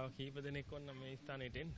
තව කීප දෙනෙක් වන්න මේ ස්ථානෙට එන්න.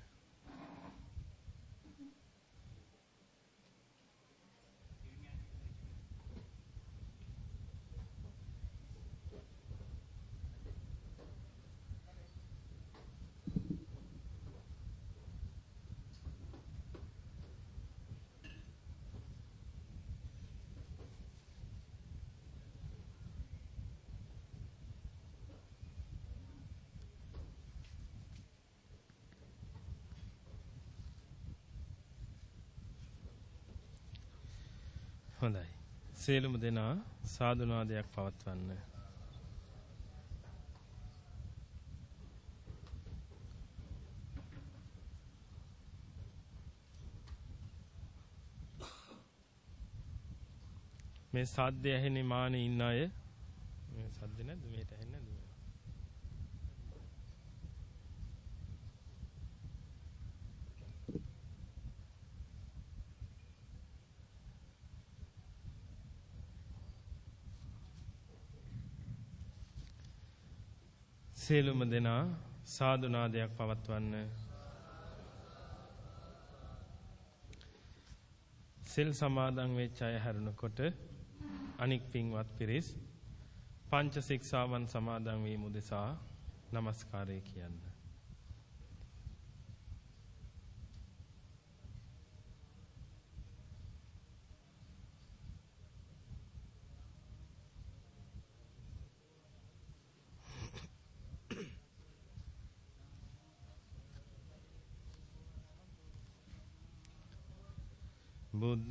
හොඳයි. සියලුම දෙනා සාදුනාදයක් පවත්වන්න. මේ සද්ද ඇහෙන්නේ මානේ ඉන්න අය මේ සද්ද නැද්ද මෙහෙට ඇහෙන්නේ නැද්ද සියලුම දෙනා සාදු නාදයක් පවත්වන්න. සිල් සමාදන් වෙච්ච අය හැරුණකොට අනික් පින්වත් පිරිස් පංච ශික්ෂාවන් සමාදන් වීම උදෙසා নমස්කාරය කියන්න.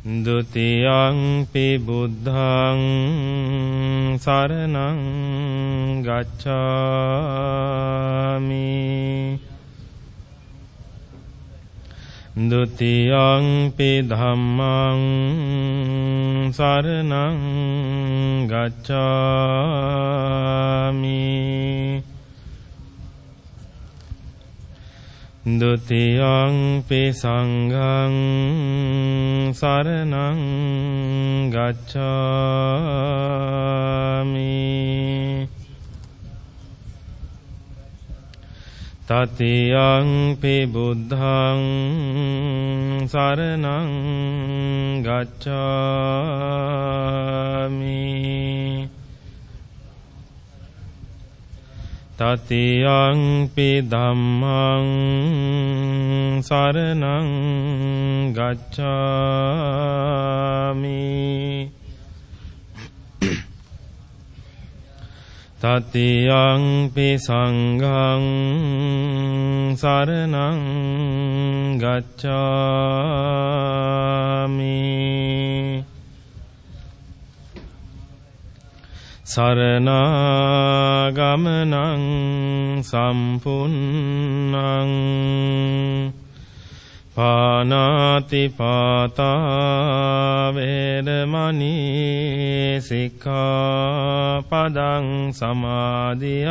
ဒ ුතියංපි බුද්ධං සරණං ගච්ඡාමි. ဒ ුතියංපි ධම්මං සරණං ගච්ඡාමි. ဒ ුතියංපි සංඝං සරණං ගච්ඡාමි තතියංපි බුද්ධං සරණං ගච්ඡාමි තතියංපි ධම්මං සරණං ගච්ඡාමි තතියංපි සංඝං සරණං ගච්ඡාමි සරනාගමනං සම්පුන්නං පානාති පාතා වේරමණී සික්ඛාපදං සමාදියාමි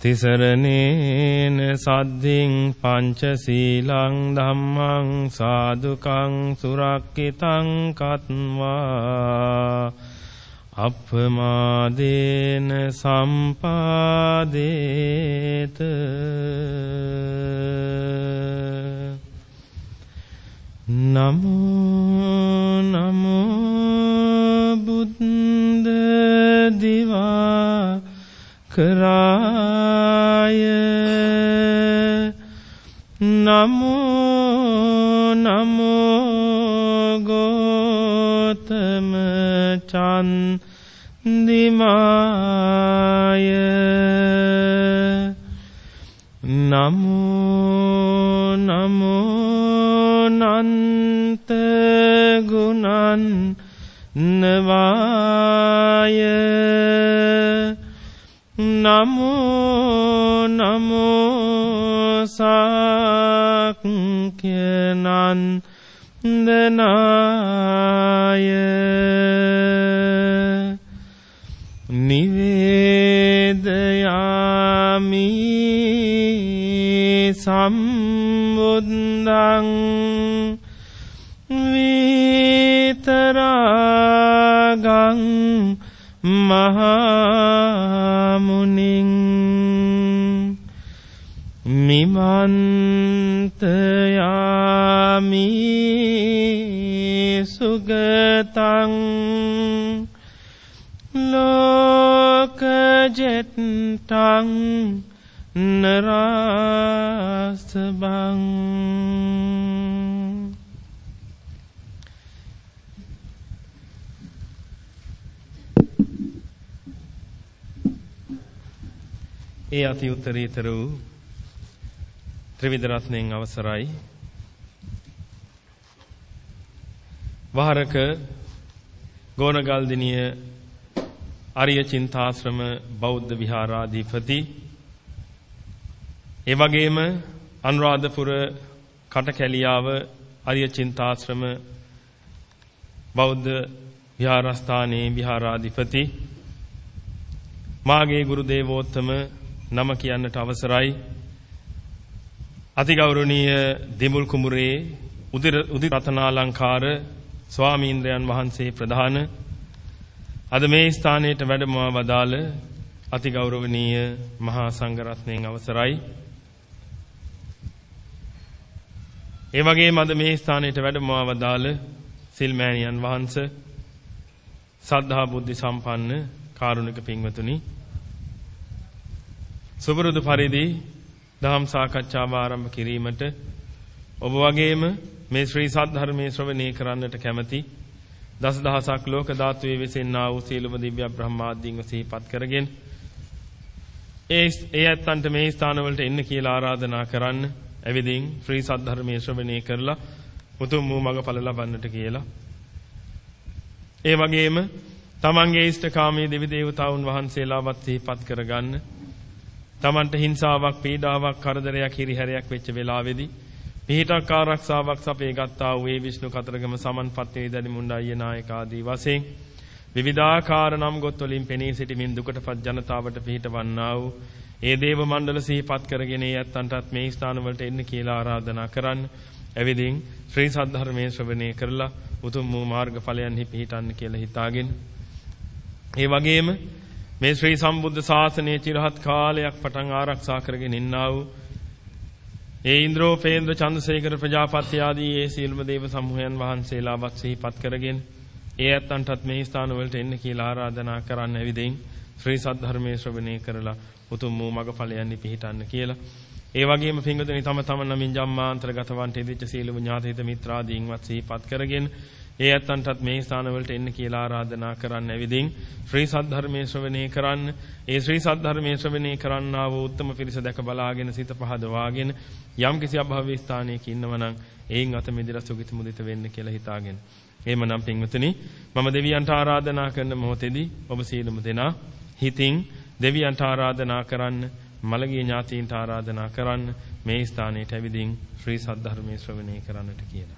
තිසරණේන සද්ධින් පංචශීලං ධම්මං සාදුකං සුරක්කිතං කତ୍වා අප්පමාදේන සම්පාදේත. නමෝ නමෝ බුද්ධ දිවා කරාය නමෝ නමෝ ගෝතම චන්ද දිමාය නමෝ නමෝ නන්ත ගුණන් නවාය නමෝ නමෝ සාක්‍යනන් දනාය නිවේදයාමි සම්බුද්ධං විතරාගං මහමුනින් මිමන්තයාමි සුගතං ලෝකජෙට්ටං නරාස්බං ඒ අති උත්තරීතර වූ ත්‍රිවිධ රත්නයෙන් අවසරයි. වහරක ගෝනගල්දිනිය අරිය චින්තාශ්‍රම බෞද්ධ විහාරාධිපති. ඒ වගේම අනුරාධපුර කටකැලියාව අරිය චින්තාශ්‍රම බෞද්ධ විහාරස්ථානයේ විහාරාධිපති. මාගේ ගුරු දේවෝත්තම නම කියන්නට අවසරයි. අතිගෞරවනීය දෙමුල් කුඹුරේ උදිර උදිර රතනාලංකාර ස්වාමීන්ද්‍රයන් වහන්සේ ප්‍රධාන. අද මේ ස්ථානයට වැඩමවා වදාළ අතිගෞරවනීය මහා සංඝරත්නයන් අවසරයි. ඒ වගේම අද මේ ස්ථානයට වැඩමවා වදාළ සිල්මෑණියන් වහන්සේ සද්ධා බුද්ධ සම්පන්න කාරුණික පින්වතුනි සුබරුදු පරිදි දහම් සාකච්ඡාව ආරම්භ කිරීමට ඔබ වගේම මේ ශ්‍රී සද්ධර්මයේ ශ්‍රවණය කරන්නට කැමැති දසදහසක් ලෝක ධාතුවේ වෙසෙන්නා වූ සීලම දිව්‍ය බ්‍රහ්මාදීන්ව සිහිපත් කරගෙන ඒ ඒ ඇත්තන්ට මේ ස්ථානවලට එන්න කියලා ආරාධනා කරන්න ඇවිදින් ශ්‍රී සද්ධර්මයේ ශ්‍රවණය කරලා උතුම් වූ මඟඵල ලබන්නට කියලා. ඒ වගේම තමන්ගේ ඉෂ්ඨකාමී දෙවි දේවතාවුන් වහන්සේලාවත් සිහිපත් කරගන්න තමන්ට හිංසාවක් පීඩාවක් කරදරයක් හිරිහැරයක් වෙච්ච වෙලාවේදී පිහිටක් ආරක්ෂාවක් සපේ ගත්තා වූ ඒ විෂ්ණු කතරගම සමන්පත් වේදනි මුණ්ඩාය නායක ආදී වශයෙන් විවිධාකාර නම් ගොත් වලින් පෙනී සිටිමින් දුකටපත් ජනතාවට පිහිටවන්නා වූ ඒ දේව මණ්ඩල සිහිපත් කරගෙන ඒ ඇත්තන්ටත් මේ ස්ථාන වලට එන්න කියලා ආරාධනා කරන්න. එවිදින් ශ්‍රී සද්ධර්මයේ ශ්‍රවණය කරලා උතුම් වූ මාර්ගඵලයන්හි පිහිටන්න කියලා හිතාගෙන ඒ වගේම මේ ශ්‍රී සම්බුද්ධ ශාසනය චිරහත් කාලයක් පටන් ආරක්ෂා කරගෙන ඉන්නා වූ ඒ ඉන්ද්‍රෝපේන්ද්‍ර චන්දසේකර ප්‍රජාපති ආදී ඒ සීලම දේව සමූහයන් වහන්සේලාවත් සිහිපත් කරගෙන ඒ ඇත්තන්ටත් මේ ස්ථාන වලට එන්න කියලා ආරාධනා කරන්න ඇවිදින් ශ්‍රී සද්ධර්මයේ ශ්‍රවණය කරලා උතුම් වූ මගඵලයන්හි පිහිටන්න කියලා. ඒ වගේම පින්වතුනි තම තම නමින් ජම්මාන්තරගත වන්ට ඉදිච්ච සීලම ඥාතිත මිත්‍රාදීන්වත් සිහිපත් කරගෙන ඒ ඇත්තන්ටත් මේ ස්ථානවලට එන්න කියලා ආරාධනා කරන්න ඇවිදින් ශ්‍රී සද්ධර්මයේ ශ්‍රවණය කරන්න ඒ ශ්‍රී සද්ධර්මයේ ශ්‍රවණය කරන්නා වූ උත්තම පිරිස දැක බලාගෙන සිත පහදවාගෙන යම් කිසි අභව්‍ය ස්ථානයක ඉන්නවනම් එයින් අත මෙදිලා සුගති මුදිත වෙන්න කියලා හිතාගෙන එහෙමනම් පින්වතුනි මම දෙවියන්ට ආරාධනා කරන මොහොතේදී ඔබ සියලුම දෙනා හිතින් දෙවියන්ට ආරාධනා කරන්න මළගිය ඥාතීන්ට ආරාධනා කරන්න මේ ස්ථානයට ඇවිදින් ශ්‍රී සද්ධර්මයේ ශ්‍රවණය කරන්නට කියලා.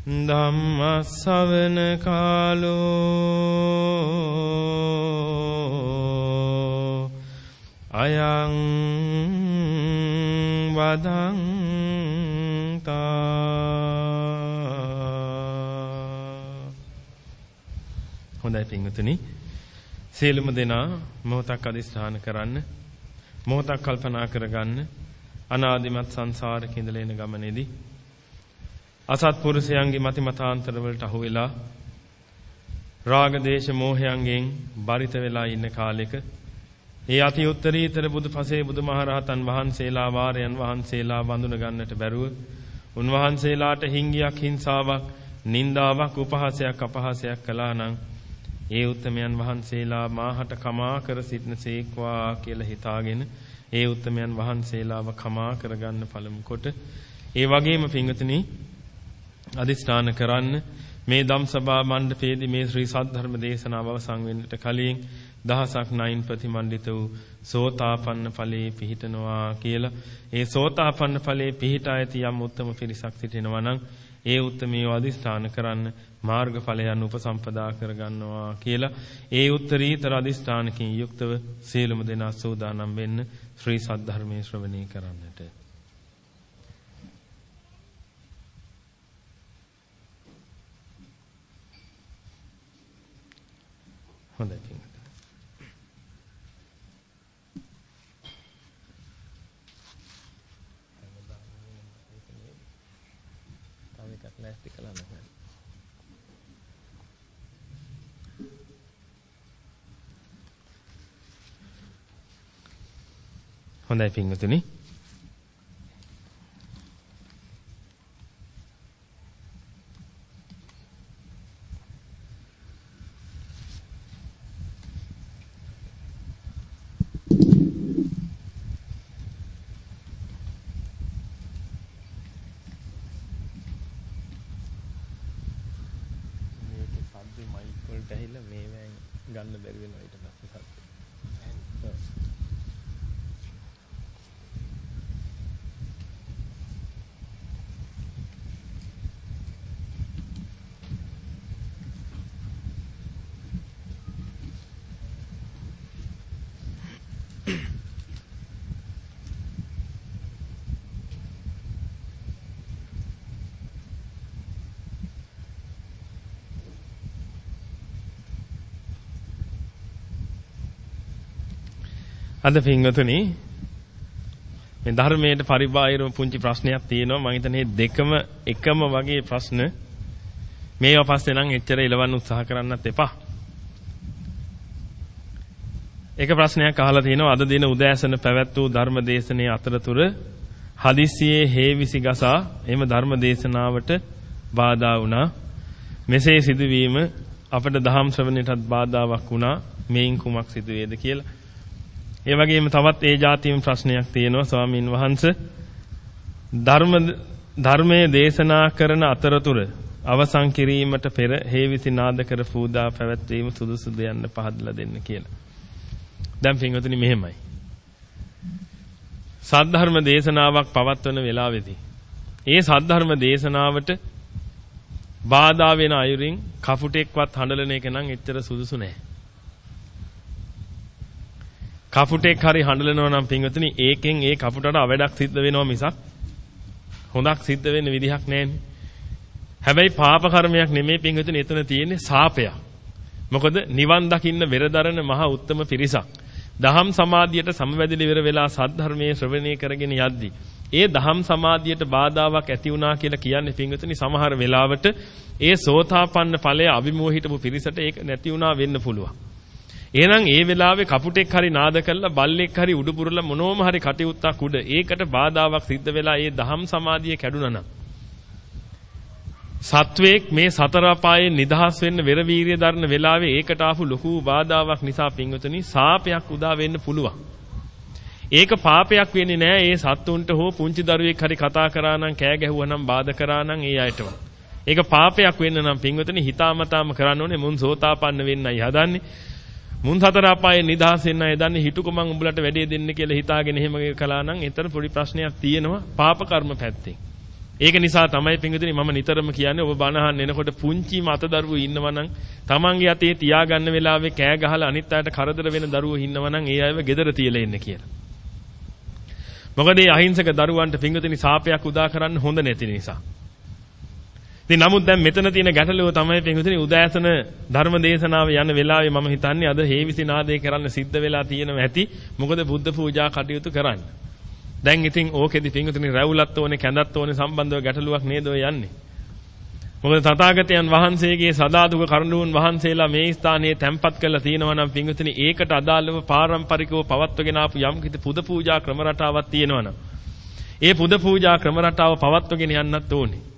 ධම්මස්සවන කාලෝ අයං වදන්තා හොඳයි පින්වතුනි. සියලුම දෙනා මොහොතක් අදිස්ථාන කරන්න මොහොතක් කල්පනා කරගන්න අනාදිමත් සංසාරේ ඉඳලා එන ගමනේදී අසත්පුරුෂයන්ගේ මති මතාන්තර වලට අහු වෙලා රාග දේශ මොහයන්ගෙන් බරිත වෙලා ඉන්න කාලෙක ඒ අති උත්තරීතර බුදුපසේ බුදුමහරහතන් වහන්සේලා වාරයන් වහන්සේලා වඳුන ගන්නට බැරුව උන්වහන්සේලාට හිංගියක් හිංසාවක් නින්දාවක් උපහාසයක් අපහාසයක් කළා නම් ඒ උත්තමයන් වහන්සේලා මාහට කමා කර සිටනසේක්වා කියලා හිතාගෙන ඒ උත්තමයන් වහන්සේලාව කමා කරගන්න පළමු කොට ඒ වගේම පින්වතුනි අදිස්ථාන කරන්න. මේ ධම්සභා මණ්ඩපයේදී මේ ශ්‍රී සද්ධර්ම දේශනාව අවසන් වෙන්නට කලින් දහසක් නයින් ප්‍රතිමන්විත වූ සෝතාපන්න ඵලයේ පිහිටනවා කියලා. ඒ සෝතාපන්න ඵලයේ පිහිටා ඇති යම් උත්තම පිරිසක් සිටිනවා නම් ඒ උත්තමීව අදිස්ථාන කරන්න මාර්ගඵලයන් උපසම්පදා කරගන්නවා කියලා. ඒ උත්තරීතර අදිස්ථානකින් යුක්තව සියලුම දෙනා සූදානම් වෙන්න ශ්‍රී සද්ධර්මයේ ශ්‍රවණය කරන්නට. හොඳයි පින්වතුනි. තව එකක් නැස්ති කළා නැහැ. හොඳයි පින්වතුනි. මේකේ සද්දේ මයික් වලට ඇහිලා මේවෙන් ගන්න බැරි වෙනවා ඊට පස්සේ සද්දේ. ඔව්. අද පින්වතුනි මේ ධර්මයට පරිබාහිරව පුංචි ප්‍රශ්නයක් තියෙනවා මම හිතන්නේ දෙකම එකම වගේ ප්‍රශ්න මේවා පස්සේ නම් එච්චර ඉලවන්න උත්සාහ කරන්නත් එපා. එක ප්‍රශ්නයක් අහලා තිනවා අද දින උදෑසන පැවැත් වූ ධර්ම දේශනාවේ අතරතුර හදිස්සියේ හේවිසි ගසා එම ධර්ම දේශනාවට බාධා වුණා. මෙසේ සිදුවීම අපට දහම් ශ්‍රවණයටත් බාධාවක් වුණා. මේන් කුමක් සිදුවේද කියලා. ඒ වගේම තවත් ඒ જાතියම ප්‍රශ්නයක් තියෙනවා ස්වාමින් වහන්සේ ධර්ම ධර්මයේ දේශනා කරන අතරතුර අවසන් කිරීමට පෙර හේවිසි නාද කර පූජා පැවැත්වීම සුදුසුද යන්න පහදලා දෙන්න කියලා. දැන් පින්වතුනි මෙහෙමයි. සද්ධර්ම දේශනාවක් පවත්වන වෙලාවේදී ඒ සද්ධර්ම දේශනාවට බාධා වෙන අයුරින් කපුටෙක්වත් හඬලන එක නම් එච්චර සුදුසු නෑ. කපුටෙක් හරි හඬලනවා නම් පින්වතුනි ඒකෙන් ඒ කපුටට අවඩක් සිද්ධ වෙනවා මිසක් හොඳක් සිද්ධ වෙන්න විදිහක් නැහැනේ. හැබැයි පාප කර්මයක් නෙමෙයි පින්වතුනි එතන තියෙන්නේ සාපයක්. මොකද නිවන් දකින්න වෙරදරන මහා උත්තම පිරිසක්. දහම් සමාධියට සමවැදිලි ඉවර වෙලා සද්ධර්මයේ ශ්‍රවණය කරගෙන යද්දී ඒ දහම් සමාධියට බාධාවක් ඇති වුණා කියලා කියන්නේ පින්වතුනි සමහර වෙලාවට ඒ සෝතාපන්න ඵලය අභිමෝහිතපු පිරිසට ඒක නැති වුණා වෙන්න පුළුවන්. එහෙනම් ඒ වෙලාවේ කපුටෙක් හරි නාද කළා බල්ලෙක් හරි උඩු පුරලා මොනෝම හරි කටයුත්තක් උඩ ඒකට බාධාවක් සිද්ධ වෙලා ඒ දහම් සමාධිය කැඩුනා නම් සත්වයක් මේ සතර අපායේ නිදහස් වෙන්න වෙර වීරිය දරන වෙලාවේ ඒකට ආපු ලොකු බාධාවක් නිසා පින්වතුනි සාපයක් උදා වෙන්න පුළුවන්. ඒක පාපයක් වෙන්නේ නැහැ ඒ සත්තුන්ට හෝ පුංචි දරුවෙක් හරි කතා කරා නම් කෑ ගැහුවා නම් බාධා කරා නම් ඒ අයටම. ඒක පාපයක් වෙන්න නම් පින්වතුනි හිතාමතාම කරන්න ඕනේ මුන් සෝතාපන්න වෙන්නයි හදන්නේ. මුන් සතර අපායේ නිදහස් වෙන්න යදන්නේ හිතුකම උඹලට වැඩේ දෙන්න කියලා හිතාගෙන එහෙම කළා නම් එතන පොඩි ප්‍රශ්නයක් තියෙනවා පාප කර්ම පැත්තෙන්. ඒක නිසා තමයි පිංගුදිනේ මම නිතරම කියන්නේ ඔබ බණ අහන්න එනකොට පුංචි මත දරුවෝ ඉන්නවා නම් තමන්ගේ අතේ තියාගන්න වෙලාවේ කෑ ගහලා අනිත් අයට කරදර වෙන දරුවෝ ඉන්නවා නම් ඒ අයව ගෙදර තියලා ඉන්න කියලා. මොකද මේ අහිංසක දරුවන්ට පිංගුදිනේ සාපයක් උදා කරන්න හොඳ නැති නිසා. ඉතින් නමුත් දැන් මෙතන තියෙන ගැටලුව තමයි පින්විතනි උදෑසන ධර්ම දේශනාව යන වෙලාවේ මම හිතන්නේ අද හේවිසි නාදේ කරන්න සිද්ධ වෙලා තියෙනවා ඇති. මොකද බුද්ධ පූජා කටයුතු කරන්න. දැන් ඉතින් ඕකෙදි පින්විතනි රැවුලත් ඕනේ කැඳත් ඕනේ සම්බන්ධව ගැටලුවක් නේද ඔය යන්නේ. මොකද තථාගතයන් වහන්සේගේ සදාදුක කරුණුන් වහන්සේලා මේ ස්ථානයේ තැන්පත් කරලා තියෙනවා නම් පින්විතනි ඒකට අදාළව පාරම්පරිකව පවත්වගෙන ආපු යම් කිසි පුද පූජා ක්‍රම රටාවක් තියෙනවා නම් ඒ පුද පූජා ක්‍රම රටාව පවත්වගෙන යන්නත් ඕනේ.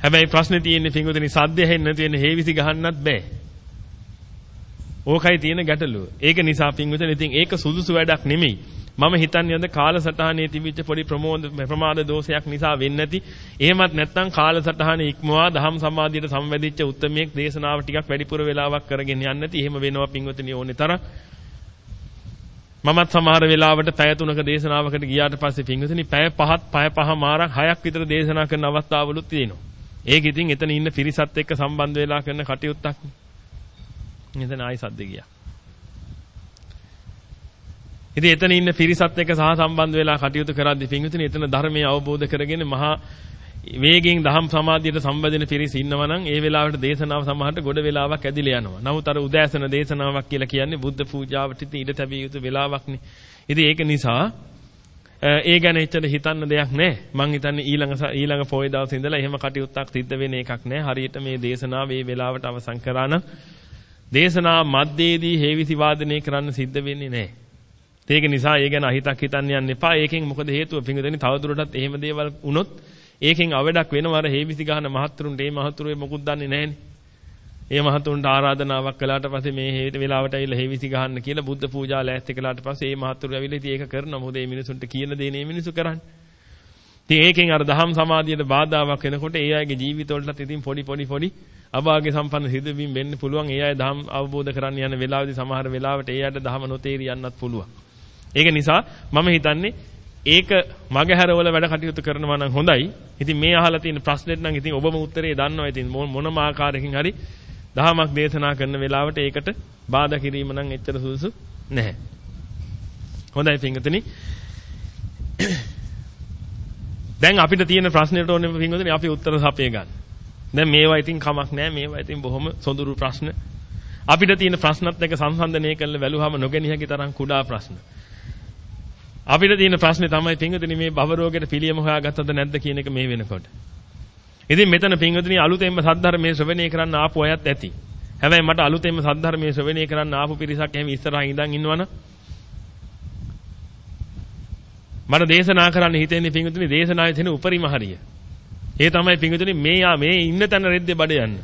හැබැයි ප්‍රශ්නේ තියෙන්නේ පිංගුතුනි සද්ද ඇහෙන්නේ නැති වෙන හේවිසි ගහන්නත් බෑ. ඕකයි තියෙන ගැටලුව. ඒක නිසා පිංගුතුනි ඉතින් ඒක සුදුසු වැඩක් නෙමෙයි. මම හිතන්නේ අද කාලසටහනේ තිබිච්ච පොඩි ප්‍රමෝද ප්‍රමාද දෝෂයක් නිසා වෙන්නේ නැති. එහෙමත් නැත්නම් කාලසටහනේ ඉක්මවා දහම් සමාධියට සම්වැදිච්ච උත්මයෙක් දේශනාව ටිකක් වැඩිපුර වෙලාවක් කරගෙන යන්නේ නැති. එහෙම වෙනවා පිංගුතුනි ඕනේ තරම්. මමත් සමහර වෙලාවට පැය තුනක දේශනාවකට ගියාට පස්සේ පිංගුතුනි පැය පහත් පැය පහ මාරක් හයක් විතර දේශනා කරන අවස්ථාවලුත් තියෙනවා. ඒක ඉතින් එතන ඉන්න පිරිසත් එක්ක සම්බන්ධ වෙලා කරන කටයුත්තක්. එතන ආයි සද්ද ගියා. ඉතින් එතන ඉන්න පිරිසත් එක්ක සහ සම්බන්ධ වෙලා කටයුතු කරද්දී පින්විතනේ එතන ධර්මය අවබෝධ කරගෙන මහා වේගෙන් දහම් සමාධියට සම්බන්ධන පිරිස ඉන්නවා නම් ඒ වෙලාවට දේශනාව සමහරට ගොඩ වෙලාවක් ඇදිලා යනවා. නමුත් අර උදෑසන දේශනාවක් කියලා කියන්නේ බුද්ධ පූජාවට ඉතින් ඊට තැබිය යුතු වෙලාවක්නේ. ඉතින් ඒක නිසා ඒ ගැන එච්චර හිතන්න දෙයක් නැහැ. මං හිතන්නේ ඊළඟ ඊළඟ පොය දවසේ ඉඳලා එහෙම කටයුත්තක් සිද්ධ වෙන එකක් නැහැ. හරියට මේ දේශනාව මේ වෙලාවට අවසන් කරා නම් දේශනා මැදේදී හේවිසි වාදනය කරන්න සිද්ධ වෙන්නේ නැහැ. ඒක නිසා ඒ ගැන අහිතක් හිතන්න යන්න එපා. ඒකෙන් මොකද හේතුව පිංගුදෙනි තවදුරටත් එහෙම දේවල් වුණොත් ඒකෙන් අවඩක් වෙනව අර හේවිසි ගහන මහත්තුරුන්ට මේ මහත්තුරුවේ මොකුත් දන්නේ නැහැනේ. ඒ මහතුන්ට ආරාධනාවක් කළාට පස්සේ මේ හේත වෙලාවට ඇවිල්ලා හේවිසි ගහන්න කියලා බුද්ධ පූජා ලෑස්ති කළාට පස්සේ මේ මහතුරු ඇවිල්ලා ඉතින් ඒක කරනවා මොකද මේ මිනිසුන්ට කියන දේ නේ මිනිසු කරන්නේ. ඉතින් ඒකෙන් අර දහම් සමාධියට බාධාවක් වෙනකොට ඒ අයගේ ජීවිතවලටත් ඉතින් පොඩි පොඩි පොඩි අභාග්‍ය සම්පන්න සිදුවීම් වෙන්න පුළුවන්. ඒ අය දහම් අවබෝධ කරන්න යන වෙලාවේදී සමහර වෙලාවට ඒ අයට දහම නොතේරි යන්නත් පුළුවන්. ඒක නිසා මම හිතන්නේ ඒක මගහැරවල වැඩ කටයුතු කරනවා නම් හොඳයි. ඉතින් මේ අහලා තියෙන ප්‍රශ්නෙට නම් ඉතින් ඔබම උත්තරේ දන්නවා. ඉතින් මොනම ආකාරයකින් හරි දහමක් දේශනා කරන වෙලාවට ඒකට බාධා කිරීම නම් එච්චර සුදුසු නැහැ. හොඳයි පින්වතුනි. දැන් අපිට තියෙන ප්‍රශ්නෙට ඕනේ පින්වතුනි අපි උත්තර සපය ගන්න. දැන් මේවා ඉතින් කමක් නැහැ මේවා ඉතින් බොහොම සොඳුරු ප්‍රශ්න. අපිට තියෙන ප්‍රශ්නත් එක්ක සංසන්දනය කරලා බැලුවාම නොගෙනිය හැකි තරම් කුඩා ප්‍රශ්න. අපිට තියෙන ප්‍රශ්නේ තමයි පින්වතුනි මේ භව රෝගයට පිළියම හොයාගත්තද නැද්ද කියන එක මේ වෙනකොට. ඉතින් මෙතන පින්වතුනි අලුතෙන්ම සද්ධර්මයේ ශ්‍රවණය කරන්න ආපු අයත් ඇති. හැබැයි මට අලුතෙන්ම සද්ධර්මයේ ශ්‍රවණය කරන්න ආපු පිරිසක් එහෙම ඉස්සරහින් ඉඳන් ඉන්නවනම් මට දේශනා කරන්න හිතෙන්නේ පින්වතුනි දේශනාවේ තියෙන උපරිම හරිය. ඒ තමයි පින්වතුනි මේ යා මේ ඉන්න තැන රෙද්දේ බඩ යන්න.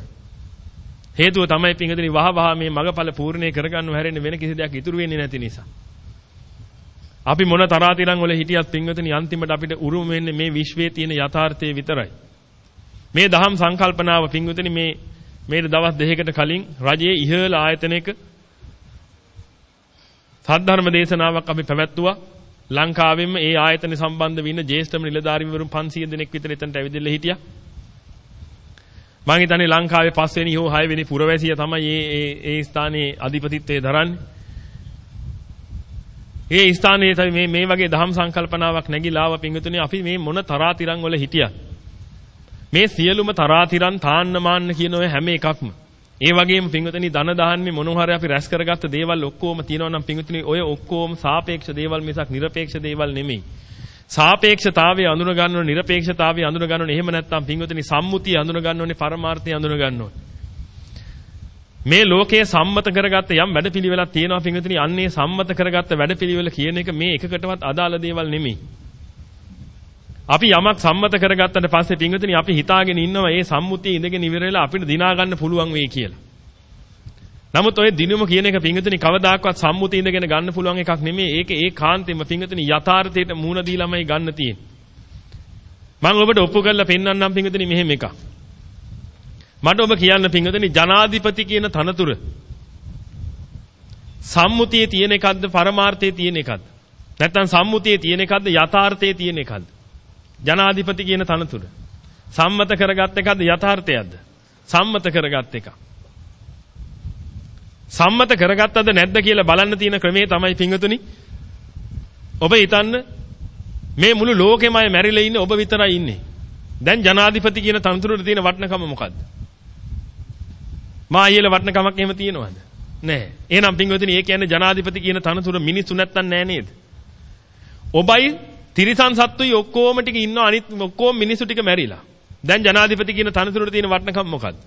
හේතුව තමයි පින්වතුනි වහ වහ මේ මගපල පූර්ණේ කරගන්නව හැරෙන්න වෙන කිසි දෙයක් ඉතුරු වෙන්නේ නැති නිසා. අපි මොන තරාතිරම් වල හිටියත් පින්වතුනි අන්තිමට අපිට උරුම වෙන්නේ මේ විශ්වයේ තියෙන යථාර්ථය විතරයි. මේ දහම් සංකල්පනාව පින්විතනි මේ මේ දවස් දෙකකට කලින් රජයේ ඉහළ ආයතනයක සද්ධර්ම දේශනාවක් අපි පැවැත්තුවා. ලංකාවෙම ඒ ආයතන සම්බන්ධ වෙන ජ්‍යෙෂ්ඨම නිලධාරීවරුන් 500 දෙනෙක් විතර එතනට ඇවිදලා හිටියා. මම හිතන්නේ ලංකාවේ පස්වෙනි හෝ හයවෙනි පුරවැසිය තමයි මේ ඒ ඒ ස්ථානයේ අධිපතිත්වයේ දරන්නේ. ඒ ස්ථානයේ මේ මේ වගේ දහම් සංකල්පනාවක් නැగిලා ආව පිංගුතුනි අපි මේ මොන තරාතිරම් වල හිටියත් මේ සියලුම තරාතිරන් තාන්න මාන්න කියන ඔය හැම එකක්ම ඒ වගේම පින්විතනි ධන දාන්නේ මොනවා හරි අපි රැස් කරගත්ත දේවල් ඔක්කොම තියෙනවා නම් පින්විතනි ඔය ඔක්කොම සාපේක්ෂ දේවල් මිසක් নিরপেক্ষ දේවල් නෙමෙයි. සාපේක්ෂතාවය අඳුන ගන්න ඕනේ নিরপেক্ষතාවය අඳුන ගන්න ඕනේ. එහෙම නැත්නම් පින්විතනි සම්මුතිය අඳුන ගන්න ඕනේ, පරමාර්ථය අඳුන ගන්න ඕනේ. මේ ලෝකයේ සම්මත කරගත්ත යම් වැඩපිළිවෙලක් තියෙනවා පින්විතනි. අන්නේ සම්මත කරගත්ත වැඩපිළිවෙල කියන එක මේ එකකටවත් අදාළ දේවල් නෙමෙයි. අපි යමක් සම්මත කරගත්තට පස්සේ පින්විතනි අපි හිතාගෙන ඉන්නවා මේ සම්මුතිය ඉඳගෙන ඉවර වෙලා අපිට දිනා ගන්න පුළුවන් වෙයි කියලා. නමුත් ඔය දිනුම කියන එක පින්විතනි කවදාකවත් සම්මුතිය ඉඳගෙන ගන්න පුළුවන් එකක් නෙමෙයි. ඒක ඒ කාන්තෙම පින්විතනි යථාර්ථයට මූණ දීලාමයි ගන්න තියෙන්නේ. මම ඔබට ඔප්පු කරලා පෙන්වන්නම් පින්විතනි මෙහෙම එකක්. මට ඔබ කියන්න පින්විතනි ජනාධිපති කියන තනතුර සම්මුතියේ තියෙන එකක්ද පරමාර්ථයේ තියෙන එකක්ද? නැත්නම් සම්මුතියේ තියෙන එකක්ද යථාර්ථයේ තියෙන එකක්ද? ජනාධිපති කියන තනතුර. සම්මත කරගත් එකක්ද යථාර්ථයක්ද? සම්මත කරගත් එකක්. සම්මත කරගත්තද නැද්ද කියලා බලන්න තියෙන ක්‍රමේ තමයි පිංගතුනි. ඔබ හිතන්න මේ මුළු ලෝකෙම අය මැරිලා ඉන්නේ ඔබ විතරයි ඉන්නේ. දැන් ජනාධිපති කියන තනතුරට තියෙන වටිනකම මොකද්ද? මා අයියල වටිනකමක් එහෙම තියෙනවද? නැහැ. එහෙනම් පිංගතුනි ඒ කියන්නේ ජනාධිපති කියන තනතුර මිනිස්සු නැත්තන් නෑ නේද? ඔබයි තිරිසන් සත්තුයි ඔක්කොම ටික ඉන්නවා අනිත් ඔක්කොම මිනිස්සු ටික මැරිලා. දැන් ජනාධිපති කියන තනතුරට තියෙන වටිනකම මොකද්ද?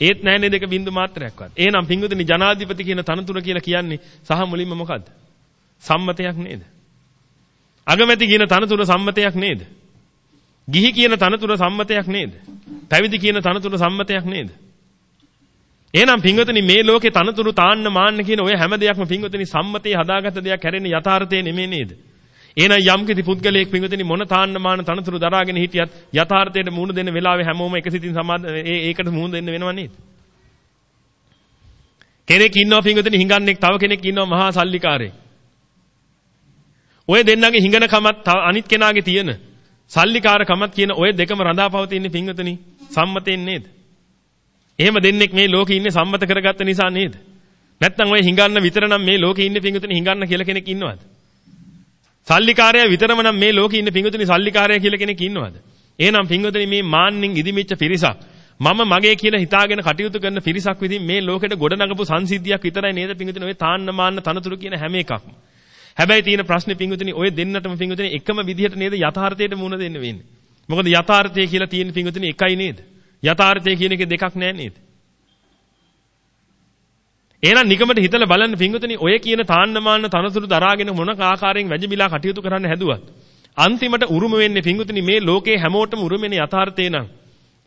ඒත් නැහැනේ දෙක බින්දු මාත්‍රයක්වත්. එහෙනම් පිංගුතුනි ජනාධිපති කියන තනතුර කියලා කියන්නේ සහ මුලින්ම මොකද්ද? සම්මතයක් නේද? අගමැති කියන තනතුර සම්මතයක් නේද? ගිහි කියන තනතුර සම්මතයක් නේද? පැවිදි කියන තනතුර සම්මතයක් නේද? එහෙනම් පිංගුතුනි මේ ලෝකේ තනතුරු තාන්න මාන්න කියන ඔය හැම දෙයක්ම පිංගුතුනි සම්මතයේ හදාගත්ත දෙයක් හැරෙන්නේ යථාර්ථයේ නෙමෙයි නේද? එහෙනම් යම් කිසි පුද්ගලයෙක් පින්විතනි මොන තාන්නමාන තනතුරු දරාගෙන හිටියත් යථාර්ථයට මුහුණ දෙන්න වෙලාවේ හැමෝම එකසිතින් සමාද ඒ ඒකට මුහුණ දෙන්න වෙනව නේද? කෙනෙක් ඉන්නවා පින්විතනි හිඟන්නේක් තව කෙනෙක් ඉන්නවා මහා සල්ලිකාරයෙක්. ඔය දෙන්නගේ හිඟන කමත් අනිත් කෙනාගේ තියෙන සල්ලිකාර කමත් කියන ඔය දෙකම රඳාපවතින්නේ පින්විතනි සම්මතෙන් නේද? එහෙම දෙන්නෙක් මේ ලෝකේ ඉන්නේ සම්මත කරගත්ත නිසා නේද? නැත්නම් ඔය හිඟන්න විතර නම් මේ ලෝකේ ඉන්නේ පින්විතනි හිඟන්න කියලා කෙනෙක් ඉන්නවද? සල්ලිකාරයා විතරම නම් මේ ලෝකේ ඉන්න පිංගුතුනි සල්ලිකාරයා කියලා කෙනෙක් ඉන්නවද? එහෙනම් පිංගුතුනි මේ මාන්නෙන් ඉදිමිච්ච පිරිසක් මම මගේ කියලා හිතාගෙන කටයුතු කරන පිරිසක් විදිහින් මේ ලෝකෙට ගොඩනගපු සංසිද්ධියක් විතරයි නේද පිංගුතුනි ඔය තාන්න මාන්න තනතුරු කියන හැම එකක්ම. හැබැයි තියෙන ප්‍රශ්නේ පිංගුතුනි ඔය දෙන්නටම පිංගුතුනි එකම විදිහට නේද යථාර්ථයට මුණ දෙන්න වෙන්නේ. මොකද යථාර්ථය කියලා තියෙන පිංගුතුනි එකයි නේද? යථාර්ථය කියන එකේ දෙකක් නෑ නේද? එහෙනම් නිකමට හිතලා බලන්න පින්වතුනි ඔය කියන තාන්නමාන්න තනතුරු දරාගෙන මොන ආකාරයෙන් වැජිබිලා කටයුතු කරන්න හැදුවත් අන්තිමට උරුම වෙන්නේ පින්වතුනි මේ ලෝකේ හැමෝටම උරුම වෙන යථාර්ථය නම්.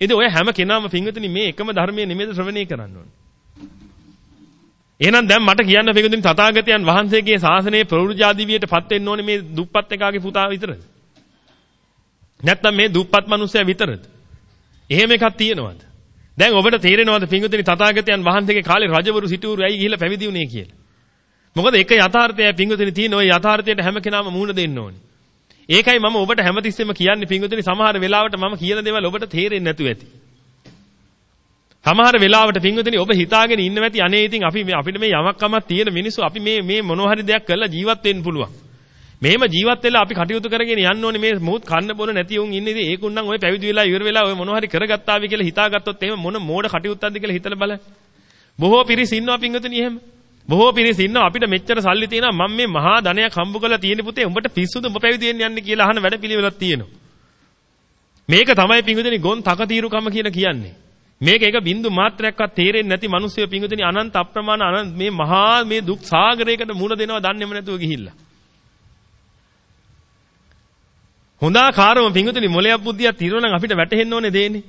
ඉතින් ඔය හැම කෙනාම පින්වතුනි මේ එකම ධර්මයේ නෙමෙයිද ශ්‍රවණය කරන්න ඕනේ? එහෙනම් දැන් මට කියන්න පින්වතුනි තථාගතයන් වහන්සේගේ ශාසනයේ ප්‍රවෘජාදිවියට පත් වෙන්න ඕනේ මේ දුප්පත් එකාගේ පුතා විතරද? නැත්නම් මේ දුප්පත් මිනිස්සයා විතරද? එහෙම එකක් තියෙනවද? දැන් ඔබට තේරෙනවද පිංගුතුනි තථාගතයන් වහන්සේගේ කාලේ රජවරු සිටුවරු ඇයි ගිහිල්ලා පැවිදි වුණේ කියලා? මොකද එක යථාර්ථයයි පිංගුතුනි තියෙන ওই යථාර්ථයට හැම කෙනාම මුහුණ දෙන්න ඕනේ. ඒකයි මම ඔබට හැමතිස්සෙම කියන්නේ පිංගුතුනි සමහර වෙලාවට මම කියන දේවල් ඔබට තේරෙන්නේ නැතුව ඇති. සමහර වෙලාවට පිංගුතුනි ඔබ හිතාගෙන ඉන්නව ඇති අනේ ඉතින් අපි අපිට මේ යමක් කමක් තියෙන මිනිස්සු අපි මේ මේ මොන හරි දෙයක් කරලා ජීවත් වෙන්න පුළුවන්. මෙහෙම ජීවත් වෙලා අපි කටයුතු කරගෙන යන්න ඕනේ මේ මොහොත් කන්න බොන නැති උන් ඉන්නේ ඉතින් ඒකුන් නම් ඔය පැවිදි වෙලා ඉවර වෙලා ඔය මොන හරි කරගත්තාවි කියලා හිතාගත්තොත් එහෙම මොන මෝඩ කටයුත්තක්ද කියලා හිතලා බලන්න. බොහෝ පිරිස් ඉන්නවා පින්වතුනි එහෙම. බොහෝ පිරිස් ඉන්නවා අපිට මෙච්චර සල්ලි තියෙනවා මම මේ මහා ධනයක් හම්බ කරලා තියෙන පුතේ උඹට පිස්සුද උඹ පැවිදි වෙන්න යන්නේ කියලා අහන වැඩපිළිවෙලක් තියෙනවා. මේක තමයි පින්වතුනි ගොන් තකතිරුකම කියලා කියන්නේ. මේක එක බින්දු මාත්‍රයක්වත් තේරෙන්නේ නැති මිනිස්සු පින්වතුනි අනන්ත අප්‍රමාණ අනන්ත මේ මහා මේ දුක් සාගරයකට මුහුණ දෙනවා දන්නේම නැතුව ගිහිල්ලා. හොඳාකාරම පිංගුතුනි මොලයක් බුද්ධියක් තිරන නම් අපිට වැටහෙන්න ඕනේ දෙන්නේ.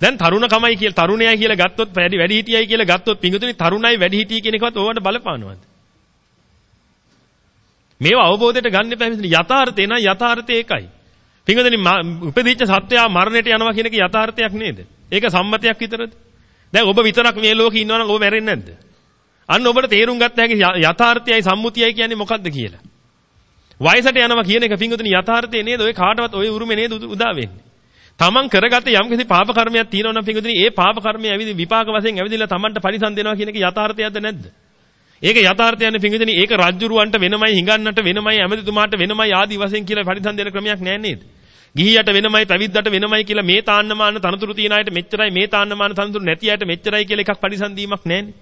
දැන් තරුණකමයි කියලා තරුණයයි කියලා ගත්තොත් වැඩි වැඩි හිටියයි කියලා ගත්තොත් පිංගුතුනි තරුණයි වැඩි හිටිය කියන එකවත් ඕවට බලපානවද? මේව අවබෝධයට ගන්න එපා පිංගුතුනි යථාර්ථේ නම් යථාර්ථය ඒකයි. පිංගුතුනි උපදීච්ච සත්‍යය මරණයට යනවා කියන එක යථාර්ථයක් නේද? ඒක සම්මතයක් විතරද? දැන් ඔබ විතරක් මේ ලෝකේ ඉන්නවනම් ඔබ මැරෙන්නේ නැද්ද? අන්න ඔබට තේරුම් ගත්ත හැකි යථාර්ථයයි සම්මුතියයි කියන්නේ මොකක්ද කියලා. වයසට යනවා කියන එක පිංගුතුනි යථාර්ථය නේද? ඔය කාටවත් ඔය උරුමේ නේද උදා වෙන්නේ. තමන් කරගත යම් කිසි පාප කර්මයක් තියෙනවා නම් පිංගුතුනි ඒ පාප කර්මය ඇවිදි විපාක වශයෙන් ඇවිදලා තමන්ට පරිසම් දෙනවා කියන එක යථාර්ථයක්ද නැද්ද? ඒක යථාර්ථයන්නේ පිංගුතුනි ඒක රජ්ජුරුවන්ට වෙනමයි හිඟන්නට වෙනමයි ඇමතිතුමාට වෙනමයි ආදි වශයෙන් කියලා පරිසම් දෙන ක්‍රමයක් නෑ නේද? ගිහියට වෙනමයි පැවිද්දට වෙනමයි කියලා මේ තාන්නමාන තනතුරු තියන අයට මෙච්චරයි මේ තාන්නමාන තනතුරු නැති අයට මෙච්චරයි කියලා එකක් පරිසම් දීමක් නෑනේ.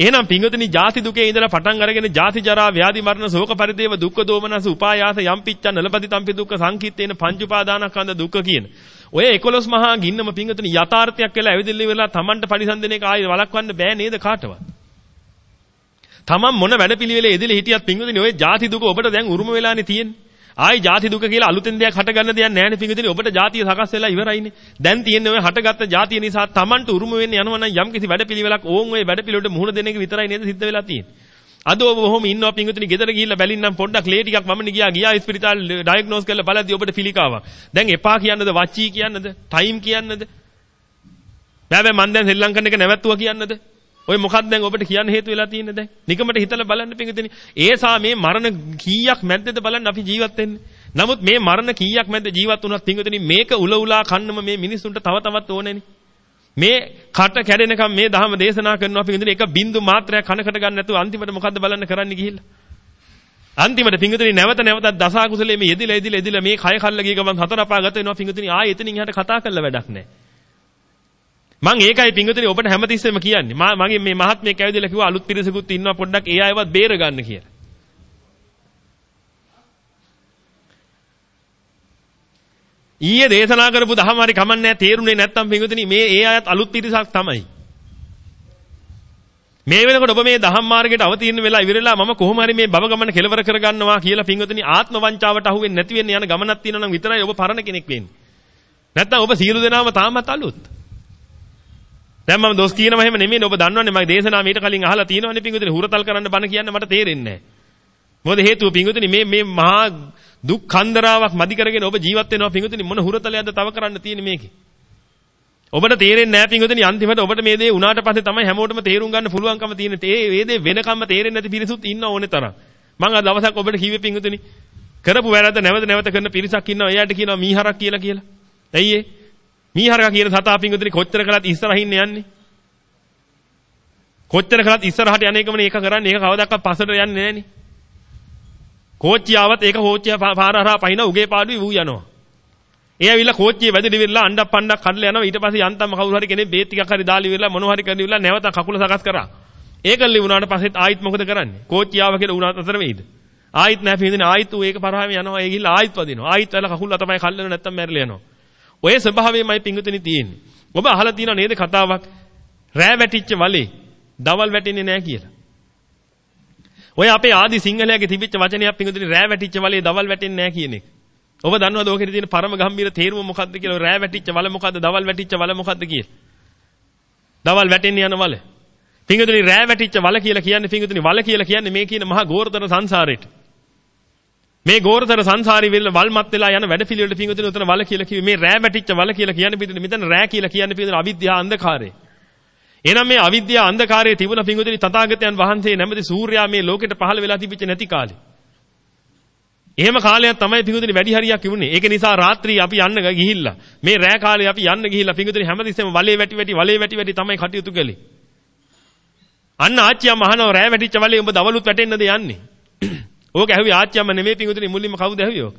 එහෙනම් පිංගුතුනි ජාති දුකේ ඉඳලා පටන් අරගෙන ජාති ජරා ව්‍යාධි මරණ ශෝක පරිදේව දුක්ඛ දෝමනස උපායාස යම්පිච්ඡන් නලපති තම්පි දුක්ඛ සංකීර්තේන පංච උපාදානස්කන්ධ දුක්ඛ කියන. ඔය 11 මහා ගින්නම පිංගුතුනි යථාර්ථයක් වෙලා ඇවිදින්න වෙලා Tamanට පරිසන්දනයක ආයේ වළක්වන්න බෑ නේද කාටවත්. Taman මොන වැඩපිළිවෙලේ එදිලි හිටියත් පිංගුතුනි ඔය ජාති දුක ඔබට දැන් උරුම වෙලානේ තියෙන්නේ. ආයි ಜಾති දුක කියලා අලුතෙන් දෙයක් හටගන්න දෙයක් නැහැ නේ පිංගුදිනේ. ඔබට ಜಾතිය සකස් වෙලා ඉවරයිනේ. දැන් තියෙන්නේ ඔය හටගත්ත ಜಾතිය නිසා Tamanට උරුම වෙන්න යනවා නම් යම් කිසි වැඩපිළිවෙලක් ඕන් ඔය වැඩපිළිවෙලට මුහුණ දෙන එක විතරයි නේද සිද්ධ වෙලා තියෙන්නේ. අද ඔබ බොහොම ඉන්නවා පිංගුතුනි ගෙදර ගිහිල්ලා බැලින්නම් පොඩ්ඩක් ලේ ටිකක් වමන ගියා ගියා ස්පිරිතාල ඩයග්නෝස් කරලා බලද්දී ඔබට පිළිකාවක්. දැන් එපා කියන්නද වච්චී කියන්නද ටයිම් කියන්නද? බෑ බෑ මං දැන් සෙල්ලම් කරන එක නැවැත්තුවා කියන්නද? ඔය මොකක්ද දැන් ඔබට කියන්න හේතු වෙලා තියෙන්නේ දැන්? නිකමට හිතලා බලන්න පිංගුතුනි. ඒසා මේ මරණ කීයක් මැද්දද බලන්න අපි ජීවත් වෙන්නේ. නමුත් මේ මරණ කීයක් මැද්ද ජීවත් වුණත් පිංගුතුනි මේක උල උලා කන්නම මේ මිනිස්සුන්ට තව තවත් ඕනේනේ. මේ කට කැඩෙනකම් මේ ධහම දේශනා කරනවා පිංගුතුනි එක බින්දු මාත්‍රයක් කනකට ගන්න නැතුව අන්තිමට මොකද්ද බලන්න කරන්න ගිහිල්ලා. අන්තිමට පිංගුතුනි නැවත නැවතත් දසා කුසලයේ මේ යෙදිලා යෙදිලා යෙදිලා මේ කය කල්ල ගිය ගමන් හතර අපාගත වෙනවා පිංගුතුනි ආයෙ එතනින් එහාට කතා කරලා වැඩක් නැහැ. මම ඒකයි පිංගුතුනි ඔබට හැමතිස්සෙම කියන්නේ. මගේ මේ මහත්මයෙක් ඇවිදලා කිව්වා අලුත් පිරිසකුත් ඉන්නවා පොඩ්ඩක් ඒ අයවත් බේර ගන්න කියලා. ඊයේ දේශනා කරපු දහම හරි කමන්නේ තේරුනේ නැත්තම් පිංගුතුනි මේ ඒ අයත් අලුත් පිරිසක් තමයි. මේ වෙනකොට ඔබ මේ දහම් මාර්ගයට අවතීර්ණ වෙලා ඉවරලා මම කොහොම හරි මේ භව ගමන කෙලවර කරගන්නවා කියලා පිංගුතුනි ආත්ම වංචාවට අහු වෙන්නේ නැති වෙන්න යන ගමනක් තියෙනවා නම් විතරයි ඔබ පරණ කෙනෙක් වෙන්නේ. නැත්තම් ඔබ සියලු දෙනාම තාමත් අලුත්. දැන් මම දොස් කියනව එහෙම නෙමෙයි ඔබ දන්නවනේ මගේ දේශනාව මීට කලින් අහලා තියෙනවනේ පිංගුතුනි හුරතල් කරන්න බණ කියන්න මට තේරෙන්නේ නැහැ. මොකද හේතුව පිංගුතුනි මේ මේ මහා දුක් කන්දරාවක් මදි කරගෙන ඔබ ජීවත් වෙනවා පිංගුතුනි මොන හුරතලයක්ද තව කරන්න තියෙන්නේ මේකේ. ඔබට තේරෙන්නේ නැහැ පිංගුතුනි අන්තිමට ඔබට මේ දේ උනාට පස්සේ තමයි හැමෝටම තේරුම් ගන්න පුළුවන්කම තියෙන්නේ. ඒ මේ දේ වෙනකම්ම තේරෙන්නේ නැති පිරිසුත් ඉන්න ඕනේ තරම්. මම අද දවසක් ඔබට කිව්වේ පිංගුතුනි කරපු වැරද්ද නැවත නැවත කරන පිරිසක් ඉන්නවා. එයාට කියනවා මීහරක් කියලා කියලා. ඇයි ඒ? මීහරක කියන සතා පිංගුතුනි කොච්චර කළත් ඉස්සරහින් යන්නේ. කොච්චර කළත් ඉස්සරහට යන එකමනේ ඒක කරන්නේ. ඒක කවදාවත් පස්සට යන්නේ නැහනේ. කෝච්චියාවත් ඒක කෝච්චිය පාර හරහා පහින උගේ පාඩුවේ වූ යනවා. ඒ ඇවිල්ලා කෝච්චියේ වැදිලි විරලා අණ්ඩක් පණ්ඩක් කඩලා යනවා. ඊට පස්සේ යන්තම් කවුරු හරි කෙනෙක් බේත් ටිකක් හරි දාලි විරලා මොනවා හරි කරලා ඉවරලා නැවත කකුල සකස් කරා. ඒකල්ලි වුණාට පස්සෙත් ආයිත් මොකද කරන්නේ? කෝච්චියාව කියලා උනාට අතර වෙයිද? ආයිත් නැහැ පිටින් ආයිත් ඌ ඒක පරාම යනවා. ඒ ගිහිල්ලා ආයිත් වදිනවා. ආයිත් වැල කකුල තමයි කල්ලන නැත්තම් මැරිලා යනවා. ඔය ස්වභාවයමයි පිංගුතුනි තියෙන්නේ. ඔබ අහලා තියෙනව නේද කතාවක්? රෑ වැටිච්ච වලේ දවල් වැටෙන්නේ නැහැ කියලා. ඔය අපේ ආදි සිංහලයේ තිබිච්ච වචනයක් පිඟුදුනි රෑ වැටිච්ච වලේ දවල් වැටෙන්නේ නැහැ කියන එක. ඔබ දන්නවද ඕකේ තියෙන පරම ගම්බීර තේරුම මොකද්ද කියලා? රෑ වැටිච්ච වල මොකද්ද? දවල් වැටිච්ච වල මොකද්ද කියලා? දවල් වැටෙන්නේ යන වල. පිඟුදුනි රෑ වැටිච්ච වල කියලා කියන්නේ පිඟුදුනි වල කියලා කියන්නේ මේ කියන මහා ගෝරතර සංසාරේට. මේ ගෝරතර සංසාරي වෙල වල්මත් වෙලා යන වැඩ පිළිවෙලට පිඟුදුනි උතන වල කියලා කිව්වේ මේ රෑ වැටිච්ච වල කියලා කියන්නේ පිටින් මෙතන රෑ කියලා කියන්නේ පිටින් අවිද්‍යාව අන්ධකාරය. එහෙනම් මේ අවිද්‍යාව අන්ධකාරයේ තිබුණ පිංගුදිනි තථාගතයන් වහන්සේ නැමැති සූර්යයා මේ ලෝකෙට පහළ වෙලා තිබිච්ච නැති කාලේ. එහෙම කාලයක් තමයි පිංගුදිනි වැඩි හරියක් ඉුණේ. ඒක නිසා රාත්‍රී අපි යන්න ගිහිල්ලා මේ රෑ කාලේ අපි යන්න ගිහිල්ලා පිංගුදිනි හැමතිස්සෙම වලේ වැටි වැටි වලේ වැටි වැටි තමයි කටයුතු කළේ. අන්න ආච්චියා මහනව රෑ වැටිච්ච වලේ උඹ දවලුත් වැටෙන්නද යන්නේ? ඕක ඇහුවේ ආච්චියම්ම නෙමෙයි පිංගුදිනි මුලින්ම කවුද ඇහුවේ ඕක?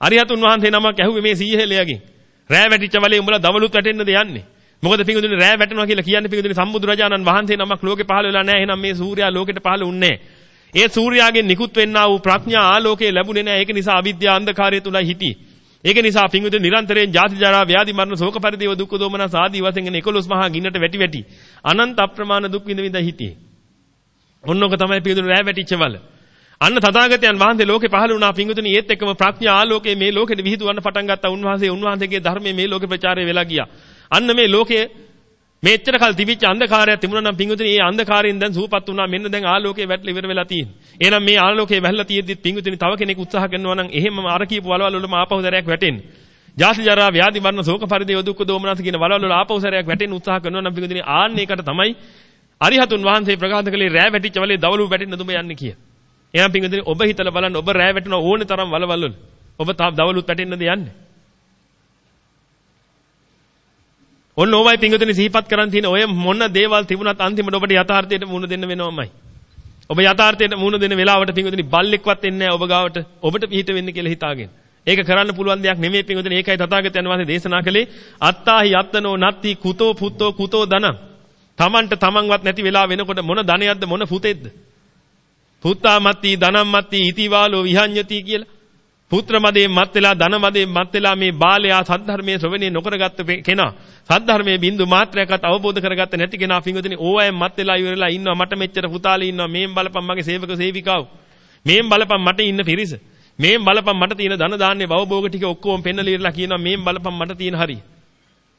අරිහතුන් වහන්සේ නමක් ඇහුවේ මේ සීහෙලයකින්. රෑ වැටිච්ච වලේ උඹලා දවලුත් වැටෙන්නද යන්නේ? මොකද පිඟුදුනේ රෑ වැටෙනවා කියලා කියන්නේ පිඟුදුනේ සම්බුදු රජාණන් වහන්සේ නමක් ලෝකේ පහළ වෙලා නැහැ. එහෙනම් මේ සූර්යයා ලෝකෙට පහළ වුන්නේ ඒ සූර්යාගෙන් නිකුත් වෙන්නා වූ ප්‍රඥා ආලෝකයේ ලැබුණේ නැහැ. ඒක නිසා අවිද්‍යා අන්ධකාරය තුලයි හිටියේ. ඒක නිසා පිඟුදුනේ නිරන්තරයෙන් ජාති ජරා ව්‍යාධි මරණ ශෝක පරිදේව දුක්ඛ දෝමනස ආදී වශයෙන් 11 මහා ගින්නට වැටි වැටි අනන්ත අප්‍රමාණ දුක් විඳ විඳ හිටියේ. ඔන්නෝක තමයි පිඟුදුනේ රෑ වැටිච්ච වල. අන්න තථාගතයන් වහන්සේ ලෝකේ පහළ වුණා පිඟුදුනේ ඒත් එක්කම ප්‍රඥා ආලෝකයේ මේ ලෝකෙට විහිදුවන්න පටන් ගත්තා උන්වහන්සේ උන්වහන්සේගේ ධර්මයේ මේ ලෝකේ ප්‍රචාරය වෙලා ගියා. අන්න මේ ලෝකයේ මේ එච්චර කල් තිබිච්ච අන්ධකාරයක් තිබුණා නම් පිංගුතුනි මේ අන්ධකාරයෙන් දැන් සූපත් වුණා මෙන්න දැන් ආලෝකයේ වැටලා ඉවර වෙලා තියෙන්නේ. එහෙනම් මේ ආලෝකයේ වැහලා තියෙද්දිත් පිංගුතුනි තව කෙනෙක් උත්සාහ කරනවා නම් එහෙම අර කියපු වලවල් වලම ආපහු සැරයක් වැටෙන්නේ. ජාති ජරා ව්‍යාධි මරණ ශෝක පරිදේව දුක්ඛ දෝමනස කියන වලවල් වල ආපහු සැරයක් වැටෙන්න උත්සාහ කරනවා නම් පිංගුතුනි ආන්න ඒකට තමයි අරිහතුන් වහන්සේ ප්‍රකාශ කළේ රෑ වැටිච්ච වලේ දවලු වැටෙන්න දුඹ යන්නේ කිය. එහෙනම් පිංගුතුනි ඔබ හිතලා බලන්න ඔබ රෑ වැටෙන ඕනේ තරම් වලවල් වල. ඔබ දවලුත් වැටෙන්නද යන්නේ? ඔන්න ඕවයි පිංගුතුනි සිහිපත් කරන් තියෙන ඔය මොන දේවල් තිබුණත් අන්තිමට ඔබට යථාර්ථයට මුහුණ දෙන්න වෙනවමයි. ඔබ යථාර්ථයට මුහුණ දෙන වෙලාවට පිංගුතුනි බල්ලෙක්වත් එන්නේ නැහැ ඔබ ගාවට. ඔබට පිහිට වෙන්න කියලා හිතාගෙන. ඒක කරන්න පුළුවන් දෙයක් නෙමෙයි පිංගුතුනි. ඒකයි තථාගතයන් වහන්සේ දේශනා කළේ අත්තාහි යත්තනෝ නත්ති කුතෝ පුත්තෝ කුතෝ ධනං. Tamanට Tamanවත් නැති වෙලා වෙනකොට මොන ධනයක්ද මොන පුතෙක්ද? පුත්තා මත්ති ධනම් මත්ති ඉතිවාලෝ විහඤ්ඤති කියලා. පුත්‍ර මදේ මත් වෙලා ධන මදේ මත් වෙලා මේ බාලයා සද්ධර්මයේ ශ්‍රවණය නොකරගත්ත කෙනා සද්ධර්මයේ බින්දු මාත්‍රයක්වත් අවබෝධ කරගත්ත නැති කෙනා පිංගුතුනි ඕවයෙන් මත් වෙලා ඉවරලා ඉන්නවා මට මෙච්චර පුතාලේ ඉන්නවා මේන් බලපන් මගේ සේවක සේවිකාව. මේන් බලපන් මට ඉන්න පිරිස. මේන් බලපන් මට තියෙන ධන දාන්නේ භවභෝග ටික ඔක්කොම පෙන්නලා ඉවරලා කියනවා මේන් බලපන් මට තියෙන හරිය.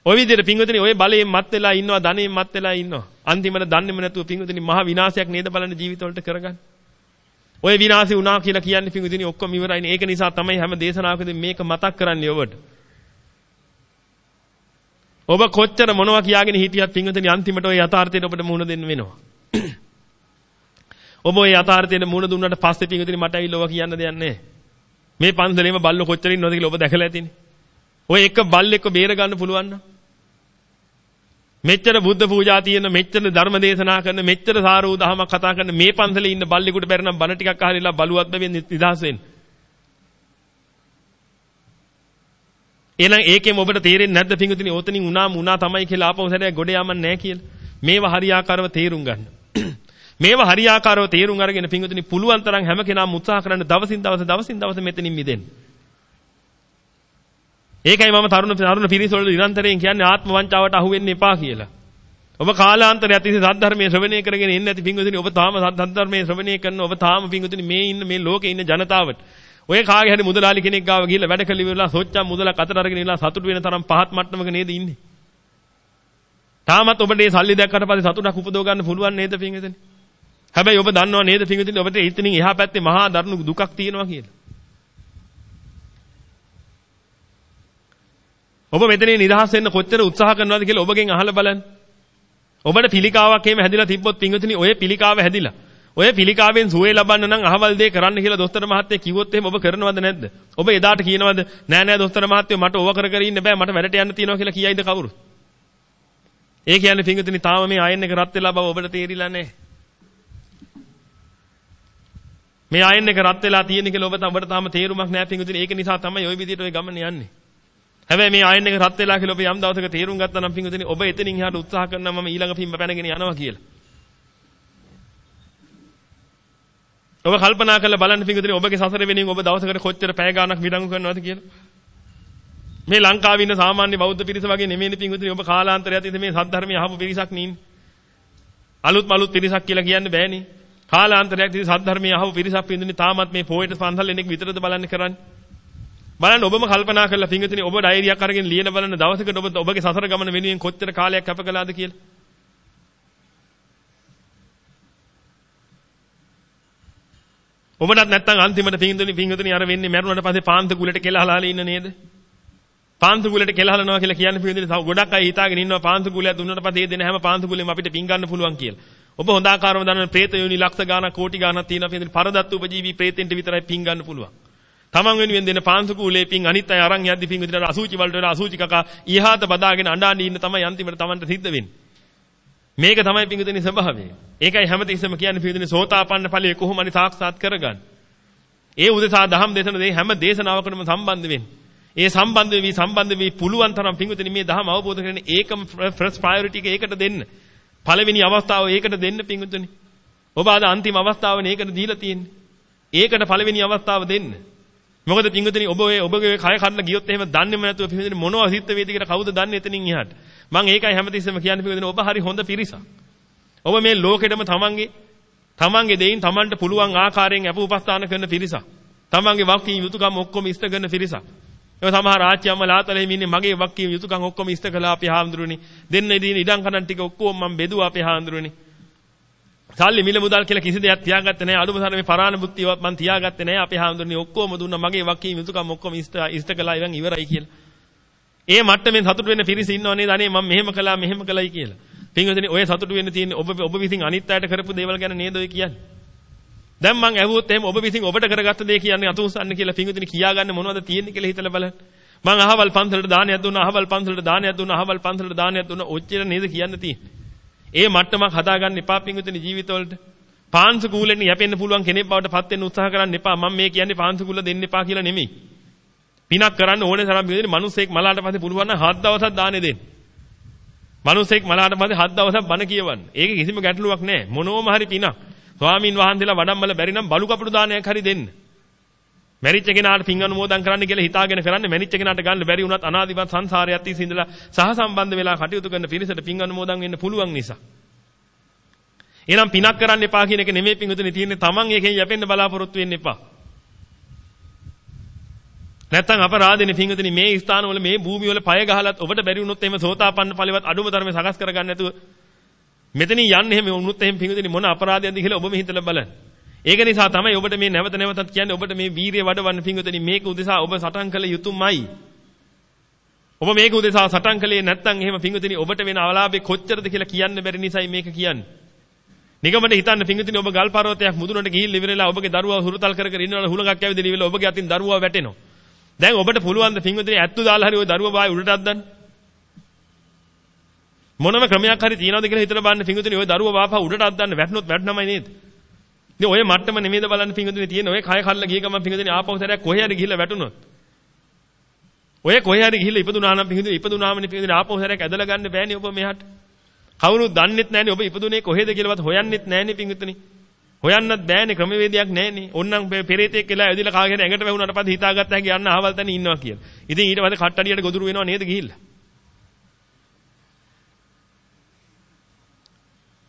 ඔය විදිහට පිංගුතුනි ඔය බලයෙන් මත් වෙලා ඉන්නවා ධනෙන් මත් වෙලා ඉන්නවා. අන්තිමට දන්නේම නැතුව පිංගුතුනි මහ විනාශයක් නේද බලන්න ජීවිතවලට කරගන්නේ? ඔය විනාශي වුණා කියලා කියන්නේ පිඟුදිනේ ඔක්කොම ඉවරයිනේ. ඒක නිසා තමයි හැම දේශනාවකදී මේක මතක් කරන්නේ ඔබට. ඔබ කොච්චර මොනවා කියාගෙන හිටියත් පිඟුදිනේ අන්තිමට ඔය යථාර්ථයට ඔබට මුහුණ දෙන්න වෙනවා. ඔබ ඔය යථාර්ථයට මුහුණ දුන්නාට පස්සේ පිඟුදිනේ මට ඇවිල්ලා ඔවා කියන්න දෙයක් නැහැ. මේ පන්සලේම බල්ලෝ කොච්චර ඉන්නවද කියලා ඔබ දැකලා ඇතිනේ. ඔය එක බල්ලෙක්ව බේර ගන්න පුළුවන් නම් මෙච්චර බුද්ධ පූජා තියෙන මෙච්චර ධර්ම දේශනා කරන මෙච්චර සාරූ දහමක් කතා කරන මේ පන්සලේ ඉන්න බල්ලෙකුට බැරි නම් බණ ටිකක් අහලා බලුවත් බැවින් නිදහස් වෙන්න. එහෙනම් ඒකෙම ඔබට තේරෙන්නේ නැද්ද පිංගුතුනි ඕතනින් උනාම උනා තමයි කියලා ආපහු සැරයක් ගොඩ යමන් නැහැ කියලා. මේව හරියාකාරව තේරුම් ගන්න. මේව හරියාකාරව තේරුම් අරගෙන පිංගුතුනි පුළුවන් තරම් හැම කෙනාම උත්සාහ කරන්න දවසින් දවස දවසින් දවස මෙතනින් මිදෙන්න. ඒකයි මම තරුණ තරුණ පිරිස වල නිරන්තරයෙන් කියන්නේ ආත්ම වංචාවට අහු වෙන්න එපා කියලා. ඔබ කාලාන්තරයක් තිස්සේ සද්ධර්මයේ ශ්‍රවණය කරගෙන ඉන්නේ නැති පිංගුතුනි ඔබ තාම සද්ධර්මයේ ශ්‍රවණය කරන ඔබ තාම පිංගුතුනි මේ ඉන්න මේ ලෝකේ ඉන්න ජනතාවට ඔය කාගේ හරි මුදලාලි කෙනෙක් ගාව ගිහිල්ලා වැඩ කළ ඉවරලා සොච්චම් මුදලක් අතට අරගෙන ඉලා සතුටු වෙන තරම් පහත් මට්ටමක නේද ඉන්නේ. තාමත් ඔබට මේ සල්ලි දැක්කට පස්සේ සතුටක් උපදව ගන්න පුළුවන් නේද පිංගුතුනි? හැබැයි ඔබ දන්නව නේද පිංගුතුනි ඔබට ඉතින් එහා පැත්තේ මහා දරුණු දුකක් තියෙනවා කියලා. ඔබ මෙතනින් නිදහස් වෙන්න කොච්චර උත්සාහ කරනවද කියලා ඔබගෙන් අහලා බලන්න. ඔබට පිළිකාවක් එහෙම හැදිලා තිබ්බොත් පිංගුතුනි ඔය පිළිකාව හැදිලා. ඔය පිළිකාවෙන් සුවේ ලබන්න නම් අහවල් දේ කරන්න කියලා දොස්තර මහත්තයා කිව්වොත් එහෙම ඔබ කරනවද නැද්ද? ඔබ එදාට කියනවද නෑ නෑ දොස්තර මහත්තයෝ මට ඕව කර කර ඉන්න බෑ මට වැඩට යන්න තියෙනවා කියලා කියයිද කවුරු? ඒ කියන්නේ පිංගුතුනි තාම මේ අයන් එක රත් වෙලා බව ඔබට තේරිලා නෑ. මේ අයන් එක රත් වෙලා තියෙන කියලා ඔබ ඔබට තාම තේරුමක් නෑ පිංගුතුනි. ඒක නිසා තමයි ওই විදිහට ඔය ගමන යන්නේ. හැබැයි මේ ආයන් එක රත් වෙලා කියලා ඔබ යම් දවසක තේරුම් ගත්තා නම් පින්වතුනි ඔබ එතනින් එහාට උත්සාහ කරනවා මම ඊළඟ පින්ම පැනගෙන යනවා කියලා. ඔබ කල්පනා කරලා බලන්න පින්වතුනි ඔබගේ සසර වෙනින් ඔබ දවසකට කොච්චර පැය ගාණක් විඩංගු කරනවද කියලා. මේ ලංකාවේ ඉන්න සාමාන්‍ය බෞද්ධ පිරිස වගේ නෙමෙයිනේ පින්වතුනි ඔබ කාලාන්තරයත් ඉතින් මේ සද්ධර්මයේ අහපු පිරිසක් නෙන්නේ. අලුත් මලුත් පිරිසක් කියලා කියන්න බෑනේ. කාලාන්තරයක් ඉතින් සද්ධර්මයේ අහපු පිරිසක් පින්වතුනි තාමත් මේ පොයට පන්සල් එනෙක් විතරද බලන්න කරන්නේ. බලන්න ඔබම කල්පනා කරලා පින්විතනේ ඔබ ඩයරියක් අරගෙන ලියන බලන්න දවසකට ඔබ ඔබගේ සසර ගමන වෙනුවෙන් කොච්චර කාලයක් කැප කළාද කියලා. ඔබටත් නැත්තම් අන්තිමට පින්විතනේ පින්විතනේ අර වෙන්නේ මැරුණාට පස්සේ පාන්ත කුලට කෙලහලාලා ඉන්න නේද? පාන්ත කුලට කෙලහලනවා කියලා කියන්නේ පින්විතනේ තව ගොඩක් අය හිතාගෙන ඉන්නවා පාන්ත කුලයක් දුන්නාට පස්සේ ඒ දෙන හැම පාන්ත කුලෙම අපිට පින් ගන්න පුළුවන් කියලා. ඔබ හොඳ ආකාරව දන්න ප්‍රේත යෝනි ලක්ෂ ගාණක් කෝටි ගාණක් තියෙනවා පින්විතනේ පරදත්ත උපජීවී ප්‍රේතෙන්ට විතරයි පින් ගන්න පුළුවන්. තමන් වෙනුවෙන් දෙන පාන්සු කූලේ පින් අනිත් අය අරන් යද්දි පින් විදිහට අසූචි වලට වෙලා අසූචි කකා ඊහාත බදාගෙන අඬාන ඉන්න තමයි අන්තිමට තමන්ට සිද්ධ වෙන්නේ. මේක තමයි පිංගුතුනි ස්වභාවය. ඒකයි හැමතිස්සෙම කියන්නේ පිංගුතුනි සෝතාපන්න ඵලයේ කොහොම හරි සාක්ෂාත් කරගන්න. ඒ උදෙසා දහම් දේශන දේ හැම දේශනාවකටම සම්බන්ධ වෙන්න. ඒ සම්බන්ධ වෙවි සම්බන්ධ වෙවි පුළුවන් තරම් පිංගුතුනි මේ දහම අවබෝධ කරගෙන ඒකම ෆස්ට් ප්‍රයොරිටි එක ඒකට දෙන්න. පළවෙනි අවස්ථාව ඒකට දෙන්න පිංගුතුනි. ඔබ අද අන්තිම අවස්ථාවනේ ඒකට දීලා තියෙන්නේ. ඒකට පළවෙනි අවස්ථාව දෙන්න. මොකද පින්විතනි ඔබ ඔය ඔබගේ කය කඩලා ගියොත් එහෙම දන්නේම නැතුව පින්විතනි මොනවා සිද්ධ වේද කියලා කවුද දන්නේ එතනින් එහාට? මම ඒකයි හැමතිස්සෙම කියන්නේ පින්විතනි ඔබ හරි හොඳ පිරිසක්. ඔබ මේ ලෝකෙටම තමන්ගේ තමන්ගේ දෙයින් තමන්ට පුළුවන් ආකාරයෙන් අප උපස්ථාන කරන පිරිසක්. තමන්ගේ වක්කීම් යුතුයකම් ඔක්කොම ඉෂ්ට කරන පිරිසක්. ඒ සමහර ආච්චියම්ම ලාතලෙහිම ඉන්නේ මගේ වක්කීම් යුතුයකම් ඔක්කොම ඉෂ්ට කළා අපි හාමුදුරනේ දෙන්න ඉදින් ඉඩම් කඩන් ටික ඔක්කොම මම බෙදුවා අපි හාමුදුරනේ සල්ලි මිල මුදල් කියලා කිසි දෙයක් තියාගත්තේ නැහැ. අඩුම තරමේ පරාණ බුද්ධියවත් මං තියාගත්තේ නැහැ. අපේ හාමුදුරනේ ඔක්කොම දුන්නා. මගේ වකීම් යුතුයකම් ඔක්කොම ඉෂ්ට ඉෂ්ට කළා. ඉවන් ඉවරයි කියලා. ඒ මට්ටමින් සතුට වෙන්න පිරිස ඉන්නව නේද? අනේ මම මෙහෙම කළා මෙහෙම කළයි කියලා. පින්වතුනි ඔය සතුට වෙන්න තියෙන්නේ ඔබ ඔබ විසින් අනිත් අයට කරපු දේවල් ගැන නේද ඔය කියන්නේ? දැන් මං ඇහුවොත් එහෙම ඔබ විසින් ඔබට කරගත්ත දේ කියන්නේ අතුස්සන්න කියලා පින්වතුනි කියාගන්න මොනවද තියෙන්නේ කියලා හිතලා බලන්න. මං අහවල් පන්සලට දානයක් දුන්නා අහවල් පන්සලට දානයක් දුන්නා අහවල් පන්සලට දානයක් දුන්නා ඔච්චර නේද කියන්න තියෙන්නේ. ඒ මට්ටමක් හදාගන්න එපා පින්වතුනි ජීවිතවලට. පාංශු කූලෙන් යැපෙන්න පුළුවන් කෙනෙක් බවට පත් වෙන්න උත්සාහ කරන්න එපා. මම මේ කියන්නේ පාංශු කූල දෙන්න එපා කියලා නෙමෙයි. පිනක් කරන්න ඕනේ තරම් පිළිදෙන මිනිස්සෙක් මලාට පස්සේ පුළුවන් නම් හත් දවසක් දානේ දෙන්න. මිනිස්සෙක් මලාට පස්සේ හත් දවසක් බණ කියවන්න. ඒකේ කිසිම ගැටලුවක් නැහැ. මොනෝම හරි පිනක්. ස්වාමින් වහන්සේලා වඩම්මල බැරි නම් බලු කපුටු දානයක් හරි දෙන්න. මැරිච්ච කෙනාට පින් අනුමෝදන් කරන්න කියලා හිතාගෙන කරන්නේ මැරිච්ච කෙනාට ගන්න බැරි වුණත් අනාදිමත් සංසාරයක් තිස්සේ ඉඳලා සහ සම්බන්ධ වෙලා කටයුතු කරන පිරිසට පින් අනුමෝදන් වෙන්න පුළුවන් නිසා. එහෙනම් පිනක් කරන්න එපා කියන එක නෙමෙයි පින්වතුනි තියෙන්නේ Taman එකෙන් යැපෙන්න බලාපොරොත්තු වෙන්න එපා. නැත්තම් අපරාධෙනේ පින්වතුනි මේ ස්ථානවල මේ භූමිවල පය ගහලත් ඔබට බැරි වුණොත් එහෙම සෝතාපන්න ඵලවත් අඩුම තරමේ සකස් කරගන්න නැතුව මෙතනින් යන්නේ එහෙම වුණොත් එහෙම පින්වතුනි මොන අපරාධයක්ද කියලා ඔබම හිතලා බලන්න. ඒක නිසා තමයි ඔබට මේ නැවත නැවතත් කියන්නේ ඔබට මේ වීරිය වඩවන්න පිංගුතනි මේක උදෙසා ඔබ සටන් කළ යුතුමයි. ඔබ මේක උදෙසා සටන් කළේ නැත්නම් එහෙම පිංගුතනි ඔබට වෙන අවලාභේ කොච්චරද කියලා කියන්න බැරි නිසායි මේක කියන්නේ. නිගමන හිතන්න පිංගුතනි ඔබ ගල් පර්වතයක් මුදුනට ගිහිල්ලා ඉවරලා ඔබගේ දරුවා හුරුතල් කර කර ඉන්නවල හුලඟක් ඇවිදින ඉවරලා ඔබගේ අතින් දරුවා වැටෙනවා. දැන් ඔබට පුළුවන් ද පිංගුතනි ඇත්තු දාලා හරි ওই දරුවා බායි උඩටත් දාන්න. මොනම ක්‍රමයක් හරි තියනවද කියලා හිතලා බලන්න පිංගුතනි ওই දරුවා බාපා උඩටත් දාන්න වැටුනොත් වැටනමයි නේද? ඉතින් ඔය මට්ටම නෙමෙයිද බලන්න පිංගුතුනේ තියෙන ඔය කය කල්ලා ගිය ගමන් පිංගුතුනේ ආපහු සැරයක් කොහේ හරි ගිහිල්ලා වැටුනොත් ඔය කොහේ හරි ගිහිල්ලා ඉපදුනා නම් පිංගුතුනේ ඉපදුනාමනේ පිංගුතුනේ ආපහු සැරයක් ඇදලා ගන්න බෑනේ ඔබ මෙහාට. කවුරුත් දන්නෙත් නැහනේ ඔබ ඉපදුනේ කොහෙද කියලාවත් හොයන්නෙත් නැහනේ පිංගුතුනේ. හොයන්නත් බෑනේ ක්‍රමවේදයක් නැහනේ ඕන්නම් පෙරේතෙක් කියලා ඇවිදලා කාගෙන ඇඟට වැහුණාට පස්සේ හිතාගත්ත හැකි යන්න අහවල් තැන ඉන්නවා කියලා. ඉතින් ඊට පස්සේ කට්ටඩියට ගොදුරු වෙනව නේද ගිහිල්ලා.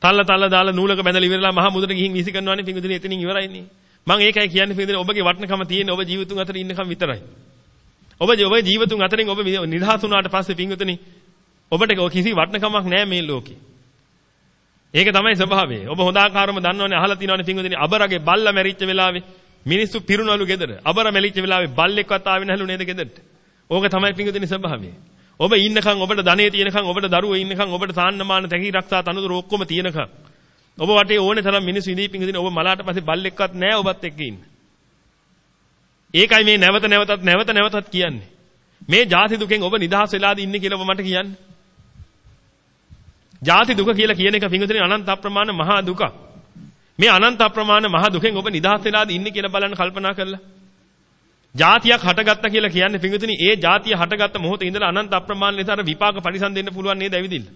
තල්ල තල්ල දාලා නූලක බැඳලා ඉවරලා මහා මුදට ගිහින් වීසි කරනවානේ පිංගුතුනේ එතනින් ඉවරයිනේ. මම ඒකයි කියන්නේ පිංගුතුනේ ඔබගේ වටිනකම තියෙන්නේ ඔබ ජීවිතුන් අතර ඉන්නකම් විතරයි. ඔබ ඔබ ජීවිතුන් අතරින් ඔබ නිදහස් වුණාට පස්සේ පිංගුතුනේ ඔබට කිසි වටිනකමක් නැහැ මේ ලෝකේ. ඒක තමයි ස්වභාවය. ඔබ හොඳ ආකාරම දන්නවනේ අහලා තියෙනවනේ පිංගුතුනේ අබරගේ බල්ලා මැරිච්ච වෙලාවේ මිනිස්සු පිරුණලු ගෙදර. අබර මැරිච්ච වෙලාවේ බල්ලෙක්වත් ආවේ නැහලු නේද ගෙදරට. ඕක තමයි පිංගුතුනේ ස්වභාවය. ඔබ ඉන්නකම් ඔබට ධනෙ තියෙනකම් ඔබට දරුවෝ ඉන්නකම් ඔබට සාන්නමාන තැකි රක්ෂා තනතුරු ඔක්කොම තියෙනකම් ඔබ වටේ ඕනේ තරම් මිනිස්සු ඉඳීපින් ඉඳින ඔබ මලාට පස්සේ බල්ලෙක්වත් නැහැ ඔබත් එක්ක ඉන්න. ඒකයි මේ නැවත නැවතත් නැවත නැවතත් කියන්නේ. මේ ජාති දුකෙන් ඔබ නිදහස් වෙලාද ඉන්නේ කියලා ඔබ මට කියන්නේ. ජාති දුක කියලා කියන එක පිංගුතුනි අනන්ත අප්‍රමාණ මහා දුකක්. මේ අනන්ත අප්‍රමාණ මහා දුකෙන් ඔබ නිදහස් වෙලාද ඉන්නේ කියලා බලන්න කල්පනා කරලා. જાතියක් හටගත්තා කියලා කියන්නේ පිංගුතුනි ඒ જાතිය හටගත්ත මොහොතේ ඉඳලා අනන්ත අප්‍රමාණ ලෙස අර විපාක පරිසම් දෙන්න පුළුවන් නේද ඇවිදින්න.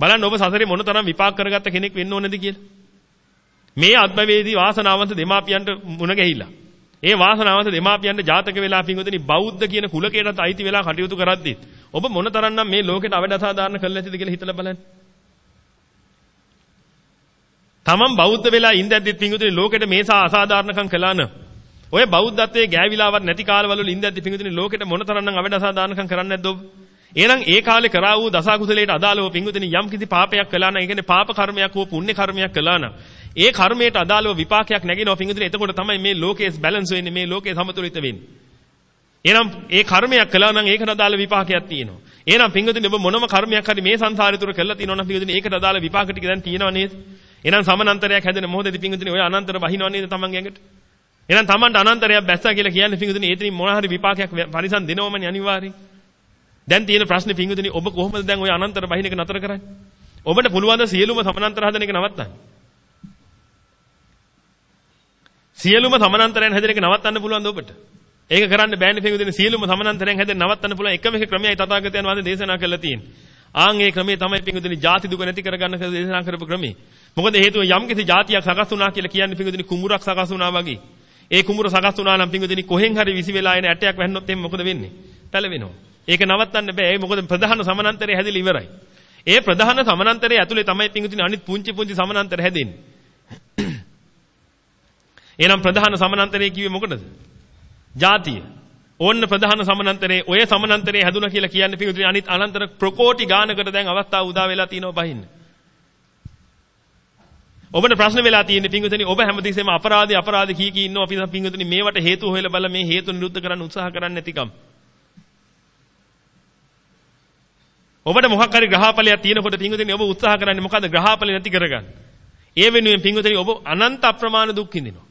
බලන්න ඔබ සසරේ මොන තරම් විපාක කරගත්ත කෙනෙක් වෙන්න ඕනේද කියලා. මේ අත්භවයේදී වාසනාවන්ත දෙමාපියන්ට මුණ ගැහිලා. ඒ වාසනාවන්ත දෙමාපියන්ට ජාතක වෙලා පිංගුතුනි බෞද්ධ කියන කුලකයටත් අයිති වෙලා කටයුතු කරද්දී ඔබ මොන තරම්නම් මේ ලෝකෙට අවඩ අසාධාරණ කළ නැතිද කියලා හිතලා බලන්න. තමන් බෞද්ධ වෙලා ඉඳද්දිත් පිංගුතුනි ලෝකෙට මේසා අසාධාරණකම් කළා නම් ඔය බෞද්ධත්වයේ ගෑවිලාවක් නැති කාලවල ඉඳද්දි පිංගුතුනි ලෝකෙට මොන තරම්නම් අවඩසා දානකම් කරන්නේ නැද්ද ඔබ? එහෙනම් ඒ කාලේ කරා වූ දසකුසලයට අදාළව පිංගුතුනි යම් කිසි පාපයක් කළා නම් ඒ කියන්නේ පාප කර්මයක් හෝ පුණ්‍ය කර්මයක් කළා නම් ඒ කර්මයට අදාළව විපාකයක් නැගෙනවා පිංගුතුනි එතකොට තමයි මේ ලෝකයේ බැලන්ස් වෙන්නේ මේ ලෝකයේ සමතුලිත වෙන්නේ. එහෙනම් ඒ කර්මයක් කළා නම් ඒකට අදාළ විපාකයක් තියෙනවා. එහෙනම් පිංගුතුනි ඔබ මොනම කර්මයක් හරි මේ සංසාරය තුර කළා තියෙනවා නම් පිංගුතුනි ඒකට අදාළ විපාක ටික දැන් තියෙනවා නේද? එහෙනම් සමනන්තරයක් හැදෙන මොහොතේදී පිංගුතුනි ඔය අනන්තර වහිනව නේද තමන්ගේ ඇඟට? එහෙනම් Tamanට අනන්තරයක් බැස්සා කියලා කියන්නේ පිංගුතුනි ඒතරින් මොන හරි විපාකයක් පරිසම් දෙනවමනේ අනිවාර්යෙන්. දැන් තියෙන ප්‍රශ්නේ පිංගුතුනි ඔබ කොහොමද දැන් ওই අනන්තර බහින එක නතර කරන්නේ? ඔබට පුළුවන් ද සියලුම සමානතර හදන එක නවත්තන්න? සියලුම සමානතරයන් හැදෙන එක නවත්තන්න පුළුවන් ද ඔබට? ඒක කරන්න බෑනේ පිංගුතුනි සියලුම සමානතරයන් හැදෙන්න නවත්තන්න පුළුවන් එකම එක ක්‍රමයයි තථාගතයන් වහන්සේ දේශනා කළා තියෙන්නේ. ආන් ඒ ක්‍රමේ තමයි පිංගුතුනි ಜಾති දුක නැති කරගන්න කියලා දේශනා කරපු ක්‍රමේ. මොකද හේතුව යම් කිසි ಜಾතියක් සකස් වුණා කියලා කියන්නේ පිංගුතුනි කුඹුරක් සකස් වුණා වගේ. ඒ කුඹුර සකස් වුණා නම් පිංගුදිනේ කොහෙන් හරි විසි වෙලා එන ඇටයක් වැන්නොත් එහෙනම් මොකද වෙන්නේ? පැලවෙනවා. ඒක නවත්තන්න බෑ. ඒ මොකද ප්‍රධාන සමානන්තරය හැදිලා ඉවරයි. ඒ ප්‍රධාන සමානන්තරය ඇතුලේ තමයි පිංගුදිනේ අනිත් පුංචි පුංචි සමානන්තර හැදෙන්නේ. එහෙනම් ප්‍රධාන සමානන්තරය කිව්වේ මොකටද? ಜಾතිය. ඕන්න ප්‍රධාන සමානන්තරේ ඔය සමානන්තරේ හැදුණා කියලා කියන්නේ පිංගුදිනේ අනිත් අනන්තර ප්‍රකෝටි ගානකට දැන් අවස්ථාව උදා වෙලා තිනවා බහින්න. ඔබට ප්‍රශ්න වෙලා තියෙන්නේ පිංගුතුනි ඔබ හැමතිස්සෙම අපරාධي අපරාධي කී කී ඉන්නවා අපි පිංගුතුනි මේවට හේතු හොයලා බලලා මේ හේතු නිරුද්ධ කරන්න උත්සාහ කරන්නේ නැතිකම්. ඔබට මොකක් හරි ග්‍රහඵලයක් තියෙනකොට පිංගුතුනි ඔබ උත්සාහ කරන්නේ මොකද්ද ග්‍රහඵල නැති කරගන්න. ඒ වෙනුවෙන් පිංගුතුනි ඔබ අනන්ත අප්‍රමාණ දුක් විඳිනවා.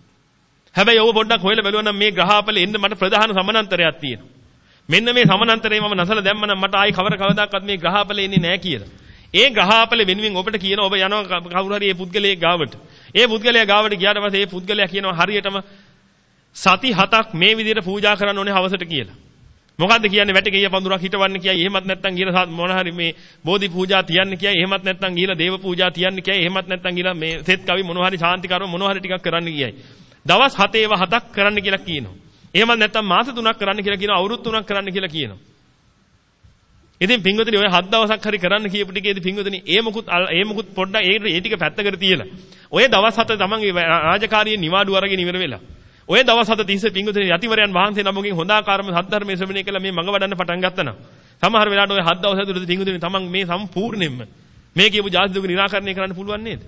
හැබැයි ඔබ පොඩ්ඩක් හොයලා බලුවා නම් මේ ග්‍රහඵල එන්න මට ප්‍රධාන සමානන්තරයක් තියෙනවා. මෙන්න මේ සමානන්තරේ මම නැසලා දැම්මනම් මට ආයි කවර කවදාකවත් මේ ග්‍රහඵල එන්නේ නැහැ කියලා. ඒ ග්‍රහාපල වෙනුවෙන් ඔබට කියන ඔබ යනවා කවුරු හරි මේ පුද්ගලයෙක් ගාවට. ඒ පුද්ගලයා ගාවට ගියාට පස්සේ ඒ පුද්ගලයා කියනවා හරියටම සති හතක් මේ විදිහට පූජා කරන්න ඕනේ හවසට කියලා. මොකද්ද කියන්නේ වැටකීය පඳුරක් හිටවන්න කියයි එහෙමත් නැත්නම් ගිහලා මොන හරි මේ බෝධි පූජා තියන්න කියයි එහෙමත් නැත්නම් ගිහලා දේව පූජා තියන්න කියයි එහෙමත් නැත්නම් ගිහලා මේ සෙත් කවි මොන හරි ශාන්ති කර්ම මොන හරි ටිකක් කරන්න කියයි. දවස් 7 ඒවා හතක් කරන්න කියලා කියනවා. එහෙමත් නැත්නම් මාස 3ක් කරන්න කියලා කියනවා අවුරුදු 3ක් කරන්න කියලා කියනවා. ඉතින් පින්වතුනි ඔය හත් දවසක් හරි කරන්න කියපු ටිකේදී පින්වතුනි ඒ මොකුත් ඒ මොකුත් පොඩ්ඩක් ඒ ඒ ටික පැත්තකට තියලා. ඔය දවස් හත තමන්ගේ රාජකාරියේ නිවාඩු අරගෙන ඉවර වෙලා. ඔය දවස් හත තිස්සේ පින්වතුනි යතිවරයන් වහන්සේ නමකින් හොඳාකාරම සද්ධර්මයේ ශ්‍රවණය කළා මේ මඟ වඩන්න පටන් ගත්තා නම් සමහර වෙලාවට ඔය හත් දවස් ඇතුළත පින්වතුනි තමන් මේ සම්පූර්ණයෙන්ම මේ කියපු ජාති දුක निराකරණය කරන්න පුළුවන් නේද?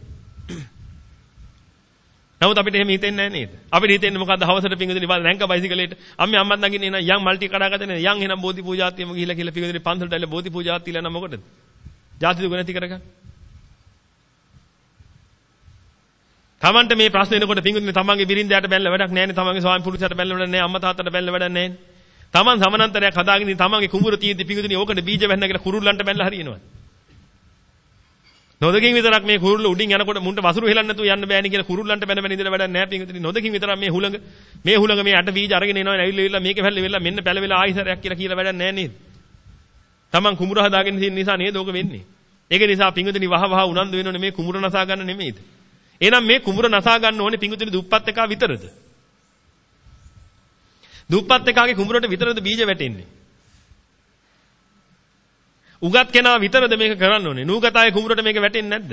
නමුත් අපිට එහෙම හිතෙන්නේ නැහැ නේද? අපිට හිතෙන්නේ මොකද්ද හවසට පිංගුදින බල නැංක බයිසිකලෙට අම්මේ අම්මත් නගින්න එන යන් මල්ටි කඩාගත්තේ නේ යන් එහෙනම් බෝධි පූජාත්තියම ගිහිලා කියලා පිංගුදින පන්සලට ඇවිල්ලා බෝධි පූජාත් තියලා නම් මොකටද? ජාති දුක නැති කරගන්න. තමන්ට මේ ප්‍රශ්න එනකොට පිංගුදින තමන්ගේ බිරින්දයට බැලලා වැඩක් නැහැ නේ තමන්ගේ ස්වාමි පුරුෂයාට බැලලා වැඩක් නැහැ අම්මා තාත්තට බැලලා වැඩක් නැහැ නේ. තමන් සමනන්තරයක් හදාගෙන ඉතින් තමන්ගේ කුඹුර තියෙද්දි පිංගුදින ඕකට බීජ වැන්න කියලා කුරුල්ලන්ට බැලලා හරියනවද? නොදකින් විතරක් මේ කුරුල්ල උඩින් යනකොට මුන්ට වසුරු හෙලන්න නැතුව යන්න බෑනේ කියලා කුරුල්ලන්ට බැන බැන ඉඳලා වැඩක් නැහැ පිංගුදින නොදකින් විතරක් මේ හුලඟ මේ හුලඟ මේ අට බීජ අරගෙන එනවා ඇවිල්ලා ඉවිල්ලා මේක පැල්ල වෙලා මෙන්න පැලවෙලා ආයිසරයක් කියලා කියලා වැඩක් නැහැ නේද? තමන් කුඹුර හදාගෙන තියෙන නිසා නේද ඕක වෙන්නේ. ඒක නිසා පිංගුදින වහ වහ උනන්දු වෙනෝනේ මේ කුඹුර නසා ගන්න නෙමෙයිද? එහෙනම් මේ කුඹුර නසා ගන්න ඕනේ පිංගුතුනි දුප්පත් එකා විතරද? දුප්පත් එකාගේ කුඹුරට විතරද බීජ වැටෙන්නේ? උගත් කෙනා විතරද මේක කරන්න ඕනේ? නූගතාගේ කුඹුරට මේක වැටෙන්නේ නැද්ද?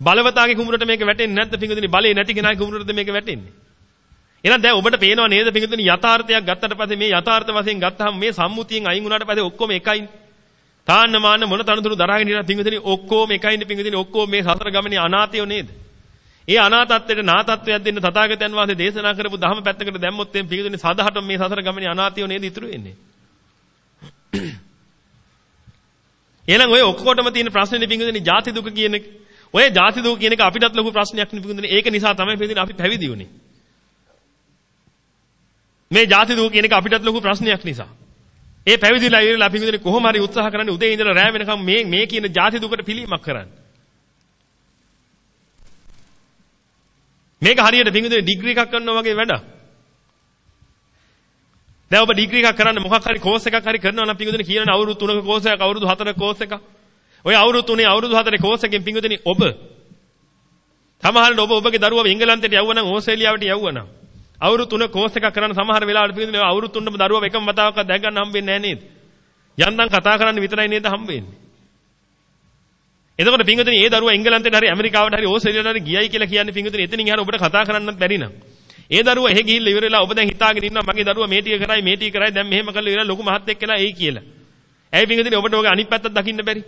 බලවතාගේ කුඹුරට මේක වැටෙන්නේ නැද්ද? පිංගුතුනි බලේ නැති කෙනාගේ කුඹුරට මේක වැටෙන්නේ? එහෙනම් දැන් ඔබට පේනව නේද පිංගුතුනි යථාර්ථයක් ගත්තට පස්සේ මේ යථාර්ථ වශයෙන් ගත්තාම මේ සම්මුතියෙන් අයින් වුණාට පස්සේ ඔක්කොම එකයිනේ. තාන්න මාන්න මොන තනතුරු දරාගෙන ඉන්න පිංගුදිනේ ඔක්කොම එකයිනේ පිංගුදිනේ ඔක්කොම මේ සතර ගමනේ අනාතයෝ නේද? ඒ අනාතත්වයට නාතත්වයක් දෙන්න තථාගතයන් වහන්සේ දේශනා කරපු ධර්ම පැත්තකට දැම්මොත් එම් පිංගුදිනේ සදහටම මේ සතර ගමනේ අනාතයෝ නේද ඉතුරු වෙන්නේ? එහෙනම් ඔය ඔක්කොටම තියෙන ප්‍රශ්නේ පිංගුදිනේ ජාති දුක කියන එක. ඔය ජාති දුක කියන එක අපිටත් ලොකු ප්‍රශ්නයක් නේ පිංගුදිනේ. ඒක නිසා තමයි පිංගුදිනේ අපි පැවිදි වුනේ. මේ ජාති දුක කියන එක අපිටත් ලොකු ප්‍රශ්නයක් නිසා. ඒ පැවිදිලා ඉවරලා අපි විදිහට කොහොම හරි උත්සාහ කරන්නේ උදේ ඉඳලා රෑ වෙනකම් මේ මේ කියන ಜಾති දුකට පිළියමක් කරන්න. මේක හරියට පිංගුදේ ඩිග්‍රී එකක් කරනවා වගේ වැඩක්. දැන් ඔබ ඩිග්‍රී එකක් කරන්න මොකක් හරි කෝස් එකක් හරි කරනවා නම් පිංගුදේ කියනනේ අවුරුදු 3ක කෝස් එකක් අවුරුදු 4ක කෝස් එකක්. ඔය අවුරුදු 3 අවුරුදු 4 කෝස් එකෙන් පිංගුදේ ඔබ සමහරවිට ඔබ ඔබගේ දරුවව එංගලන්තයට යවුවනම් ඕස්ට්‍රේලියාවට යවුවනම් අවුරුදු 3 කෝස් එකක් කරන්න සමහර වෙලාවට පිළිදෙන අවුරුදු 3ම දරුවව එකම වතාවක්වත් දැක ගන්න හම්බෙන්නේ නැහැ නේද? යන්තම් කතා කරන්න විතරයි නේද හම්බෙන්නේ. එතකොට පිංගුතුනි ඒ දරුවා එංගලන්තයට හරි ඇමරිකාවට හරි ඕස්ට්‍රේලියාවට හරි ගියයි කියලා කියන්නේ පිංගුතුනි එතනින් එහාට ඔබට කතා කරන්නත් බැරි නම්. ඒ දරුවා එහෙ ගිහිල්ලා ඉවර වෙලා ඔබ දැන් හිතාගෙන ඉන්නවා මගේ දරුවා මේ ටික කරයි මේ ටික කරයි දැන් මෙහෙම කරලා ඉවරලා ලොකු මහත් එක්කලා එයි කියලා. ඇයි පිංගුතුනි ඔබට ඔගේ අනිත් පැත්තත් දකින්න බැරි?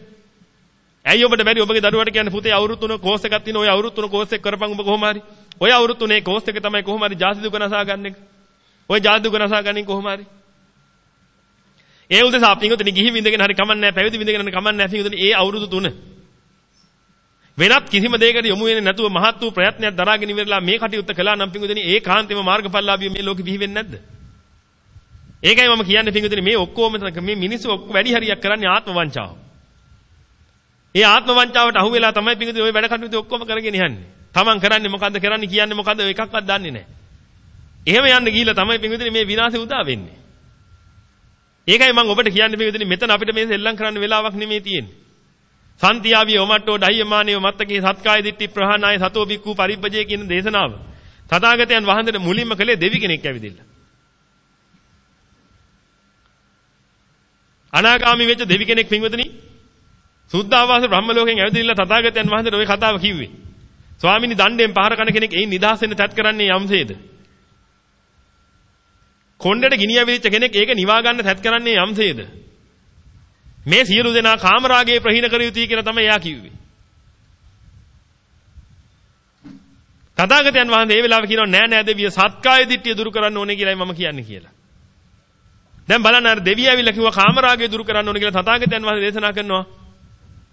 ඇයි ඔබට බැරි ඔබගේ දරුවාට කියන්නේ පුතේ අවුරුදු 3 කෝස් එකක් තියෙනවා ඔය අවුරුදු 3 කෝස් එක කරපන් ඔබ කොහොම හරි. ඔය අවුරුදු 3 කෝස් එක තමයි කොහොම හරි ජාති දුක නසා ගන්න එක. ඔය ජාති දුක නසා ගන්නේ කොහොම හරි. ඒ උදෙසා පිංගුතුනි ගිහි විඳගෙන හරි කමන්නේ නැහැ පැවිදි විඳගෙන හරි කමන්නේ නැහැ පිංගුතුනි ඒ අවුරුදු 3 වෙනත් කිසිම දෙයකට යොමු වෙන්නේ නැතුව මහත් වූ ප්‍රයත්නයක් දරාගෙන ඉවරලා මේ කටයුත්ත කළා නම් පිංගුතුනි ඒ කාන්තේම මාර්ගඵලලාභිය මේ ලෝකෙ බිහි වෙන්නේ නැද්ද? ඒකයි මම කියන්නේ පිංගුතුනි මේ ඔක්කොම මේ මිනිස්සු ඔක්කොම වැඩි හරියක් කරන්නේ ආත්ම වංචාව. ඒ ආත්ම වංචාවට අහු වෙලා තමයි පිංගුතුනි ওই වැඩ කටයුතු ඔක්කොම කරගෙන යන්නේ. Taman කරන්නේ මොකද්ද කරන්නේ කියන්නේ මොකද්ද එකක්වත් දන්නේ නැහැ. එහෙම යන්න ගිහිල්ලා තමයි පින්විතනි මේ විනාශය උදා වෙන්නේ. ඒකයි මම ඔබට කියන්නේ පින්විතනි මෙතන අපිට මේ සෙල්ලම් කරන්න වෙලාවක් නෙමෙයි තියෙන්නේ. සන්තියාවිය ඔමට්ටෝ ඩහියමානිය මත්තකේ සත්කාය දිට්ටි ප්‍රහානාය සතෝ බික්කු පරිබ්බජේ කියන දේශනාව. තථාගතයන් වහන්සේ මුලින්ම කළේ දෙවි කෙනෙක් ඇවිදින්න. අනාගාමි වෙච්ච දෙවි කෙනෙක් පින්වතුනි සුද්ධාවාස බ්‍රහ්ම ලෝකෙන් ඇවිදින්න තථාගතයන් වහන්සේට ওই කතාව කිව්වේ. ස්වාමිනී දණ්ඩෙන් පහර කන කෙනෙක් එයින් නිදහස් වෙන්න තත් කරන්නේ යම්සේද? කොණ්ඩේට ගිනි ඇවිල්ච්ච කෙනෙක් ඒක නිවා ගන්න තත් කරන්නේ යම්සේද? මේ සියලු දෙනා කාමරාගයේ ප්‍රහීන කර යුතුයි කියලා තමයි එයා කිව්වේ. තථාගතයන් වහන්සේ ඒ වෙලාවේ කියනවා නෑ නෑ දෙවිය සත්කාය දිට්ඨිය දුරු කරන්න ඕනේ කියලායි මම කියන්නේ කියලා. දැන් බලන්න අර දෙවිය ඇවිල්ලා කිව්වා කාමරාගය දුරු කරන්න ඕනේ කියලා තථාගතයන් වහන්සේ දේශනා කරනවා.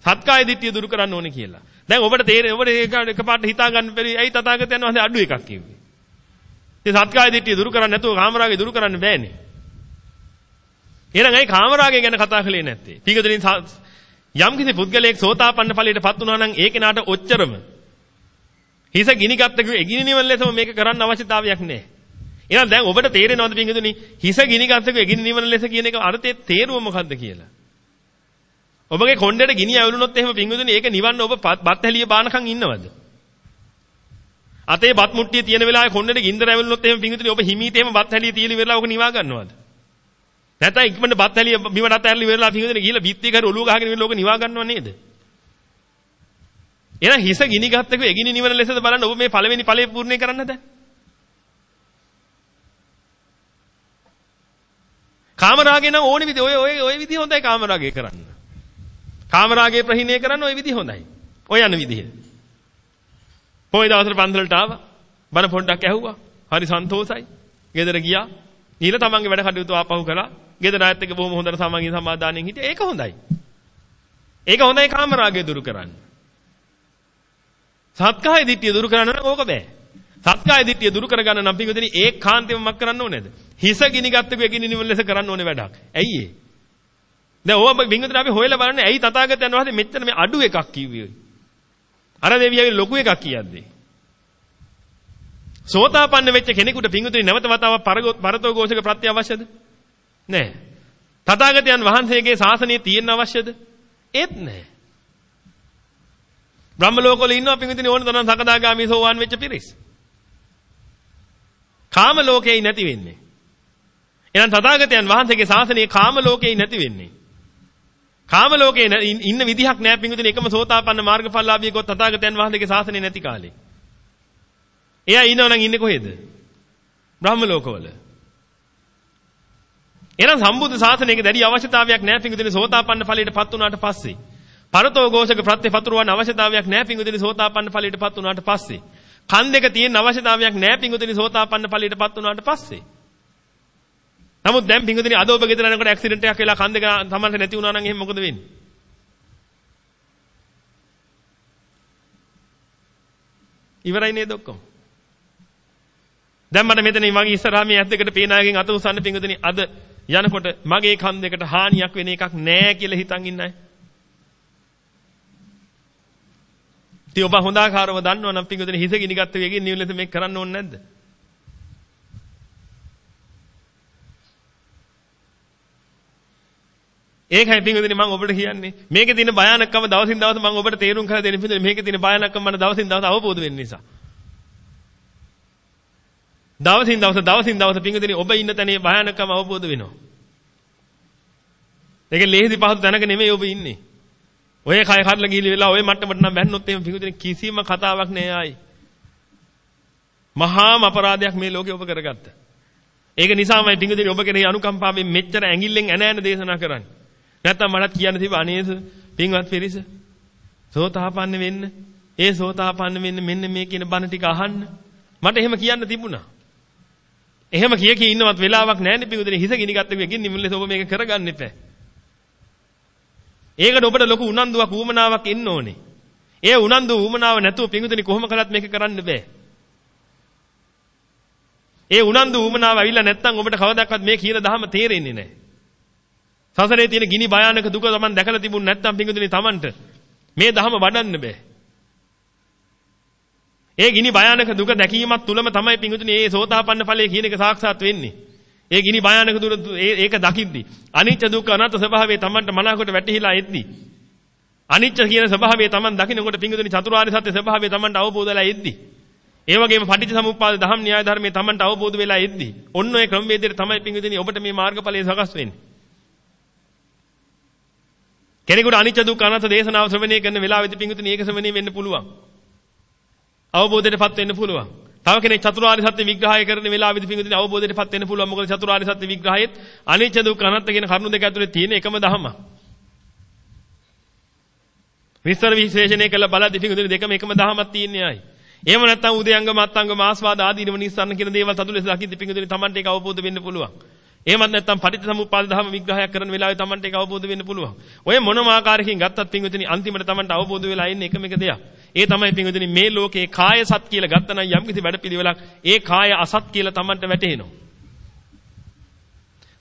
සත්කාය දිට්ඨිය දුරු කරන්න ඕනේ කියලා. දැන් ඔබට තේරෙන්නේ ඔබට ඒක එකපාරට හිතා ගන්න බැරි ඇයි තථාගතයන් වහන්සේ අඩු එකක් කිව්වේ. ඉතින් සත්කාය දිට්ඨිය දුරු කරන්නේ නැතුව කාමරාගය දුරු කරන්න බෑනේ. එහෙනම් ඒ කාමරාගය ගැන කතා කළේ නැත්තේ. පිටුදින් යම් කිසි පුද්ගලයෙක් සෝතාපන්න ඵලයටපත් වුණා නම් ඒ කෙනාට ඔච්චරම හිස ගිනි ගත්තක එගිනි නිවන ලෙසම මේක කරන්න අවශ්‍යතාවයක් නැහැ. එහෙනම් දැන් ඔබට තේරෙනවද පින්විතනි හිස ගිනි ගත්තක එගිනි නිවන ලෙස කියන එක අර්ථයේ තේරුම මොකද්ද කියලා? ඔබගේ කොණ්ඩේට ගිනි ඇවිලුනොත් එහෙම පින්විතනි ඒක නිවන්න ඔබ බත් හැලිය බානකම් ඉන්නවද? අතේ බත් මුට්ටිය තියෙන වෙලාවේ කොණ්ඩේට ගින්දර ඇවිලුනොත් එහෙම පින්විතනි ඔබ හිමීට එහෙම බත් හැලිය තියලි වෙලා ඔක නිවා ගන්නවද? නැත්නම් ඉක්මනට බත් හැලිය බිමට ඇරලි වෙලා පින්විතනි ගිහලා බිත්තිය කර ඔලුව ගහගෙන ඉන්න ඔක නිවා ගන්නව නේද? එහෙනම් හිස ගිනි ගත්තක එගිනි නිවන ලෙසද බලන්න ඔබ මේ පළවෙනි ඵලය පූර්ණේ කරන්නද? කාමරාගේ නම් ඕනේ විදිහ ඔය ඔය ඔය විදිහ හොඳයි කාමරාගේ කරන්න. කාමරාගේ ප්‍රහීණය කරන්න ඔය විදිහ හොඳයි. ඔය යන විදිහ. පොයි දවසට පන්සලට ආවා. බණ පොඩ්ඩක් ඇහුවා. හරි සන්තෝසයි. ගෙදර ගියා. ඊළ තමන්ගේ වැඩ කටයුතු ආපහු කළා. ගෙදර ආයත් එක්ක බොහොම හොඳට සමාගින් සමාදානෙන් හිටියා. ඒක හොඳයි. ඒක හොඳයි කාමරාගේ දුරු කරන්න. සත්කාය දිට්ඨිය දුරු කරන්න නම් ඕක බෑ. සත්කාය දිට්ඨිය දුරු කරගන්න නම් පිටුදෙනි ඒකාන්තයෙන්ම මක් කරන්න ඕනේද? හිස ගිනි ගත්තකෝ ගිනි නිවන ලෙස කරන්න ඕනේ වැඩක්. ඇයි ඒ? දැන් ඕව බින්දුතර අපි හොයලා බලන්නේ ඇයි තථාගතයන් වහන්සේ මෙච්චර මේ අඩු එකක් කිව්වේ? අර දෙවියන්ගේ ලොකු එකක් කියද්දී. සෝතාපන්න වෙච්ච කෙනෙකුට පින්දුතේ නැවත වතාවක් පරතෝ ഘോഷක ප්‍රත්‍ය අවශ්‍යද? නැහැ. තථාගතයන් වහන්සේගේ ශාසනය තියෙන්න අවශ්‍යද? ඒත් නැහැ. බ්‍රහ්ම ලෝකවල ඉන්නවා පින්විතනේ ඕන තරම් සකදාගාමී සෝවාන් වෙච්ච පිරිස්. කාම ලෝකේ නැති වෙන්නේ. එහෙනම් තථාගතයන් වහන්සේගේ ශාසනයේ කාම ලෝකේ නැති වෙන්නේ. කාම ලෝකේ ඉන්න විදිහක් නැහැ පින්විතනේ එකම සෝතාපන්න මාර්ගඵලලාභී ගොත් තථාගතයන් වහන්සේගේ ශාසනය නැති කාලේ. එයා ඉන්නවනම් ඉන්නේ කොහෙද? බ්‍රහ්ම ලෝකවල. එහෙනම් සම්බුද්ධ ශාසනයක දැඩි අවශ්‍යතාවයක් නැහැ පින්විතනේ සෝතාපන්න ඵලයටපත් වුණාට පස්සේ. පරතෝ ഘോഷක ප්‍රත්‍යපතුරවන්න අවශ්‍යතාවයක් නැහැ පිංගුදින සෝතාපන්න ඵලයටපත් වුණාට පස්සේ. කන් දෙක තියෙන අවශ්‍යතාවයක් නැහැ පිංගුදින සෝතාපන්න ඵලයටපත් වුණාට පස්සේ. නමුත් දැන් පිංගුදින අද ඔබ ගෙදර යනකොට ඇක්සිඩන්ට් එකක් වෙලා කන් දෙක තමන්ට නැති වුණා නම් එහෙනම් මොකද වෙන්නේ? ඉවරයි නේද ඔක්කොම? දැන් මට මෙතන මගේ ඉස්සරහා මේ ඇස් දෙකට පේන අයගෙන් අත උසන්න පිංගුදින අද යනකොට මගේ කන් දෙකට හානියක් වෙන එකක් නැහැ කියලා හිතන් ඉන්නයි. ඉතින් ඔබ හොඳ ආකාරව දන්නවා නම් පිංගුදෙන හිස ගිනි ගත්ත වෙගෙන් නිවලෙස මේක කරන්න ඕනේ නැද්ද? ඒකයි පිංගුදෙනි මම ඔබට කියන්නේ මේකේ තියෙන භයානකම දවසින් දවස මම ඔබට තේරුම් කරලා දෙන්න පිංගුදෙනි මේකේ තියෙන භයානකම මම දවසින් දවස අවබෝධ වෙන්න නිසා. දවසින් දවස දවසින් දවස පිංගුදෙනි ඔබ ඉන්න තැනේ භයානකම අවබෝධ වෙනවා. ඒක ලේසි පහසු තැනක නෙමෙයි ඔබ ඉන්නේ. ඔය කය කඩලා ගිහිලි වෙලා ඔය මට්ටමට නම් බැන්නොත් එහෙම පිඟුදින කිසිම කතාවක් නෑ ආයි. මහාම අපරාධයක් මේ ලෝකේ ඔබ කරගත්තා. ඒක නිසාමයි පිඟුදින ඔබ කෙරෙහි අනුකම්පාවෙන් මෙච්චර ඇඟිල්ලෙන් ඇන ඇන දේශනා කරන්නේ. නැත්තම් මටත් කියන්න තිබ්බ අනේස පින්වත් පිරිස සෝතාපන්න වෙන්න. ඒ සෝතාපන්න වෙන්න මෙන්න මේ කියන බණ ටික අහන්න. මට එහෙම කියන්න තිබුණා. එහෙම කිය කී ඉන්නවත් වෙලාවක් නැහැ නේ පිඟුදින හිස ගිනි ගත්ත එකකින් නිමුල්ලේ ඔබ මේක කරගන්න එපා. ඒකට ඔබට ලොකු උනන්දුවක් ඌමනාවක් එන්න ඕනේ. ඒ උනන්දු ඌමනාව නැතුව පිඟුතුනි කොහොම කළත් මේක කරන්න බෑ. ඒ උනන්දු ඌමනාව ඇවිල්ලා නැත්නම් ඔබට කවදාවත් මේ කියන දහම තේරෙන්නේ නැහැ. සසරේ තියෙන ගිනි භයානක දුක Taman දැකලා තිබුණ නැත්නම් පිඟුතුනි Tamanට මේ දහම වඩන්න බෑ. ඒ ගිනි භයානක දුක දැකීමත් තුලම තමයි පිඟුතුනි මේ සෝතාපන්න ඵලය කියන එක සාක්ෂාත් වෙන්නේ. ඒ ගිනි භයානක දුර ඒක දකිද්දි අනිච්ච දුක්ඛ අනාත්ම ස්වභාවය Tamanට මනාවකට වැටහිලා එද්දි අනිච්ච කියන ස්වභාවය Taman දකින්නකොට පිංගුදුනි චතුරාර්ය සත්‍ය ස්වභාවය Tamanට අවබෝධ වෙලා එද්දි ඒ වගේම පටිච්ච සමුප්පාද දහම් න්‍යාය ධර්මයේ Tamanට අවබෝධ වෙලා එද්දි ඔන්න ඔය ක්‍රමවේදයට තමයි පිංගුදුනි ඔබට මේ මාර්ගඵලය සකස් වෙන්නේ කෙනෙකුට අනිච්ච දුක්ඛ අනාත්ම දේශනාව ශ්‍රවණය කරන වෙලාවෙදී පිංගුතුනි ඒක ශ්‍රවණය වෙන්න පුළුවන්. අවබෝධයටපත් වෙන්න පුළුවන්. තව කෙනෙක් චතුරාර්ය සත්‍ය විග්‍රහය කරන වෙලාවෙදි පිංගුදින අවබෝධයටපත් වෙන්න පුළුවන්. මොකද චතුරාර්ය සත්‍ය විග්‍රහයේත් අනිච්ච දුක්ඛ අනාත්ම කියන කරුණු දෙක ඇතුලේ තියෙන එකම ධර්ම. විස්තර විශේෂණය කළ බලද්දි පිංගුදින දෙකම එකම ධර්මයක් තියෙන්නේ ආයි. එහෙම නැත්නම් උදයංගම අත්ංගම ආස්වාද ආදීනව නිස්සන්න කියන දේවල් සතුලෙස දකිද්දි පිංගුදින Tamante ඒක අවබෝධ වෙන්න පුළුවන්. එහෙමත් නැත්නම් පටිච්චසමුප්පාද ධර්ම විග්‍රහයක් කරන වෙලාවේ Tamante ඒක අවබෝධ වෙන්න පුළුවන්. ඔය මොනම ආකාරයකින් ගත්තත් පිංගුදින අන්තිමට Tamante අවබෝධ වෙලා ඉන්නේ එකම එක දෙයක්. ඒ තමයි පින්වදින මේ ලෝකේ කාය සත් කියලා ගත්තනම් යම්කිසි වැඩපිළිවෙලක් ඒ කාය අසත් කියලා Tamanට වැටහෙනවා.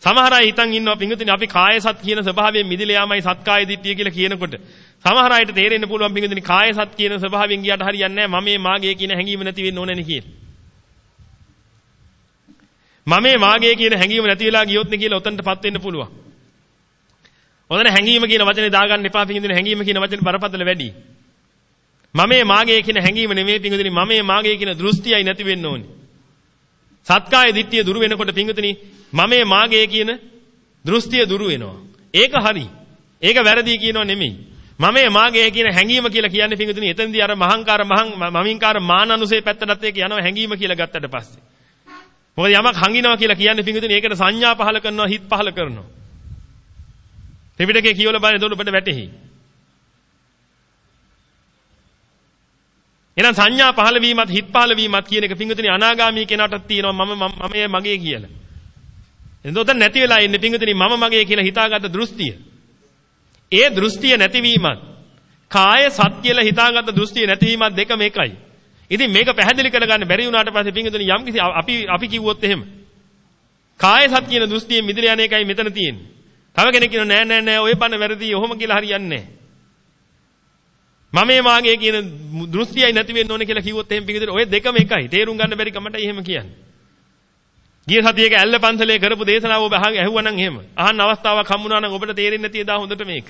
සමහර අය හිතන් ඉන්නවා පිංගුතුනි අපි කාය සත් කියන ස්වභාවයෙන් මිදිලා යාමයි සත්කාය දිට්ඨිය කියලා කියනකොට සමහර අයට තේරෙන්න පුළුවන් පිංගුතුනි කාය සත් කියන ස්වභාවයෙන් ගියාට හරියන්නේ නැහැ මම මේ මාගේ කියන හැඟීම නැති වෙන්න ඕනේ නේ කියලා. මම මේ මාගේ කියන හැඟීම නැති වෙලා ගියොත් නේ කියලා උතන්ටපත් වෙන්න පුළුවන්. ඔතන හැඟීම කියන වචනේ දාගන්න එපා පිංගුතුනි හැඟීම කියන වචනේ බරපතල වැඩි. මම මේ මාගේ කියන හැඟීම නෙමෙයි පිංගුතුනි මම මේ මාගේ කියන දෘෂ්ටියයි නැති වෙන්න ඕනේ. සත්කාය දිට්ඨිය දුරු වෙනකොට පිංගුතුනි මම මේ මාගේ කියන දෘෂ්ටිය දුරු වෙනවා. ඒක හරි. ඒක වැරදි කියනව නෙමෙයි. මම මේ මාගේ කියන හැඟීම කියලා කියන්නේ පිංගුතුනි එතනදී අර මහංකාර මහං මමින්කාර මානනුසේ පැත්තටත් ඒක යනවා හැඟීම කියලා ගත්තට පස්සේ. මොකද යමක් හංගිනවා කියලා කියන්නේ පිංගුතුනි ඒකට සංඥා පහල කරනවා හිත් පහල කරනවා. ත්‍රිපිටකේ කියවල බලන්න එතකොට ඔබට වැටහෙයි. එහෙනම් සංඥා පහල වීමත් හිත් පහල වීමත් කියන එක පිංගුතුනි අනාගාමී කෙනාටත් තියෙනවා මම මම මගේ කියලා. එතකොට නැති වෙලා ඉන්නේ පිංගුතුනි මම මගේ කියලා හිතාගත්ත දෘෂ්ටිය. ඒ දෘෂ්ටිය නැතිවීමත් කාය සත් කියලා හිතාගත්ත දෘෂ්ටිය නැතිවීමත් දෙකම එකයි. ඉතින් මේක පැහැදිලි කරගන්න බැරි වුණාට පස්සේ පිංගුතුනි යම් කිසි අපි අපි කිව්වොත් එහෙම කාය සත් කියන දෘෂ්ටියෙන් මිදලා යන එකයි මෙතන තියෙන්නේ. තව කෙනෙක් කියනවා නෑ නෑ නෑ ඔය බන වැරදි ඔහොම කියලා හරියන්නේ නෑ. මම මේ මාගේ කියන දෘෂ්ටියයි නැති වෙන්න ඕනේ කියලා කිව්වොත් එහෙම පිංගුතුනි ඔය දෙකම එකයි. තේරුම් ගන්න බැරි කමටයි එහෙම කියන්නේ. ගිය සතියේක ඇල්ල පන්සලේ කරපු දේශනාව ඔබ ඇහුවනම් එහෙම අහන්න අවස්ථාවක් හම්බුනා නම් ඔබට තේරෙන්නේ නැති එදා හොඳට මේක.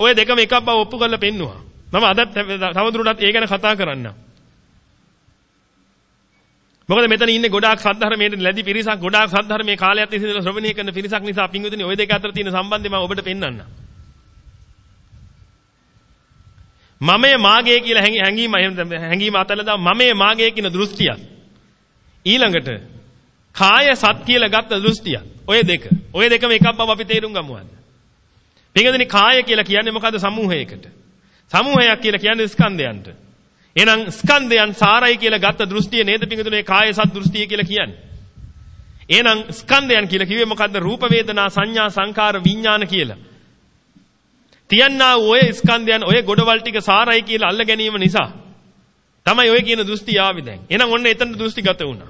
ඔය දෙකම එකක් බව ඔප්පු කරලා පෙන්නවා. මම අදත් තවදුරටත් ඒ ගැන කතා කරන්නම්. මොකද මෙතන ඉන්නේ ගොඩාක් සද්ධර්මයේ ලැබි පිරිසක් ගොඩාක් සද්ධර්මයේ කාලයක් තිස්සේ ඉඳලා ශ්‍රවණය කරන පිරිසක් නිසා පින්විතනි ওই දෙක අතර තියෙන සම්බන්ධය මම ඔබට පෙන්වන්නම්. මමයේ මාගේ කියලා හැඟීම හැඟීම අතල දා මමයේ මාගේ කියන දෘෂ්ටිය. ඊළඟට කාය සත් කියලා ගත්ත දෘෂ්ටිය. ඔය දෙක. ඔය දෙකම එකක් බව අපි තේරුම් ගමු අද. පින්විතනි කාය කියලා කියන්නේ මොකද්ද සමූහයකට? සමූහයක් කියලා කියන්නේ ස්කන්ධයන්ට. එහෙනම් ස්කන්ධයන් සාරයි කියලා ගත්ත දෘෂ්ටිය නේද පිඟුතුනේ කාය සත් දෘෂ්ටිය කියලා කියන්නේ. එහෙනම් ස්කන්ධයන් කියලා කිව්වේ මොකද්ද? රූප වේදනා සංඥා සංකාර විඥාන කියලා. තියන්නා ඔය ස්කන්ධයන් ඔය ගොඩවල් ටික සාරයි කියලා අල්ල ගැනීම නිසා තමයි ඔය කියන දෘෂ්ටි ආවේ දැන්. එහෙනම් ඔන්න එතන දෘෂ්ටිගත වුණා.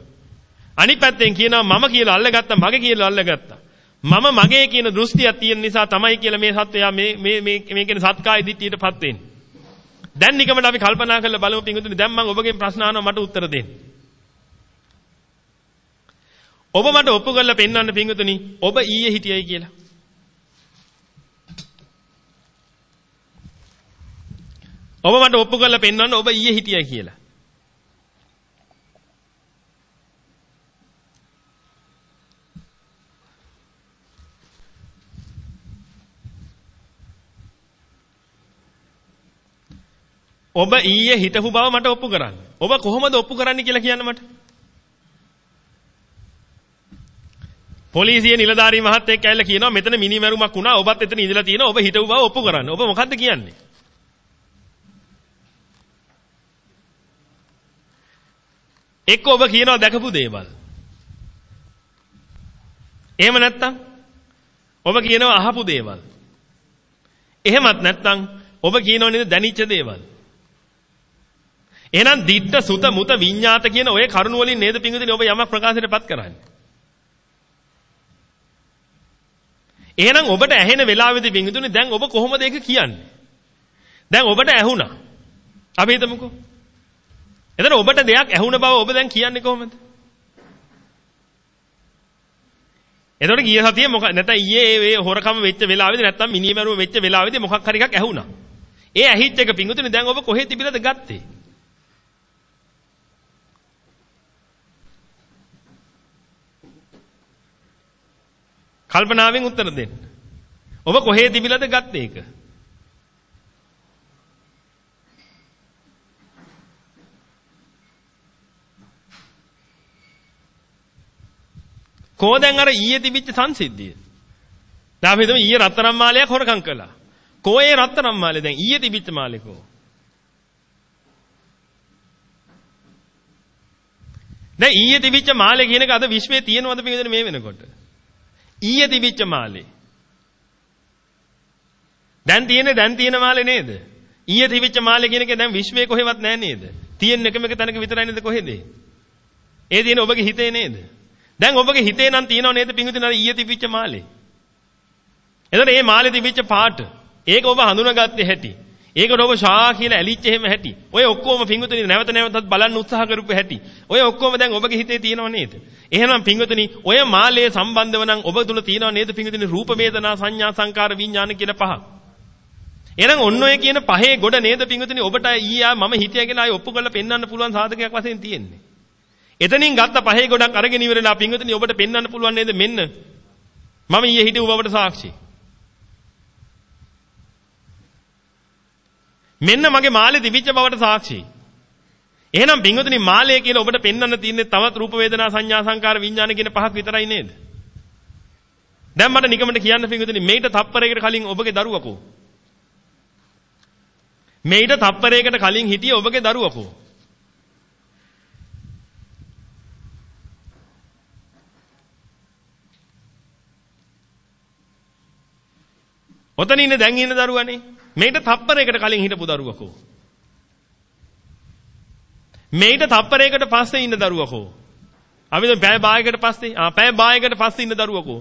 අනිත් පැත්තෙන් කියනවා මම කියලා අල්ලගත්තා මගේ කියලා අල්ලගත්තා. මම මගේ කියන දෘෂ්ටියක් තියෙන නිසා තමයි කියලා මේ සත්වයා මේ මේ මේ මේ කියන සත්කාය දිට්ඨියටපත් වෙන්නේ. දැන් නිකමට අපි කල්පනා කරලා බලමු පිංගුතුනි දැන් මම ඔබගෙන් ප්‍රශ්න අහනවා මට උත්තර දෙන්න. ඔබ මට ඔප්පු කරලා පෙන්වන්න පිංගුතුනි ඔබ ඊයේ හිටියයි කියලා. ඔබ මට ඔප්පු කරලා පෙන්වන්න ඔබ ඊයේ හිටියයි කියලා. ඔබ ඊයේ හිටපු බව මට ඔප්පු කරන්න. ඔබ කොහොමද ඔප්පු කරන්නේ කියලා කියන්න මට. පොලිසිය නිලධාරී මහත්තයෙක් ඇවිල්ලා කියනවා මෙතන මිනිමැරුමක් වුණා. ඔබත් එතන ඉඳලා තියෙනවා. ඔබ හිටපු බව ඔප්පු කරන්න. ඔබ මොකද්ද කියන්නේ? එක්ක ඔබ කියනවා දැකපු දේවල්. එහෙම නැත්නම් ඔබ කියනවා අහපු දේවල්. එහෙමත් නැත්නම් ඔබ කියනවා නේද දැනිච්ච දේවල්. එහෙනම් දිට්ඨ සුත මුත විඤ්ඤාත කියන ඔය කරුණ වලින් නේද පිංගුදිනේ ඔබ යමක් ප්‍රකාශයටපත් කරන්නේ. එහෙනම් ඔබට ඇහෙන වෙලාවේදී පිංගුදිනේ දැන් ඔබ කොහොමද ඒක කියන්නේ? දැන් ඔබට ඇහුණා. අපි හිතමුකෝ. එතන ඔබට දෙයක් ඇහුණ බව ඔබ දැන් කියන්නේ කොහොමද? එතකොට ගිය සතියේ මොකක් නැත්නම් ඊයේ මේ හොරකම වෙච්ච වෙලාවේදී නැත්නම් මිනිමරුව වෙච්ච වෙලාවේදී මොකක් හරි එකක් ඇහුණා. ඒ ඇහිච්ච එක පිංගුතුනේ දැන් ඔබ කොහෙද තිබිලද ගත්තේ? කල්පනාවෙන් උත්තර දෙන්න. ඔබ කොහේ තිබිලද ගත්තේ ඒක? කෝ දැන් අර ඊයේ තිබිච්ච සංසිද්ධිය. දැන් අපි හිතමු ඊයේ රත්තරන් මාලයක් හොරකම් කළා. කෝ ඒ රත්තරන් මාලේ දැන් ඊයේ තිබිච්ච මාලේ කෝ? දැන් ඊයේ තිබිච්ච මාලේ කියන එක අද විශ්වයේ තියෙනවද මේ වෙනකොට? ඊයේ තිබිච්ච මාලේ. දැන් තියෙන්නේ දැන් තියෙන මාලේ නේද? ඊයේ තිබිච්ච මාලේ කියන එක දැන් විශ්වයේ කොහෙවත් නැහැ නේද? තියෙන එකම එක තැනක විතරයි නේද කොහෙද? ඒ තියෙන ඔබගේ හිතේ නේද? දැන් ඔබගේ හිතේ නම් තියෙනව නේද පිංගුතුනි අර ඊයේ තිබිච්ච මාලේ. එතකොට මේ මාලේ තිබිච්ච පාට ඒක ඔබ හඳුනාගත්තේ හැටි. ඒකට ඔබ ෂා කියලා ඇලිච්ච එහෙම හැටි. ඔය ඔක්කොම පිංගුතුනි නැවත නැවතත් බලන්න උත්සාහ කරපු හැටි. ඔය ඔක්කොම දැන් ඔබගේ හිතේ තියෙනව නේද? එහෙනම් පිංගුතුනි ඔය මාලයේ සම්බන්ධව නම් ඔබ තුල තියෙනව නේද පිංගුතුනි රූප වේදනා සංඥා සංකාර විඥාන කියන පහ. එහෙනම් ඔන්න ඔය කියන පහේ ගොඩ නේද පිංගුතුනි ඔබට ඊයා මම හිතයගෙන ආයි ඔප්පු කරලා පෙන්වන්න පුළුවන් සාධකයක් වශයෙන් තියෙන්නේ. එතනින් ගත්ත පහේ ගොඩක් අරගෙන ඉවරලා පිංගුතුනි ඔබට පෙන්වන්න පුළුවන් නේද මෙන්න මම ඊයේ හිතුව ඔබට සාක්ෂි. මෙන්න මගේ මාලේ තිබිච්ච බවට සාක්ෂි. එහෙනම් පිංගුතුනි මාලය කියලා ඔබට පෙන්වන්න තියෙන්නේ තවත් රූප වේදනා සංඥා සංකාර විඥාන කියන පහක් විතරයි නේද? දැන් මට නිකමට කියන්න පිංගුතුනි මේිට තප්පරයකට කලින් ඔබගේ දරුවකෝ මේිට තප්පරයකට කලින් හිටියේ ඔබගේ දරුවකෝ. ඔතන ඉන්නේ දැන් ඉන්න දරුවනේ. මේිට තප්පරයකට කලින් හිටපු දරුවකෝ. මේිට තප්පරයකට පස්සේ ඉන්න දරුවකෝ. අපි දැන් පැය භාගයකට පස්සේ ආ පැය භාගයකට පස්සේ ඉන්න දරුවකෝ.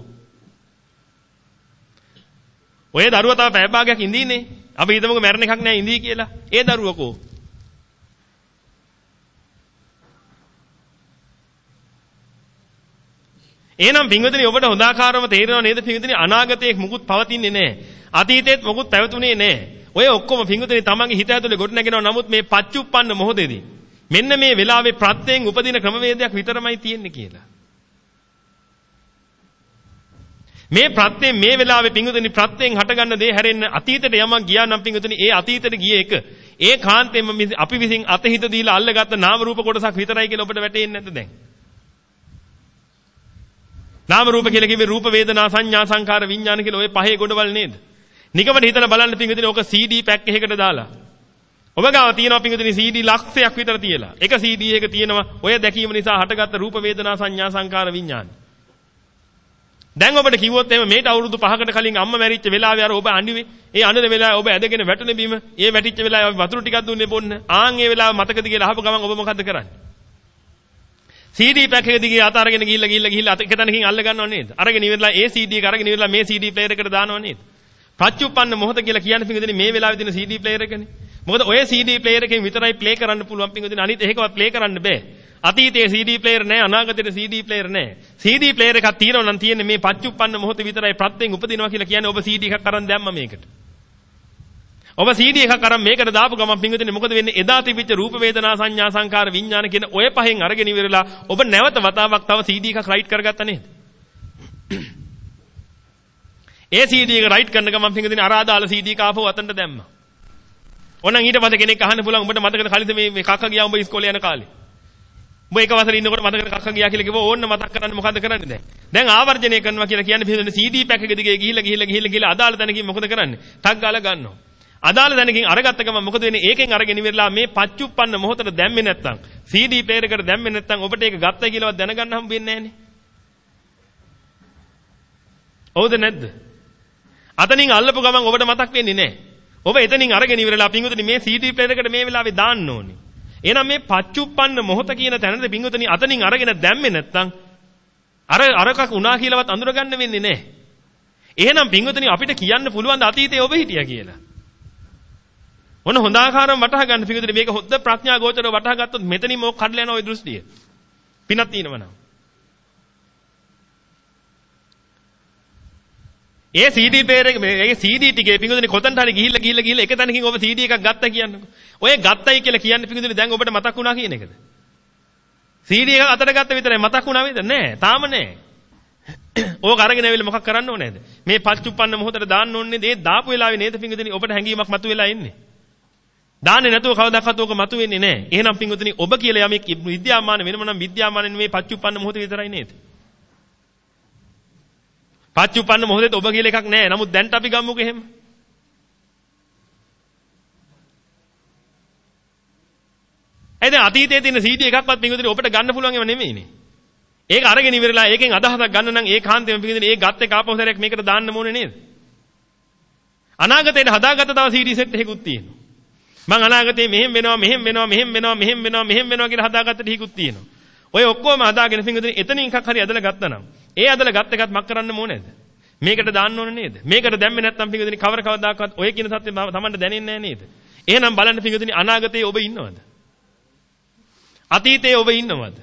ඔය දරුවා තව පැය භාගයක් ඉඳින්නේ. අපි හිතමුකෝ මැරෙන එකක් නෑ ඉඳී කියලා. ඒ දරුවකෝ. එහෙනම් පින්වතුනි ඔබට හොඳාකාරව තේරෙනව නේද පින්වතුනි අනාගතයේ මුකුත් පවතින්නේ නැහැ. අතීතයේත් මුකුත් පැවතුනේ නැහැ. ඔය ඔක්කොම පින්වතුනි තමන්ගේ හිත ඇතුලේ ගොඩ නැගෙනව නමුත් මේ පච්චුප්පන්න මොහොතේදී මෙන්න මේ වෙලාවේ ප්‍රත්‍යයෙන් උපදින ක්‍රමවේදයක් විතරමයි තියෙන්නේ කියලා. මේ ප්‍රත්‍යයෙන් මේ වෙලාවේ පිංගුතුනි ප්‍රත්‍යයෙන් හටගන්න දේ හැරෙන්න අතීතයට යමක් ගියා නම් පිංගුතුනි ඒ අතීතයට ගිය එක ඒ කාන්තෙම අපි විසින් අතහිත දීලා අල්ලගත්ත නාම රූප කොටසක් විතරයි කියලා ඔබට වැටහෙන්නේ නැද්ද දැන්? නාම රූප කියලා කිව්වේ රූප වේදනා සංඥා සංකාර විඥාන කියලා ওই පහේ ගොඩවල් නේද? නිකමට හිතලා බලන්න පිංගුතුනි ඕක CD පැක් එකකට දාලා ඔබ ගාව තියෙනවා පිංගුතුනි CD ලක්ෂයක් විතර තියලා. එක CD එක තියෙනවා. ඔය දැකීම නිසා හටගත්ත රූප වේදනා සංඥා සංකාර විඥාන. දැන් ඔබට කිව්වොත් එහෙම මේට අවුරුදු 5කට කලින් අම්මා මැරිච්ච වෙලාවේ අර ඔබ අඬුවේ. ඒ අඬන වෙලාවේ ඔබ ඇදගෙන වැටුනේ බිම ඒ වැටිච්ච වෙලාවේ අපි වතුර ටිකක් දුන්නේ බොන්න. ආන් ඒ වෙලාව මතකද කියලා අහපු ගමන් ඔබ මොකද්ද කරන්නේ? CD පැක් එක දිගේ අත අරගෙන ගිහිල්ලා ගිහිල්ලා ගිහිල්ලා අත එක තැනකින් අල්ල ගන්නව නේද? අරගෙන ඉවරලා ඒ CD එක අරගෙන ඉවරලා මේ CD ප්ලේයර් එකට දානව නේද? පච්චුප්පන්න මොහොත කියලා කියන්නේ පිංගුදිනේ මේ වෙලාවේ තියෙන CD ප්ලේයර් එකනේ. මොකද ඔය CD ප්ලේයර් එකෙන් විතරයි ප්ලේ කරන්න පුළුවන් පිංගුදිනේ අනිත් එකවත් ප්ලේ කරන්න බෑ අතීතයේ CD player නැහැ අනාගතයේ CD player නැහැ. CD player එකක් තියෙනවා නම් තියෙන්නේ මේ පච්චුප්පන්න මොහොත විතරයි ප්‍රත්‍යයෙන් උපදිනවා කියලා කියන්නේ ඔබ CD එකක් අරන් දැම්ම මේකට. ඔබ CD එකක් අරන් මේකට දාපු ගමන් පින්විතනේ මොකද වෙන්නේ? එදා තිබිච්ච රූප වේදනා සංඥා සංකාර විඥාන කියන ඔය පහෙන් අරගෙන ඉවරලා ඔබ නැවත වතාවක් තව CD එකක් රයිට් කරගත්තා නේද? ඒ CD එක රයිට් කරන ගමන් පින්විතනේ අරාදාල CD එක ආපහු අතන්ට දැම්මා. ඕනනම් ඊට පස්සේ කෙනෙක් අහන්න පුළුවන් උඹට මතකද කලින්ද මේ මේ කක්ක ගියා උඹ ඉස්කෝලේ යන කාලේ? උඹ එක වසරේ ඉන්නකොට මතකද කක්ක ගියා කියලා කිව්ව ඕන්න මතක් කරන්න මොකද්ද කරන්නේ දැන්? දැන් ආවර්ජනය කරනවා කියලා කියන්නේ පිළිදෙන CD පැක් එක දිගේ ගිහිල්ලා ගිහිල්ලා ගිහිල්ලා ගිහිල්ලා අදාළ තැනකින් මොකද කරන්නේ? ටක් ගාලා ගන්නවා. අදාළ තැනකින් අරගත්ත ගමන් මොකද වෙන්නේ? ඒකෙන් අරගෙන ඉවරලා මේ පච්චුප්පන්න මොහොතට දැම්මේ නැත්තම් CD ප්ලේයර් එකට දැම්මේ නැත්තම් ඔබට ඒක ගත්තා කියලාවත් දැනගන්න හම්බ වෙන්නේ නැහනේ. හවුද නැද්ද? අතනින් අල්ලපු ගමන් ඔබට මතක් වෙන්නේ නැහැ. ඔබ එතනින් අරගෙන ඉවරලා පිංගුතුනි මේ CD ප්ලේයර් එකට මේ වෙලාවේ දාන්න ඕනේ එහෙනම් මේ පච්චුප්පන්න මොහොත කියන තැනද පිංගුතනි අතනින් අරගෙන දැම්මේ නැත්නම් අර අරකක් උනා කියලාවත් අඳුරගන්න වෙන්නේ නැහැ. එහෙනම් පිංගුතනි අපිට කියන්න පුළුවන් ද අතීතයේ ඔබ හිටියා කියලා. ඔන්න හොඳ ආකාරව වටහා ගන්න පිංගුතනි මේක හොද්ද ප්‍රඥා ගෝචරව වටහා ගත්තොත් මෙතනින් මොක කඩලා යන ওই දෘෂ්ටිය. පිනක් තියෙනවනම්. ඒ CD player එක මේ CD ටිකේ පිංගුදෙනි කොතනට හරි ගිහිල්ලා ගිහිල්ලා ගිහිල්ලා එක තැනකින් ඔබ CD එකක් ගත්තා කියන්නකෝ. ඔය ගත්තයි කියලා කියන්නේ පිංගුදෙනි දැන් ඔබට මතක් වුණා කියන එකද? CD එක අතට ගත්ත විතරයි මතක් වුණා වේද? නෑ, තාම නෑ. ඕක අරගෙන ඇවිල්ලා මොකක් කරන්න ඕනේද? මේ පච්චුප්පන්න මොහොතට දාන්න ඕනේ නේද? ඒ දාපු වෙලාවේ නේද පිංගුදෙනි ඔබට හැඟීමක් මතුවෙලා ඉන්නේ. දාන්නේ නැතුව කවදාකවත් ඕක මතුවෙන්නේ නෑ. එහෙනම් පිංගුදෙනි ඔබ කියලා යමෙක් විද්‍යාමාන වෙනම නම් විද්‍යාමාන මේ පච්චුප්පන්න මොහොත විතරයි නේද? පච්චුපන්න මොහොතේ ඔබ කියලා එකක් නැහැ. නමුත් දැන්ට අපි ගමුකෝ එහෙම. ඒ දැන් අතීතයේ තියෙන CD එකක්වත් පිංගුදිනේ ඔබට ගන්න පුළුවන් ඒවා නෙමෙයිනේ. ඒක අරගෙන ඉවරලා ඒකෙන් අදහසක් ගන්න නම් ඒ කාන්තේම පිංගුදිනේ ඒ ගත් එක ආපහු සැරයක් මේකට දාන්න ඕනේ නේද? අනාගතේට හදාගත්ත තව CD සෙට් එකකුත් තියෙනවා. මං අනාගතේ මෙහෙම වෙනවා මෙහෙම වෙනවා මෙහෙම වෙනවා මෙහෙම වෙනවා මෙහෙම වෙනවා කියලා හදාගත්ත ටිකකුත් තියෙනවා. ඔය ඔක්කොම හදාගෙන පිංගුතුනි එතනින් එකක් හරි ඇදලා ගත්තා නම් ඒ ඇදලා ගත්ත එකත් මක් කරන්න ඕනේද? මේකට දාන්න ඕන නේද? මේකට දැම්මේ නැත්නම් පිංගුතුනි කවර කවදාකවත් ඔය කියන සත්‍ය තමන්ට දැනෙන්නේ නැහැ නේද? එහෙනම් බලන්න පිංගුතුනි අනාගතයේ ඔබ ඉන්නවද? අතීතයේ ඔබ ඉන්නවද?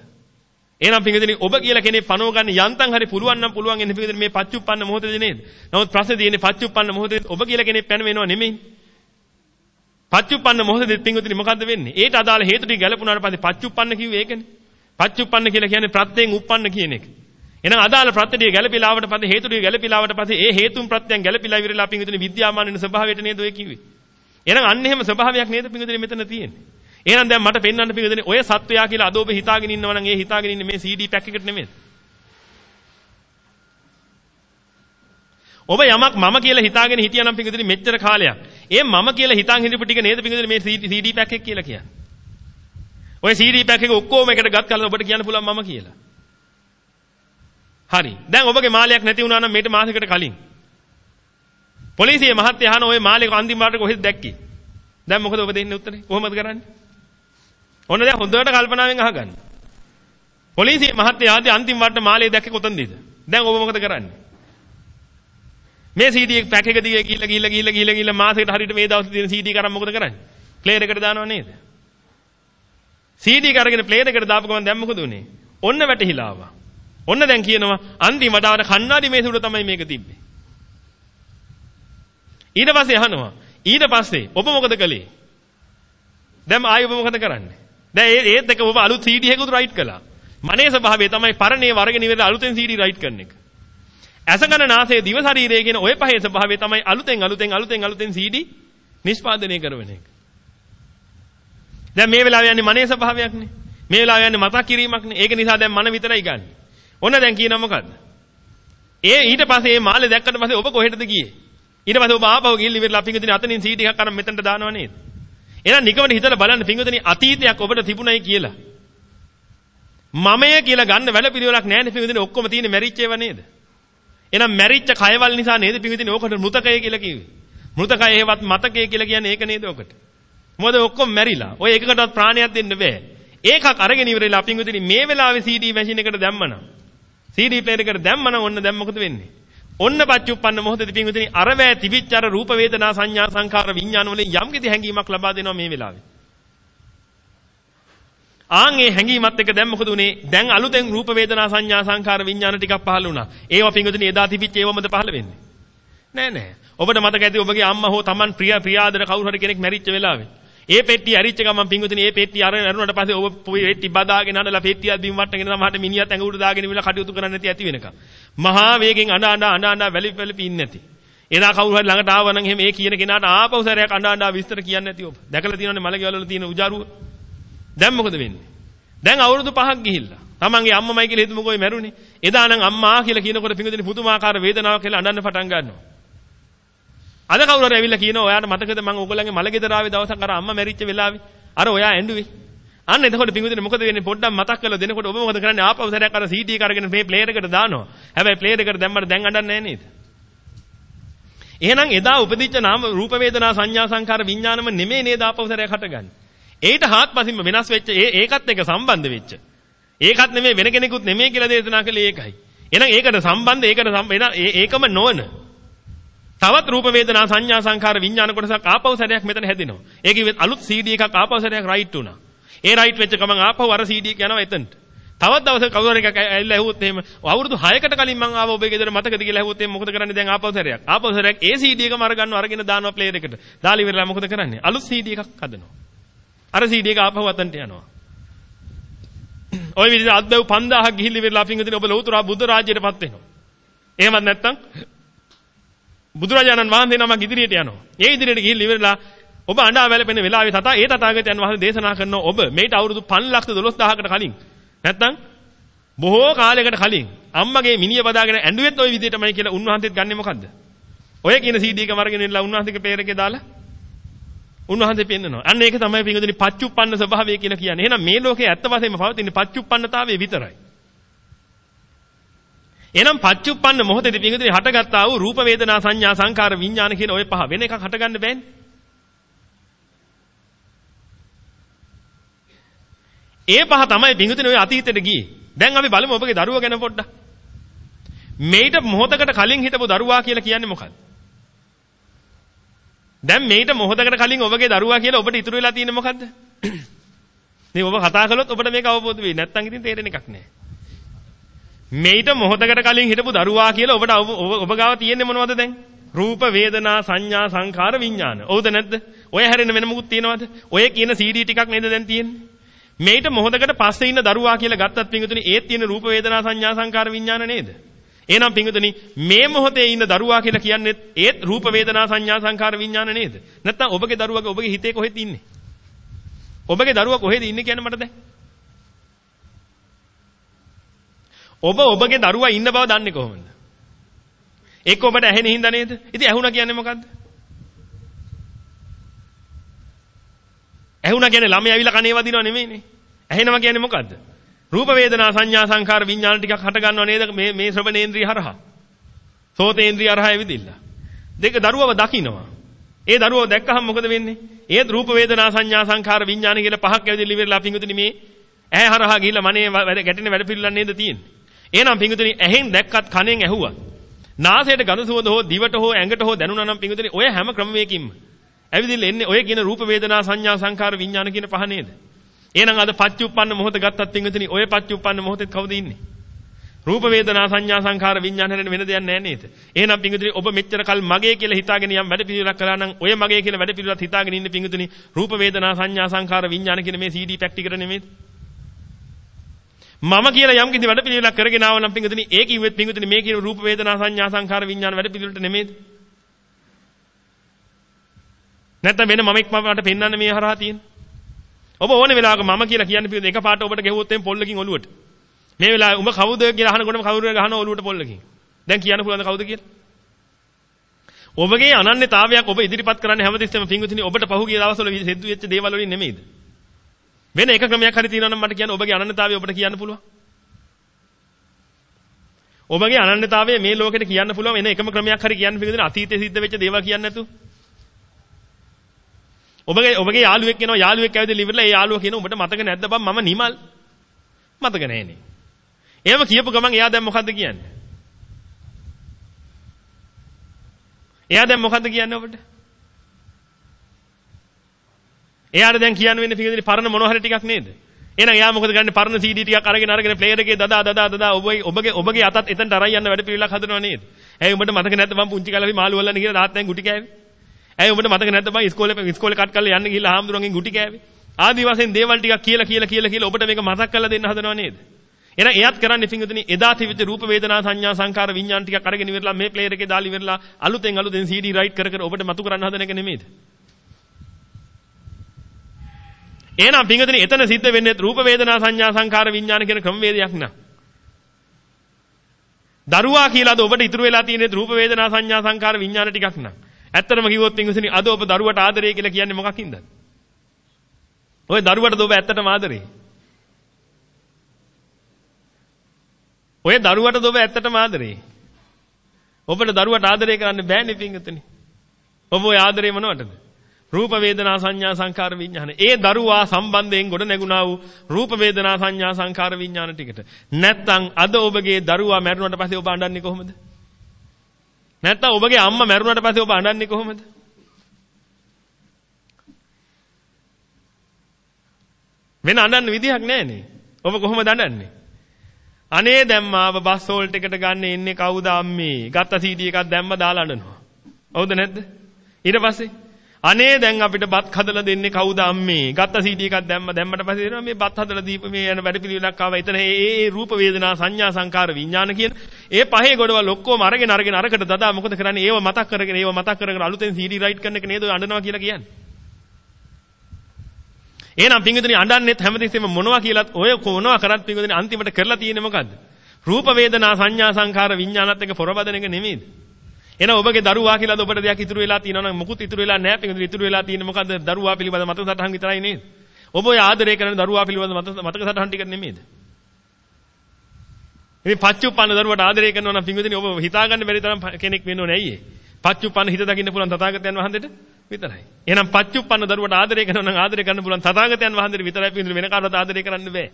එහෙනම් පිංගුතුනි ඔබ කියලා කෙනෙක් පනව ගන්න යන්තම් හරි පුළුවන් නම් පුළුවන් එන්නේ පිංගුතුනි මේ පච්චුප්පන්න මොහොතේදී නේද? නමුත් ප්‍රශ්නේ තියෙන්නේ පච්චුප්පන්න මොහොතේදී ඔබ කියලා කෙනෙක් පැන වෙනව නෙමෙයි. පච්චුප්පන්න මොහොතේදී පිංගුතුනි මොකද්ද වෙන්නේ? ඒට අදාළ හේතු ටික ගැලපුණාට පස්සේ පච්චුප්පන්න කිව්වේ ඒකනේ. පච්චුප්පන්න කියලා කියන්නේ ප්‍රත්‍යයෙන් උප්පන්න කියන එක. එහෙනම් අදාළ ප්‍රත්‍ය ටික ගැලපිලා ආවට පස්සේ හේතු ටික ගැලපිලා ආවට පස්සේ ඒ හේතුන් ප්‍රත්‍යයෙන් ගැලපිලා ඉවරලා පිංගුතුනි විද්‍යාමාන වෙන ස්වභාවයට නේද ඔය කිව්වේ. එහෙනම් අන්න එහෙම ස්වභාවයක් නේද පිංගුතුනි මෙතන තියෙන්නේ. එහෙනම් දැන් මට පෙන්වන්න පිළිදෙනේ ඔය සත්වයා කියලා අද ඔබ හිතාගෙන ඉන්නවා නම් ඒ හිතාගෙන ඉන්නේ මේ CD පැක් එකට නෙමෙයි. ඔබ යමක් මම කියලා හිතාගෙන හිටියනම් පිළිදෙනේ මෙච්චර කාලයක්. ඒ මම කියලා හිතාන් හිටපු ටික නේද පිළිදෙනේ මේ CD පැක් එක කියලා කියන්නේ. ඔය CD පැක් එක ඔක්කොම එකට ගත් කලන ඔබට කියන්න පුළුවන් මම කියලා. හරි. දැන් ඔබගේ මාලයක් නැති වුණා නම් මේට මාසෙකට කලින්. පොලිසිය මහත්තයා අහන ඔය මාලේ අන්තිම වාරට කොහෙද දැක්කේ? දැන් මොකද ඔබ දෙන්නේ උත්තරේ? කොහොමද කරන්නේ? ඔන්න දැන් හොඳට කල්පනාවෙන් අහගන්න. පොලිසිය මහත්තයා ආදී අන්තිම වරට මාළේ දැක්කේ කොතනදද? දැන් ඔබ මොකද කරන්නේ? මේ CD එක පැක් එක දිගේ ගිහිල්ලා ගිහිල්ලා ගිහිල්ලා ගිහිල්ලා ගිහිල්ලා මාසෙකට හරියට මේ දවස් තියෙන CD කරන් මොකද කරන්නේ? ප්ලේයර් එකට දානව නේද? CD එක අරගෙන ප්ලේයර් එකට දාපු ගමන් දැන් මොකද උනේ? ඔන්න වැටහිලා ආවා. ඔන්න දැන් කියනවා අන්තිමට ආවට කණ්ණාඩි මේසුවට තමයි මේක තිබ්බේ. ඊට පස්සේ අහනවා ඊට පස්සේ ඔබ මොකද කළේ? දැන් ආයෙ ඔබ මොකද කරන්නේ? දැන් ඒත් එක ඔබ අලුත් CD එකකුත් රයිට් කළා. මනේ ස්වභාවය තමයි පරණේ වරගෙන ඉවරලා අලුතෙන් CD රයිට් කරන එක. ඇසකන නාසය දිව ශරීරය කියන ওই පහේ ස්වභාවය තමයි අලුතෙන් අලුතෙන් අලුතෙන් අලුතෙන් CD නිෂ්පාදනය කරන එක. දැන් මේ වෙලාවේ යන්නේ මනේ ස්වභාවයක්නේ. මේ වෙලාවේ යන්නේ මතක් කිරීමක්නේ. ඒක නිසා දැන් මන විතරයි ගන්න. ඔන්න දැන් කියනවා මොකද්ද? ඒ ඊට පස්සේ මේ මාළේ දැක්කට පස්සේ ඔබ කොහෙටද ගියේ? ඊට පස්සේ ඔබ ආපහු ගිහින් ඉවරලා පිංගුදින අතනින් CD එකක් අරන් මෙතනට දානව නේද? එහෙනම් නිකමට හිතලා බලන්න පිංගුදෙනි අතීතයක් ඔබට තිබුණයි කියලා. මමය කියලා ගන්න වැඩපිළිවෙලක් නැහැ නේ පිංගුදෙනි ඔක්කොම තියෙන්නේ මැරිච්ච ඒවා නේද? එහෙනම් මැරිච්ච කයවල් නිසා නේද පිංගුදෙනි ඕකට මృతකය කියලා කිව්වේ. මృతකය හේවත් මතකය කියලා කියන්නේ ඒක නේද ඔකට? මොකද ඔක්කොම මැරිලා. ඔය එකකටවත් ප්‍රාණයක් දෙන්න බෑ. ඒකක් අරගෙන ඉවරලා පිංගුදෙනි මේ වෙලාවේ CD මැෂින් එකට දැම්මනම් CD ප්ලේයර් එකට දැම්මනම් ඔන්න දැන් මොකද වෙන්නේ? ඔන්න පච්චුප්පන්න මොහොතේදී පින්විතනි අර වේ තිබිච්ච අර රූප වේදනා සංඥා සංකාර විඥාන වලින් යම් කිසි හැඟීමක් ලබා දෙනවා මේ වෙලාවේ. ආන් ඒ හැඟීමත් එක්ක දැන් මොකද උනේ? දැන් අලුතෙන් රූප වේදනා සංඥා සංකාර විඥාන ටිකක් පහළ වුණා. ඒවා පින්විතනි එදා තිබිච්ච ඒවමද පහළ වෙන්නේ? නෑ නෑ. ඔබට මතක ඇති ඔබගේ අම්මා හෝ Taman ප්‍රිය ප්‍රියාදර කවුරු හරි කෙනෙක් මැරිච්ච වෙලාවේ ඒ පෙට්ටිය ඇරිච්ච ගමන් පිංගුතුනි ඒ පෙට්ටිය අර ඇරුණාට පස්සේ ඔබ පෙට්ටි බදාගෙන අඬලා පෙට්ටිය බිම් වට්ටගෙන සමහරට මිනිහත් ඇඟ උඩ දාගෙන ඉවිලා කටයුතු කරන්නේ නැති ඇති වෙනකම්. මහා වේගෙන් අඬ අඬ අඬ අඬ වැලි වැලි ඉන්නේ නැති. එදා කවුරු හරි ළඟට ආව නම් එහෙම ඒ කියන කෙනාට ආපහු සැරයක් අඬ අඬ විස්තර කියන්නේ නැති ඔබ. දැකලා තියෙනවනේ මලගෙවල වල තියෙන උජාරුව. දැන් මොකද වෙන්නේ? දැන් අවුරුදු 5ක් ගිහිල්ලා. තමන්ගේ අම්මමයි කියලා හිතමුකෝ මැරුණේ. එදා නම් අම්මා කියලා කියනකොට පිංගුතුනි පුදුමාකාර වේදනාවක් කියලා අඬන්න පටන් ගන්නවා. අද කවුරු හරි ඇවිල්ලා කියනවා ඔයාට මතකද මම ඕගොල්ලන්ගේ මලගෙදර ආවේ දවසක් අර අම්මා මැරිච්ච වෙලාවේ? අර ඔයා ඇඬුවේ? අන්න එතකොට පිංගුදින මොකද වෙන්නේ? පොඩ්ඩක් මතක් කරලා දෙනකොට ඔබ මොකද කරන්නේ? ආපහු සැරයක් අර CD එක අරගෙන මේ ප්ලේයර් එකට දානවා. හැබැයි ප්ලේයර් එකට දැම්මට දැන් අඬන්නේ නැහැ නේද? එහෙනම් එදා උපදිච්ච නාම රූප වේදනා සංඥා සංකාර විඥානම නෙමෙයි නේද ආපහු සැරයක් හටගන්නේ? ඒට හාත්පසින්ම වෙනස් වෙච්ච ඒ ඒකත් එක්ක සම්බන්ධ වෙච්ච. ඒකත් නෙමෙයි වෙන කෙනෙකුත් නෙමෙයි කියලා දේශනා කළේ ඒකයි. එහෙනම් ඒකට සම්බන්ධ ඒකට ඒකම නොවන තවත් රූප වේදනා සංඥා සංඛාර විඥාන කොටසක් ආපහු සැරයක් මෙතන හැදෙනවා. ඒකේ අලුත් CD එකක් ආපහු සැරයක් රයිට් වුණා. ඒ රයිට් වෙච්ච ගමන් ආපහු අර CD එක යනවා එතනට. තවත් දවසක කවුරු හරි එකක් ඇවිල්ලා ඇහුවොත් එහෙම අවුරුදු 6කට කලින් මං ආව ඔබේ ගෙදර මතකද කියලා ඇහුවොත් එහෙම මොකද කරන්නේ දැන් ආපහු සැරයක්. ආපහු සැරයක් ඒ CD එකම අරගන්නවා අරගෙන දානවා ප්ලේයර් එකට. දාලා ඉවරලා මොකද කරන්නේ? අලුත් CD එකක් හදනවා. අර CD එක ආපහු අතන්ට යනවා. ওই විදිහට අද්දව 5000ක් ගිහිල්ලා ඉවරලා අපින් ඉදින් ඔබ ලෞතර බුද්ධ රාජ්‍යයටපත් වෙනවා. එහෙමත් නැත්නම් බුදුරජාණන් වහන්සේ නමක් ඉදිරියට යනවා. ඒ ඉදිරියට ගිහිල්ලා ඉවරලා ඔබ අඬා වැළපෙන වෙලාවේ තථා ඒ තථාගතයන් වහන්සේ දේශනා කරන ඔබ මේට අවුරුදු 512000කට කලින් නැත්තම් බොහෝ කාලයකට කලින් අම්මගේ මිනිය බදාගෙන ඇඬුවෙත් ওই විදිහටමයි කියලා උන්වහන්සේත් ගන්නෙ මොකද්ද? ඔය කියන CD එක වරගෙන ඉන්නලා උන්වහන්සේගේ පෙරේකේ දාලා උන්වහන්සේ පෙන්නනවා. අන්න ඒක තමයි පින්වතුනි පච්චුප්පන්න ස්වභාවය කියලා කියන්නේ. එහෙනම් මේ ලෝකේ ඇත්ත වශයෙන්ම පවතින පච්චුප්පන්නතාවය විතරයි. එහෙනම් පච්චුප්පන්න මොහොතේදී පිංගුතුනි හටගත්තා වූ රූප වේදනා සංඥා සංකාර විඥාන කියන ওই පහ වෙන එකක් හටගන්න බෑනේ. ඒ පහ තමයි පිංගුතුනි ඔය අතීතෙට ගියේ. දැන් අපි බලමු ඔබගේ දරුවා ගැන පොඩ්ඩක්. මේිට මොහොතකට කලින් හිටපු දරුවා කියලා කියන්නේ මොකක්ද? දැන් මේිට මොහොතකට කලින් ඔබගේ දරුවා කියලා ඔබට ඉතුරු වෙලා තියෙන්නේ මොකද්ද? මේ ඔබ කතා කළොත් ඔබට මේක අවබෝධ වෙයි. නැත්නම් ඉතින් තේරෙන එකක් නෑ. මේිට මොහොතකට කලින් හිටපු දරුවා කියලා ඔබට ඔබ ගාව තියෙන්නේ මොනවද දැන්? රූප වේදනා සංඥා සංඛාර විඥාන. ඔව්ද නැද්ද? ඔය හැරෙන්න වෙන මොකුත් තියෙනවද? ඔය කියන CD ටිකක් නේද දැන් තියෙන්නේ? මේිට මොහොතකට පස්සේ ඉන්න දරුවා කියලා ගත්තත් පිංගුතුනි ඒත් තියෙන රූප වේදනා සංඥා සංඛාර විඥාන නේද? එහෙනම් පිංගුතුනි මේ මොහොතේ ඉන්න දරුවා කියලා කියන්නේ ඒත් රූප වේදනා සංඥා සංඛාර විඥාන නේද? නැත්නම් ඔබගේ දරුවාගේ ඔබගේ හිතේ කොහෙද ඉන්නේ? ඔබගේ දරුවා කොහෙද ඉන්නේ කියන්නේ මට දැන්? ඔබ ඔබගේ දරුවා ඉන්න බව දන්නේ කොහොමද? එක්ක ඔබට ඇහෙන හින්දා නේද? ඉතින් ඇහුණා කියන්නේ මොකද්ද? ඇහුණා කියන්නේ ළමයි ඇවිල්ලා කනේ වදිනව නෙමෙයිනේ. ඇහෙනවා කියන්නේ මොකද්ද? රූප වේදනා සංඥා සංකාර විඥාන ටිකක් හට ගන්නව නේද මේ මේ ශ්‍රවණේන්ද්‍රිය හරහා. සෝතේන්ද්‍රිය හරහා ඇවිදින්න. දෙක දරුවව දකින්නවා. ඒ දරුවව දැක්කහම මොකද වෙන්නේ? ඒත් රූප වේදනා සංඥා සංකාර විඥාන කියලා පහක් ඇවිදින්න ඉවරලා පිංගුතුනි මේ ඇහැ හරහා ගිහිල්ලා මනේ ගැටෙන වැඩ පිළිලක් නේද තියෙන්නේ. එහෙනම් පිංගුතුනි ඇහෙන් දැක්කත් කනෙන් ඇහුවා. නාසයට ගඳ සුවඳ හෝ දිවට හෝ ඇඟට හෝ දැනුණා නම් පිංගුතුනි ඔය හැම ක්‍රමයකින්ම ඇවිදින්න එන්නේ ඔය කියන රූප වේදනා සංඥා සංකාර විඥාන කියන පහ නේද? එහෙනම් අද පච්චුප්පන්න මොහොත ගත්තත් පිංගුතුනි ඔය පච්චුප්පන්න මොහොතේ කවුද ඉන්නේ? රූප වේදනා සංඥා සංඛාර විඥාන හැරෙන වෙන දෙයක් නැහැ නේද? එහෙනම් පිංගුතුනි ඔබ මෙච්චර කල් මගේ කියලා හිතාගෙන යම් වැඩ පිළිවෙලක් කළා නම් ඔය මගේ කියලා වැඩ පිළිවෙලක් හිතාගෙන ඉන්න පිංගුතුනි රූප වේදනා සංඥා සංඛාර විඥාන කියන මේ CD පැක් ටිකට නෙමෙයි. මම කියලා යම් කිසි වැඩ පිළිවෙලක් කරගෙන ආව නම් පිංගුතුනි ඒ කිව්වෙත් පිංගුතුනි මේ කියන රූප වේදනා සංඥා සංඛාර විඥාන වැඩ පිළිවෙලට නෙමෙයිද? නැත්නම් වෙන මමෙක් මට පෙන්වන්න මේ හරහා තියෙන්නේ. ඔබ ඕනේ වෙලාවක මම කියලා කියන්නේ පිළිද එකපාරට ඔබට ගෙවුවොත් එම් පොල්ලකින් ඔලුවට. මේ වෙලාවේ උඹ කවුද කියලා අහනකොටම කවුරු ගහන ඔලුවට පොල්ලකින්. දැන් කියන්න පුළුවන්ද කවුද කියලා? ඔබගේ අනන්‍යතාවයක් ඔබ ඉදිරිපත් කරන්නේ හැමතිස්සෙම පිංගුතුනි ඔබට පහුගිය දවස්වල සිද්ධ වෙච්ච දේවල් වලින් නෙමෙයිද? වෙන එක ක්‍රමයක් හරි තියෙනවා නම් මට කියන්න ඔබගේ අනන්‍යතාවය ඔබට කියන්න පුළුවන්. ඔබගේ අනන්‍යතාවය මේ ලෝකෙට කියන්න පුළුවන් වෙන එකම ක්‍රමයක් හරි කියන්න පිළිදෙන අතීතයේ සිද්ධ වෙච්ච දේවල් කියන්නේ නැතු. ඔබගේ ඔබගේ යාළුවෙක් කෙනා යාළුවෙක් ඇවිදලා ඉවරලා ඒ යාළුවා කියන උඹට මතක නැද්ද බං මම නිමල් මතක නැහැනේ. එහෙම කියපු ගමන් එයා දැන් මොකද්ද කියන්නේ? එයා දැන් මොකද්ද කියන්නේ ඔබට? එයාට දැන් කියන්න වෙන්නේ පිටින් පරණ මොන හරි ටිකක් නේද? එහෙනම් එයා මොකද කරන්නේ පරණ CD ටිකක් අරගෙන අරගෙන ප්ලේයර් එකේ දදා දදා දදා ඔබගේ ඔබගේ ඔබගේ අතත් එතනට අරන් යන්න වැඩ පිළිලක් හදනව නේද? ඇයි උඹට මතක නැද්ද මම පුංචි කාලේ මාළු වල්ලන්න කියලා තාත්තෙන් ගුටි කෑවේ? ඇයි උඹට මතක නැද්ද මම ඉස්කෝලේ ඉස්කෝලේ කට් කරලා යන්න ගිහිල්ලා හාමුදුරන්ගෙන් ගුටි කෑවේ? ආදි වශයෙන් දේවල් ටිකක් කියලා කියලා කියලා කියලා ඔබට මේක මතක් කරලා දෙන්න හදනව නේද? එහෙනම් එයත් කරන්නේ පිංගුතුනි එදා තිබිච්ච රූප වේදනා සංඥා සංකාර විඥාන ටිකක් අරගෙන ඉවරලා මේ ප්ලේයර් එකේ දාලා ඉවරලා අලුතෙන් අලුතෙන් CD රයිට් කර කර ඔබට මතු කරන්න හදන එක නෙමෙයිද? එහෙනම් පිංගුතුනි එතන සිද්ධ වෙන්නේ රූප වේදනා සංඥා සංකාර විඥාන කියන ක්‍රමවේදයක් නා. දරුවා කියලාද ඔබට ඉතුරු වෙලා තියෙන්නේ රූප වේදනා සංඥා සංකාර විඥාන ටිකක් නා. ඇත්තටම කිව්වොත් පිංගුතුනි අද ඔබ දරුවට ආදරය කියලා කියන්නේ මොකකින්ද? ඔය දරුවටද ඔබ ඇත්තටම ආදරේ? ඔය දරුවටද ඔබ ඇත්තටම ආදරේ? ඔබට දරුවට ආදරය කරන්න බෑනේ පිංගුතුනි. ඔබ ඔය ආදරේ මොනවටද? රූප වේදනා සංඥා සංකාර විඥාන. ඒ දරුවා සම්බන්ධයෙන් ගොඩ නැගුණා වූ රූප වේදනා සංඥා සංකාර විඥාන ටිකට. නැත්තම් අද ඔබගේ දරුවා මැරුණාට පස්සේ ඔබ අඬන්නේ කොහොමද? නැත්තම් ඔබගේ අම්මා මැරුණාට පස්සේ ඔබ අඬන්නේ කොහොමද? වෙන අඬන්න විදිහක් නැහැනේ. ඔබ කොහොමද අඬන්නේ? අනේ දැන් මාව බස් හෝල්ට් එකට ගන්න ඉන්නේ කවුද අම්මේ? ගත්ත CD එකක් දැම්ම දාලා අඬනවා. හවුද නැද්ද? ඊට පස්සේ අනේ දැන් අපිට බත් හදලා දෙන්නේ කවුද අම්මේ? ගත්ත CD එකක් දැම්ම දැම්මට පස්සේ දෙනවා මේ බත් හදලා දීප මේ යන වැඩපිළිවෙලක් ආවා. එතන ඒ ඒ රූප වේදනා සංඥා සංකාර විඥාන කියන ඒ පහේ ගොඩවල් ඔක්කොම අරගෙන අරගෙන අරකට දදා මොකද කරන්නේ? ඒව මතක් කරගෙන ඒව මතක් කරගෙන අලුතෙන් CD රයිට් කරන එක නේද ඔය අඬනවා කියලා කියන්නේ. එහෙනම් පිංගුතුනි අඬන්නෙත් හැමතිස්සෙම මොනවා කියලාත් ඔය මොනවා කරත් පිංගුතුනි අන්තිමට කරලා තියෙන්නේ මොකද්ද? රූප වේදනා සංඥා සංකාර විඥානත් එක්ක පොරබදන එක නෙමෙයිද? එහෙනම් ඔබගේ දරුවා කියලාද ඔබට දෙයක් ඉතුරු වෙලා තියෙනවා නම් මොකුත් ඉතුරු වෙලා නැහැ පිටින් ඉතුරු වෙලා තියෙන්නේ මොකද්ද දරුවා පිළිබඳ මතක සටහන් විතරයි නේද ඔබ ඔය ආදරය කරන දරුවා පිළිබඳ මතක සටහන් ටික නෙමෙයිද ඉතින් පච්චුප්පන්න දරුවට ආදරය කරනවා නම් පින්විතනි ඔබ හිතාගන්න බැරි තරම් කෙනෙක් වෙන්න ඕනේ ඇයි ඒ පච්චුප්පන්න හිත දකින්න පුළුවන් තථාගතයන් වහන්සේට විතරයි. එහෙනම් පච්චුප්පන්න දරුවට ආදරය කරනවා නම් ආදරය කරන්න පුළුවන් තථාගතයන් වහන්සේට විතරයි පින්දුනේ වෙන කාටවත් ආදරය කරන්න බෑ.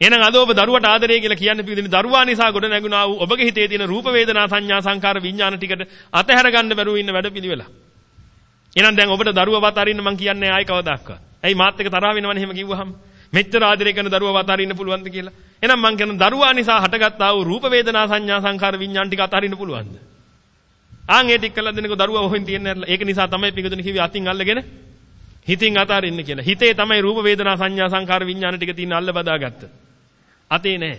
එහෙනම් අද ඔබ දරුවට ආදරය කියලා කියන්නේ පිළිදෙන දරුවා නිසා ගොඩ නැගුණා වූ ඔබගේ හිතේ තියෙන රූප වේදනා සංඥා සංකාර විඥාන ටිකට අතහැර ගන්න බැරුව ඉන්න වැඩපිළිවෙල. එහෙනම් දැන් ඔබට දරුවවත් අරින්න මං කියන්නේ ආයි කවදාක්වත්. ඇයි මාත් එක තරහ වෙනවනේ එහෙම කිව්වහම. මෙච්චර ආදරය කරන දරුවවත් අරින්න පුළුවන්ද කියලා. එහෙනම් මං කියන දරුවා නිසා හටගත්තා වූ රූප වේදනා සංඥා සංකාර විඥාන ටික අතහරින්න පුළුවන්ද? ආන් ඒ ටික කළා දෙනකො දරුවා ඔහෙන් තියන්නේ ඒක නිසා තමයි පිඟුතුනි කිව්වේ අතින් අල්ලගෙන හිතින් අතාරින්න කියලා. හිතේ තමයි රූප වේදනා සංඥා සංකාර විඥාන ටික තියෙන අල්ල බදාගත්තේ. අතේ නෑ.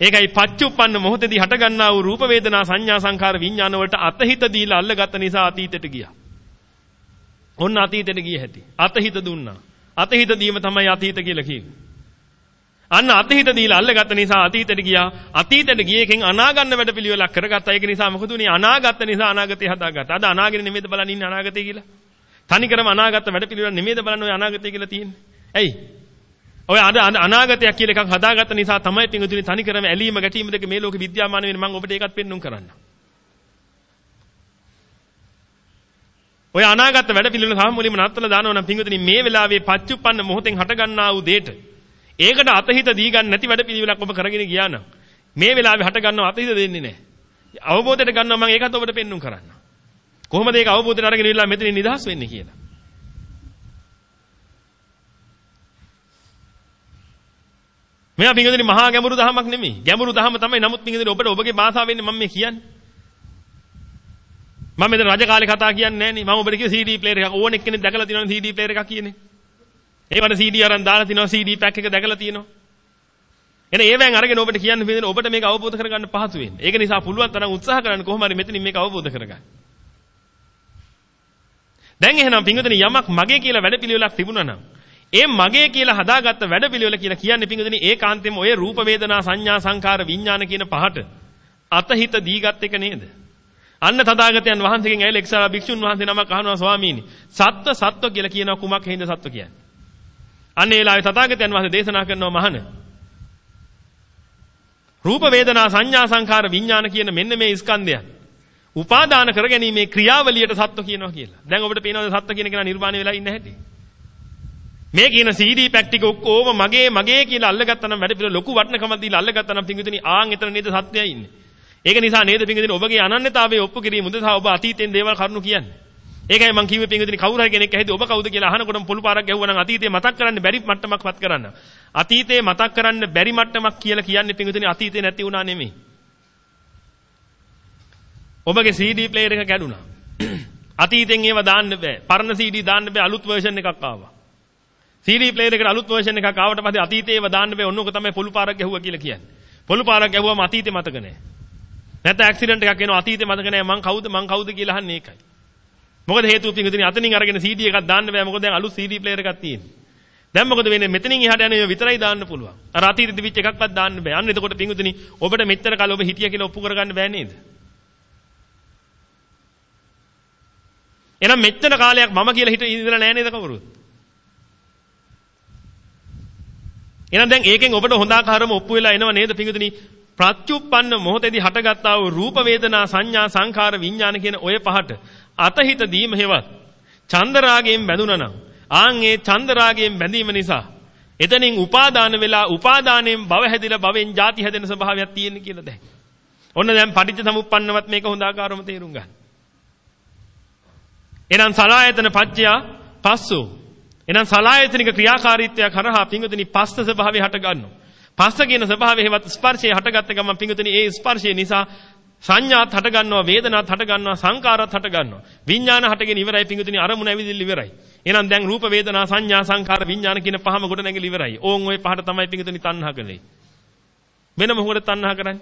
ඒකයි පච්චුප්පන්න මොහොතේදී හටගන්නා වූ රූප වේදනා සංඥා සංකාර විඥාන වලට අතහිත දීලා අල්ලගත්ත නිසා අතීතයට ගියා. ඔන්න අතීතයට ගිය හැටි. අතහිත දුන්නා. අතහිත දීම තමයි අතීත කියලා කියන්නේ. අන්න අතීත දීලා අල්ලගත්ත නිසා අතීතයට ගියා. අතීතයට ගිය එකෙන් අනාගන්න වැඩපිළිවෙලක් කරගත්තා. ඒක නිසා මොකද උනේ? අනාගත නිසා අනාගතය හදාගත්තා. අද අනාගෙන නෙමෙයිද බලන් ඉන්නේ අනාගතය කියලා? තනිකරම අනාගත වැඩපිළිවෙල නෙමෙයිද බලන්න ඔය අනාගතය කියලා තියෙන්නේ? ඇයි? ඔය අද අනාගතයක් කියලා එකක් හදාගත්ත නිසා තමයි පිංගුතුනි තනිකරම ඇලීම ගැටීම දෙක මේ ලෝකෙ විද්‍යාමාන වෙන්නේ මම ඔබට ඒකත් පෙන්눔 කරන්න. ඔය අනාගත වැඩ පිළිවෙල සාමුලින්ම නත්තල දානවා නම් පිංගුතුනි මේ වෙලාවේ පච්චුප්පන්න මොහොතෙන් හටගන්නා වූ දෙයට ඒකට අතහිත දී ගන්න නැති වැඩ පිළිවෙලක් ඔබ කරගෙන ගියා නම් මේ වෙලාවේ හටගන්නව අතහිත දෙන්නේ නැහැ. අවබෝධයට ගන්නවා මම ඒකත් ඔබට පෙන්눔 කරන්න. කොහොමද ඒක අවබෝධයට අරගෙන ඉවිල්ලා මෙතනින් නිදහස් වෙන්නේ කියලා. මෙයා පිංගුදෙනි මහා ගැඹුරු දහමක් නෙමෙයි. ගැඹුරු දහම තමයි. නමුත් පිංගුදෙනි ඔබට ඔබගේ භාෂාවෙන්නේ මම මේ කියන්නේ. මම මෙතන රජ කාලේ කතා කියන්නේ නෑනේ. මම ඔබට කිව්ව CD player එකක් ඕන එක්කෙනෙක් දැකලා තියෙනවනේ CD player එකක් කියන්නේ. ඒවට CD අරන් දාලා තිනවා CD pack එක දැකලා තියෙනවා. එනේ ඒවෙන් අරගෙන ඔබට කියන්න පිළිදෙන ඔබට මේක අවබෝධ කරගන්න පහසු වෙන්නේ. ඒක නිසා පුළුවන් තරම් උත්සාහ කරන්න කොහොම හරි මෙතනින් මේක අවබෝධ කරගන්න. දැන් එහෙනම් පිංගුදෙනි යමක් මගේ කියලා වැඩපිළිවෙලක් තිබුණා නම් ඒ මගේ කියලා හදාගත්ත වැඩපිළිවෙල කියලා කියන්නේ පිංගුදෙනි ඒකාන්තයෙන්ම ඔය රූප වේදනා සංඥා සංකාර විඥාන කියන පහට අතහිත දීගත් එක නේද? අන්න තථාගතයන් වහන්සේගෙන් ඇවිල්ලා එක්සාර භික්ෂුන් වහන්සේ නමක් අහනවා ස්වාමීනි සත්ව සත්ව කියලා කියනවා කුමක් හේඳ සත්ව කියන්නේ? අන්න ඒ ලාවේ තථාගතයන් වහන්සේ දේශනා කරනවා මහණ රූප වේදනා සංඥා සංකාර විඥාන කියන මෙන්න මේ ස්කන්ධයන් උපාදාන කරගැනීමේ ක්‍රියාවලියට සත්ව කියනවා කියලා. දැන් ඔබට පේනවද සත්ව කියන කෙනා නිර්වාණය වෙලා ඉන්න හැටි? මේ කියන CD පැක් ටික ඔක්කොම මගේ මගේ කියලා අල්ලගත්තා නම් වැඩ පිළ ලොකු වටිනකමක් දීලා අල්ලගත්තා නම් පිංගුතුනි ආන් එතන නේද සත්‍යය ඉන්නේ. ඒක නිසා නේද පිංගුතුනි ඔබගේ අනන්‍යතාවයේ ඔප්පු කිරීම උදෙසා ඔබ අතීතෙන් දේවල් කරුණු කියන්නේ. ඒකයි මම කිව්වේ පිංගුතුනි කවුරු හරි කෙනෙක් ඇහිද ඔබ කවුද කියලා අහනකොටම පොළු පාරක් ගැහුවා නම් අතීතේ මතක් කරන්න බැරි මට්ටමක්වත් කරන්න. අතීතේ මතක් කරන්න බැරි මට්ටමක් කියලා කියන්නේ පිංගුතුනි අතීතේ නැති වුණා නෙමෙයි. ඔබගේ CD player එක කැඩුනා. අතීතෙන් ඒව දාන්න බෑ. පරණ CD දාන්න බෑ අලුත් version එකක් ආවා. CD player එකට අලුත් version එකක් ආවට පස්සේ අතීතේ ඒව දාන්න බෑ. ඔන්නෝක තමයි පොළු පාරක් ගැහුවා කියලා කියන්නේ. පොළු පාරක් ගැහුවම අතීතේ මතක නෑ. නැත්නම් ඇක්සිඩන්ට් එකක් එනවා අතීතේ මතක නෑ මං කවුද මං කවුද කියලා අහන්නේ ඒකයි. මොකද හේතුව පිංගුතුනි අතනින් අරගෙන CD එකක් දාන්න බෑ. මොකද දැන් අලුත් CD player එකක් තියෙන්නේ. දැන් මොකද වෙන්නේ මෙතනින් එහාට යන ඒවා විතරයි දාන්න පුළුවන්. අර අතීතෙදි විච් එකක්වත් දාන්න බෑ. අන්න එතකොට පිංගුතුනි ඔබට මෙච්චර කාල ඔබ හිටියා කියලා ඔප්පු කරගන්න බෑ නේද? එහෙනම් මෙච්චර කාලයක් මම කියලා හිත ඉඳලා නෑ නේද කවුරුත්? එහෙනම් දැන් ඒකෙන් ඔබට හොඳ ආකාරම ඔප්පු වෙලා එනව නේද පිඟුතුනි? ප්‍රත්‍යুৎපන්න මොහොතේදී හටගත්තා වූ රූප වේදනා සංඥා සංඛාර විඥාන කියන ඔය පහට අතහිත දීම හේවත් චන්ද රාගයෙන් බැඳුනනම් ආන් ඒ චන්ද රාගයෙන් බැඳීම නිසා එතනින් උපාදාන වෙලා උපාදානයෙන් භව හැදිලා භවෙන් ಜಾති හැදෙන ස්වභාවයක් තියෙන කියලා දැන්. ඔන්න දැන් පටිච්ච සමුප්පන්නවත් මේක හොඳ ආකාරම තේරුම් ගන්න. එහෙනම් සලායතන පත්‍ය පස්සෝ එහෙනම් සලායතනික ක්‍රියාකාරීත්වයක් හරහා පිංගුතුනි පස්ස ස්වභාවය හට ගන්නවා. පස්ස කියන ස්වභාවය හේවත් ස්පර්ශය හටගත්ත ගමන් පිංගුතුනි ඒ ස්පර්ශය නිසා සංඥාත් හට ගන්නවා වේදනාත් හට ගන්නවා සංකාරات හට ගන්නවා විඥාන හටගෙන ඉවරයි පිංගුතුනි අරමුණ ඇවිදිලි ඉවරයි. එහෙනම් දැන් රූප වේදනා සංඥා සංකාර විඥාන කියන පහම ගොඩ නැගිලි ඉවරයි. ඕන් ওই පහට තමයි පිංගුතුනි තණ්හා කරන්නේ වෙන මොකටද තණ්හා කරන්නේ?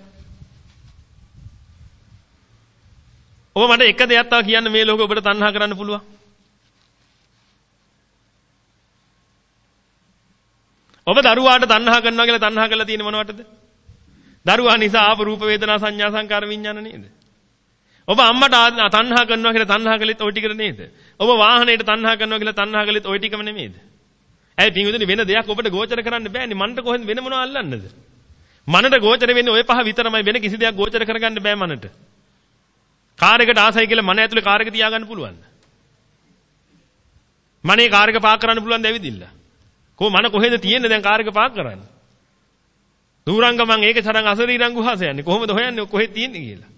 ඔබ මට එක දෙයක් තව කියන්න මේ ලෝකෙ ඔබට තණ්හා කරන්න පුළුවන්. ඔබ දරුවාට තණ්හා කරනවා කියලා තණ්හා කරලා තියෙන්නේ මොනවටද? දරුවා නිසා ආප රූප වේදනා සංඥා සංකාර විඥාන නේද? ඔබ අම්මට තණ්හා කරනවා කියලා තණ්හා කළෙත් ওই ටිකද නේද? ඔබ වාහනේට තණ්හා කරනවා කියලා තණ්හා කළෙත් ওই ටිකම නෙමෙයිද? ඇයි පින්විතනි වෙන දෙයක් ඔබට ගෝචර කරන්න බෑනේ මන්ට කොහෙන්ද වෙන මොනව අල්ලන්නද? මනට ගෝචර වෙන්නේ ওই පහ විතරමයි වෙන කිසි දෙයක් ගෝචර කරගන්න බෑ මනට. කාර් එකට ආසයි කියලා මන ඇතුලේ කාර් එක තියාගන්න පුළුවන්. මනේ කාර් එක පාක් කරන්න පුළුවන් ද ඇවිදින්න. කො මන කොහෙද තියෙන්නේ දැන් කාර් එක පාක් කරන්නේ? දුරංගමං ඒකේ තරම් අසරීරං ගුහස යන්නේ. කොහොමද හොයන්නේ කොහෙද තියෙන්නේ කියලා?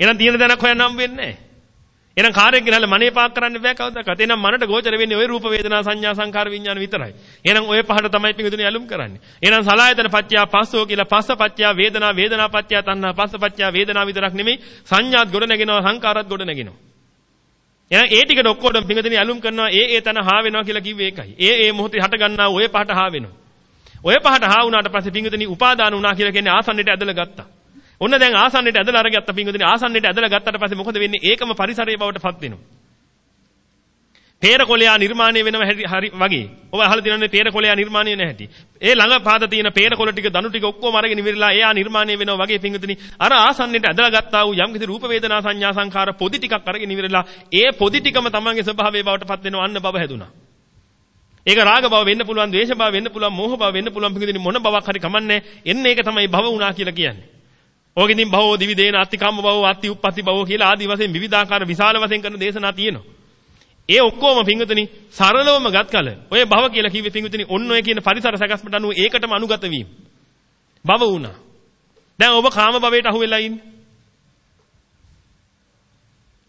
එහෙනම් තියෙන දැනක් හොයන්න හම්බ වෙන්නේ නැහැ. එහෙනම් කාර්යයක් ගෙනහලා මනේ පාක් කරන්න බෑ කවදාකවත්. එහෙනම් මනට ගෝචර වෙන්නේ ওই රූප වේදනා සංඥා සංකාර විඥාන විතරයි. එහෙනම් ඔය පහට තමයි පිඟුදුනේ ඇලුම් කරන්නේ. එහෙනම් සලායතන පත්‍යා පස්සෝ කියලා පස්ස පත්‍යා වේදනා වේදනා පත්‍යා තණ්හා පස්ස පත්‍යා වේදනා විතරක් නෙමෙයි සංඥාත් ගොඩ නැගෙනවා සංකාරත් ගොඩ නැගෙනවා. එහෙනම් ඒ ටිකට ඔක්කොටම පිඟුදුනේ ඇලුම් කරනවා ඒ ඒ තන හා වෙනවා කියලා කිව්වේ ඒකයි. ඒ ඒ මොහොතේ හට ගන්නා ওই පහට හා වෙනවා. ඔය පහට හා වුණාට පස්සේ පිඟුදුනේ උපාදාන වුණා කියලා කියන්නේ ආසන්නයට ඇදලා ගත්තා. ඔන්න දැන් ආසන්නයට ඇදලා අරගත්ත පිංගුදිනේ ආසන්නයට ඇදලා ගත්තට පස්සේ මොකද වෙන්නේ? ඒකම පරිසරයේ බවට පත් වෙනවා. පේරකොළයා නිර්මාණය වෙනව හරි වගේ. ඔබ අහලා තියෙනනේ පේරකොළයා නිර්මාණය වෙන හැටි. ඒ ළඟ පාද තියෙන පේරකොළ ටික දණු ටික ඔක්කොම අරගෙන ඉවරලා එයා නිර්මාණය වෙනවා වගේ පිංගුදිනේ අර ආසන්නයට ඇදලා ගත්තා වූ යම් කිසි රූප වේදනා සංඥා සංඛාර පොදි ටිකක් අරගෙන ඉවරලා ඒ පොදි ටිකම තමන්ගේ ස්වභාවයේ බවට පත් වෙනවා අන්න බව හැදුනා. ඒක රාග බව වෙන්න පුළුවන්, ද්වේෂ බව වෙන්න පුළුවන්, මෝහ බව වෙන්න පුළුවන් පිංගුදිනේ මොන බවක් හරි කමන්නේ. එන්නේ ඒක තමයි භව වුණා කියලා කියන්නේ. ඕකෙදින් භවෝ දිවි දේන අත්තිකම්ම භවෝ අත්ති උප්පත්ති භවෝ කියලා ආදි වශයෙන් විවිධාකාර විශාල වශයෙන් කරන දේශනා තියෙනවා. ඒ ඔක්කොම පිංගුතුනි සරලවම ගත් කල ඔය භව කියලා කිව්වේ පිංගුතුනි ඔන්න ඔය කියන පරිසර සකස්මට අනුව ඒකටම අනුගත වීම. භව වුණා. දැන් ඔබ කාම භවයට අහු වෙලා ඉන්නේ.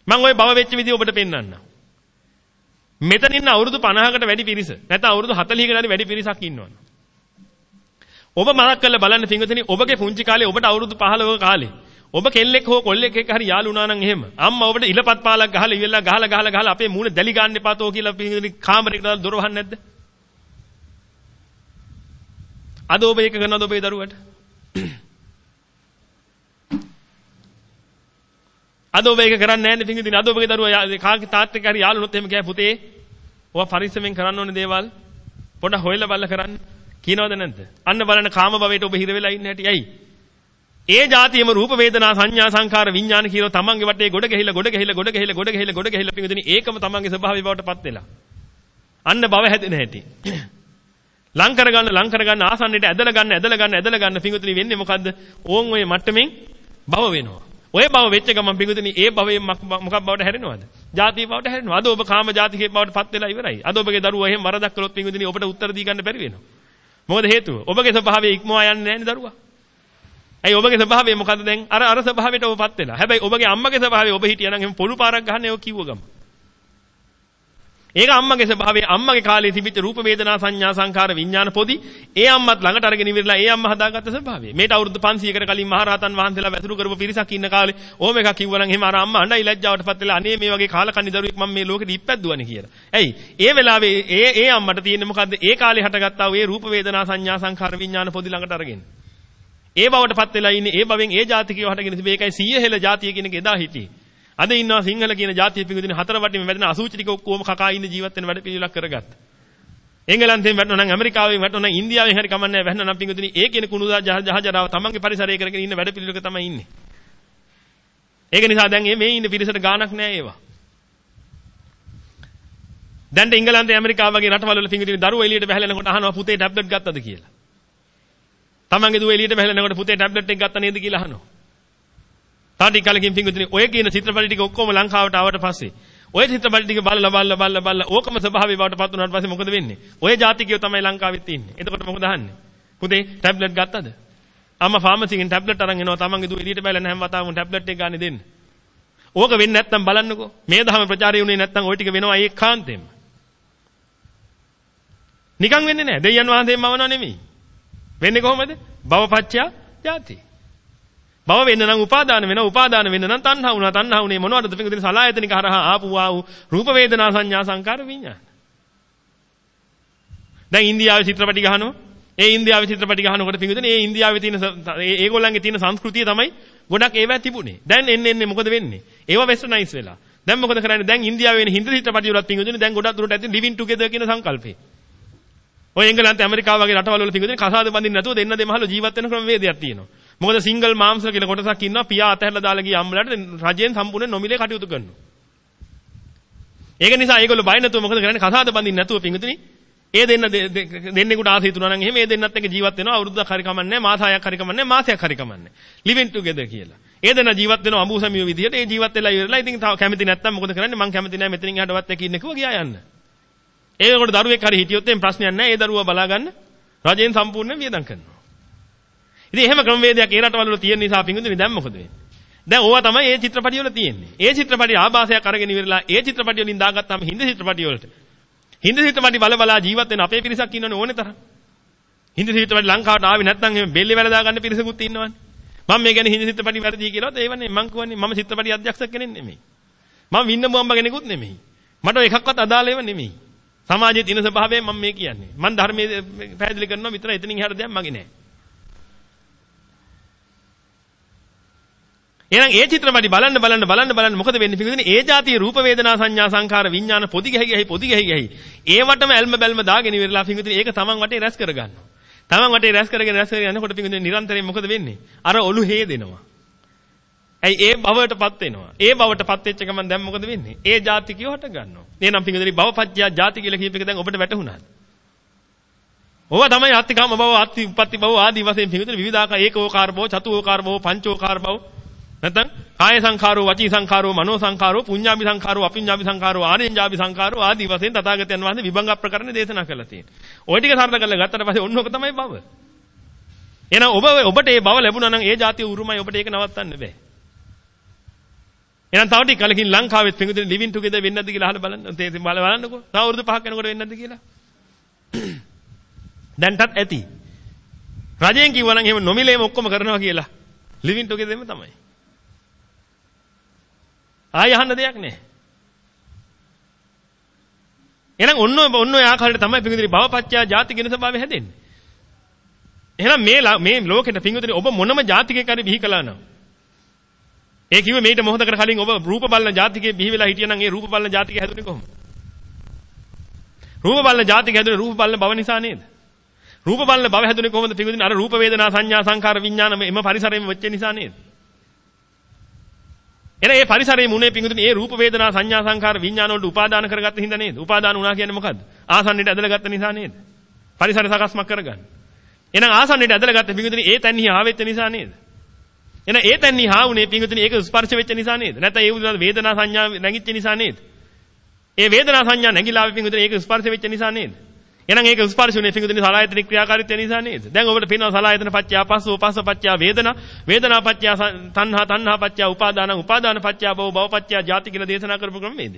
මම ওই භව වෙච්ච විදිහ ඔබට පෙන්වන්නම්. මෙතන ඉන්න අවුරුදු 50කට වැඩි පිරිස නැත්නම් අවුරුදු 40කට වැඩි පිරිසක් ඉන්නවනේ. ඔබ මතක් කරලා බලන්න පින්වතුනි ඔබගේ පුංචි කාලේ ඔබට අවුරුදු 15ක කාලේ ඔබ කෙල්ලෙක් හෝ කොල්ලෙක් එක්ක හරි යාළු වුණා නම් එහෙම අම්මා ඔබට ඉලපත් පාලක් ගහලා ඉවෙලා ගහලා ගහලා ගහලා අපේ මූණ දැලි ගන්න එපාතෝ කියලා පින්වතුනි කාමරේට දාලා දොර වහන්නේ නැද්ද? අද ඔබ ඒක කරනවද ඔබේ දරුවට? අද ඔබ ඒක කරන්නේ නැහැ නේ පින්වතුනි අද ඔබගේ දරුවා කාගේ තාත්තෙක් හරි යාළුනොත් එහෙම කියයි පුතේ ඔවා පරිස්සමෙන් කරන්න ඕනේ දේවල් පොඩ්ඩක් හොයලා බලලා කරන්න. කියනවද නැද්ද? අන්න බලන්න කාම භවයට ඔබ හිර වෙලා ඉන්න හැටි. ඇයි? ඒ જાතියම රූප වේදනා සංඥා සංකාර විඥාන කියලා තමන්ගේ වටේ ගොඩ ගැහිලා ගොඩ ගැහිලා ගොඩ ගැහිලා ගොඩ ගැහිලා ගොඩ ගැහිලා පිඟුදින ඒකම තමන්ගේ ස්වභාවය බවට පත් වෙලා. අන්න බව හැදෙන හැටි. ලං කරගන්න ලං කරගන්න ආසන්නයට ඇදලා ගන්න ඇදලා ගන්න ඇදලා ගන්න පිඟුදින වෙන්නේ මොකද්ද? ඕන් ඔය මට්ටමින් බව වෙනවා. ඔය බව වෙච්ච ගමන් පිඟුදින ඒ භවයෙන් මොකක් බවට හැරෙනවද? ජාතිය බවට හැරෙනවා. අද ඔබ කාම ජාතිකේ බවට පත් වෙලා ඉවරයි. අද ඔබගේ දරුවා එහෙම වරදක් කළොත් පිඟුදින ඔබට උත්තර දී ගන්න බැරි වෙනවා. මොකද හේතුව? ඔබගේ ස්වභාවය ඉක්මවා යන්නේ නැහැ නේ දරුවා. ඇයි ඔබගේ ස්වභාවය මොකද්ද දැන්? අර අර ස්වභාවයට ඔබපත් වෙලා. හැබැයි ඔබගේ අම්මගේ ස්වභාවය ඔබ හිටියනම් එහෙම පොළු පාරක් ගහන්නේ ඔය කිව්ව ගම. ඒක අම්මගේ ස්වභාවය අම්මගේ කාලේ තිබිච්ච රූප වේදනා සංඥා සංකාර විඥාන පොදි ඒ අම්මත් ළඟට අරගෙන ඉවරලා ඒ අම්මා හදාගත්ත ස්වභාවය. මේට අවුරුදු 500කට කලින් මහරහතන් වහන්සේලා වැතුරු කරපු පිරිසක් ඉන්න කාලේ ඕම එකක් කිව්වනම් එහෙම අර අම්මා අඬයි ලැජ්ජාවටපත් වෙලා අනේ මේ වගේ කාලකන්ණි දරුවෙක් මම මේ ලෝකෙට ඉප්පැද්දුවනේ කියලා. ඇයි? ඒ වෙලාවේ ඒ ඒ අම්මට තියෙන්නේ මොකද්ද? ඒ කාලේ හටගත්තා වූ ඒ රූප වේදනා සංඥා සංකාර විඥාන පොදි ළඟට අරගෙන. ඒ බවටපත් වෙලා ඉන්නේ ඒ බවෙන් ඒ ජාතිකයව හටගෙන තිබේ ඒකයි 100 හෙළ ජාතිය කියන එක එදා හිටියේ. අද ඉන්නවා සිංහල කියන ජාතිය පිඟුදින හතර වටින් වැටෙන අසූචි ටික ඔක්කොම කකා ඉන්න ජීවත් වෙන වැඩ පිළිලක් කරගත්තා. එංගලන්තයෙන් වැටෙනවා නම් ඇමරිකාවෙන් වැටෙනවා නම් ඉන්දියාවෙන් හරි කමන්නේ වැටෙනවා නම් පිඟුදින ඒ කියන කුණුදා ජහජරාව තමන්ගේ පරිසරය කරගෙන ඉන්න වැඩ පිළිලක තමයි ඉන්නේ. ඒක නිසා දැන් මේ ඉන්න පිරිසට ගාණක් නැහැ ඒවා. දැන් ඉංගලන්තේ ඇමරිකාව වගේ රටවල් වල පිඟුදින දරුවෝ එළියට බහැලෙනකොට අහනවා පුතේ ටැබ්ලට් ගත්තද කියලා. තමන්ගේ දුව එළියට බහැලෙනකොට පුතේ ටැබ්ලට් එක ගත්තා නේද කියලා අහනවා. තාටි කලකින් පිංගුතුනි ඔය කියන චිත්‍රපට ටික ඔක්කොම ලංකාවට ආවට පස්සේ ඔය චිත්‍රපට ටික බලලා බලලා බලලා බලලා ඕකම ස්වභාවය බවට පත් වුණාට පස්සේ මොකද වෙන්නේ? ඔය ජාතිකයෝ තමයි ලංකාවෙත් ඉන්නේ. එතකොට මොකද අහන්නේ? පුතේ ටැබ්ලට් ගත්තද? අම්මා ෆාමසි එකෙන් ටැබ්ලට් අරන් එනවා තමන්ගේ දුව එළියට බැලන හැම වතාවම ටැබ්ලට් එක ගන්න දෙන්න. ඕක වෙන්නේ නැත්නම් බලන්නකෝ. මේ දහම ප්‍රචාරය වුණේ නැත්නම් ওই ටික වෙනවා ඒකාන්තයෙන්ම. නිකන් වෙන්නේ නැහැ. දෙයයන් වහන්සේම මවනව නෙමෙයි. වෙන්නේ කොහොමද? භවපච්චය ජාති. භව වෙන්න නම් උපාදාන වෙනවා උපාදාන වෙන්න නම් තණ්හා වුණා. තණ්හා වුණේ මොනවටද? පිටින් සලායතනික හරහා ආපු ආ වූ රූප වේදනා සංඥා සංකාර විඥාන දැන් ඉන්දියාවේ චිත්‍රපටි ගහනවා. ඒ ඉන්දියාවේ චිත්‍රපටි ගහනකොට පිටින් ඒ ඉන්දියාවේ තියෙන ඒගොල්ලන්ගේ තියෙන සංස්කෘතිය තමයි ගොඩක් ඒවා තිබුණේ. දැන් එන්න එන්නේ මොකද වෙන්නේ? ඒවා වෙස්ටර්නයිස් වෙලා. දැන් මොකද කරන්නේ? දැන් ඉන්දියාවේ වෙන හින්දු චිත්‍රපටි වලත් පිටින් දැන් ගොඩක් දුරට ඇති ලිවිං ටුගෙදර් කියන සංකල්පේ. ඔය එංගලන්ත ඇමරිකාව වගේ රටවල් වල පිටින් කසාද බඳින්න නැතුව දෙන්න දෙමහල ජීවත් වෙන ක්‍රම වේදයක් තියෙනවා. මොකද සිංගල් මාම්ස් කියලා කොටසක් ඉන්නවා. පියා අතහැරලා දාලා ගිය අම්මලාට රජයෙන් සම්පූර්ණ නොමිලේ කටයුතු කරනවා. ඒක නිසා ඒගොල්ලෝ බය නැතුව මොකද කරන්නේ? කසාද බඳින්න නැතුව පිංගුතුනි ඒ දෙන්න දෙන්නෙකුට ආසී තුනා නම් එහෙම ඒ දෙන්නත් එක්ක ජීවත් වෙනවා. අවුරුද්දක් හරි කමන්නේ මාසයක් හරි කමන්නේ මාසයක් හරි කමන්නේ living together කියලා. ඒ දෙන්න ජීවත් වෙනවා අඹුසමිය විදියට ඒ ජීවත් වෙලා ඉවරලා ඉතින් තව කැමති නැත්තම් මොකද කරන්නේ? මං කැමති නැහැ මෙතනින් එහාටවත් එක්ක ඉන්න කිව්වා ගියා යන්න. ඒකට දරුවෙක් හරි හිටියොත් එම් ප්‍රශ්නයක් නැහැ ඒ දරුවා බලා ගන්න රජයෙන් සම්පූර්ණ වියදම් කරනවා. ඉතින් එහෙම ක්‍රමවේදයක් ඒ රටවල තියෙන නිසා පිංගුදුනි දැන් මොකද වෙන්නේ? දැන් ඕවා තමයි ඒ චිත්‍රපටි වල තියෙන්නේ. ඒ චිත්‍රපටි ආభాසයක් අරගෙන ඉවරලා ඒ චිත්‍රපටි වලින් දාගත්තාම හින්දි චිත්‍රපටි වලට. හින්දි චිත්‍රපටි බල බලා ජීවත් වෙන අපේ පිරිසක් ඉන්නවනේ ඕනේ තරම්. හින්දි චිත්‍රපටි ලංකාවට ආවේ නැත්නම් එහෙම බෙල්ලේ වැඩ දාගන්න පිරිසකුත් ඉන්නවනේ. මම මේ කියන්නේ හින්දි චිත්‍රපටි වැරදි කියලාත් ඒවනේ මං කියන්නේ මම චිත්‍රපටි අධ්‍යක්ෂක කෙනෙක් නෙමෙයි. මම වින්න බුම්බ කෙනෙකුත් නෙමෙයි. මට එකක්වත් අදාළ ඒවා නෙමෙයි. සමාජයේ තියෙන ස්වභාවය මම මේ කියන්නේ. මම ධර්මයේ පැහැදිලි කරනවා විතර එතනින් එහාට දෙයක් මගේ නෑ. එහෙනම් ඒ චිත්‍රපටි බලන්න බලන්න බලන්න බලන්න මොකද වෙන්නේ? පිටුදිනේ ඒ જાතිය රූප වේදනා සංඥා සංඛාර විඥාන පොදි ගැහි ගැහි පොදි ගැහි ගැහි. ඒවටම ඇල්ම බැල්ම දාගෙන ඉවරලා පිටුදිනේ ඒක තමන් වටේ රැස් කරගන්නවා. තමන් වටේ රැස් කරගෙන රැස් කරගෙන යනකොට පිටුදිනේ නිරන්තරයෙන් මොකද වෙන්නේ? අර ඔලු හේදෙනවා. ඇයි ඒ භවයටපත් වෙනවා. ඒ භවයටපත් වෙච්ච ගමන් දැන් මොකද වෙන්නේ? ඒ ಜಾති කිය හට ගන්නවා. එහෙනම් පිංගුදලි භවපත්‍ය ಜಾති කියලා කියපේක දැන් ඔබට වැටහුණාද? ඕවා තමයි අත්තිකාම භව, අත්ති උප්පත්ති භව ආදී වශයෙන් පිංගුදලි විවිධාකාර ඒකෝකාර භව, චතුෝකාර භව, පංචෝකාර භව නැත්නම් කාය සංඛාරෝ, වචී සංඛාරෝ, මනෝ සංඛාරෝ, පුඤ්ඤාමි සංඛාරෝ, අපිඤ්ඤාමි සංඛාරෝ, ආනෙන්ජාමි සංඛාරෝ ආදී වශයෙන් තථාගතයන් වහන්සේ විභංග ප්‍රකරණ දේශනා කළා තියෙනවා. ওই ටික සරණ කරලා ගත්තට පස්සේ ඔන්න ඔක තමයි භව. එහෙනම් ඔබ ඔබට ඒ භව ලැබුණා නම් ඒ જાතිය උරුමයි ඔබට ඒක නවත්තන්න බෑ. එහෙනම් තව ටික කලකින් ලංකාවෙත් පිඟුදින ලිවින් ටුගෙදර් වෙන්නේ නැද්ද කියලා අහලා බලන්න. තේ බලන්නකෝ. තව අවුරුදු පහක් යනකොට වෙන්නේ නැද්ද කියලා. දැන්ටත් ඇති. රජයෙන් කිව්වනම් එහෙම නොමිලේම ඔක්කොම කරනවා කියලා. ලිවින් ටුගෙදර්ම තමයි. ආය අහන්න දෙයක් නැහැ. එහෙනම් ඔන්න ඔන්න ඔය ආකාරයට තමයි පිංගුදිරි භවපච්චා ಜಾති කියන ස්වභාවය හැදෙන්නේ. එහෙනම් මේ මේ ලෝකෙට පිංගුදිරි ඔබ මොනම ಜಾතිකයක් හරි බිහි කළා නම් ඒ කිව්වේ මේිට මොහොතකට කලින් ඔබ රූප බලන ජාතිකයේ බිහි වෙලා හිටියනම් ඒ රූප බලන ජාතිකය හැදුනේ කොහොමද? රූප බලන ජාතිකය හැදුනේ රූප බලන බව නිසා නේද? රූප බලන බව හැදුනේ කොහොමද? පිඟුදින අර රූප වේදනා සංඥා සංකාර විඥාන එම පරිසරයෙන් වෙච්ච නිසා නේද? එන ඒ පරිසරයේ මුනේ පිඟුදුනේ ඒ රූප වේදනා සංඥා සංකාර විඥාන වලට උපාදාන කරගත්ත හින්දා නේද? උපාදාන වුණා කියන්නේ මොකද්ද? ආසන්නයට ඇදලා ගත්ත නිසා නේද? පරිසර සකස්මක් කරගන්න. එහෙනම් ආසන්නයට ඇදලා ගත්ත පිඟුදුනේ ඒ තැන්හි ආවෙත් නිසා නේද? එහෙනම් ඒ තැන්හි ආ වුණේ පිඟුතුනි ඒක ස්පර්ශ වෙච්ච නිසා නේද? නැත්නම් ඒ උදේ වේදනා සංඥා නැගිච්ච නිසා නේද? ඒ වේදනා සංඥා නැగిලා ආවේ පිඟුතුනි ඒක ස්පර්ශ වෙච්ච නිසා නේද? එහෙනම් ඒක ස්පර්ශුනේ පිඟුතුනි සලායතන ක්‍රියාකාරීත්වය නිසා නේද? දැන් ඔබට පේනවා සලායතන පත්‍ය පස්සෝ පස්ස පත්‍ය වේදනා වේදනා පත්‍ය තණ්හා තණ්හා පත්‍ය උපාදාන උපාදාන පත්‍ය භව භව පත්‍ය ජාති කියලා දේශනා කරපු ක්‍රමයේද?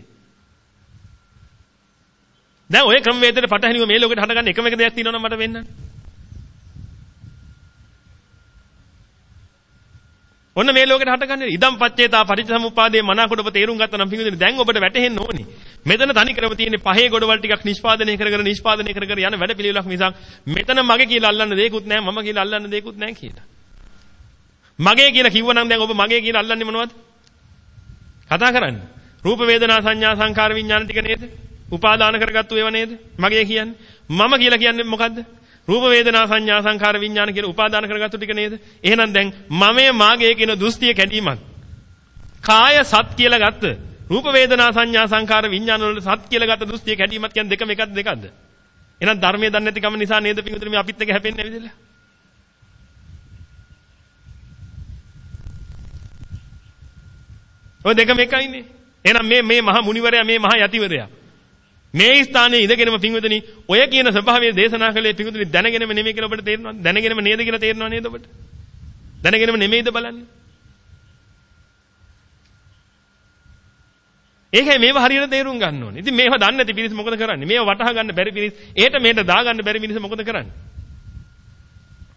දැන් ඔය ක්‍රමවේදයට පටහැනිව මේ ලෝකෙට හටගන්න එකම එක දෙයක් තියෙනවා නම් මට වෙන්නන්නේ. ඔන්න මේ ලෝකෙට හටගන්නේ ඉදම් පච්චේතා පටිච්චසමුප්පාදේ මනාකොට ඔබ තේරුම් ගත්තා නම් පිංගුදින දැන් ඔබට වැටහෙන්න ඕනි. මෙතන තනි කරව තියෙන්නේ පහේ ගොඩවල් ටිකක් නිෂ්පාදනය කර කර නිෂ්පාදනය කර කර යන වැඩ පිළිවෙලක් මිසක් මෙතන මගේ කියලා අල්ලන්න දෙයක්වත් නැහැ මම කියලා අල්ලන්න දෙයක්වත් නැහැ කියලා. මගේ කියලා කිව්වනම් දැන් ඔබ මගේ කියලා අල්ලන්නේ මොනවද? කතා කරන්නේ. රූප වේදනා සංඥා සංකාර විඥාන ටික නේද? උපාදාන කරගත්තු ඒවා නේද? මගේ කියන්නේ. මම කියලා කියන්නේ මොකද්ද? රූප වේදනා සංඥා සංඛාර විඥාන කියන උපාදාන කරගත්තු ටික නේද? එහෙනම් දැන් මමයේ මාගේ කියන දෘෂ්ටිය කැඩීමක්. කාය සත් කියලා ගත්ත. රූප වේදනා සංඥා සංඛාර විඥාන වල සත් කියලා ගත්ත දෘෂ්ටිය කැඩීමක් කියන්නේ දෙකම එකක්ද දෙකක්ද? එහෙනම් ධර්මයේ දන්නේ නැති කම නිසා නේද පිටුතුනේ මේ අපිත් එක හැපෙන්නේ නැවිදලා? ඔය දෙකම එකයිනේ. එහෙනම් මේ මේ මහා මුනිවරයා මේ මහා යතිවරයා මේ ස්ථානයේ ඉඳගෙනම පින්විතනි ඔය කියන ස්වභාවය දේශනා කළේ පින්විතනි දැනගෙනම නෙමෙයි කියලා ඔබට තේරෙනවද? දැනගෙනම නේද කියලා තේරෙනව නේද ඔබට? දැනගෙනම නෙමෙයිද බලන්නේ? ඒකයි මේව හරියට තේරුම් ගන්න ඕනේ. ඉතින් මේව දන්නේ නැති පිරිස මොකද කරන්නේ? මේව වටහා ගන්න බැරි පිරිස, එහෙට මෙහෙට දා ගන්න බැරි මිනිස්සු මොකද කරන්නේ?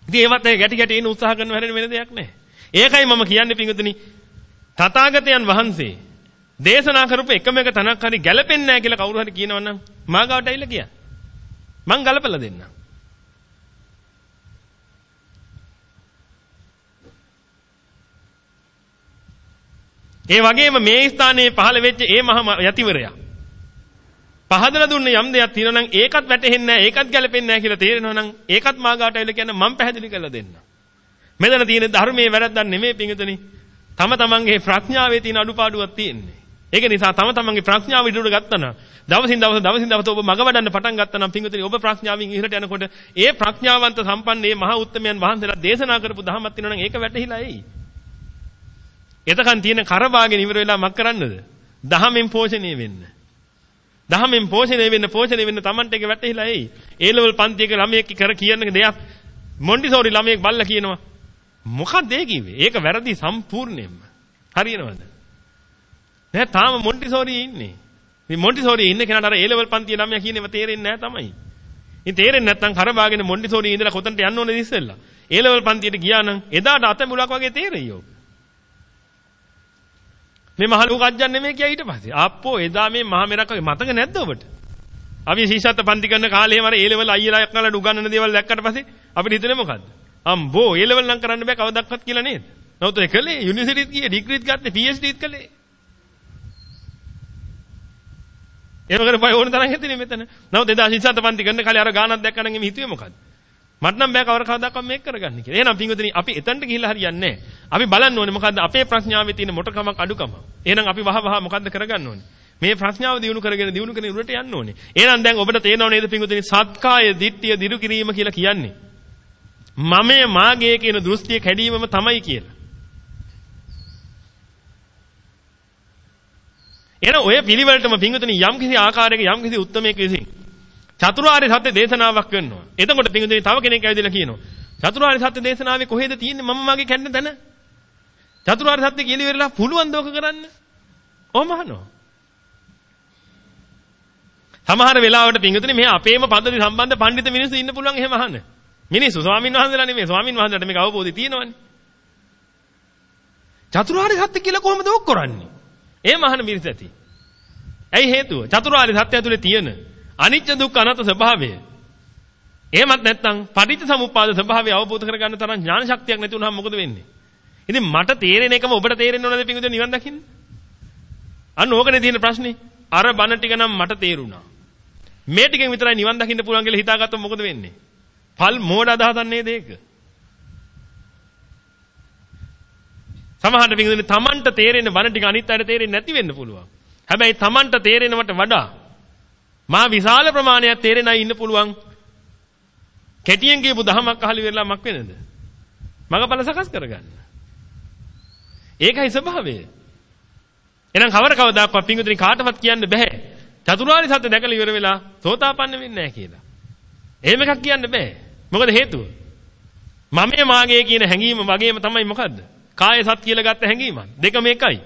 ඉතින් ඒවත් ඒ ගැටි ගැටි ඉන්න උත්සාහ කරන හැරෙන වෙන දෙයක් නැහැ. ඒකයි මම කියන්නේ පින්විතනි තථාගතයන් වහන්සේ දේශනා කරපු එකම එක තනක් හරි ගැලපෙන්නේ නැහැ කියලා කවුරු හරි කියනවනම් මා ගාවට ඇවිල්ලා කියන්න. මං ගලපලා දෙන්නම්. ඒ වගේම මේ ස්ථානයේ පහළ වෙච්ච ඒ මහ යතිවරයා පහදලා දුන්න යම් දෙයක් තියෙනවා නම් ඒකත් වැටහෙන්නේ නැහැ ඒකත් ගැලපෙන්නේ නැහැ කියලා තේරෙනවා නම් ඒකත් මා ගාවට ඇවිල්ලා කියන්න මම පැහැදිලි කරලා දෙන්නම්. මෙතන තියෙන ධර්මයේ වැරද්දක් නෙමෙයි පිංගුතුනි. තම තමන්ගේ ප්‍රඥාවේ තියෙන අඩුපාඩුවක් තියෙන්නේ. ඒක නිසා තම තමන්ගේ ප්‍රඥාව ඉදිරියට ගත්තා නම් දවසින් දවස දවසින් දවස ඔබ මග වඩන්න පටන් ගත්තා නම් පින්විතනි ඔබ ප්‍රඥාවෙන් ඉහළට යනකොට ඒ ප්‍රඥාවන්ත සම්පන්න මේ මහා උත්තමයන් වහන්සේලා දේශනා කරපු ධහමක් තියෙනවා නම් ඒක වැටහිලා එයි. එතකන් තියෙන කරබාගෙන ඉවර වෙලා මක් කරන්නද? දහමෙන් පෝෂණය වෙන්න. දහමෙන් පෝෂණය වෙන්න පෝෂණය වෙන්න Tamanට ඒක වැටහිලා එයි. ඒ ලෙවල් පන්තියක ළමයෙක් කර කියන දෙයක් මොන්ටිසෝරි ළමයෙක් බල්ලා කියනවා. මොකක්ද ඒ කිව්වේ? ඒක වැරදි සම්පූර්ණයෙන්ම. හරියනවද? නෑ තාම මොන්ටිසෝරි ඉන්නේ. මේ මොන්ටිසෝරි ඉන්න කෙනාට අර ඒ ලෙවල් පන්තියේ ළමයා කියනේව තේරෙන්නේ නෑ තමයි. ඉතින් තේරෙන්නේ නැත්නම් කරබාගෙන මොන්ටිසෝරි ඉඳලා කොතනට යන්න ඕනද ඉස්සෙල්ලා? ඒ ලෙවල් පන්තියට ගියා නම් එදාට අත මුලක් වගේ තේරෙයි යෝක. මේ මහලු කජ්ජන් නෙමෙයි කිය ඊට පස්සේ. ආප්පෝ එදා මේ මහා මෙරක් වගේ මතක නැද්ද ඔබට? අපි ශීෂත් පන්ති කරන කාලේ මර ඒ ලෙවල් අයියලා එක්කලා උගන්නන දේවල් දැක්කට පස්සේ අපිට හිතෙන්නේ මොකද්ද? අම්බෝ ඒ ලෙවල් නම් කරන්න බෑ කවදාවත් කියලා නේද? නමුත් ඒ කලේ යුනිවර්සිටිත් ගියේ ඩිග්‍රීත් ගත්තේ PhDත් කලේ. ඒක කරපයි ඕන තරම් හිතෙන්නේ මෙතන. නමුත් එදා ශීෂත් පන්ති කරන කාලේ අර ගානක් දැක්කනම් එමෙ හිතුවේ මොකද්ද? මට නම් බෑ කවර කවදාකවත් මේක කරගන්න කියලා. එහෙනම් පින්වතුනි අපි එතනට ගිහිල්ලා හරියන්නේ නැහැ. අපි බලන්න ඕනේ මොකද්ද අපේ ප්‍රඥාවේ තියෙන මොටකමක් අඩුකම. එහෙනම් අපි වහ වහ මොකද්ද කරගන්න ඕනේ? මේ ප්‍රඥාව දිනු කරගෙන දිනු කරගෙන උඩට යන්න ඕනේ. එහෙනම් දැන් ඔබට තේරෙනව නේද පින්වතුනි සත්කාය දිට්ඨිය දිරු කිරීම කියලා කියන්නේ? මමයේ මාගේ කියන දෘෂ්ටිය කැඩීමම තමයි කියලා. එහෙනම් ඔය පිළිවෙලටම පින්වතුනි යම් කිසි ආකාරයක යම් කිසි උත්මයක විසින් චතුරාර්ය සත්‍ය දේශනාවක් කරනවා. එතකොට පින්වතුනි තව කෙනෙක් ඇවිදලා කියනවා. චතුරාර්ය සත්‍ය දේශනාවේ කොහෙද තියෙන්නේ මම මගේ කැඩෙන තැන? චතුරාර්ය සත්‍ය කියලා ඉවරලා පුළුවන් දෝක කරන්න. ඔහම අහනවා. සමහර වෙලාවට පින්වතුනි මේ අපේම පද්ධති සම්බන්ධ පඬිත මිනිස්සු ඉන්න පුළුවන් එහෙම අහන්න. මිනිස්සු ස්වාමින් වහන්සේලා නෙමෙයි ස්වාමින් වහන්සේලාට මේක අවබෝධය තියෙනවනේ. චතුරාර්ය සත්‍ය කියලා කොහොමද ඔක් කරන්නේ? එහෙම අහන මිනිස්සු ඇති. ඇයි හේතුව? චතුරාර්ය සත්‍ය ඇතුලේ තියෙන අනිත්‍ය දුක්ඛ අනාත්ම ස්වභාවය. එහෙමත් නැත්නම් පටිච්ච සමුප්පාද ස්වභාවය අවබෝධ කරගන්න තරම් ඥාන ශක්තියක් නැති වුනහම මොකද වෙන්නේ? ඉතින් මට තේරෙන එකම ඔබට තේරෙන්න ඕනද පිටුද නිවන් දකින්න? අන්න ඕකනේ තියෙන ප්‍රශ්නේ. අර බණ ටික නම් මට තේරුණා. මේ ටිකෙන් විතරයි නිවන් දකින්න පුළුවන් කියලා හිතාගත්තොත් මොකද වෙන්නේ? පල් මෝඩ අදහසක් නේද ඒක? සමහරට පිටුද තමන්ට තේරෙන බණ ටික අනිත් අයට තේරෙන්නේ නැති වෙන්න පුළුවන්. හැබැයි තමන්ට තේරෙනවට වඩා මා විශාල ප්‍රමාණයක් තේරෙන අය ඉන්න පුළුවන්. කෙටියෙන් කියපු දහමක් අහලි වෙලා මක් වෙනද? මගපල සකස් කරගන්න. ඒකයි ස්වභාවය. එහෙනම් කවර කවදාකවත් පිංගුතුනි කාටවත් කියන්න බෑ. චතුරාර්ය සත්‍ය දැකලා ඉවර වෙලා සෝතාපන්න වෙන්නේ නැහැ කියලා. එහෙම එකක් කියන්න බෑ. මොකද හේතුව? මමයේ මාගේ කියන හැඟීම වගේම තමයි මොකද්ද? කාය සත් කියලා ගත්ත හැඟීමක්. දෙකම එකයි.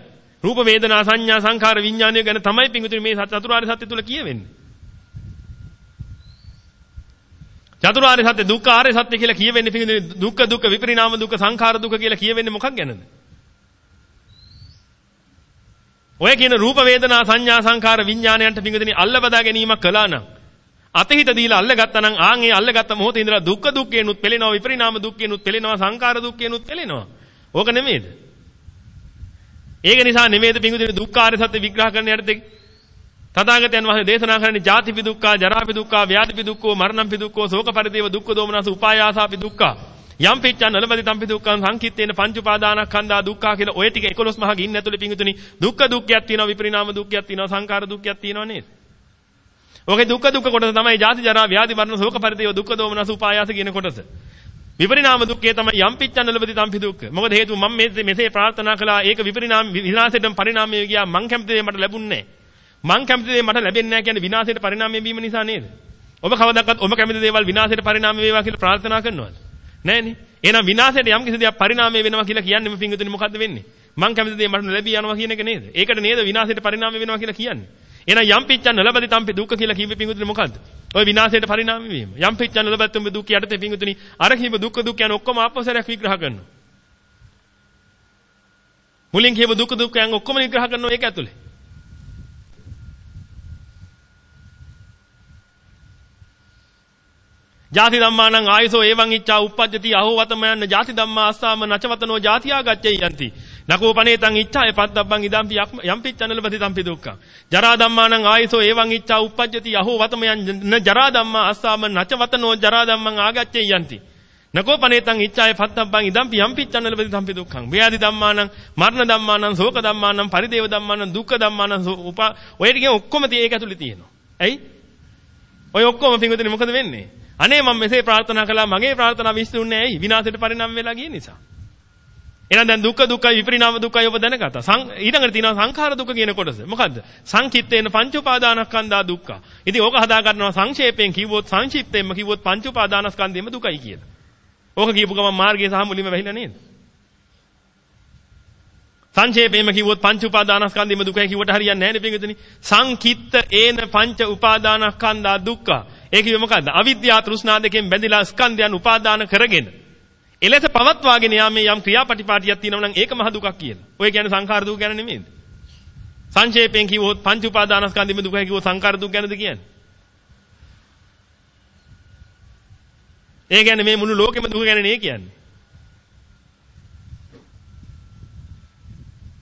රූප වේදනා සංඥා සංඛාර විඥානය ගැන තමයි පිංගුතුනි මේ චතුරාර්ය සත්‍ය තුල කියවෙන්නේ. චතුරාර්ය සත්‍ය දුක්ඛ ආර්ය සත්‍ය කියලා කියවෙන්නේ පිළිදෙන දුක්ඛ දුක්ඛ විපරිණාම දුක්ඛ සංඛාර දුක්ඛ කියලා කියවෙන්නේ මොකක් ගැනද? ඔය කියන රූප වේදනා සංඥා සංඛාර විඥානයන්ට පිළිදෙන අල්ලබදා ගැනීමක් කළා නම් අතහිත දීලා අල්ලගත්තා නම් ආන් ඒ අල්ලගත්ත මොහොතේ ඉඳලා දුක්ඛ දුක්ඛේනුත් පෙළෙනවා විපරිණාම දුක්ඛේනුත් පෙළෙනවා සංඛාර දුක්ඛේනුත් පෙළෙනවා. ඕක නෙමෙයිද? ඒක නිසා නෙමෙයිද පිළිදෙන දුක්ඛ ආර්ය සත්‍ය විග්‍රහ කරන්න යටතේ තථාගතයන් වහන්සේ දේශනා කරන්නේ ජාතිපි දුක්ඛා, ජරාපි දුක්ඛා, ව්‍යාධිපි දුක්ඛෝ, මරණම්පි දුක්ඛෝ, ශෝක පරිදේව දුක්ඛ දෝමනස උපායාසාපි දුක්ඛා. යම් පිච්ඡන් නලබදි තම්පි දුක්ඛං සංකිට්ඨේන පංච උපාදානස්කන්ධා දුක්ඛා කියලා ඔය ටික 11 මහා ගින්න ඇතුලේ පිංගුතුනි දුක්ඛ දුක්ඛයක් තියෙනවා විපරිණාම දුක්ඛයක් තියෙනවා සංඛාර දුක්ඛයක් තියෙනවා නේද? ඔකේ දුක්ඛ දුක්ඛ කොටස තමයි ජාති ජරා ව්‍යාධි මරණ ශෝක පරිදේව දුක්ඛ දෝමනස උපායාස කියන කොටස. විපරිණාම දුක්ඛේ තමයි යම් පිච්ඡන් නලබදි තම්පි දුක්ඛ. මොකද හේතුව මම මේ මෙසේ ප්‍රාර්ථනා කළා ඒක විපරිණාම විනාශයෙන් පරිණාමය ගියා මං කැමති දේ මට ලැබුණේ නැහැ. මං කැමති දේ මට ලැබෙන්නේ නැහැ කියන්නේ විනාශයට පරිණාමය වීම නිසා නේද? ඔබ කවදාවත් ඔබ කැමති දේවල් විනාශයට පරිණාමය වේවා කියලා ප්‍රාර්ථනා කරනවද? නැහැනේ. එහෙනම් විනාශයට යම් කිසි දෙයක් පරිණාමය වෙනවා කියලා කියන්නේ මේ පිංගුතුනි මොකද්ද වෙන්නේ? මං කැමති දේ මට ලැබී යනවා කියන එක නේද? ඒකට නේද විනාශයට පරිණාමය වෙනවා කියලා කියන්නේ. එහෙනම් යම් පිච්ඡන්න ලැබදි තම්පි දුක්ඛ කියලා කිව්වේ පිංගුතුනි මොකද්ද? ඔය විනාශයට පරිණාමය වීම. යම් පිච්ඡන්න ලැබත් තුඹ දුක් යටතේ පිංගුතුනි අර කිව්ව දුක්ඛ දුක්ඛ යන ඔක්කොම ආපස්සරයක් විග්‍රහ කරනවා. මුලින් කියව දුක්ඛ දුක්ඛ යන් ඔක්කොම විග්‍රහ කරනවා ඒක ඇතුලේ. ජාති ධම්මානං ආයසෝ එවං ඉච්ඡා uppajjati අහෝ වතමයන් ජාති ධම්මා අස්සාම නචවතනෝ ජාතියා ගච්ඡේ යන්ති නකෝ පනේතං ඉච්ඡාය පද්දබ්බං ඉදම්පි යම්පි චනලපති තම්පි දුක්ඛං ජරා ධම්මානං ආයසෝ එවං ඉච්ඡා uppajjati අහෝ වතමයන් ජරා ධම්මා අස්සාම නචවතනෝ ජරා ධම්මං ආගච්ඡේ යන්ති නකෝ පනේතං ඉච්ඡාය පත්තබ්බං ඉදම්පි යම්පිච්ඡන්න ලබති සම්පි දුක්ඛං. ව්‍යාධි ධම්මානං, මරණ ධම්මානං, ශෝක ධම්මානං, පරිදේව ධම්මානං, දුක්ඛ ධම්මානං, උපා ඔය ටිකේ ඔක්කොම tie ඒක ඇතුලේ තියෙනවා. ඇයි? ඔය ඔක්කොම පිංගුතුනි මොකද වෙන්නේ? අනේ මම මෙසේ ප්‍රාර්ථනා කළා මගේ ප්‍රාර්ථනාව විශ්දුන්නේ ඇයි? විනාශයට පරිණාම වෙලා ගිය නිසා. එහෙනම් දැන් දුක්ඛ දුක්ඛයි විපරිණාම දුක්ඛයි ඔබ දැනගත්තා. ඊළඟට තියෙනවා සංඛාර දුක කියන කොටස. මොකද්ද? සංකිට්ඨේන පංච උපාදානස්කන්ධා දුක්ඛ. ඉතින් ඕක හදා ගන්නවා සංක්ෂේපයෙන් කිව්වොත් සංක්ෂිප්තයෙන්ම කිව්වොත් පංච උපාදානස්කන්ධෙම දුකයි කියලා. ඕක කියපු ගමන් මාර්ගයේ සහ මුලින්ම වැහිලා නේද? සංක්ෂේපයෙන්ම කිව්වොත් පංච උපාදානස්කන්ධෙම දුකයි කිව්වට හරියන්නේ නැහැ නේ පින්විතනි. සංකිට්ඨ ඒන පංච උපාදානස්කන්ධා දුක්ඛ. ඒ කිව්වේ මොකද්ද? අවිද්‍යාව තෘෂ්ණා දෙකෙන් බැඳිලා ස්කන්ධයන් උපාදාන කරගෙන එලෙස පවත්වාගෙන යාමේ යම් ක්‍රියාපටිපාටියක් තියෙනවා නම් ඒක මහ දුකක් කියලා. ඔය කියන්නේ සංඛාර දුක ගැන නෙමෙයිද? සංක්ෂේපයෙන් කිව්වොත් පංච උපාදානස්කන්ධෙම දුකයි කිව්වොත් සංඛාර දුක ගැනද කියන්නේ? ඒ කියන්නේ මේ මුළු ලෝකෙම දුක ගැන නේ කියන්නේ.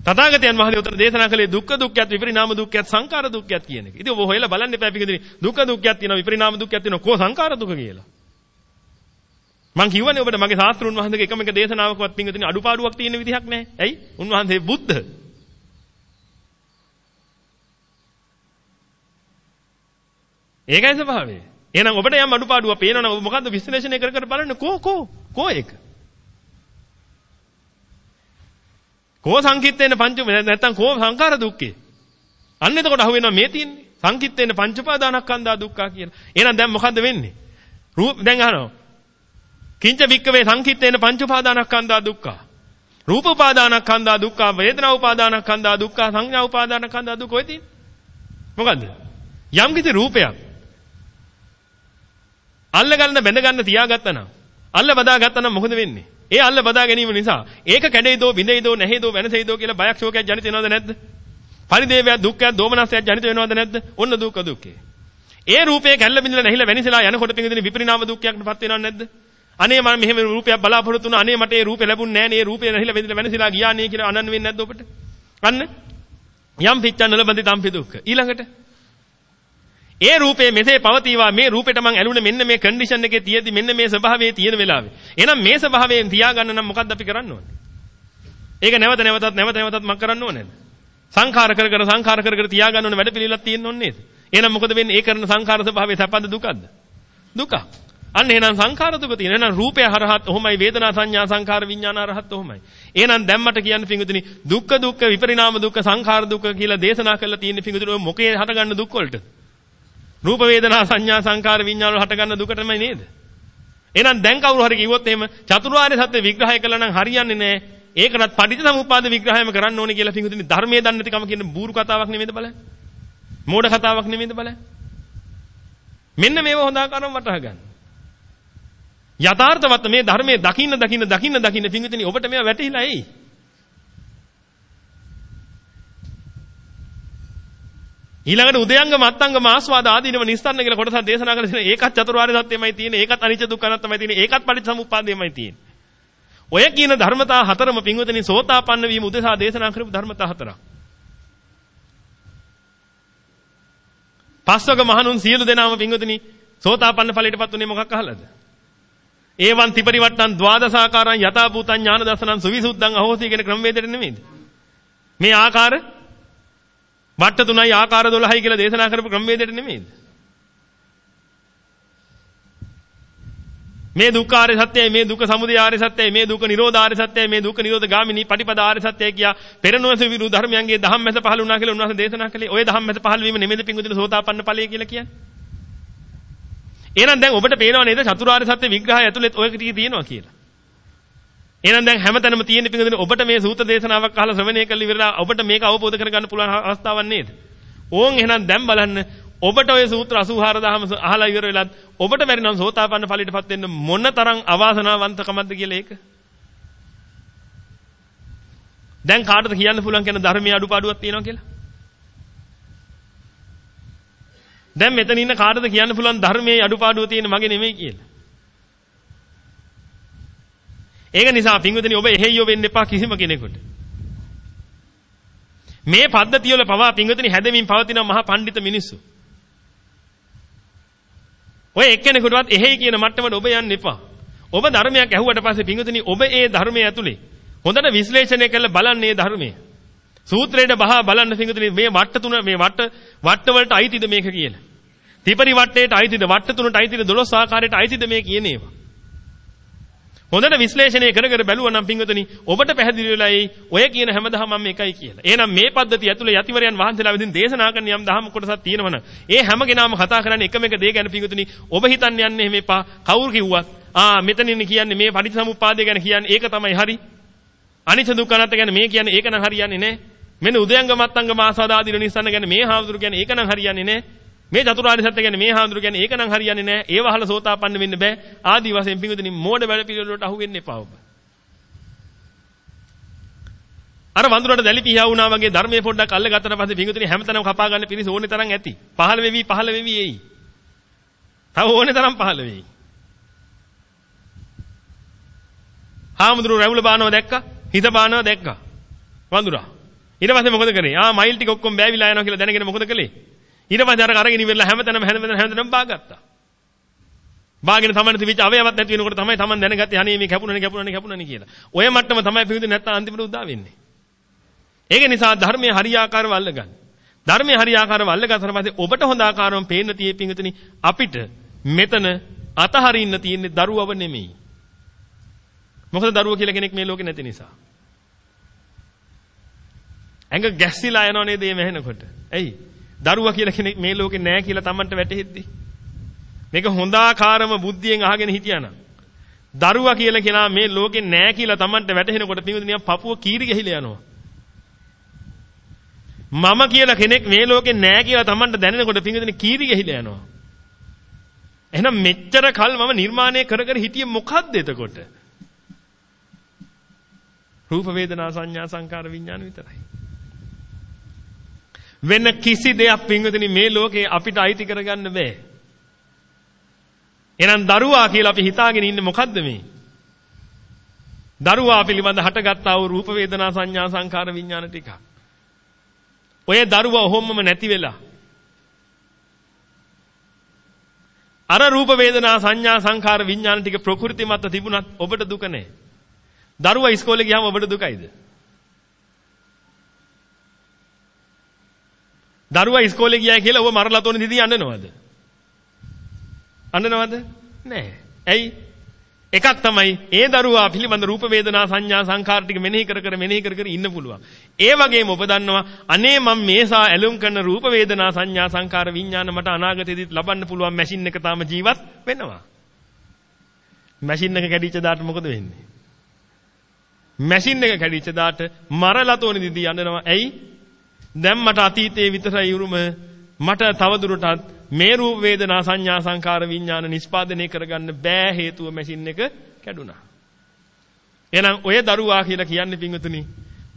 තථාගතයන් වහන්සේ උතර දේශනා කළේ දුක්ඛ දුක්ඛයත් විපරිණාම දුක්ඛයත් සංඛාර දුක්ඛයත් කියන එක. ඉතින් ඔබ හොයලා බලන්න එපා පිටින් දුක්ඛ දුක්ඛයත් තියෙනවා විපරිණාම දුක්ඛයත් තියෙනවා කෝ සංඛාර දුක කියලා. මං කියවනේ ඔබට මගේ ශාස්ත්‍රුන් වහන්සේගේ එකම එක දේශනාවකවත් පිටින් අඩුපාඩුවක් තියෙන විදිහක් නැහැ. ඇයි? උන්වහන්සේ බුද්ධ. ඒකයි ස්වභාවය. එහෙනම් ඔබට යම් අඩුපාඩුවක් පේනවනම් ඔබ මොකද්ද විශ්ලේෂණය කර කර බලන්න කෝ කෝ කෝ ඒක? කෝ සංකිට්ඨේන පංච නැත්තම් කෝ සංඛාර දුක්ඛේ. අන්න එතකොට අහු වෙනවා මේ තියෙන්නේ. සංකිට්ඨේන පංච උපාදානස්කන්ධා දුක්ඛා කියලා. එහෙනම් දැන් මොකද්ද වෙන්නේ? රූප දැන් අහනවා. කිංච වික්කවේ සංකිට්ඨේන පංච උපාදානස්කන්ධා දුක්ඛා. රූප උපාදානස්කන්ධා දුක්ඛා වේදනා උපාදානස්කන්ධා දුක්ඛා සංඥා උපාදානස්කන්ධා දුක්ඛ ඔය තියෙන්නේ. මොකද්ද? යම් කිසි රූපයක් අල්ල ගන්න බැඳ ගන්න තියාගත්තා නම් අල්ල බදා ගත්තා නම් මොකද වෙන්නේ? ඒ අල්ල බදා ගැනීම නිසා ඒක කැඩෙයිදෝ බිඳෙයිදෝ නැහෙයිදෝ වෙනසෙයිදෝ කියලා බයක් ශෝකයක් ජනිත වෙනවද නැද්ද? පරිදේවයක් දුක්ඛයක් දෝමනසයක් ජනිත වෙනවද නැද්ද? ඔන්න දුක්ඛ දුක්ඛේ. ඒ රූපේ කැල්ල බිඳලා නැහිලා වෙනිසලා යනකොට පිංගුදින විපරිණාම දුක්ඛයක්ටපත් වෙනවද නැද්ද? අනේ මම මෙහෙම රූපයක් බලාපොරොත්තු වුණා අනේ මට ඒ රූපේ ලැබුණ නැහැ නේ රූපේ නැහිලා වෙනිසලා වෙනිසලා ගියා නේ කියලා අනන්න වෙන්නේ නැද්ද ඔබට? අන්න යම් පිච්චන් නලබඳි තම්පි දුක්ඛ. ඊළඟට ඒ රූපේ මෙසේ පවතිවා මේ රූපෙට මං ඇලුනේ මෙන්න මේ කන්ඩිෂන් එකේ තියෙදි මෙන්න මේ ස්වභාවයේ තියෙන වෙලාවේ. එහෙනම් මේ ස්වභාවයෙන් තියාගන්න නම් මොකද්ද අපි කරන්න ඕනේ? ඒක නැවත නැවතත් නැවත නැවතත් මම කරන්න ඕනේ නේද? සංඛාර කර කර සංඛාර කර කර තියාගන්න ඕනේ වැඩ පිළිලක් තියෙන්න ඕනේ නේද? එහෙනම් මොකද වෙන්නේ? ඒ කරන සංඛාර ස්වභාවයේ සැපද දුකද? දුක. අන්න එහෙනම් සංඛාර දුක තියෙන. එහෙනම් රූපය හරහත් ඔහොමයි වේදනා සංඥා සංඛාර විඥාන හරහත් ඔහොමයි. එහෙනම් දැම්මට කියන්න පිංගුතුනි දුක්ඛ දුක්ඛ විපරිණාම දුක්ඛ සංඛාර දුක්ඛ කියලා දේශනා කරලා තියෙන පිංගුතුනි ඔය මොකේ හටගන්න දුක් වලට? රූප වේදනා සංඥා සංකාර විඥාන වල හටගන්න දුක තමයි නේද? එහෙනම් දැන් කවුරු හරි කිව්වොත් එහෙම චතුරාර්ය සත්‍ය විග්‍රහය කළා නම් හරියන්නේ නැහැ. ඒකටත් පටිච්චසමුප්පාද විග්‍රහයම කරන්න ඕනේ කියලා පිටුදින ධර්මයේ දන්නේ නැතිකම කියන බూరు කතාවක් නෙමෙයිද බලන්න. මෝඩ කතාවක් නෙමෙයිද බලන්න. මෙන්න මේව හොඳ ආකාරව වටහා ගන්න. යථාර්ථවත් මේ ධර්මයේ දකින්න දකින්න දකින්න දකින්න පිටුදින ඔබට මේවා වැටහිලා එයි. ඊළඟට උදයංගම අත්ංගම ආස්වාද ආදීනව නිස්සන්න කියලා කොටසක් දේශනා කරලා තියෙනවා. ඒකත් චතුරාර්ය සත්‍යමයි තියෙන්නේ. ඒකත් අනිත්‍ය දුක්ඛ අනාත්තමයි තියෙන්නේ. ඒකත් පටිච්චසමුප්පාදයමයි තියෙන්නේ. ඔය කියන ධර්මතා හතරම පින්වතුනි සෝතාපන්න වීම උදෙසා දේශනා කරපු ධර්මතා හතරක්. පස්වක මහණුන් සියලු දෙනාම පින්වතුනි සෝතාපන්න ඵලයටපත් උනේ මොකක් අහලාද? ඒවන් ත්‍රිපරිවට්ටන් ද්වාදසාකාරං යථා භූතං ඥාන දසනං සුවිසුද්ධං අහෝසි කියන ක්‍රමවේදෙට නෙමෙයිද? මේ ආකාර වට්ට තුනයි ආකාර 12යි කියලා දේශනා කරපු ක්‍රමවේදයට නෙමෙයිද? මේ දුක්ඛාරය සත්‍යයි මේ දුක සමුදය ආර්ය සත්‍යයි මේ දුක නිරෝධ ආර්ය සත්‍යයි මේ දුක නිරෝධ ගාමිනී පටිපද ආර්ය සත්‍යයි කියා පෙරණුවස විරු ධර්මයන්ගේ ධම්මැස පහළ වුණා කියලා උන්වහන්සේ දේශනා කළේ. ඔය ධම්මැස පහළ වීම නෙමෙයිද පිංගුදින සෝතාපන්න ඵලය කියලා කියන්නේ? එහෙනම් දැන් ඔබට පේනව නේද චතුරාර්ය සත්‍ය විග්‍රහය ඇතුළේ ඔය ටික තියෙනවා කියලා. එහෙනම් දැන් හැමතැනම තියෙන පිංගුදින ඔබට මේ සූත්‍ර දේශනාවක් අහලා ශ්‍රවණය කරලා ඉවරලා ඔබට මේක අවබෝධ කරගන්න පුළුවන් අවස්ථාවක් නේද? ඕන් එහෙනම් දැන් බලන්න ඔබට ඔය සූත්‍ර 84000ම අහලා ඉවර වෙලත් ඔබට බැරි නම් සෝතාපන්න ඵලයටපත් වෙන්න මොන තරම් අවාසනාවන්තකමක්ද කියලා ඒක. දැන් කාටද කියන්න පුළුවන් කියන ධර්මයේ අඩුපාඩුවක් තියෙනවා කියලා? දැන් මෙතන ඉන්න කාටද කියන්න පුළුවන් ධර්මයේ අඩුපාඩුව තියෙන මගේ නෙමෙයි කියලා? ඒක නිසා පින්විතනි ඔබ එහෙයියෝ වෙන්න එපා කිසිම කෙනෙකුට. මේ පද්ධතිය වල පවා පින්විතනි හැදෙමින් පවතින මහා පඬිත මිනිස්සු. ඔය එක්කෙනෙකුටවත් එහෙයි කියන මට්ටමට ඔබ යන්න එපා. ඔබ ධර්මයක් ඇහුවට පස්සේ පිංගුතුනි ඔබ ඒ ධර්මයේ ඇතුලේ හොඳට විශ්ලේෂණය කරලා බලන්න මේ ධර්මය. සූත්‍රයට බහා බලන්න පිංගුතුනි මේ වට්ට තුන මේ වට්ට වට්ට වලට අයිතිද මේක කියලා. ත්‍රිපරි වට්ටයට අයිතිද වට්ට තුනට අයිතිද 12 ආකාරයට අයිතිද මේ කියන ඒවා. හොඳට විශ්ලේෂණය කර කර බැලුවා නම් පින්වතුනි ඔබට පැහැදිලි වෙලායි ඔය කියන හැමදාම මම එකයි කියලා. එහෙනම් මේ පද්ධතිය ඇතුලේ යතිවරයන් වහන්සේලා විදිහින් දේශනා කරන යම් දහම් කොටසක් තියෙනවනම් ඒ හැම කෙනාම කතා කරන්නේ එකම එක දේ ගැන පින්වතුනි ඔබ හිතන්නේ යන්නේ මේපා කවුරු කිව්වත් ආ මෙතනින් කියන්නේ මේ පටිච්චසමුප්පාදය ගැන කියන්නේ ඒක තමයි හරි. අනිච්ච දුක්ඛ අනාත්ම ගැන මේ කියන්නේ ඒක නම් හරියන්නේ නැහැ. මෙන්න උදයංග මත්තංග මාසාදාදීන නිස්සන්න ගැන මේ හාමුදුරු කියන්නේ ඒක නම් හරියන්නේ නැහැ. මේ චතුරාර්ය සත්‍ය කියන්නේ මේ හාමුදුරු කියන්නේ ඒක නම් හරියන්නේ නැහැ. ඒව අහලා සෝතාපන්න වෙන්න බෑ. ආදි වශයෙන් පිඟුතුනි මෝඩ වැඩ පිළිවෙලට අහු වෙන්න එපා ඔබ. අර වඳුරට දැලි පියා වුණා වගේ ධර්මයේ පොඩ්ඩක් අල්ල ගත්තට පස්සේ පිඟුතුනි හැමතැනම කපා ගන්න පිරිස ඕනේ තරම් ඇති. පහළ වෙවි පහළ වෙවි එයි. තව ඕනේ තරම් පහළ වෙයි. හාමුදුරු රැවුල බානවා දැක්කා. හිත බානවා දැක්කා. වඳුරා. ඊට පස්සේ මොකද කරේ? ආ මයිල් ටික ඔක්කොම බෑවිලා යනවා කියලා දැනගෙන මොකද කළේ? ඊට පස්සේ අර අරගෙන ඉවරලා හැමතැනම හැමතැනම හැමතැනම බාගත්තා. බාගෙන තමන්ට තිබිච්ච අවයවත් නැති වෙනකොට තමයි තමන් දැනගත්තේ අනේ මේ කැපුණනේ කැපුණනේ කැපුණනේ කියලා. ඔය මට්ටම තමයි පිළිඳින් නැත්තම් අන්තිමට උදා වෙන්නේ. ඒක නිසා ධර්මයේ හරියාකාරව අල්ලගන්න. ධර්මයේ හරියාකාරව අල්ලගත්තට පස්සේ ඔබට හොඳ ආකාරව පේන්න tie පිංගුතුනි අපිට මෙතන අතහරින්න තියෙන්නේ දරුවව නෙමෙයි. මොකද දරුව කියලා කෙනෙක් මේ ලෝකේ නැති නිසා. ඇඟ ගැස්සිලා යනව නේද මේ මැහෙනකොට. ඇයි? දරුවා කියලා කෙනෙක් මේ ලෝකේ නැහැ කියලා Tamanට වැටහෙද්දි. මේක හොඳාකාරම බුද්ධියෙන් අහගෙන හිටියානම් දරුවා කියලා කෙනා මේ ලෝකේ නැහැ කියලා Tamanට වැටහෙනකොට පින්විතනිය පපුව කීරි ගහිලා යනවා. මම කියලා කෙනෙක් මේ ලෝකේ නැහැ කියලා Tamanට දැනෙනකොට පින්විතනි කීරි ගහිලා යනවා. එහෙනම් මෙච්චර කල් මම නිර්මාණය කර කර හිටියේ මොකද්ද එතකොට? රූප වේදනා සංඥා සංකාර විඥාන විතරයි. වෙන කිසි දෙයක් පින්වතුනි මේ ලෝකේ අපිට අයිති කරගන්න බෑ. එහෙනම් දරුවා කියලා අපි හිතාගෙන ඉන්නේ මොකද්ද මේ? දරුවා පිළිබඳ හටගත්තා වූ රූප වේදනා සංඥා සංකාර විඥාන ටික. ඔය දරුවා ඔහොමම නැති වෙලා අර රූප වේදනා සංඥා සංකාර විඥාන ටික ප්‍රകൃති මත තිබුණත් ඔබට දුක නැහැ. දරුවා ඉස්කෝලේ ගියාම ඔබට දුකයිද? දරුවා ඉස්කෝලේ ගියා කියලා ඔබ මරලා තෝරන දිදී අඬනවද? අඬනවද? නෑ. ඇයි? එකක් තමයි ඒ දරුවා පිළිබඳ රූප වේදනා සංඥා සංඛාර ටික මෙනෙහි කර කර මෙනෙහි කර කර ඉන්න පුළුවන්. ඒ වගේම ඔබ දන්නවා අනේ මම මේසා ඇලුම් කරන රූප වේදනා සංඥා සංඛාර විඥාන මට අනාගතයේදීත් ලබන්න පුළුවන් මැෂින් එක තාම ජීවත් වෙනවා. මැෂින් එක කැඩිච්ච දාට මොකද වෙන්නේ? මැෂින් එක කැඩිච්ච දාට මරලා තෝරන දිදී යනවා. ඇයි? දැන් මට අතීතයේ විතරයි උරුම මට තවදුරටත් මේ රූප වේදනා සංඥා සංකාර විඥාන නිස්පාදනය කරගන්න බෑ හේතුව මැෂින් එක කැඩුනා. එහෙනම් ඔය දරුවා කියලා කියන්නේ පින්වතුනි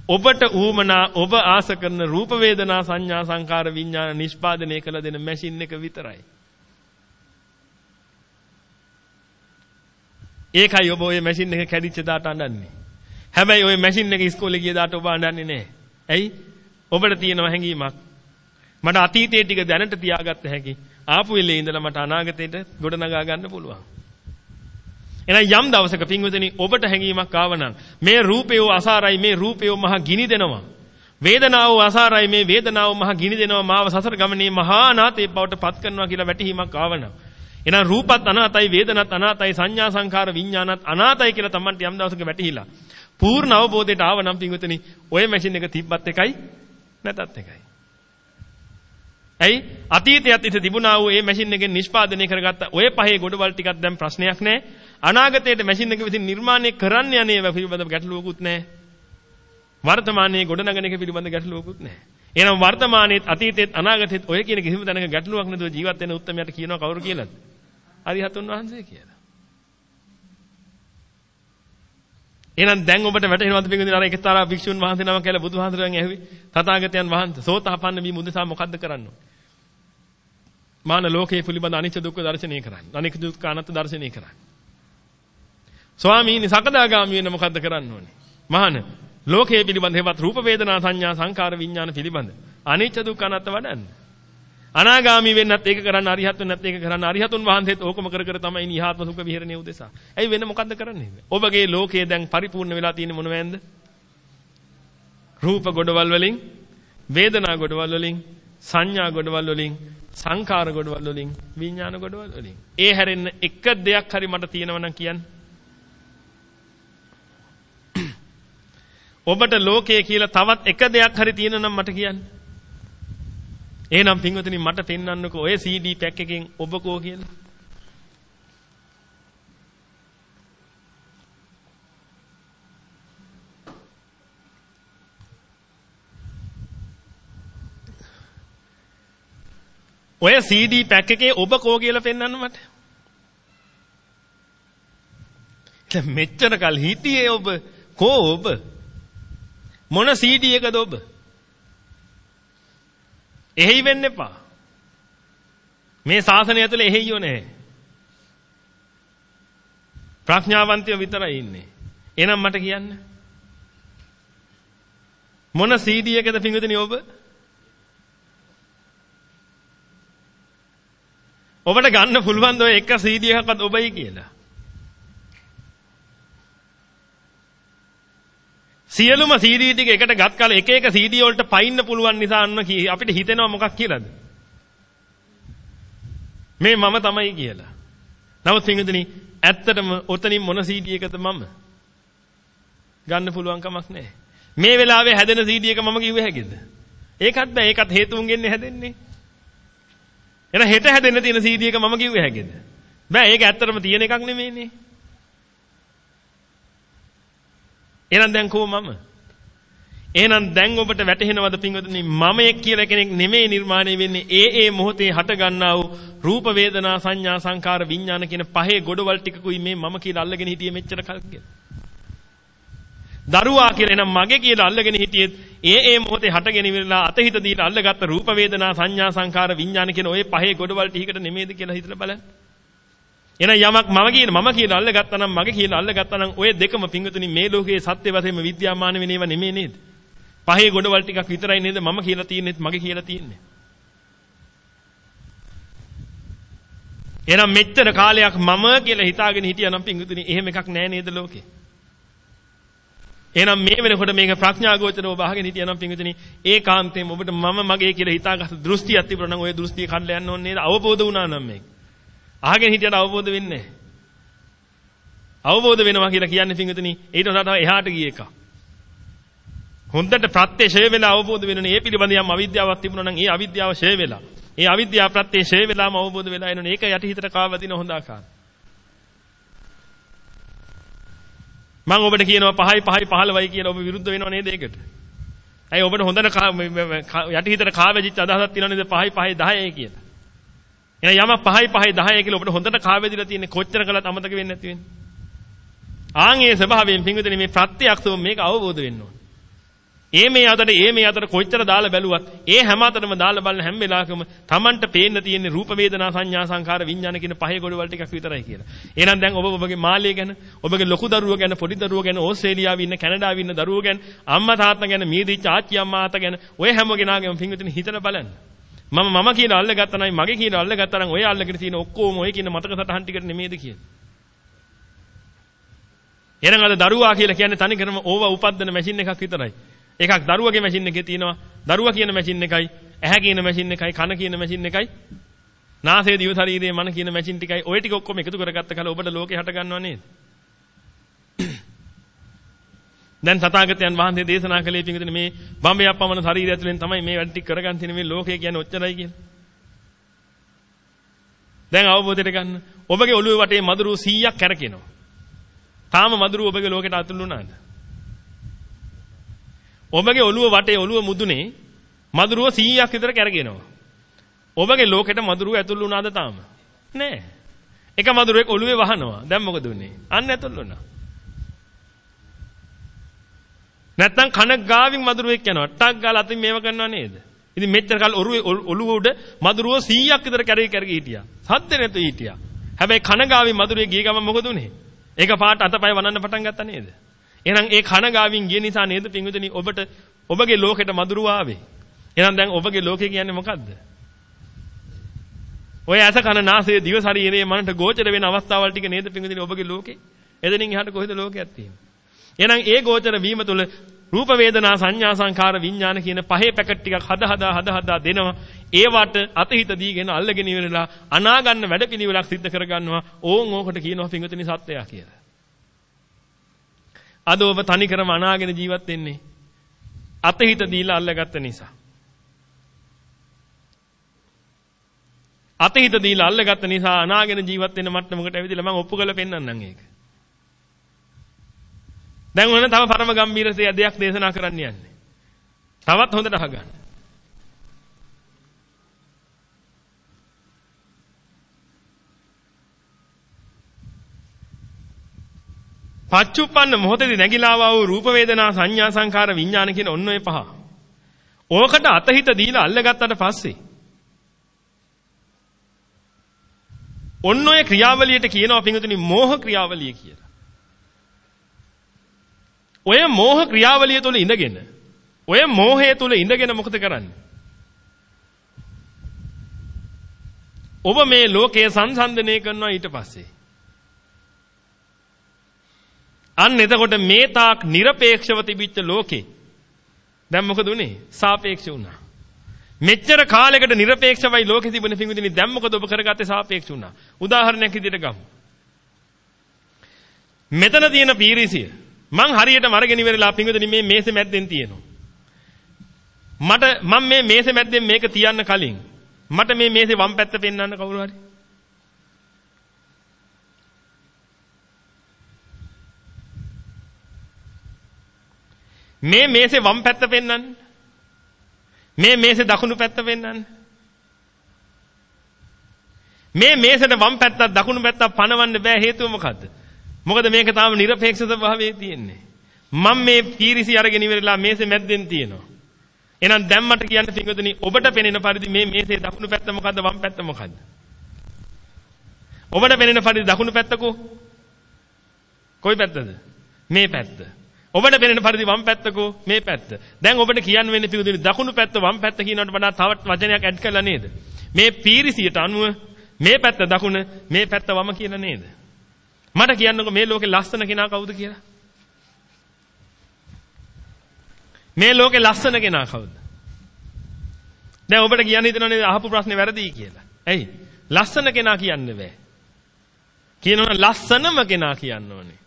ඔබට ඌමනා ඔබ ආස කරන රූප වේදනා සංඥා සංකාර විඥාන නිස්පාදනය කළ දෙන මැෂින් එක විතරයි. ඒකයි ඔබ ඔය මැෂින් එක කැඩිච්ච දාට අඬන්නේ. හැබැයි ඔය මැෂින් එක ඉස්කෝලේ ගිය දාට ඔබ අඬන්නේ නැහැ. ඇයි? ඔබට තියෙන හැඟීමක්. මට අතීතයේ ටික දැනට තියාගත්ත හැකි. ආපු වෙලේ ඉඳලා මට අනාගතයට ගොඩනගා ගන්න පුළුවන්. එහෙනම් යම් දවසක පින්වතුනි ඔබට හැඟීමක් ආවනම් මේ රූපය අසාරයි මේ රූපය මහා ගිනි දෙනවා. වේදනාව අසාරයි මේ වේදනාව මහා ගිනි දෙනවා. මාව සසර ගමනේ මහා අනාතේ බවට පත් කරනවා කියලා වැටහීමක් ආවනම්. එහෙනම් රූපත් අනාතයි වේදනත් අනාතයි සංඥා සංඛාර විඥානත් අනාතයි කියලා Tamanට යම් දවසක වැටහිලා. පූර්ණ අවබෝධයට ආවනම් පින්වතුනි ඔය මැෂින් එක තිබ්බත් එකයි නැතත් එකයි. ඇයි අතීතයත් ඉත තිබුණා වූ මේ මැෂින් එකෙන් නිෂ්පාදනය කරගත්ත ඔය පහේ ගොඩවල් ටිකක් දැන් ප්‍රශ්නයක් නැහැ. අනාගතයේට මැෂින් එක විසින් නිර්මාණය කරන්න යන්නේ පිළිබඳව ගැටලුවකුත් නැහැ. වර්තමානයේ ගොඩනගන එක පිළිබඳ ගැටලුවකුත් නැහැ. එහෙනම් වර්තමානයේත් අතීතයේත් අනාගතයේත් ඔය කියන කිසිම තැනක ගැටලුවක් නැතුව ජීවත් වෙන උත්තරමයට කියනවා කවුරු කියලාද? අරිහතුන් වහන්සේ කියලා. එහෙනම් දැන් ඔබට වැටහෙනවද පින්වදින අර එකතරා භික්ෂුන් වහන්සේ නම කියලා බුදුහාඳුරන් ඇහුවේ තථාගතයන් වහන්සේ සෝතාපන්න වීම උදෙසා මොකද්ද කරන්න ඕනේ? මාන ලෝකයේ පිළිබඳ අනිච්ච දුක්ඛ දර්ශනය කරන්න. අනිච්ච දුක්ඛ අනාත්ම දර්ශනය කරන්න. ස්වාමීනි සකදාගාමී වෙන්න මොකද්ද කරන්න ඕනේ? මහාන ලෝකයේ පිළිබඳ හේවත් රූප වේදනා සංඥා සංකාර විඥාන පිළිබඳ අනිච්ච දුක්ඛ අනාත්ම වඩන්න. අනාගාමී වෙන්නත් ඒක කරන්න අරිහත් වෙන්නත් ඒක කරන්න අරිහතුන් වහන්සේත් ඕකම කර කර තමයි නිහාත්ම සුඛ විහරණය උදෙසා. ඇයි වෙන මොකද්ද කරන්නේ? ඔබගේ ලෝකය දැන් පරිපූර්ණ වෙලා තියෙන්නේ මොනවැන්ද? රූප ගොඩවල් වලින්, වේදනා ගොඩවල් වලින්, සංඥා ගොඩවල් වලින්, සංකාර ගොඩවල් වලින්, විඥාන ගොඩවල් වලින්. ඒ හැරෙන්න එක දෙයක් හරි මට තියෙනවා නම් කියන්න. ඔබට ලෝකය කියලා තවත් එක දෙයක් හරි තියෙනවා නම් මට කියන්න. එහෙනම් පින්වතුනි මට පෙන්වන්නකෝ ඔය CD පැක් එකෙන් ඔබ කෝ කියලා. ඔය CD පැක් එකේ ඔබ කෝ කියලා පෙන්වන්න මට. දැන් මෙච්චර කල් හිටියේ ඔබ කෝ ඔබ මොන CD එකද ඔබ? එහෙයි වෙන්න එපා. මේ ශාසනය ඇතුලේ එහෙයියෝ නැහැ. ප්‍රඥාවන්තයෝ විතරයි ඉන්නේ. එහෙනම් මට කියන්න. මොන CD එකද පිංගුදනි ඔබ? ඔබට ගන්න පුළුවන් ද ඔය එක CD එකක්වත් ඔබයි කියලා. සියලුම CD ටික එකට ගත් කල එක එක CD වලට පයින්න පුළුවන් නිසා අන්න අපිට හිතෙනවා මොකක් කියලාද? මේ මම තමයි කියලා. නමුත් පින්විතනි ඇත්තටම ඔතනින් මොන CD එකද මම? ගන්න පුළුවන් කමක් නැහැ. මේ වෙලාවේ හැදෙන CD එක මම කිව්වේ හැකිද? ඒකත් බෑ ඒකත් හේතුන්ගෙන් හැදෙන්නේ. එහෙනම් හෙට හැදෙන්න තියෙන CD එක මම කිව්වේ හැකිද? බෑ ඒක ඇත්තටම තියෙන එකක් නෙමෙයිනේ. එහෙනම් දැන් කෝ මම? එහෙනම් දැන් ඔබට වැටහෙනවද පින්වතුනි? මම එක් කියලා කෙනෙක් නෙමෙයි නිර්මාණය වෙන්නේ ඒ ඒ මොහොතේ හට ගන්නා වූ රූප වේදනා සංඥා සංකාර විඥාන කියන පහේ ගොඩවල් ටිකකුයි මේ මම කියලා අල්ලගෙන හිටියේ මෙච්චර කල් දරුවා කියලා එනම් මගේ කියලා අල්ලගෙන හිටියෙත් ඒ ඒ මොහොතේ හටගෙන ඉවරලා අතහිත දීලා අල්ලගත්ත රූප වේදනා සංඥා සංකාර විඥාන කියන ওই පහේ ගොඩවල් ටිකකට නෙමෙයිද කියලා හිතලා බලන්න. එහෙනම් යමක් මම කියන මම කියන අල්ලගත්තා නම් මගේ කියන අල්ලගත්තා නම් ඔය දෙකම පිංගුතුනි මේ ලෝකයේ සත්‍ය වශයෙන්ම විද්‍යාමාන වෙන ඒවා නෙමෙයි නේද? පහේ ගොඩවල් ටිකක් විතරයි නේද මම කියලා තියෙන්නේත් මගේ කියලා තියෙන්නේ. එහෙනම් මෙච්චර කාලයක් මම කියලා හිතාගෙන හිටියා නම් පිංගුතුනි එහෙම එකක් නෑ නේද ලෝකේ? එහෙනම් මේ වෙනකොට මේක ප්‍රඥා ගෝචරව බහගෙන හිටියා නම් පිංගුතුනි ඒකාන්තයෙන් ඔබට මම මගේ කියලා හිතාගත්ත දෘෂ්ටියක් තිබුණා නම් ওই දෘෂ්ටිය කඩලා යන්න ඕනේ නේද? අවබෝධ වුණා නම් මේක. අහගෙන හිටියට අවබෝධ වෙන්නේ අවබෝධ වෙනවා කියලා කියන්නේ පින්විතනි ඊට වඩා තව එහාට ගිය එක. හොඳට ප්‍රත්‍යක්ෂය වෙලා අවබෝධ වෙනනේ ඒ පිළිබඳ යම් අවිද්‍යාවක් තිබුණා නම් ඒ අවිද්‍යාව ෂය වෙලා. ඒ අවිද්‍යාව ප්‍රත්‍යක්ෂය වෙලාම අවබෝධ වෙලා එනෝනේ ඒක යටිහිතට කාවදින හොඳ ආකාරය. මම ඔබට කියනවා පහයි පහයි 15යි කියලා ඔබ විරුද්ධ වෙනව නේද ඒකට? ඇයි ඔබට හොඳට යටිහිතට කාවැදිච්ච අදහසක් තියෙනව නේද පහයි පහයි 10යි කියලා? එහෙනම් යම 5යි 5යි 10යි කියලා ඔබට හොඳට කාවැදිලා තියෙන්නේ කොච්චර කළත් අමතක වෙන්නේ නැති වෙන්නේ. ආන් ඒ ස්වභාවයෙන් පිංගුදෙනි මේ ප්‍රත්‍යක්ෂව මේක අවබෝධ වෙන්න ඕන. ඒ මේ අතට ඒ මේ අතට කොච්චර දාලා බැලුවත් ඒ හැම අතටම දාලා බලන හැම වෙලාවකම Tamanට පේන්න තියෙන්නේ රූප වේදනා සංඥා සංකාර විඥාන කියන පහේ ගොඩවල් ටිකක් විතරයි කියලා. එහෙනම් දැන් ඔබ ඔබගේ මාළිය ගැන, ඔබගේ ලොකු දරුවෝ ගැන, පොඩි දරුවෝ ගැන, ඕස්ට්‍රේලියාවේ ඉන්න, කැනඩාවේ ඉන්න දරුවෝ ගැන, අම්මා තාත්තා ගැන, මියදිච්ච ආච්චි අම්මා තාත්තා ගැන ඔය හැම කෙනාගේම පිංගුදෙනි හිතලා බලන්න. මම මම කියන අල්ලගත්තා නම් මගේ කියන අල්ලගත්තා නම් ඔය අල්ලගෙන තියෙන ඔක්කොම ඔය කියන මතක සටහන් ටිකට නෙමෙයිද කියන්නේ. එහෙනම් අද දරුවා කියලා කියන්නේ තනිකරම ඕව උපද්දන මැෂින් එකක් විතරයි. එකක් දරුවගේ මැෂින් එකේ තියෙනවා. දරුවා කියන මැෂින් එකයි, ඇහැ කියන මැෂින් එකයි, කන කියන මැෂින් එකයි, නාසය දිව ශරීරයේ මන කියන මැෂින් ටිකයි ඔය ටික ඔක්කොම එකතු කරගත්ත කල ඔබට ලෝකේ හට ගන්නව නේද? දැන් තථාගතයන් වහන්සේ දේශනා කළේ පිංගුතුනේ මේ බම්බේ අපමණ ශරීරය ඇතුලෙන් තමයි මේ වැඩ ටික කරගන්න තියෙන මේ ලෝකය කියන්නේ ඔච්චරයි කියලා. දැන් අවබෝධයට ගන්න. ඔබගේ ඔළුවේ වටේ මදුරු 100ක් කැරකෙනවා. තාම මදුරු ඔබගේ ලෝකෙට අතුළු වුණාද? ඔබගේ ඔළුව වටේ ඔළුව මුදුනේ මදුරුව 100ක් විතර කැරගෙනවා. ඔබගේ ලෝකෙට මදුරුව ඇතුළු වුණාද තාම? නෑ. එක මදුරුවෙක් ඔළුවේ වහනවා. දැන් මොකද උනේ? අන්න ඇතුළු වුණා. නැත්තම් කන ගාවින් මදුරුවෙක් යනවා. ටක් ගාලා අතින් මේව කරනවා නේද? ඉතින් මෙච්චර කල් ඔරුවේ ඔළුව උඩ මදුරුව 100ක් විතර කැරකි කැරකි හිටියා. සද්ද නැතු හිටියා. හැබැයි කන ගාවින් මදුරුවේ ගිය ගමන් මොකද උනේ? ඒක පාට අතපය වනන්න පටන් ගත්තා නේද? එහෙනම් ඒ කන ගාවින් ගිය නිසා නේද පිංගුදෙනි ඔබට ඔබගේ ලෝකෙට මදුරුව ආවේ. එහෙනම් දැන් ඔබගේ ලෝකේ කියන්නේ මොකද්ද? ඔය ඇස කන නාසය දිව ශරීරයේ මනට ගෝචර වෙන අවස්ථාවල් ටික නේද පිංගුතුනි ඔබගේ ලෝකේ? එතනින් එහාට කොහෙද ලෝකයක් තියෙන්නේ? එහෙනම් ඒ ගෝචර වීම තුළ රූප වේදනා සංඥා සංඛාර විඥාන කියන පහේ පැකට් ටිකක් හද හදා හද හදා දෙනවා. ඒවට අතහිත දීගෙන අල්ලගෙන ඉවරලා අනා ගන්න වැඩපිළිවෙලක් සිද්ධ කරගන්නවා. ඕන් ඕකට කියනවා පිංගුතුනි සත්‍යය කියලා. අද ඔබ තනිකරම අනාගෙන ජීවත් වෙන්නේ අතහිත දීලා අල්ලගත්ත නිසා. අතහිත දීලා අල්ලගත්ත නිසා අනාගෙන ජීවත් වෙන මට්ටමකට ඇවිදලා මම ඔප්පු කරලා පෙන්නන්නම් ඒක. දැන් ඔන්න තව පරම ගම්බීර දෙයක් දේශනා කරන්න යන්නේ. තවත් හොඳට අහගන්න. පච්චුප්පන්න මොහොතේදී නැగిලා ආවා වූ රූප වේදනා සංඥා සංකාර විඥාන කියන ඔන්න ඔය පහ. ඕකට අතහිත දීලා අල්ලගත්තට පස්සේ ඔන්න ඔය ක්‍රියාවලියට කියනවා පිංගුතුනි මෝහ ක්‍රියාවලිය කියලා. ඔය මෝහ ක්‍රියාවලිය තුල ඉඳගෙන ඔය මෝහය තුල ඉඳගෙන මොකද කරන්නේ? ඔබ මේ ලෝකයේ සංසන්දනය කරනවා ඊට පස්සේ. අන්න එතකොට මේ තාක් নিরপেক্ষව තිබිච්ච ලෝකේ දැන් මොකද උනේ? සාපේක්ෂ වුණා. මෙච්චර කාලයකට নিরপেক্ষවයි ලෝකෙ තිබුණ පිඟුදිනේ දැන් මොකද ඔබ කරගත්තේ සාපේක්ෂ වුණා. උදාහරණයක් විදිහට ගමු. මෙතන තියෙන පීරිසිය මං හරියටම අරගෙන ඉවරලා පිංගුදිනේ මේ මේසෙ මැද්දෙන් තියෙනවා. මට මම මේ මේසෙ මැද්දෙන් මේක තියන්න කලින් මට මේ මේසෙ වම් පැත්ත පෙන්වන්න කවුරු හරි මේ මේසේ වම් පැත්ත පෙන්වන්න. මේ මේසේ දකුණු පැත්ත පෙන්වන්න. මේ මේසෙට වම් පැත්තක් දකුණු පැත්තක් පනවන්න බෑ හේතුව මොකද්ද? මොකද මේක තාම নিরপেক্ষ ස්වභාවයේ තියෙන්නේ. මම මේ පීරිසි අරගෙන ඉවරලා මේසේ මැද්දෙන් තියෙනවා. එහෙනම් දැන් මට කියන්න පිටුදුනි ඔබට පෙනෙන පරිදි මේ මේසේ දකුණු පැත්ත මොකද්ද වම් පැත්ත මොකද්ද? ඔබට පෙනෙන පරිදි දකුණු පැත්තකෝ කොයි පැත්තද? මේ පැත්ත. ඔබට පෙනෙන පරිදි වම් පැත්තකෝ මේ පැත්ත. දැන් ඔබට කියන්න වෙන්නේ පිටුදින දකුණු පැත්ත වම් පැත්ත කියනවට වඩා තවත් වචනයක් ඇඩ් කරලා නේද? මේ පීරිසියට අනුව මේ පැත්ත දකුණ මේ පැත්ත වම කියලා නේද? මට කියන්නකෝ මේ ලෝකේ ලස්සන කෙනා කවුද කියලා? මේ ලෝකේ ලස්සන කෙනා කවුද? දැන් ඔබට කියන්න හිතනනේ අහපු ප්‍රශ්නේ වැරදි කියලා. ඇයි? ලස්සන කෙනා කියන්න බෑ. කියනවනම් ලස්සනම කෙනා කියන්න ඕනේ.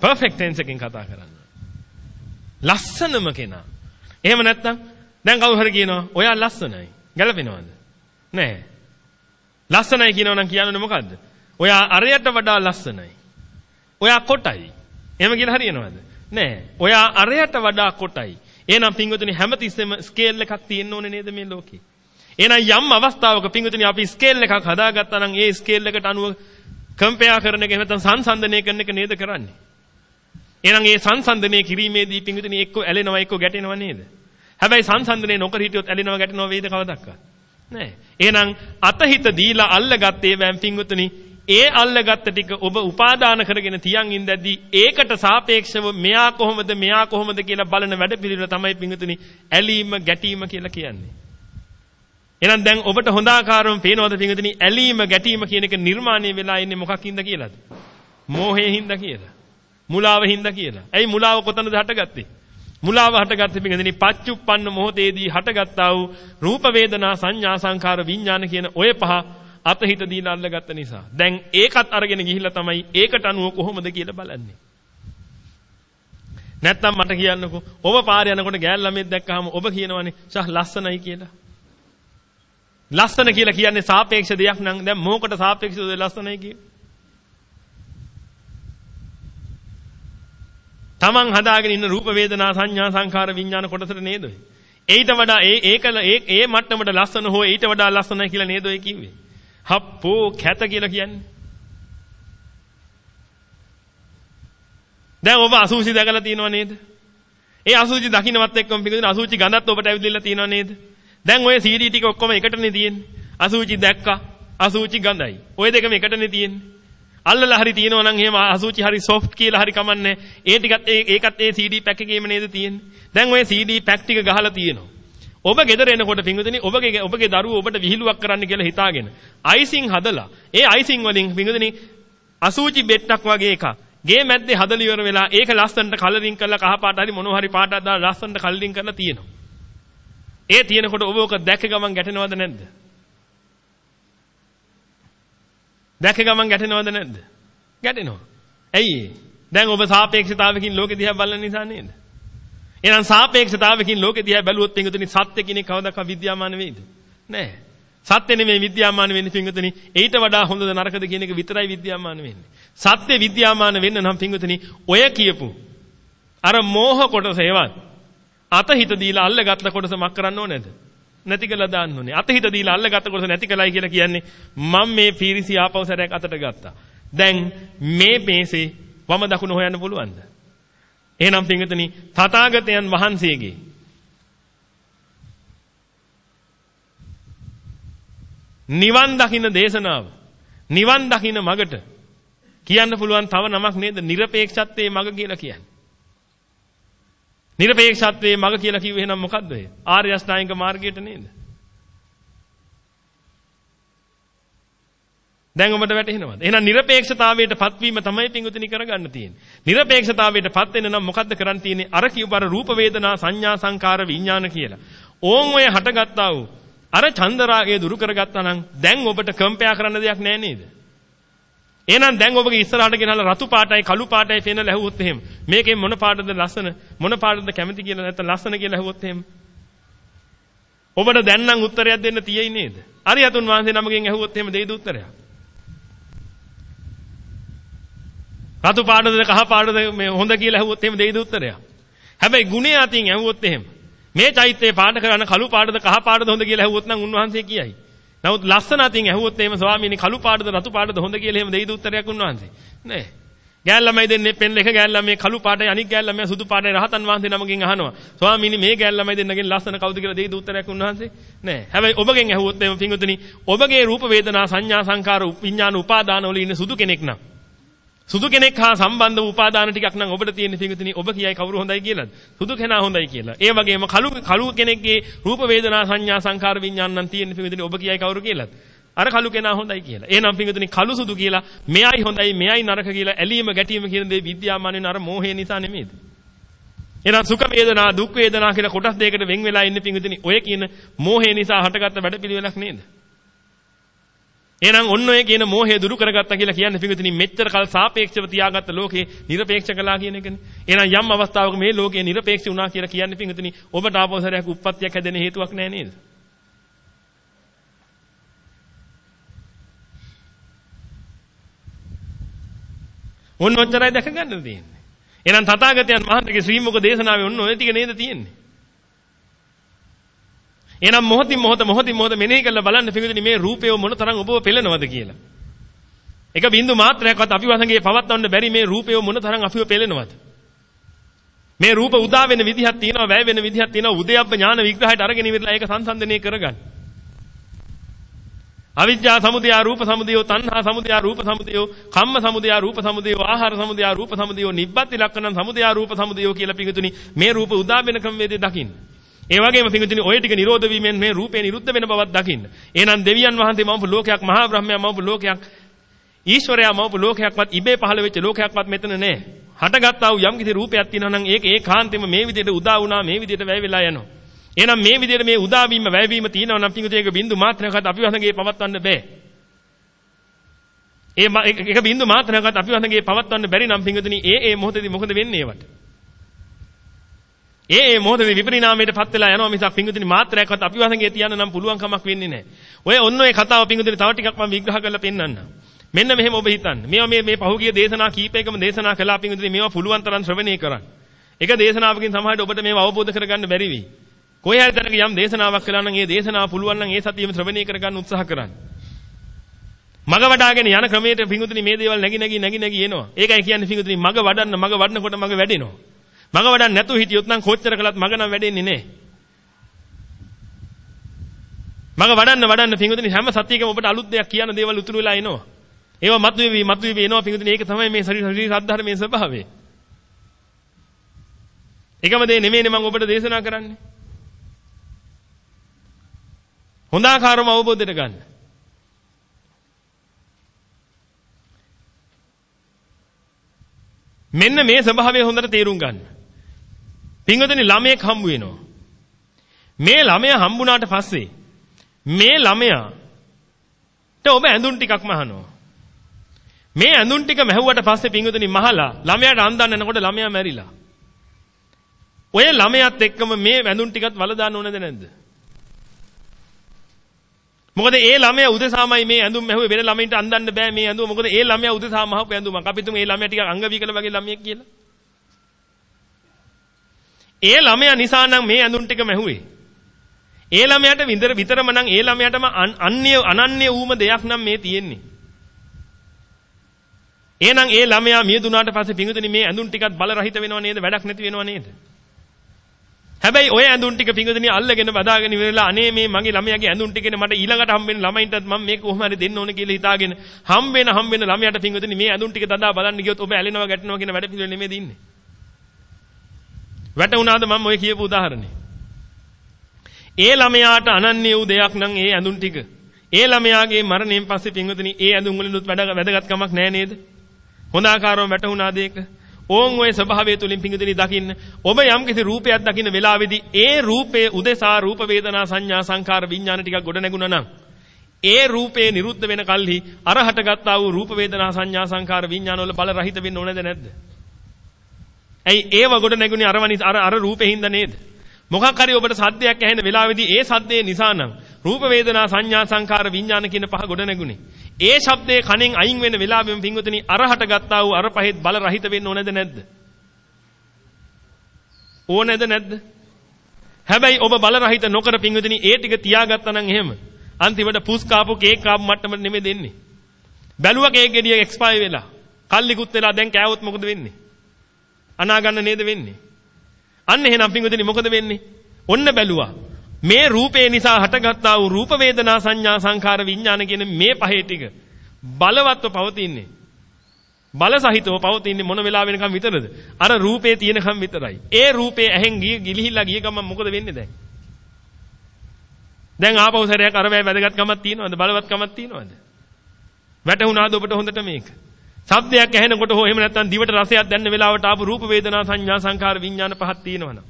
පර්ෆෙක්ට් ටෙන්ස් එකෙන් කතා කරන්න. ලස්සනම කෙනා. එහෙම නැත්නම් දැන් කවුරු හරි කියනවා ඔයා ලස්සනයි. ගැලපෙනවද? නෑ. ලස්සනයි කියනවා නම් කියන්නේ මොකද්ද? ඔයා අරයට වඩා ලස්සනයි. ඔයා කොටයි. එහෙම කියලා හරියනවද? නෑ. ඔයා අරයට වඩා කොටයි. එහෙනම් පින්වතුනි හැමතිස්සෙම ස්කේල් එකක් තියෙන්න ඕනේ නේද මේ ලෝකේ? එහෙනම් යම් අවස්ථාවක පින්වතුනි අපි ස්කේල් එකක් හදාගත්තා නම් ඒ ස්කේල් එකට අනුව කම්පෙයාර් කරන එක නැත්නම් සංසන්දනය කරන එක නේද කරන්නේ? එහෙනම් ඒ සංසන්දනය කිරීමේදී පිංගුතුනි එක්ක ඇලෙනවා එක්ක ගැටෙනවා නේද? හැබැයි සංසන්දනය නොකර හිටියොත් ඇලෙනවා ගැටෙනවා වේද කවදක්වත්? නෑ. එහෙනම් අතහිත දීලා අල්ලගත්තේ වෑම් පිංගුතුනි ඒ අල්ලගත්ත ටික ඔබ උපාදාන කරගෙන තියන් ඉඳද්දී ඒකට සාපේක්ෂව මෙයා කොහොමද මෙයා කොහොමද කියලා බලන වැඩපිළිවෙල තමයි පිංගුතුනි ඇලීම ගැටීම කියලා කියන්නේ. එහෙනම් දැන් ඔබට හොඳ ආකාරව පේනවද පිංගුතුනි ඇලීම ගැටීම කියන එක නිර්මාණය වෙලා ඉන්නේ මොකකින්ද කියලාද? මෝහයෙන් හින්දා කියලා. මුලාව හින්දා කියලා. ඇයි මුලාව කොතනද හටගත්තේ? මුලාව හටගත්තේ පිටින්දෙනි පච්චුප්පන්න මොහොතේදී හටගත්තා වූ රූප වේදනා සංඥා සංකාර විඥාන කියන ඔය පහ අතහිත දීලා අල්ලගත්ත නිසා. දැන් ඒකත් අරගෙන ගිහිල්ලා තමයි ඒකට අනුව කොහොමද කියලා බලන්නේ. නැත්තම් මට කියන්නකෝ ඔබ පාරේ යනකොට ගෑල් ළමෙක් දැක්කහම ඔබ කියනවනේ ෂා ලස්සනයි කියලා. ලස්සන කියලා කියන්නේ සාපේක්ෂ දෙයක් නම් දැන් මොකට සාපේක්ෂව ලස්සනයි කියන්නේ? තමන් හදාගෙන ඉන්න රූප වේදනා සංඥා සංඛාර විඥාන කොටසට නේද ඔය? ඊට වඩා ඒ ඒකල ඒ ඒ මට්ටමට ලස්සන හෝ ඊට වඩා ලස්සනයි කියලා නේද ඔය කිව්වේ? හප්පෝ කැත කියලා කියන්නේ. දැන් ඔබ අසුචි දැකලා තියෙනව නේද? ඒ අසුචි දකින්නවත් එක්කම පිටින් අසුචි ගඳත් ඔබට ඇවිදලා තියෙනව නේද? දැන් ඔය CD ටික ඔක්කොම එකටනේ තියෙන්නේ. අසුචි දැක්කා. අසුචි ගඳයි. ඔය දෙකම එකටනේ තියෙන්නේ. අල්ලලා හරි තියෙනවා නම් එහෙම අසුචි හරි සොෆ්ට් කියලා හරි කමන්නේ. ඒ ටිකත් ඒකත් ඒ CD පැක් එකේම නේද තියෙන්නේ. දැන් ওই CD පැක් ටික ගහලා තියෙනවා. ඔබ ගෙදර එනකොට පිංගුතුනි ඔබගේ ඔබගේ දරුවෝ ඔබට විහිළුවක් කරන්න කියලා හිතාගෙන අයිසින් හදලා ඒ අයිසින් වලින් පිංගුතුනි අසූචි බෙට්ටක් වගේ එකක් ගේ මැද්දේ හදලා ඉවර වෙලා ඒක ලස්සනට කලරින් කරලා කහ පාට හරි මොන හරි පාටක් දාලා ලස්සනට කලරින් කරලා තියෙනවා. ඒ තියෙනකොට ඔබ ඔක දැක ගමන් ගැටෙනවද නැද්ද? දැක ගමන් ගැටෙනවද නැද්ද? ගැටෙනවා. ඇයි දැන් ඔබ සාපේක්ෂතාවකින් ලෝකෙ දිහා බලන නිසා නේද? එහෙනම් සාපේක්ෂතාවකින් ලෝකෙ දිහා බැලුවොත් පින්වතුනි සත්‍ය කෙනෙක් කවදාක විද්‍යාමාන වෙයිද? නෑ. සත්‍ය නෙමෙයි විද්‍යාමාන වෙන්නේ පින්වතුනි. ඊට වඩා හොඳද නරකද කියන එක විතරයි විද්‍යාමාන වෙන්නේ. සත්‍ය විද්‍යාමාන වෙන්න නම් පින්වතුනි ඔය කියපු අර මෝහ කොටස ඒවත් අතහිත දීලා අල්ලගත්ත කොටස මක් කරන්න ඕනේද? නැති කළා දාන්න ඕනේ. අතහිත දීලා අල්ලගත්ත කොටස නැති කළයි කියලා කියන්නේ මම මේ පීරිසි ආපහු සැරයක් අතට ගත්තා. දැන් මේ මේසේ වම දකුණ හොයන්න පුළුවන්ද? එහෙනම් පින්විතනි තථාගතයන් වහන්සේගේ නිවන් දකින්න දේශනාව නිවන් දකින්න මගට කියන්න පුළුවන් තව නමක් නේද? নিরপেক্ষත්වයේ මග කියලා කියන්නේ. নিরপেক্ষත්වයේ මග කියලා කිව්වේ එහෙනම් මොකද්ද ඒ? ආර්ය අෂ්ටාංගික මාර්ගයට නේද? දැන් ඔබට වැටහෙනවද? එහෙනම් নিরপেক্ষතාවයට පත්වීම තමයි පිංගුතුනි කරගන්න තියෙන්නේ. নিরপেক্ষතාවයට පත් වෙන්න නම් මොකද්ද කරන්න තියෙන්නේ? අර කිව්වර රූප වේදනා සංඥා සංකාර විඥාන කියලා. ඕන් ඔය හටගත්තා වූ අර චන්දරාගය දුරු කරගත්තා නම් දැන් ඔබට කම්පයා කරන්න දෙයක් නැහැ නේද? එහෙනම් දැන් ඔබගේ ඉස්සරහට ගෙනහලා රතු පාටයි කළු පාටයි පේන ලැහුවොත් එහෙම මේකෙන් මොන පාටද ලස්සන මොන පාටද කැමති කියලා නැත්නම් ලස්සන කියලා ඇහුවොත් එහෙම ඔබට දැන් නම් උත්තරයක් දෙන්න තියෙයි නේද? අරියතුන් වහන්සේ නමගෙන් ඇහුවොත් එහෙම දෙයිද උත්තරයක්? රතු පාටද කහ පාටද මේ හොඳ කියලා ඇහුවොත් එහෙම දෙයිද උත්තරයක්? හැබැයි ගුණය අතින් ඇහුවොත් එහෙම මේ චෛත්‍යය පාට කරන කළු පාටද කහ පාටද හොඳ කියලා ඇහුවොත් නම් උන්වහන්සේ කියයි. නමුත් ලස්සන අතින් ඇහුවොත් එහෙම ස්වාමීනි කළු පාටද රතු පාටද හොඳ කියලා එහෙම දෙයිද උත්තරයක් උන්වහන්සේ? නෑ. ගෑල් ළමයි දෙන්නේ පෙන් එක ගෑල් ළමයි කළු පාටයි අනික් ගෑල් ළමයි සුදු පාටයි රහතන් වහන්සේ නමකින් අහනවා. ස්වාමීනි මේ ගෑල් ළමයි දෙන්නගෙන් ලස්සන කවුද කියලා දෙයිද උත්තරයක් උන්වහන්සේ? නෑ. හැබැයි ඔබගෙන් ඇහුවොත් එහෙම පිංගුතුනි ඔබගේ රූප වේදනා සංඥා සංකාර විඥාන උපාදාන වල ඉන්න සුදු කෙනෙක් නම් සුදු කෙනෙක් හා සම්බන්ධ උපාදාන ටිකක් නම් ඔබට තියෙන පිඟුතුනි ඔබ කියයි කවුරු හොඳයි කියලාද? සුදු කෙනා හොඳයි කියලා. ඒ වගේම කළු කළු කෙනෙක්ගේ රූප වේදනා සංඥා සංකාර විඥාන නම් තියෙන පිඟුතුනි ඔබ කියයි කවුරු කියලාද? අර කළු කෙනා හොඳයි කියලා. එහෙනම් පිඟුතුනි කළු සුදු කියලා මෙයයි හොඳයි මෙයයි නරක කියලා ඇලීම ගැටීම කියන දේ විද්‍යාමාන වෙන අර මෝහය නිසා නෙමෙයිද? එහෙනම් සුඛ වේදනා දුක් වේදනා කියලා කොටස් දෙකකට වෙන් වෙලා ඉන්න පිඟුතුනි ඔය කියන මෝහය නිසා හටගත්ත වැඩපිළිවෙලක් නේද? එහෙනම් ඔන්න ඔය කියන මෝහය දුරු කරගත්තා කියලා කියන්නේ පිටුතින් මෙච්චර කල් සාපේක්ෂව තියාගත්ත ලෝකේ নিরপেক্ষ කළා කියන එකනේ. එහෙනම් යම් අවස්ථාවක මේ ලෝකේ নিরপেক্ষ වුණා කියලා කියන්නේ පිටුතින් ඔබට ආපෝසරයක් උප්පත්තියක් හැදෙන හේතුවක් නැහැ නේද? ඔන්න ඔච්චරයි දැක ගන්න තියෙන්නේ. එහෙනම් තථාගතයන් වහන්සේගේ ශ්‍රී මුඛ දේශනාවේ ඔන්න ඔය ටික නේද තියෙන්නේ. එහෙනම් මොහොතින් මොහොත මොහොතින් මොහොත මෙනෙහි කරලා බලන්න පිටුදින මේ රූපය මොන තරම් ඔබව පෙළනවද කියලා. එක බින්දු මාත්‍රයක්වත් අපි වසඟේ පවත්වන්න බැරි මේ රූපය මොන තරම් අපිව පෙළනවද? මේ රූප උදා වෙන විදිහක් තියෙනවා වැය වෙන විදිහක් තියෙනවා උදයබ්බ ඥාන විග්‍රහයට අරගෙන ඉවරලා ඒක සංසන්දනය කරගන්න. අවිජ්ජා සමුදය රූප සමුදය තණ්හා සමුදය රූප සමුදය කම්ම සමුදය රූප සමුදය ආහාර සමුදය රූප සමුදය නිබ්බති ලක්ෂණ සමුදය රූප සමුදය කියලා පිඟුතුනි මේ රූප උදා වෙන ක්‍රමවේදය දකින්න. ඒ වගේම පිංගුතුනි ඔය ටික නිරෝධ වීමෙන් මේ රූපේ නිරුද්ධ වෙන බවක් දකින්න. එහෙනම් දෙවියන් වහන්සේ මවපු ලෝකයක් මහා බ්‍රහ්මයා මවපු ලෝකයක් ඊශ්වරයා මවපු ලෝකයක්වත් ඉබේ පහළ වෙච්ච ලෝකයක්වත් මෙතන නැහැ. හටගත්තා වූ යම්කිසි රූපයක් තියෙනවා නම් ඒක ඒකාන්තෙම මේ විදිහට උදා වුණා මේ විදිහට වැය වෙලා යනවා. එහෙනම් මේ විදිහට මේ උදා වීම වැය වීම තියෙනවා නම් පිංගුතුනි ඒක බින්දු මාත්‍රයකට අපි වසඟේ පවත්වන්න බෑ. ඒ එක බින්දු මාත්‍රයකට අපි වසඟේ පවත්වන්න බැරි නම් පිංගුතුනි ඒ ඒ මොහොතේදී මොකද වෙන්නේ ඒවට? ඒ ඒ මොහොත මේ විපරිණාමයට පත් වෙලා යනවා මිසක් පිංගුදින මාත්‍රයක්වත් අපි වසඟේ තියන්න නම් පුළුවන් කමක් වෙන්නේ නැහැ. ඔය ඔන්න ඔය කතාව පිංගුදින තව ටිකක් මම විග්‍රහ කරලා පෙන්නන්නම්. මෙන්න මෙහෙම ඔබ හිතන්න. මේවා මේ මේ පහුගිය දේශනා කීපයකම දේශනා කළා පිංගුදින මේවා පුළුවන් තරම් ශ්‍රවණය කරන්න. එක දේශනාවකින් සමහරට ඔබට මේවා අවබෝධ කරගන්න බැරි වෙයි. කොහේ හරි තැනක යම් දේශනාවක් කළා නම් ඒ දේශනාව පුළුවන් නම් ඒ සතියෙම ශ්‍රවණය කරගන්න උත්සාහ කරන්න. මග වඩාගෙන යන ක්‍රමයට පිංගුදින මේ දේවල් නැగి නැగి නැగి නැగి එනවා. ඒකයි කියන්නේ පිංගුදින මග වඩන්න මග වඩනකොට මග වැඩෙනවා. මග වඩන්න නැතුව හිටියොත් නම් කොච්චර කළත් මග නම් වැඩෙන්නේ නැහැ. මග වඩන්න වඩන්න පිංගුතුනි හැම සතියකම ඔබට අලුත් දෙයක් කියන දේවල් උතුරු වෙලා එනවා. ඒවා මතුවේවි මතුවේවි එනවා පිංගුතුනි ඒක තමයි මේ ශරීර ශරීර සද්ධර්මයේ ස්වභාවය. එකම දේ නෙමෙයිනේ මම ඔබට දේශනා කරන්නේ. හොඳ ආකාරම අවබෝධයට ගන්න. මෙන්න මේ ස්වභාවය හොඳට තේරුම් ගන්න. පින්වතුනි ළමයෙක් හම්බ වෙනවා. මේ ළමයා හම්බුණාට පස්සේ මේ ළමයාට ඔබ ඇඳුම් ටිකක් මහනවා. මේ ඇඳුම් ටික මැහුවට පස්සේ පින්වතුනි මහලා ළමයාට අඳන්න යනකොට ළමයා මැරිලා. ඔය ළමයාත් එක්කම මේ ඇඳුම් ටිකත් වල දාන්න ඕනද නැද්ද? මොකද ඒ ළමයා උදෙසාමයි මේ ඇඳුම් මැහුවේ වෙන ළමයින්ට අඳන්න බෑ මේ ඇඳුම. මොකද ඒ ළමයා උදෙසා මහපු ඇඳුමක්. අපි තුමු ඒ ළමයා ටිකක් අංග විකල වගේ ළමයෙක් කියලා. ඒ ළමයා නිසා නම් මේ ඇඳුම් ටික මැහුවේ. ඒ ළමයාට විතර විතරම නම් ඒ ළමයාටම අන්‍ය අනන්‍ය වූම දෙයක් නම් මේ තියෙන්නේ. එහෙනම් ඒ ළමයා මිය දුනාට පස්සේ පිඟුතුනි මේ ඇඳුම් ටිකත් බල රහිත වෙනව නේද? වැඩක් නැති වෙනව නේද? හැබැයි ඔය ඇඳුම් ටික පිඟුතුනි අල්ලගෙන බදාගෙන ඉවරලා අනේ මේ මගේ ළමයාගේ ඇඳුම් ටිකනේ මට ඊළඟට හම්බෙන ළමයින්ටත් මම මේක කොහොම හරි දෙන්න ඕනේ කියලා හිතාගෙන හම්බෙන හම්බෙන ළමයාට පිඟුතුනි මේ ඇඳුම් ටික දදා බලන්න ගියොත් ඔබ ඇලෙනවා ගැටෙනවා කියන වැඩ පිළිවෙල නෙමෙයි දින්නේ. වැටුණාද මම ඔය කියපු උදාහරණේ? ඒ ළමයාට අනන්‍ය වූ දෙයක් නම් ඒ ඇඳුම් ටික. ඒ ළමයාගේ මරණයෙන් පස්සේ පින්වතුනි ඒ ඇඳුම් වලිනුත් වැදගත්කමක් නැහැ නේද? හොඳ ආකාරව වැටුණාද ඒක? ඕන් ඔය ස්වභාවය තුලින් පිංගුදෙනි දකින්න ඔබ යම්කිසි රූපයක් දකින්න වෙලාවේදී ඒ රූපයේ උදෙසා රූප වේදනා සංඥා සංකාර විඥාන ටිකක් ගොඩ නැගුණා නම් ඒ රූපේ නිරුද්ධ වෙන කල්හි අර හටගත්තා වූ රූප වේදනා සංඥා සංකාර විඥාන වල බල රහිත වෙන්න ඕනේද නැද්ද? ඇයි ඒව ගොඩ නැගුණේ අරවනි අර අර රූපේ හින්දා නේද? මොකක් හරි ඔබට සද්දයක් ඇහෙන වෙලාවේදී ඒ සද්දේ නිසා නම් රූප වේදනා සංඥා සංකාර විඥාන කියන පහ ගොඩ නැගුණේ. ඒ શબ્දේ කණෙන් අයින් වෙන වෙලාවෙම පින්වතුනි අරහට ගත්තා වූ අර පහෙත් බල රහිත වෙන්න ඕනේද නැද්ද? ඕනේද නැද්ද? හැබැයි ඔබ බල රහිත නොකර පින්වතුනි ඒ ටික තියාගත්තා නම් එහෙම අන්තිමට පුස් කාපු කේක් කාපු මට්ටමට නෙමෙයි දෙන්නේ. බැලුවා කේක් ගෙඩිය එක්ස්පයර් වෙලා. කල්ලිකුත් වෙලා දැන් කෑවොත් මොකද වෙන්නේ? අනා ගන්න නේද වෙන්නේ? අන්න එහෙනම් පින්වතුනි මොකද වෙන්නේ? ඔන්න බැලුවා. මේ රූපේ නිසා හටගත්තා වූ රූප වේදනා සංඥා සංඛාර විඥාන කියන මේ පහේ ටික බලවත්ව පවතින්නේ. බල සහිතව පවතින්නේ මොන වෙලාව වෙනකම් විතරද? අර රූපේ තියෙනකම් විතරයි. ඒ රූපේ ඇහෙන් ගිය ගිලිහිලා ගිය ගමන් මොකද වෙන්නේ දැන්? දැන් ආපහු සැරයක් අර වැය වැදගත්කමක් තියෙනවද? බලවත්කමක් තියෙනවද? වැටුණාද ඔබට හොඳට මේක? ශබ්දයක් ඇහෙනකොට හෝ එහෙම නැත්නම් දිවට රසයක් දැනෙන වෙලාවට ආපු රූප වේදනා සංඥා සංඛාර විඥාන පහක් තියෙනවනම්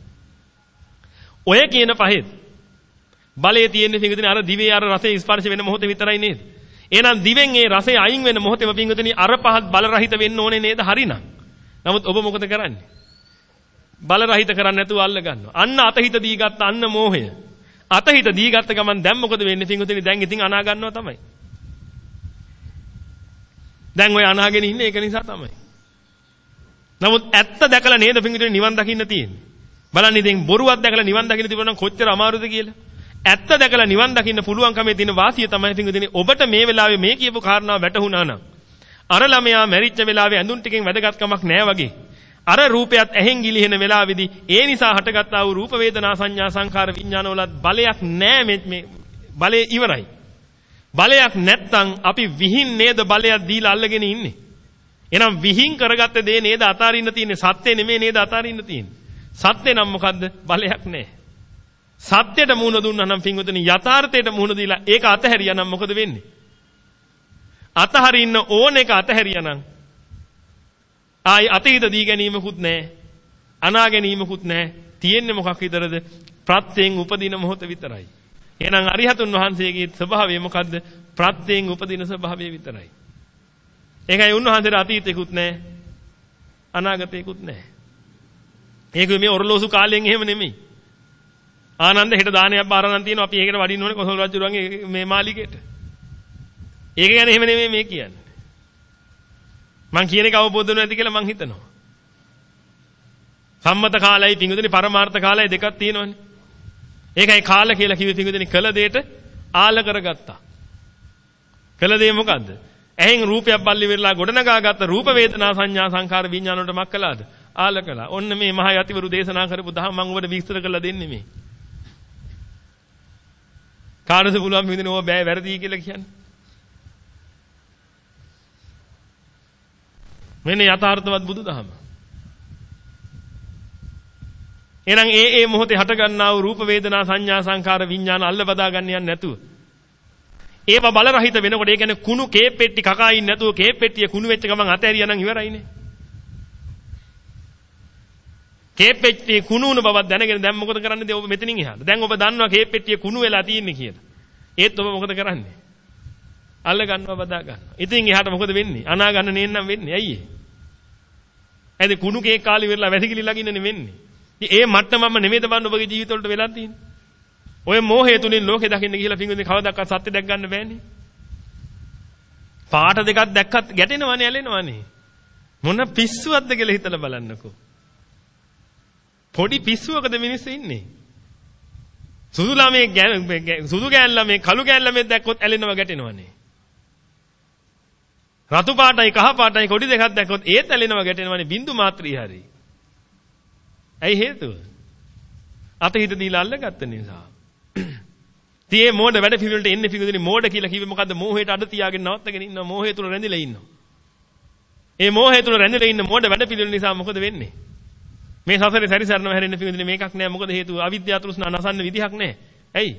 ඔය කියන පහෙත් බලයේ තියෙන්නේ පිංගුතුනි අර දිවේ අර රසයේ ස්පර්ශ වෙන මොහොතේ විතරයි නේද? එහෙනම් දිවෙන් ඒ රසය අයින් වෙන මොහොතේම පිංගුතුනි අර පහත් බල රහිත වෙන්න ඕනේ නේද? හරිනම්. නමුත් ඔබ මොකද කරන්නේ? බල රහිත කරන්නේ නැතුව අල්ල ගන්නවා. අන්න අතහිත දීගත්ත අන්න මෝහය. අතහිත දීගත්ත ගමන් දැන් මොකද වෙන්නේ පිංගුතුනි? දැන් ඉතින් අනා ගන්නවා තමයි. දැන් ඔය අනාගෙන ඉන්නේ ඒක නිසා තමයි. නමුත් ඇත්ත දැකලා නේද පිංගුතුනි නිවන් දකින්න තියෙන්නේ. බලන්න ඉතින් බොරුවක් දැකලා නිවන් දකින්න තිබුණා නම් කොච්චර අමාරුද කියලා. ඇත්ත දැකලා නිවන් දකින්න පුළුවන්කමේ තියෙන වාසිය තමයි පිංගුදිනේ ඔබට මේ වෙලාවේ මේ කියපු කාරණාව වැටහුණා නම් අර ළමයා මැරිච්ච වෙලාවේ ඇඳුම් ටිකෙන් වැදගත්කමක් නැහැ වගේ අර රූපයත් ඇහෙන් ගිලිහෙන වෙලාවේදී ඒ නිසා හටගත්තා වූ රූප වේදනා සංඥා සංකාර විඥාන වලත් බලයක් නැහැ මේ බලය ඉවරයි බලයක් නැත්තම් අපි විහිං නේද බලයක් දීලා අල්ලගෙන ඉන්නේ එහෙනම් විහිං කරගත්ත දේ නේද අතාරින්න තියෙන්නේ සත්‍ය නෙමෙයි නේද අතාරින්න තියෙන්නේ සත්‍ය නම් මොකද්ද බලයක් නැහැ සත්‍යයට මුහුණ දුන්නා නම් පින්වතුනි යථාර්ථයට මුහුණ දීලා ඒක අතහැරියා නම් මොකද වෙන්නේ? අතහරින්න ඕන එක අතහැරියා නම් ආයි අතීත දී ගැනීමකුත් නැහැ. අනා ගැනීමකුත් නැහැ. තියෙන්නේ මොකක් විතරද? ප්‍රත්‍යයෙන් උපදින මොහොත විතරයි. එහෙනම් අරිහතුන් වහන්සේගේ ස්වභාවය මොකද්ද? ප්‍රත්‍යයෙන් උපදින ස්වභාවය විතරයි. ඒකයි උන්වහන්සේට අතීතේකුත් නැහැ. අනාගතේකුත් නැහැ. ඒක මේ ඔරලෝසු කාලයෙන් එහෙම නෙමෙයි. ආනන්ද හෙට දානයක් බාරනම් තියෙනවා අපි ඒකට වඩින්න ඕනේ කොසල් රජුරුවන්ගේ මේ මාලිගයට. ඒක ගැන එහෙම නෙමෙයි මේ කියන්නේ. මං කියන එක අවබෝධ වෙනවා ඇති කියලා මං හිතනවා. සම්මත කාලයයි පිඟුදෙනි පරමාර්ථ කාලයයි දෙකක් තියෙනවනේ. ඒකයි කාල කියලා කිව්වේ පිඟුදෙනි කළ දෙයට ආල කරගත්තා. කළ දේ මොකද්ද? ඇහෙන් රූපයක් බල්ලි වෙරලා ගොඩනගාගත්ත රූප වේදනා සංඥා සංඛාර විඥාන වලට මක් කළාද? ආල කළා. ඔන්න මේ මහා යතිවරු දේශනා කරපු දහම මම ඔබට විස්තර කරලා දෙන්නේ මේ. කාටද පුළුවන් මේ විදිහට ඕවා බෑ වැරදි කියලා කියන්නේ? මෙන්න යථාර්ථවත් බුදුදහම. එහෙනම් ඒ ඒ මොහොතේ හට ගන්නා වූ රූප වේදනා සංඥා සංකාර විඥාන අල්ල බදා ගන්න යන්නේ නැතුව ඒව බල රහිත වෙනකොට ඒ කියන්නේ කුණු කේප් පෙට්ටි කකා ඉන්නේ නැතුව කේප් පෙට්ටිය කුණු වෙච්ච ගමන් අතෑරියා නම් ඉවරයිනේ. කේප් පෙට්ටිය කුණු වුණ බවක් දැනගෙන දැන් මොකද කරන්නේද ඔබ මෙතනින් එහාට? දැන් ඔබ දන්නවා කේප් පෙට්ටිය කුණු වෙලා තියෙන්නේ කියලා. ඒත් ඔබ මොකද කරන්නේ? අල්ල ගන්නවා බදා ගන්නවා. ඉතින් එහාට මොකද වෙන්නේ? අනා ගන්න නේන්නම් වෙන්නේ. ඇයි ඒ? ඇයි කුණු කේක් කාලේ ඉවරලා වැසිකිලි ළඟින්නනේ වෙන්නේ. ඉතින් ඒ මට්ටමම නෙමෙයිද බලන්න ඔබගේ ජීවිතවලට වෙලා තියෙන්නේ. ඔය මෝහය තුලින් ලෝකෙ දකින්න ගිහිලා පිංගුනේ කවදාවත් සත්‍ය දැක් ගන්න බෑනේ. පාට දෙකක් දැක්කත් ගැටෙනවනේ ඇලෙනවනේ. මොන පිස්සුවක්ද කියලා හිතලා බලන්නකෝ. පොඩි පිස්සුවකද මිනිස්සු ඉන්නේ. සුදු ළමේ සුදු ගෑන් ළමේ කළු ගෑන් ළමේ දැක්කොත් ඇලෙනවා ගැටෙනවනේ. රතු පාටයි කහ පාටයි කොඩි දෙකක් දැක්කොත් ඒත් ඇලෙනවා ගැටෙනවනේ බින්දු මාත්‍රී හරි. ඇයි හේතුව? අත හිත දීලා අල්ලගත්ත නිසා. තියේ මෝඩ වැඩ පිළිවෙලට එන්නේ පිළිවෙලේ මෝඩ කියලා කිව්වේ මොකද්ද? මෝහයට අඩ තියාගෙන නවත්තගෙන ඉන්නවා. මෝහය තුල රැඳිලා ඉන්නවා. ඒ මෝහය තුල රැඳිලා ඉන්න මෝඩ වැඩ පිළිවෙල නිසා මොකද වෙන්නේ? මේ සසරේ සැරිසරනව හැරෙන්න පිළිවෙලේ මේකක් නෑ. මොකද හේතුව අවිද්‍යාව තෘෂ්ණා නසන්න විදිහක් නෑ. ඇයි?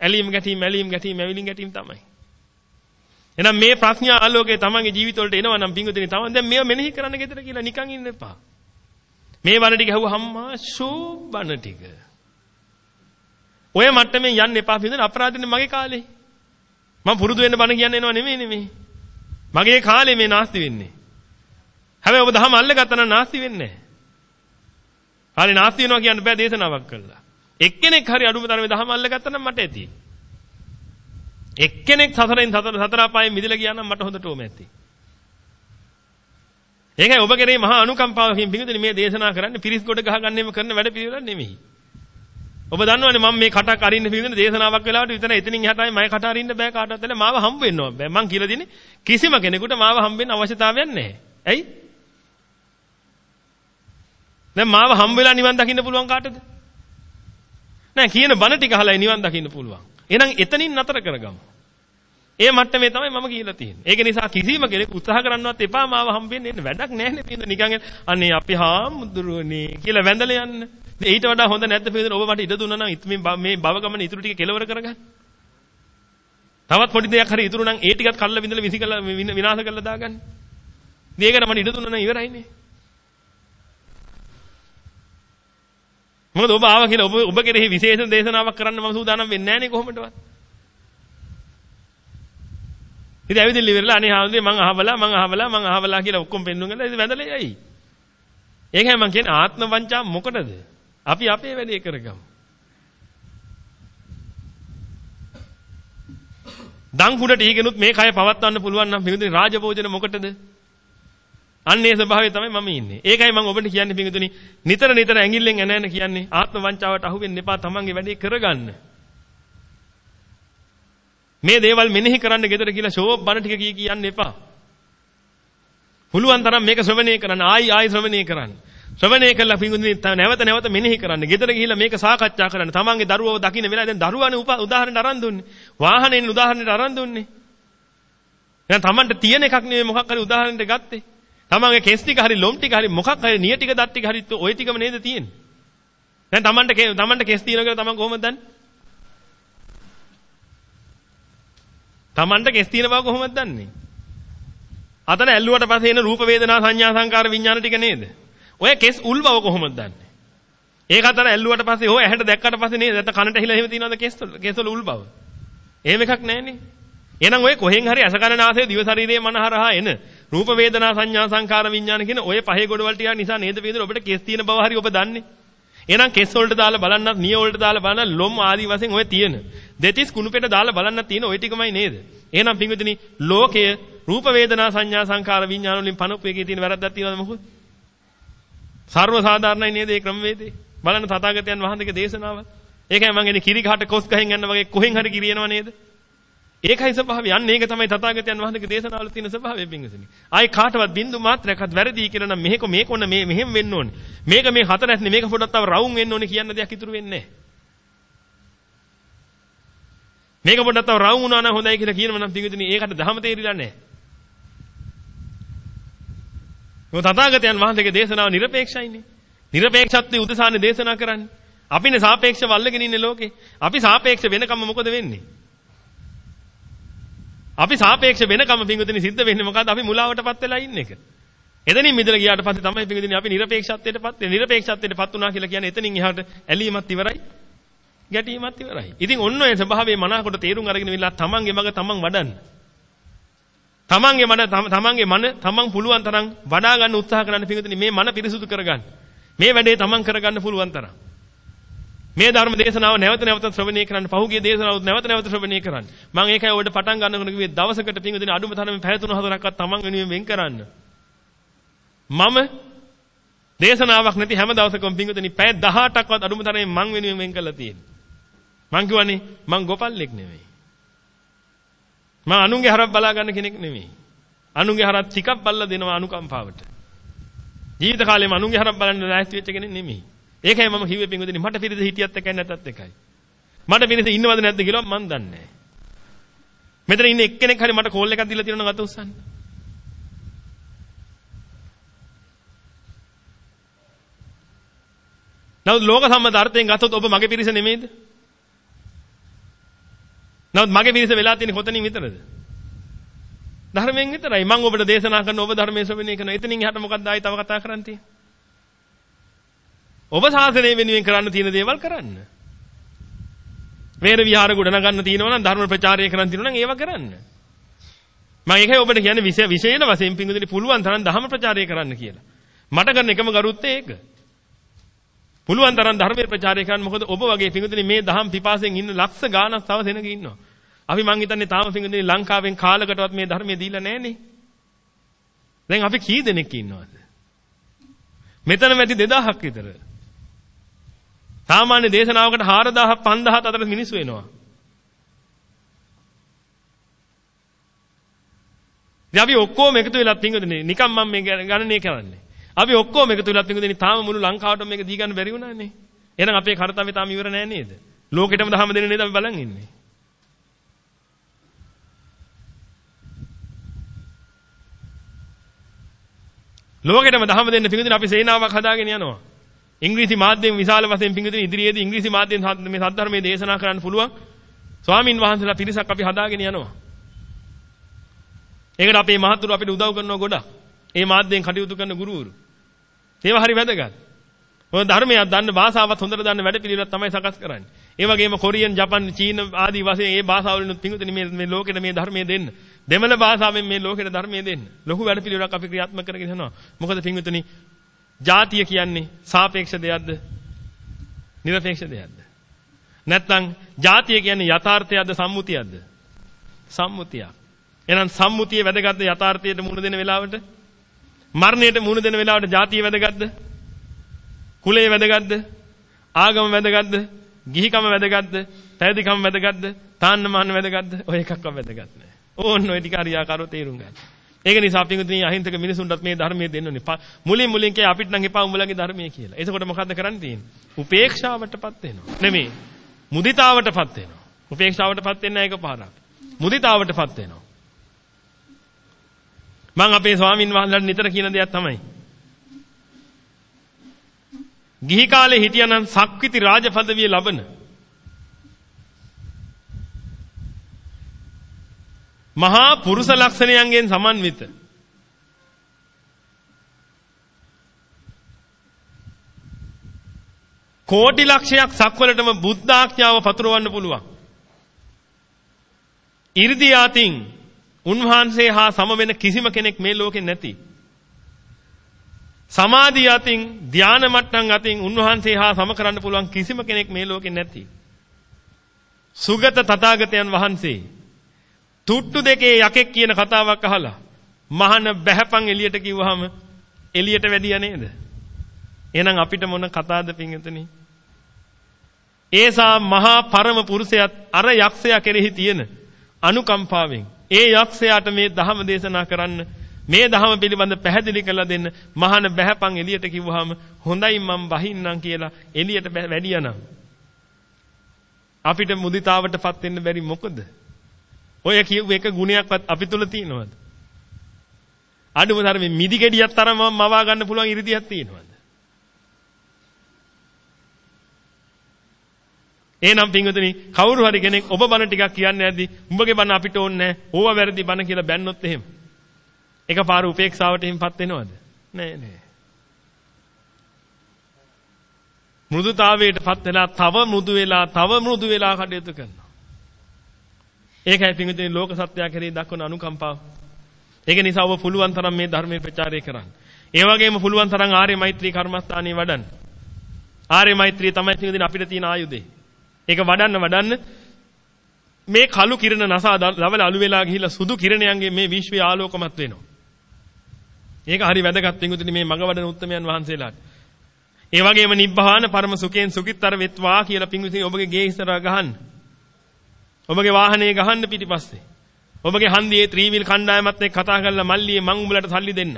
ඇලීම් ගැටීම් ඇලීම් ගැටීම් ඇවිලින් ගැටීම් තමයි. එහෙනම් මේ ප්‍රඥා ආලෝකයේ තමන්ගේ ජීවිතවලට එනවා නම් පිංගුදිනේ තමන් දැන් මේව මෙනෙහි කරන්න ගෙදර කියලා නිකන් ඉන්න එපා. මේ වර ටික ඇහුවහම්මා ෂෝබන ටික. ඔය මට්ටමෙන් යන්න එපා පිළිදෙන අපරාධනේ මගේ කාලේ. මම පුරුදු වෙන්න බණ කියන්නේ එනවා නෙමෙයි නෙමෙයි. මගේ කාලේ මේ නාස්ති වෙන්නේ. හැබැයි ඔබ දහම අල්ලගත්තා නම් නාස්ති වෙන්නේ නැහැ. කාලේ නාස්ති වෙනවා කියන්න බෑ දේශනාවක් කළා. එක්කෙනෙක් හරි අඩුම තරමේ දහම අල්ලගත්තා නම් මට ඇති. එක්කෙනෙක් සතරෙන් සතර සතර අපායෙන් මිදලා ගියා නම් මට හොඳටම ඇති. ඒකයි ඔබ කෙරේ මහා අනුකම්පාවකින් පිඟුතුනි මේ දේශනා කරන්නේ. පිරිස් කොට ගහගන්නෙම කරන වැඩ පිළිවෙලක් නෙමෙයි. ඔබ දන්නවනේ මම මේ කටක් අරින්න පිළිඳින දේශනාවක් වෙලාවට විතර එතනින් එහාටයි මම කට අරින්න බෑ කාටවත් නැහැ මාව හම්බ වෙන්න බෑ මං කියලා දෙන්නේ කිසිම කෙනෙකුට මාව හම්බ වෙන්න අවශ්‍යතාවයක් නැහැ. ඇයි? දැන් මාව හම්බ වෙලා නිවන් දකින්න පුළුවන් කාටද? නෑ කියන බණ ටික අහලා නිවන් දකින්න පුළුවන්. එහෙනම් එතනින් නතර කරගමු. ඒ මට්ටමේ තමයි මම කියලා තියෙන්නේ. ඒක නිසා කිසිම කෙනෙක් උත්සාහ කරන්නවත් එපා මාව හම්බෙන්න එන්න වැඩක් නැහැ නේ නිකන් අනේ අපි හාමුදුරුවනේ කියලා වැඳලා යන්න. ඊට වඩා හොඳ නැද්ද පිළිදෙන ඔබ මට ඉඩ දුන්නා නම් මේ මේ භව ගමන ඉතුරු ටික කෙලවර කරගන්න. තවත් පොඩි දෙයක් හරි ඉතුරු නම් ඒ ටිකත් කල්ලා විඳලා විසි කළා විනාශ කරලා දාගන්න. මේකට මට ඉඩ දුන්නා නම් ඉවරයිනේ. මොකද ඔබ ආවා කියලා ඔබ ඔබ කෙරෙහි විශේෂ දේශනාවක් කරන්න මම සූදානම් වෙන්නේ නැහැ නේ කොහොමදවත්. ඉතින් ඇවිදින්න ඉවරලා අනේ හාමුදුරේ මං අහවලා මං අහවලා මං අහවලා කියලා ඔක්කොම පෙන්නුම් කරලා ඉතින් වැඳලා යයි. ඒකයි මං කියන්නේ ආත්ම වංචා මොකටද? අපි අපේ වැඩේ කරගමු. දන් කුඩට ඊගෙනුත් මේ කය පවත්වන්න පුළුවන් නම් පිඟුතුනි රාජභෝජන මොකටද? අන්නේ ස්වභාවය තමයි මම ඉන්නේ. ඒකයි මම ඔබට කියන්නේ පිඟුතුනි නිතර නිතර ඇඟිල්ලෙන් එන එන කියන්නේ ආත්ම වංචාවට අහු වෙන්න එපා තමන්ගේ වැඩේ කරගන්න. මේ දේවල් මෙනෙහි කරන්න ගෙදර කියලා ෂෝප් බණ ටික කී කියන්න එපා. පුළුවන් තරම් මේක ශ්‍රවණය කරන්න ආයි ආයි ශ්‍රවණය කරන්න. ශ්‍රවණය කළා පිඟුදින නැවත නැවත මෙනෙහි කරන්න. ගෙදර ගිහිල්ලා මේක සාකච්ඡා කරන්න. තමන්ගේ දරුවව දකින්න වෙලාව දැන් දරුවානේ උදාහරණයට අරන් දුන්නේ. වාහනේන් උදාහරණයට අරන් දුන්නේ. දැන් තමන්ට තියෙන එකක් නෙවෙයි මොකක් හරි උදාහරණයට ගත්තේ. තමන්ගේ කෙස් ටික හරි ලොම් ටික හරි මොකක් හරි නිය ටික දත් ටික හරි ඔය ටිකම නේද තියෙන්නේ. දැන් තමන්ට තමන්ට කෙස් තියෙනවා කියලා තමන් කොහොමද දන්නේ? තමන්ට කෙස් තියෙන බව කොහොමද දන්නේ? අතන ඇල්ලුවට පස්සේ එන රූප වේදනා සංඥා සංකාර විඥාන ටික නේද? ඔය කෙස් උල් බව කොහොමද දන්නේ? ඒක අතන ඇල්ලුවට පස්සේ ඕ ඇහැට දැක්කට පස්සේ නේද? නැත්නම් කනට ඇහිලා එහෙම තියෙනවද කෙස් වල? කෙස් වල උල් බව. එහෙම එකක් නැහැනේ. එහෙනම් ඔය කොහෙන් හරි අසකන නාසය දිව ශරීරයේ මනහරහා එන රූප වේදනා සංඥා සංකාර විඥාන කියන ඔය පහේ ගොඩවල් ටික නිසා නේද වේදන ඔබට කෙස් තියෙන බව හරි ඔබ දන්නේ. එහෙනම් කෙස් වලට දාලා බලන්නත් නිය වලට දාලා බලන්න ලොම් ආදී වශයෙන් ඔය තියෙන. දෙතිස් කුණුපෙට දාලා බලන්නත් තියෙන ඔය ටිකමයි නේද? එහෙනම් පින්විතනි ලෝකය රූප වේදනා සංඥා සංකාර විඥාන වලින් පනොප්පු එකේ තියෙන වැරද්දක් තියෙනවද මොකද? සර්ව සාධාරණයි නේද මේ ක්‍රමවේදේ? බලන්න තථාගතයන් වහන්සේගේ දේශනාව. ඒකයි මම කියන්නේ කිරි ගහට කොස් ගහෙන් යන්න වගේ කොහෙන් හරි කිරියනවා නේද? ඒකයි ස්වභාවය. අන්න ඒක තමයි තථාගතයන් වහන්සේගේ දේශනාවල තියෙන ස්වභාවය බින්ගසනි. ආයි කාටවත් බින්දු මාත්‍රයක්වත් වැරදි කියලා නම් මේක මේක ඕන මේ මෙහෙම වෙන්න ඕනේ. මේක මේ හතර ඇස්නේ මේක පොඩක් තව රවුම් වෙන්න ඕනේ කියන දෙයක් ඉතුරු වෙන්නේ නැහැ. මේක පොඩක් තව රවුම් වුණා නම් හොඳයි කියලා කියනම නම් බින්ගසනි ඒකට දහම තේරිලා නැහැ. මොකද තථාගතයන් වහන්සේගේ දේශනාව নিরপেক্ষයිනේ. নিরপেক্ষත්වයේ උදසානේ දේශනා කරන්නේ. අපිනේ සාපේක්ෂව අල්ලගෙන ඉන්නේ ලෝකේ. අපි සාපේක්ෂ වෙනකම් මොකද වෙන්නේ? අපි සාපේක්ෂ වෙනකම් පිංගුතුනි සිද්ධ වෙන්නේ මොකද්ද? අපි මුලාවටපත් වෙලා ඉන්න එක. එතනින් මිදලා ගියාට පස්සේ තමයි පිංගුතුනි අපි নিরপেক্ষත්වයටපත් වෙන්නේ. নিরপেক্ষත්වයටපත් වුණා කියලා කියන්නේ එතනින් එහාට ඇලීමත් ඉවරයි. ගැටීමත් ඉවරයි. ඉතින් ඔන්න ඔය ස්වභාවයේ මනාකොට තේරුම් අරගෙන විලා තමන්ගේ මග තමන් වඩන්න. තමන්ගේ මන තමන්ගේ මන තමන් පුළුවන් තරම් වඩා ගන්න උත්සාහ කරන්න පිංගුතුනි මේ මන පිරිසුදු කරගන්න. මේ වැඩේ තමන් කරගන්න පුළුවන් තරම්. මේ ධර්ම දේශනාව නැවත නැවත ශ්‍රවණය කරන්න පහුගිය දේශනාවත් නැවත නැවත ශ්‍රවණය කරන්න. මම ඒකයි ඔබට පටන් ගන්නකොට කිව්වේ දවසකට පිංගුදින අඩුම තරමේ පැය 3-4ක්වත් තමන් වෙනුවෙන් වෙන් කරන්න. මම දේශනාවක් නැති හැම දවසකම පිංගුදින පැය 18ක්වත් අඩුම තරමේ මං වෙනුවෙන් වෙන් කරලා තියෙනවා. මං කියවනේ මං ගොපල්ලෙක් නෙමෙයි. මං අනුන්ගේ හරක් බලා ගන්න කෙනෙක් නෙමෙයි. අනුන්ගේ හරක් ටිකක් බල්ලා දෙනවා අනුකම්පාවට. ජීවිත කාලෙම අනුන්ගේ හරක් බලන්න ලෑස්ති වෙච්ච කෙනෙක් නෙමෙයි. ඒකයි මම කිව්වේ පින්වදිනේ මට පිරිස හිටියත් එකයි නැතත් එකයි. මට පිරිස ඉන්නවද නැද්ද කියලා මම දන්නේ නැහැ. මෙතන ඉන්න එක්කෙනෙක් හරි මට කෝල් එකක් දීලා තියෙනවා නම් අත උස්සන්න. නමුත් ලෝක සම්මත අර්ථයෙන් ගත්තොත් ඔබ මගේ පිරිස නෙමෙයිද? නමුත් මගේ පිරිස වෙලා තියෙන්නේ කොතනින් විතරද? ධර්මයෙන් විතරයි. මම ඔබට දේශනා කරන ඔබ ධර්මයේ ශ්‍රවණය කරන. එතනින් එහාට මොකක්ද ආයි තව කතා කරන්න තියෙන්නේ? ඔබ ශාසනය වෙනුවෙන් කරන්න තියෙන දේවල් කරන්න. වේර විහාර ගොඩන ගන්න තියෙනවා නම් ධර්ම ප්‍රචාරය කරන්න තියෙනවා නම් ඒව කරන්න. මම ඒකයි ඔබට කියන්නේ විශේෂ විශේෂ වශයෙන් පිංගුදෙනි පුළුවන් තරම් ධර්ම ප්‍රචාරය කරන්න කියලා. මට කරන එකම ගරුත්තේ ඒක. පුළුවන් තරම් ධර්මයේ ප්‍රචාරය කරන්න මොකද ඔබ වගේ පිංගුදෙනි මේ දහම් පිපාසයෙන් ඉන්න ලක්ෂ ගාණක් තව සෙනග ඉන්නවා. අපි මං හිතන්නේ තාම පිංගුදෙනි ලංකාවෙන් කාලකටවත් මේ ධර්මයේ දීලා නැහනේ. දැන් අපි කී දෙනෙක් ඉන්නවද? මෙතන වැඩි 2000ක් විතර. සාමාන්‍ය දේශනාවකට 4000 5000 අතර මිනිස්සු එනවා. ඉතින් අපි ඔක්කොම එකතු වෙලා පින්වදනේ නිකම් මම මේ ගණනය කරන්නේ. අපි ඔක්කොම එකතු වෙලා පින්වදනේ තාම මුළු ලංකාවටම මේක දී ගන්න බැරි වුණානේ. එහෙනම් අපේ කාර්යය තාම ඉවර නෑ නේද? ලෝකෙටම දහම දෙන්නේ නේද අපි බලන් ඉන්නේ. ලෝකෙටම දහම දෙන්න පින්වදනේ අපි සේනාවක් හදාගෙන යනවා. ඉංග්‍රීසි මාධ්‍යයෙන් විශාල වශයෙන් පිංගුතුනි ඉදිරියේදී ඉංග්‍රීසි මාධ්‍යයෙන් මේ සද්ධර්මයේ දේශනා කරන්න පුළුවන් ස්වාමින් වහන්සේලා පිරිසක් අපි හදාගෙන යනවා. ඒකට අපේ මහතුරු අපිට උදව් කරනවා ගොඩක්. ඒ මාධ්‍යයෙන් කටයුතු කරන ගුරුවරු. ඒවා හරි වැදගත්. ඔය ධර්මයක් දන්න භාෂාවත් හොඳට දන්න වැඩ පිළිවෙලක් තමයි සකස් කරන්නේ. ඒ වගේම කොරියන්, ජපන්, චීන ආදී වශයෙන් මේ භාෂාවලින් පිංගුතුනි මේ මේ ලෝකෙට මේ ධර්මයේ දෙන්න. දෙමළ භාෂාවෙන් මේ ලෝකෙට ධර්මයේ දෙන්න. ලොකු වැඩ පිළිවෙලක් අපි ක්‍රියාත්මක කරගෙන යනවා. මොකද පිංගුතුනි ජාතිය කියන්නේ සාපේක්ෂ දෙයක්ද? නිර්පේක්ෂ දෙයක්ද? නැත්නම් ජාතිය කියන්නේ යථාර්ථයක්ද සම්මුතියක්ද? සම්මුතියක්. එහෙනම් සම්මුතිය වැදගත්ද යථාර්ථයට මුහුණ දෙන වෙලාවට? මරණයට මුහුණ දෙන වෙලාවට ජාතිය වැදගත්ද? කුලය වැදගත්ද? ආගම වැදගත්ද? ගිහිකම වැදගත්ද? පැවිදිකම වැදගත්ද? තාන්න මාන්න වැදගත්ද? ඔය එකක්වත් වැදගත් නෑ. ඕන්න ඔය ටික හරියාකාරව තේරුම් ගන්න. ඒක නිසා පිටුතුනි අහිංසක මිනිසුන්ටත් මේ ධර්මයේ දෙන්න ඕනේ. මුලින් මුලින් කිය අපිට නම් එපා උඹලගේ ධර්මයේ කියලා. එතකොට මොකද්ද කරන්න තියෙන්නේ? උපේක්ෂාවටපත් වෙනවා. නෙමෙයි. මුදිතාවටපත් වෙනවා. උපේක්ෂාවටපත් වෙන්නේ නැහැ එකපාරක්. මුදිතාවටපත් වෙනවා. මම අපේ ස්වාමින් වහන්සේලාට නිතර කියන දෙයක් තමයි. ගිහි කාලේ හිටියනම් සක්විති රාජපදවිය ලබන මහා පුරුෂ ලක්ෂණයන්ගෙන් සමන්විත කෝටි ලක්ෂයක් සක්වලටම බුද්ධාඥාව පතුරවන්න පුළුවන්. 이르දියාතින් උන්වහන්සේ හා සම වෙන කිසිම කෙනෙක් මේ ලෝකේ නැති. සමාධිය අතින් ධාන මට්ටම් අතින් උන්වහන්සේ හා සම කරන්න පුළුවන් කිසිම කෙනෙක් මේ ලෝකේ නැති. සුගත තථාගතයන් වහන්සේ තුට්ටු දෙකේ යකෙක් කියන කතාවක් අහලා මහන බැහැපන් එළියට කිව්වහම එළියට වැඩිය නේද? එහෙනම් අපිට මොන කතාවද පින්විතනි? ඒසා මහා පරම පුරුෂයාත් අර යක්ෂයා කෙරෙහි තියෙන අනුකම්පාවෙන් ඒ යක්ෂයාට මේ ධහම දේශනා කරන්න මේ ධහම පිළිබඳ පැහැදිලි කරලා දෙන්න මහාන බැහැපන් එළියට කිව්වහම හොඳයි මම බහින්නම් කියලා එළියට වැඩියනම් අපිට මුදිතාවටපත් වෙන්න බැරි මොකද? ඔය කියු එක ගුණයක්වත් අපි තුල තියෙනවද? අඩුම තරමේ මිදි ගෙඩියක් තරම මවා ගන්න පුළුවන් ඉරිදියක් තියෙනවද? එහෙනම් පින්වතුනි කවුරු හරි කෙනෙක් ඔබ බණ ටිකක් කියන්නේ නැද්දි උඹගේ බණ අපිට ඕනේ නැහැ. ඕවා වැරදි බණ කියලා බැන්නොත් එහෙම. එකපාර උපේක්ෂාවට හිම්පත් වෙනවද? නෑ නෑ. මෘදුතාවයටපත් වෙලා තව මෘදු වෙලා තව මෘදු වෙලා කටයුතු කරනවා. ඒකයි පින්විතේ ලෝක සත්‍යය කෙරෙහි දක්වන අනුකම්පාව. ඒක නිසා ඔබ පුළුවන් තරම් මේ ධර්මයේ ප්‍රචාරය කරන්න. ඒ වගේම පුළුවන් තරම් ආර්ය මෛත්‍රී කර්මස්ථානයේ වඩන්න. ආර්ය මෛත්‍රිය තමයි පින්විතේ අපිට තියෙන ආයුධය. ඒක වඩන්න වඩන්න මේ කළු කිරණ නසා දවල අලු වෙලා ගිහිල්ලා සුදු කිරණයන්ගේ මේ විශ්වය ආලෝකමත් වෙනවා. ඒක හරි වැදගත් පින්විතේ මේ මග වඩන උත්තමයන් වහන්සේලාට. ඒ වගේම නිබ්බහාන පරම සුඛයෙන් සුඛිතර වෙත්වා කියලා පිංගුසින් ඔබගේ ගේ ඉස්සරහා ගහන්න. ඔබගේ වාහනේ ගහන්න පිටිපස්සේ. ඔබගේ හන්දියේ ත්‍රිවිල් කණ්ඩායමත් එක්ක කතා කරලා මල්ලියේ මං උඹලට සල්ලි දෙන්න.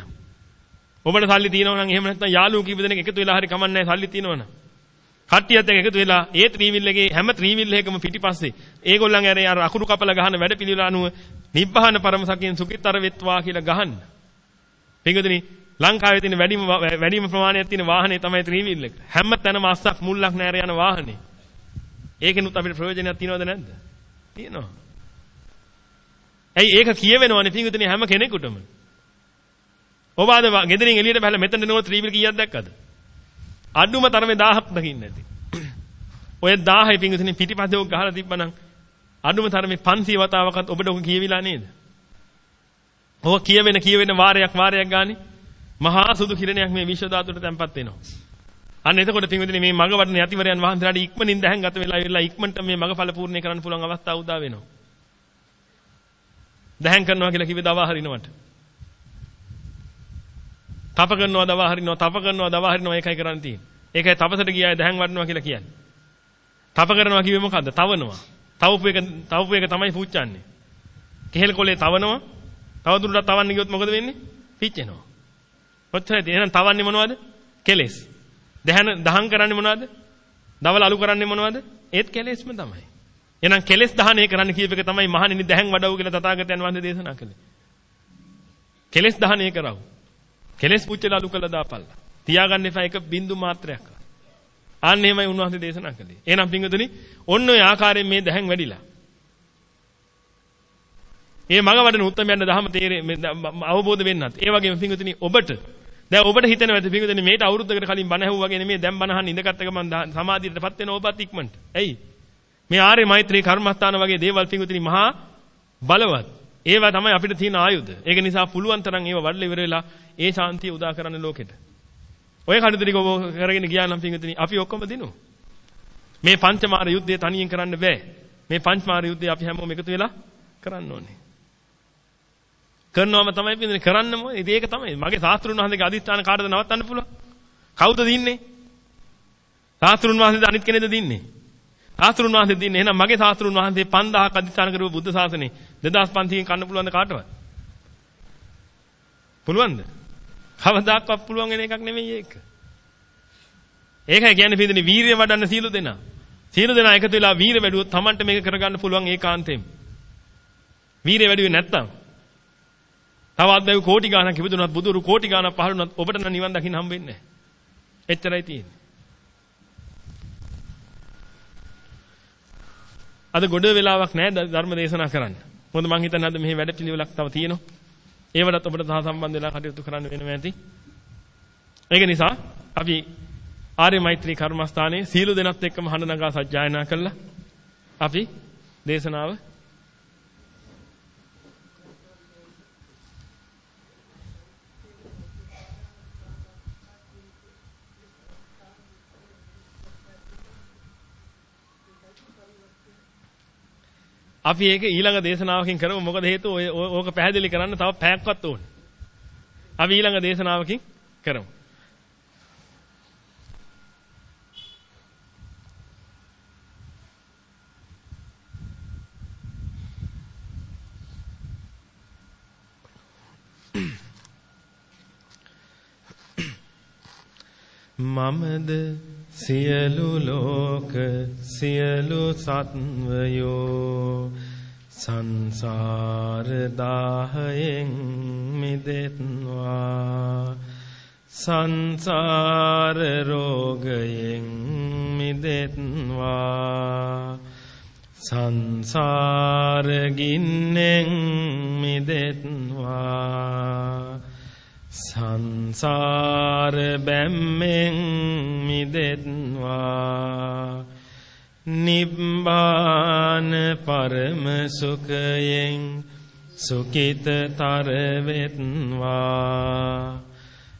ඔබට සල්ලි තියෙනවා නම් එහෙම නැත්නම් යාළුවෝ කීප දෙනෙක් එකතු වෙලා හරි කමන්නේ සල්ලි තියෙනවනම්. කට්ටියත් එක්ක එකතු වෙලා ඒ ත්‍රිවිල් එකේ හැම ත්‍රිවිල් එකකම පිටිපස්සේ ඒගොල්ලන් ඇරේ අර අකුරු කපලා ගහන වැඩ පිළිවෙල අනුව නිබ්බහාන පරම සුඛයෙන් සුඛිතර වෙත්වා කියලා ගහන්න. පිංගුදිනේ ලංකාවේ තියෙන වැඩිම වැඩිම ප්‍රමාණයක් තියෙන වාහනේ තමයි ත්‍රිවිල් එක. හැම තැනම අස්සක් මුල්ලක් නැර යන වාහනේ. ඒකෙනුත් අපිට ප්‍රයෝජනයක් තියනවද නැද්ද? තියෙනවා. ඇයි ඒක කියවෙනවනේ පිංගුතුනේ හැම කෙනෙකුටම. ඔබ අද ගෙදරින් එළියට බහලා මෙතන එනකොට ත්‍රිවිල් කීයක් දැක්කද? අඩුම තරමේ 1000ක් දකින්න ඇති. ඔය 1000 පිංගුතුනේ පිටිපස්සේ ඔක් ගහලා තිබ්බනම් අඩුම තරමේ 500 වතාවකත් ඔබට ඔක කියවිලා නේද? ඔක කියවෙන කියවෙන වාරයක් වාරයක් ගානේ මහා සුදු කිරණයක් මේ විශ්ව ධාතුවට තැම්පත් වෙනවා. අන්න එතකොට පින්විතනේ මේ මග වඩන යතිවරයන් වහන්සේලාට ඉක්මනින් දැහන් ගත වෙලා ඉවරලා ඉක්මනට මේ මගඵල පූර්ණේ කරන්න පුළුවන් අවස්ථාව උදා වෙනවා. දැහන් කරනවා කියලා කිව්වේ දවා හරිනවට. තප කරනවා දවා හරිනවා තප කරනවා දවා හරිනවා ඒකයි කරන්න තියෙන්නේ. ඒකයි තපසට ගියාය දැහන් වඩනවා කියලා කියන්නේ. තප කරනවා කිව්වේ මොකද්ද? තවනවා. තවපු එක තවපු එක තමයි පුච්චන්නේ. කෙහෙල් කොලේ තවනවා. තව දුරටත් තවන්න ගියොත් මොකද වෙන්නේ? පිච්චෙනවා. ඔච්චරයි තියෙන්නේ. එහෙනම් තවන්නේ මොනවද? කෙලෙස්. දහන දහම් කරන්නේ මොනවද? දවල් අලු කරන්නේ මොනවද? ඒත් කෙලෙස්ම තමයි. එහෙනම් කෙලෙස් දහනය කරන්න කියප එක තමයි මහණෙනි දැහන් වඩව් කියලා තථාගතයන් වහන්සේ දේශනා කළේ. කෙලෙස් දහනය කරව. කෙලෙස් පුච්චලා අලු කළා දාපල්ලා. තියාගන්න එපා එක බින්දු මාත්‍රයක්. අන්න එහෙමයි උන්වහන්සේ දේශනා කළේ. එහෙනම් පින්වතුනි ඔන්න ඔය ආකාරයෙන් මේ දැහන් වැඩිලා. මේ මග වඩන උත්තරයන් දහම තේරෙ අවබෝධ වෙන්නත්. ඒ වගේම පින්වතුනි ඔබට දැන් ඔබට හිතෙනවා ඇති පිටුදෙනේ මේට අවුරුද්දකට කලින් බණ ඇහුවා වගේ නෙමෙයි දැන් බණ අහන්න ඉඳගත් එක මම සමාධියටපත් වෙන ඔබත් ඉක්මනට. ඇයි? මේ ආර්ය මෛත්‍රී කර්මස්ථාන වගේ දේවල් පිටුදිනේ මහා බලවත්. ඒවා තමයි අපිට තියෙන ආයුධ. ඒක නිසා පුළුවන් තරම් ඒවා වඩලා ඉවර වෙලා ඒ ශාන්තිය උදා කරන්න ලෝකෙට. ඔය කඩුදරික ඔබ කරගෙන ගියා නම් පිටුදිනේ අපි ඔක්කොම දිනු. මේ පංචමාර යුද්ධය තනියෙන් කරන්න බෑ. මේ පංචමාර යුද්ධය අපි හැමෝම එකතු වෙලා කරන්න ඕනේ. කරනවම තමයි පින්දනේ කරන්නම ඉතින් ඒක තමයි. මගේ සාස්ත්‍රුන් වහන්සේගේ අදිස්ථාන කාටද නවත්තන්න පුළුවන්? කවුද දින්නේ? සාස්ත්‍රුන් වහන්සේද අනිත් කෙනෙක්ද දින්නේ? සාස්ත්‍රුන් වහන්සේ දින්නේ. එහෙනම් මගේ සාස්ත්‍රුන් වහන්සේ 5000ක් අදිස්ථාන කරපු බුද්ධ ශාසනේ 2500කින් කන්න පුළුවන්ද කාටවත්? පුළුවන්ද? කවදාක්වත් පුළුවන් වෙන එකක් නෙමෙයි ඒක. ඒකයි කියන්නේ පින්දනේ වීරිය වඩන්න සීල දෙනා. සීල දෙනා එකතු වෙලා වීර වැඩුවොත් Tamanට මේක කරගන්න පුළුවන් ඒකාන්තයෙන්. වීරිය වැඩුවේ නැත්තම්. තවත් බැව් කෝටි ගාණක් ඉපදුනත් බුදුරු කෝටි ගාණක් පහළුනත් ඔබට නම් නිවන් දකින්න හම්බෙන්නේ නැහැ. එච්චරයි තියෙන්නේ. අද ගොඩ වෙලාවක් නැහැ ධර්ම දේශනා කරන්න. මොකද මං හිතන්නේ අද මෙහි වැඩ පිළිවෙලක් තව තියෙනවා. ඒවටත් ඔබට සහ සම්බන්ධ වෙලා කටයුතු කරන්න වෙනවා ඇති. ඒක නිසා අපි ආර්ය මෛත්‍රී කර්මස්ථානයේ සීල දෙනත් එක්කම හඬ නගා සජ්ජායනා කළා. අපි දේශනාව අපි ඒක ඊළඟ දේශනාවකින් කරමු මොකද හේතුව ඔය ඕක පැහැදිලි කරන්න තව පැයක්වත් ඕනේ. අපි ඊළඟ දේශනාවකින් කරමු. මමද සියලු ලෝක සියලු සත්වයෝ සංසාර දාහයෙන් මිදෙත්වා. සංසාර රෝගයෙන් මිදෙත්වා. සංසාර ගින්නෙන් මිදෙත්වා. සංසාර බැම්මෙන් මිදෙත්වා නිබ්බාන පරම සුඛයෙන් සුඛිතතර වෙත්වා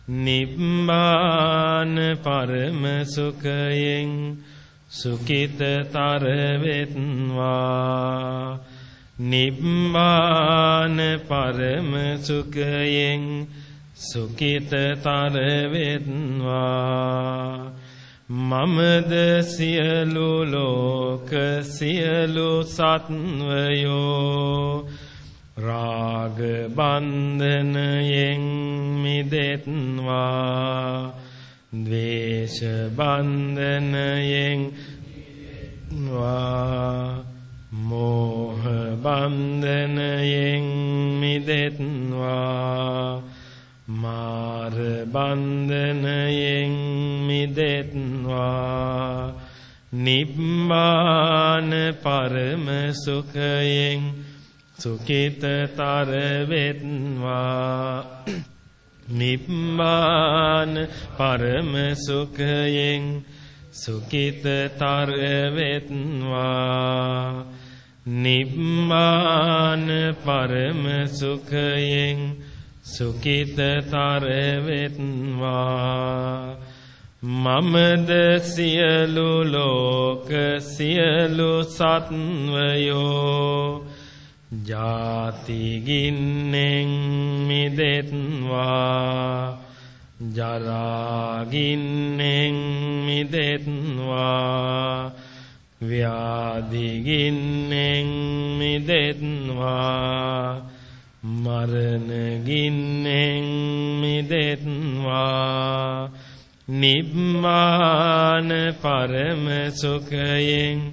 නිබ්බාන පරම සුඛයෙන් සුඛිතතර වෙත්වා නිබ්බාන පරම සුඛයෙන් සුඛිතතර වෙත්වා මමද සියලු ලෝක සියලු සත්වයෝ රාග බන්ධනයෙන් මිදෙත්වා. ද්වේෂ බන්ධනයෙන් මිදෙත්වා. මෝහ බන්ධනයෙන් මිදෙත්වා. මාර බන්ධනයෙන් මිදෙත්වා. නිබ්බාන පරම සුඛයෙන් සුකිතතර වෙත්වා නිබ්බාන පරම සුඛයෙන් සුකිතතර වෙත්වා නිබ්බාන පරම සුඛයෙන් සුකිතතර වෙත්වා මමද සියලු ලෝක සියලු සත්වයෝ ජාතිගින්නෙන් මිදෙත්වා. ජරාගින්නෙන් මිදෙත්වා. ව්‍යාධිගින්නෙන් මිදෙත්වා. මරණගින්නෙන් මිදෙත්වා. නිබ්මාන පරම සුඛයෙන්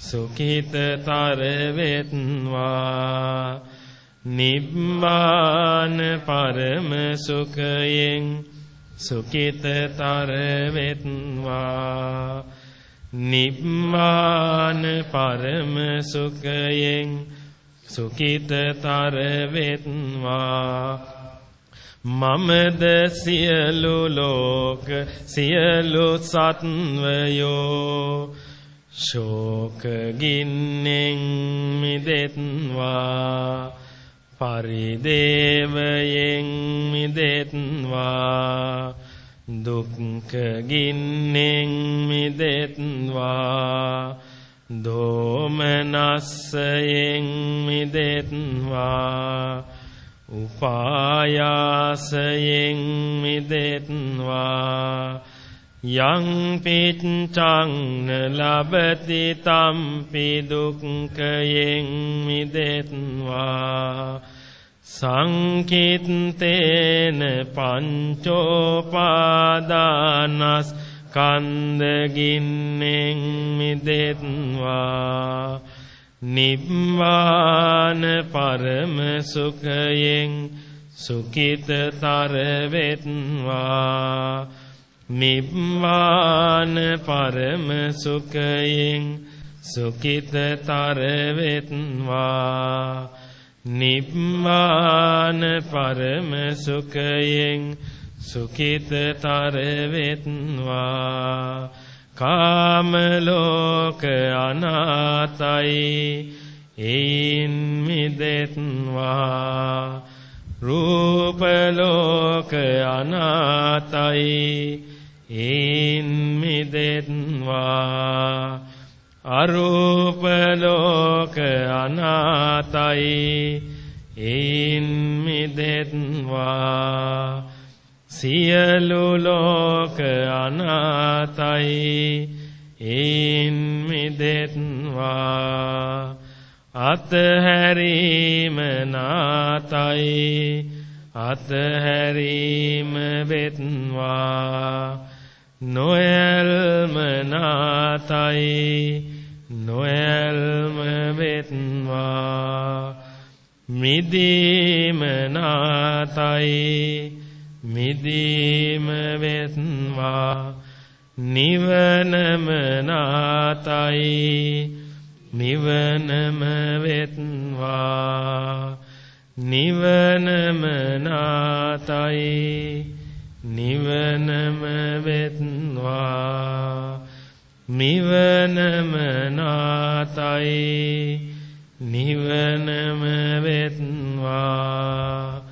සුඛිතතර වෙත්වා නිබ්බාන පරම සුඛයෙන් සුඛිතතර වෙත්වා නිබ්බාන පරම සුඛයෙන් සුඛිතතර වෙත්වා මමද සියලු ලෝක සියලු සත්වයෝ ශෝකගින්නෙන් මිදෙත්වා. පරිදේවයෙන් මිදෙත්වා. දුක්කගින්නෙන් මිදෙත්වා. දෝමනස්සයෙන් මිදෙත්වා උපායාසයෙන් මිදෙත්වා. යං පිච්ඡං ලබති තම්පි දුක්ඛයෙන් මිදෙත්වා. සංකිට්තේන පංචෝපාදානස් කන්දගින්නෙන් මිදෙත්වා. නිබ්බාන පරම සුඛයෙන් සුඛිතතර වෙත්වා නිබ්මාන පරම සුඛයෙන් සුකිතතර වෙත්වා නිබ්මාන පරම සුඛයෙන් සුකිතතර වෙත්වා කාම ලෝක අනාතයි ඒන් මිදෙත්වා රූප ලෝක අනාතයි ඒන් මිදෙත්වා අරූප ලෝක අනාතයි ඒන් මිදෙත්වා සියලු ලෝක අනාතයි. ඒන් මිදෙත්වා. අතහැරීම නාතයි. අතහැරීම වෙත්වා. නොයල්ම නාතයි. නොයල්ම වෙත්වා. මිදීම නාතයි. මිදීම වෙත්වා නිවනම නාතයි. නිවනම වෙත්වා නිවනම නාතයි. නිවනම වෙත්වා නිවනම නාතයි. නිවනම වෙත්වා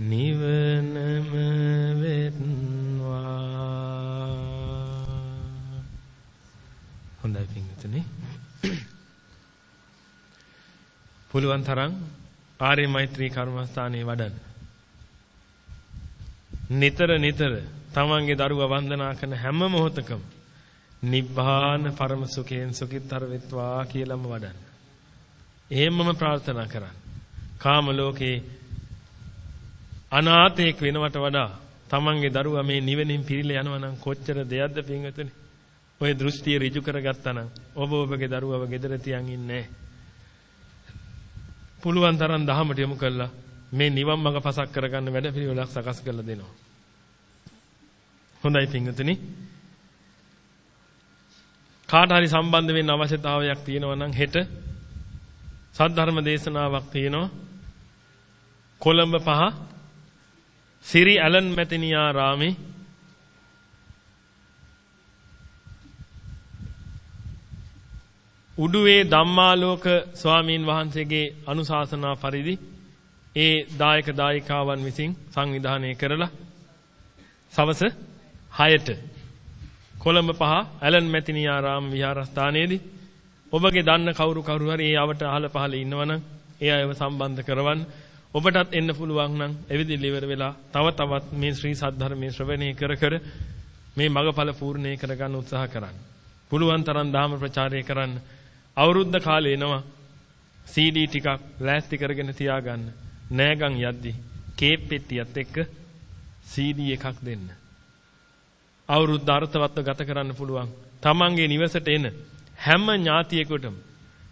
නිවනම වෙත්වා හොඳයි පින්විතනේ පුළුවන් තරම් ආර්ය මෛත්‍රී කර්මස්ථානයේ වඩන්න. නිතර නිතර තමන්ගේ දරුවා වන්දනා කරන හැම මොහොතකම නිබ්බාන පරම සුඛයෙන් සුඛිතර වෙත්වා කියලාම වඩන්න. එහෙමම ප්‍රාර්ථනා කරන්න. කාම ලෝකේ අනාථයෙක් වෙනවට වඩා තමන්ගේ දරුවා මේ නිවෙනින් පිරීලා යනවා නම් කොච්චර දෙයක්ද පින්වතුනි. ඔය දෘෂ්ටිය ඍජු කරගත්තා නම් ඔබ ඔබගේ දරුවව ගෙදර තියන් ඉන්නේ නැහැ. පුළුවන් තරම් දහමට යොමු කළා මේ නිවන් මඟ පසක් කරගන්න වැඩ පිළිවෙලක් සකස් කරලා දෙනවා. හොඳයි පින්වතුනි. කාට හරි සම්බන්ධ වෙන්න අවශ්‍යතාවයක් තියෙනවා නම් හෙට සද්ධර්ම දේශනාවක් තියෙනවා. කොළඹ පහ සිරි ඇලන් මැතිනියාරාමේ උඩුවේ ධම්මාලෝක ස්වාමීන් වහන්සේගේ අනුශාසනා පරිදි ඒ දායක දායිකාවන් විසින් සංවිධානය කරලා සවස 6ට කොළඹ පහ ඇලන් මැතිනියාරාම විහාරස්ථානයේදී ඔබගේ දන්න කවුරු කවුරු හරි ඒ අවට අහල පහල ඉන්නවනම් ඒ අයව සම්බන්ධ කරවන්න ඔබටත් එන්න පුළුවන් නම් එවිදිහට ඉවර වෙලා තව තවත් මේ ශ්‍රී සද්ධර්මයේ ශ්‍රවණය කර කර මේ මගඵල පූර්ණේ කරගන්න උත්සාහ කරන්න. පුළුවන් තරම් ධර්ම ප්‍රචාරය කරන්න. අවුරුද්ද කාලේ එනවා CD ටිකක් ලෑස්ති කරගෙන තියාගන්න. නෑගම් යද්දි කේප් පෙට්ටියත් එක්ක CD එකක් දෙන්න. අවුරුද්ද අර්ථවත්ව ගත කරන්න පුළුවන්. තමන්ගේ නිවසට එන හැම ඥාතියෙකුටම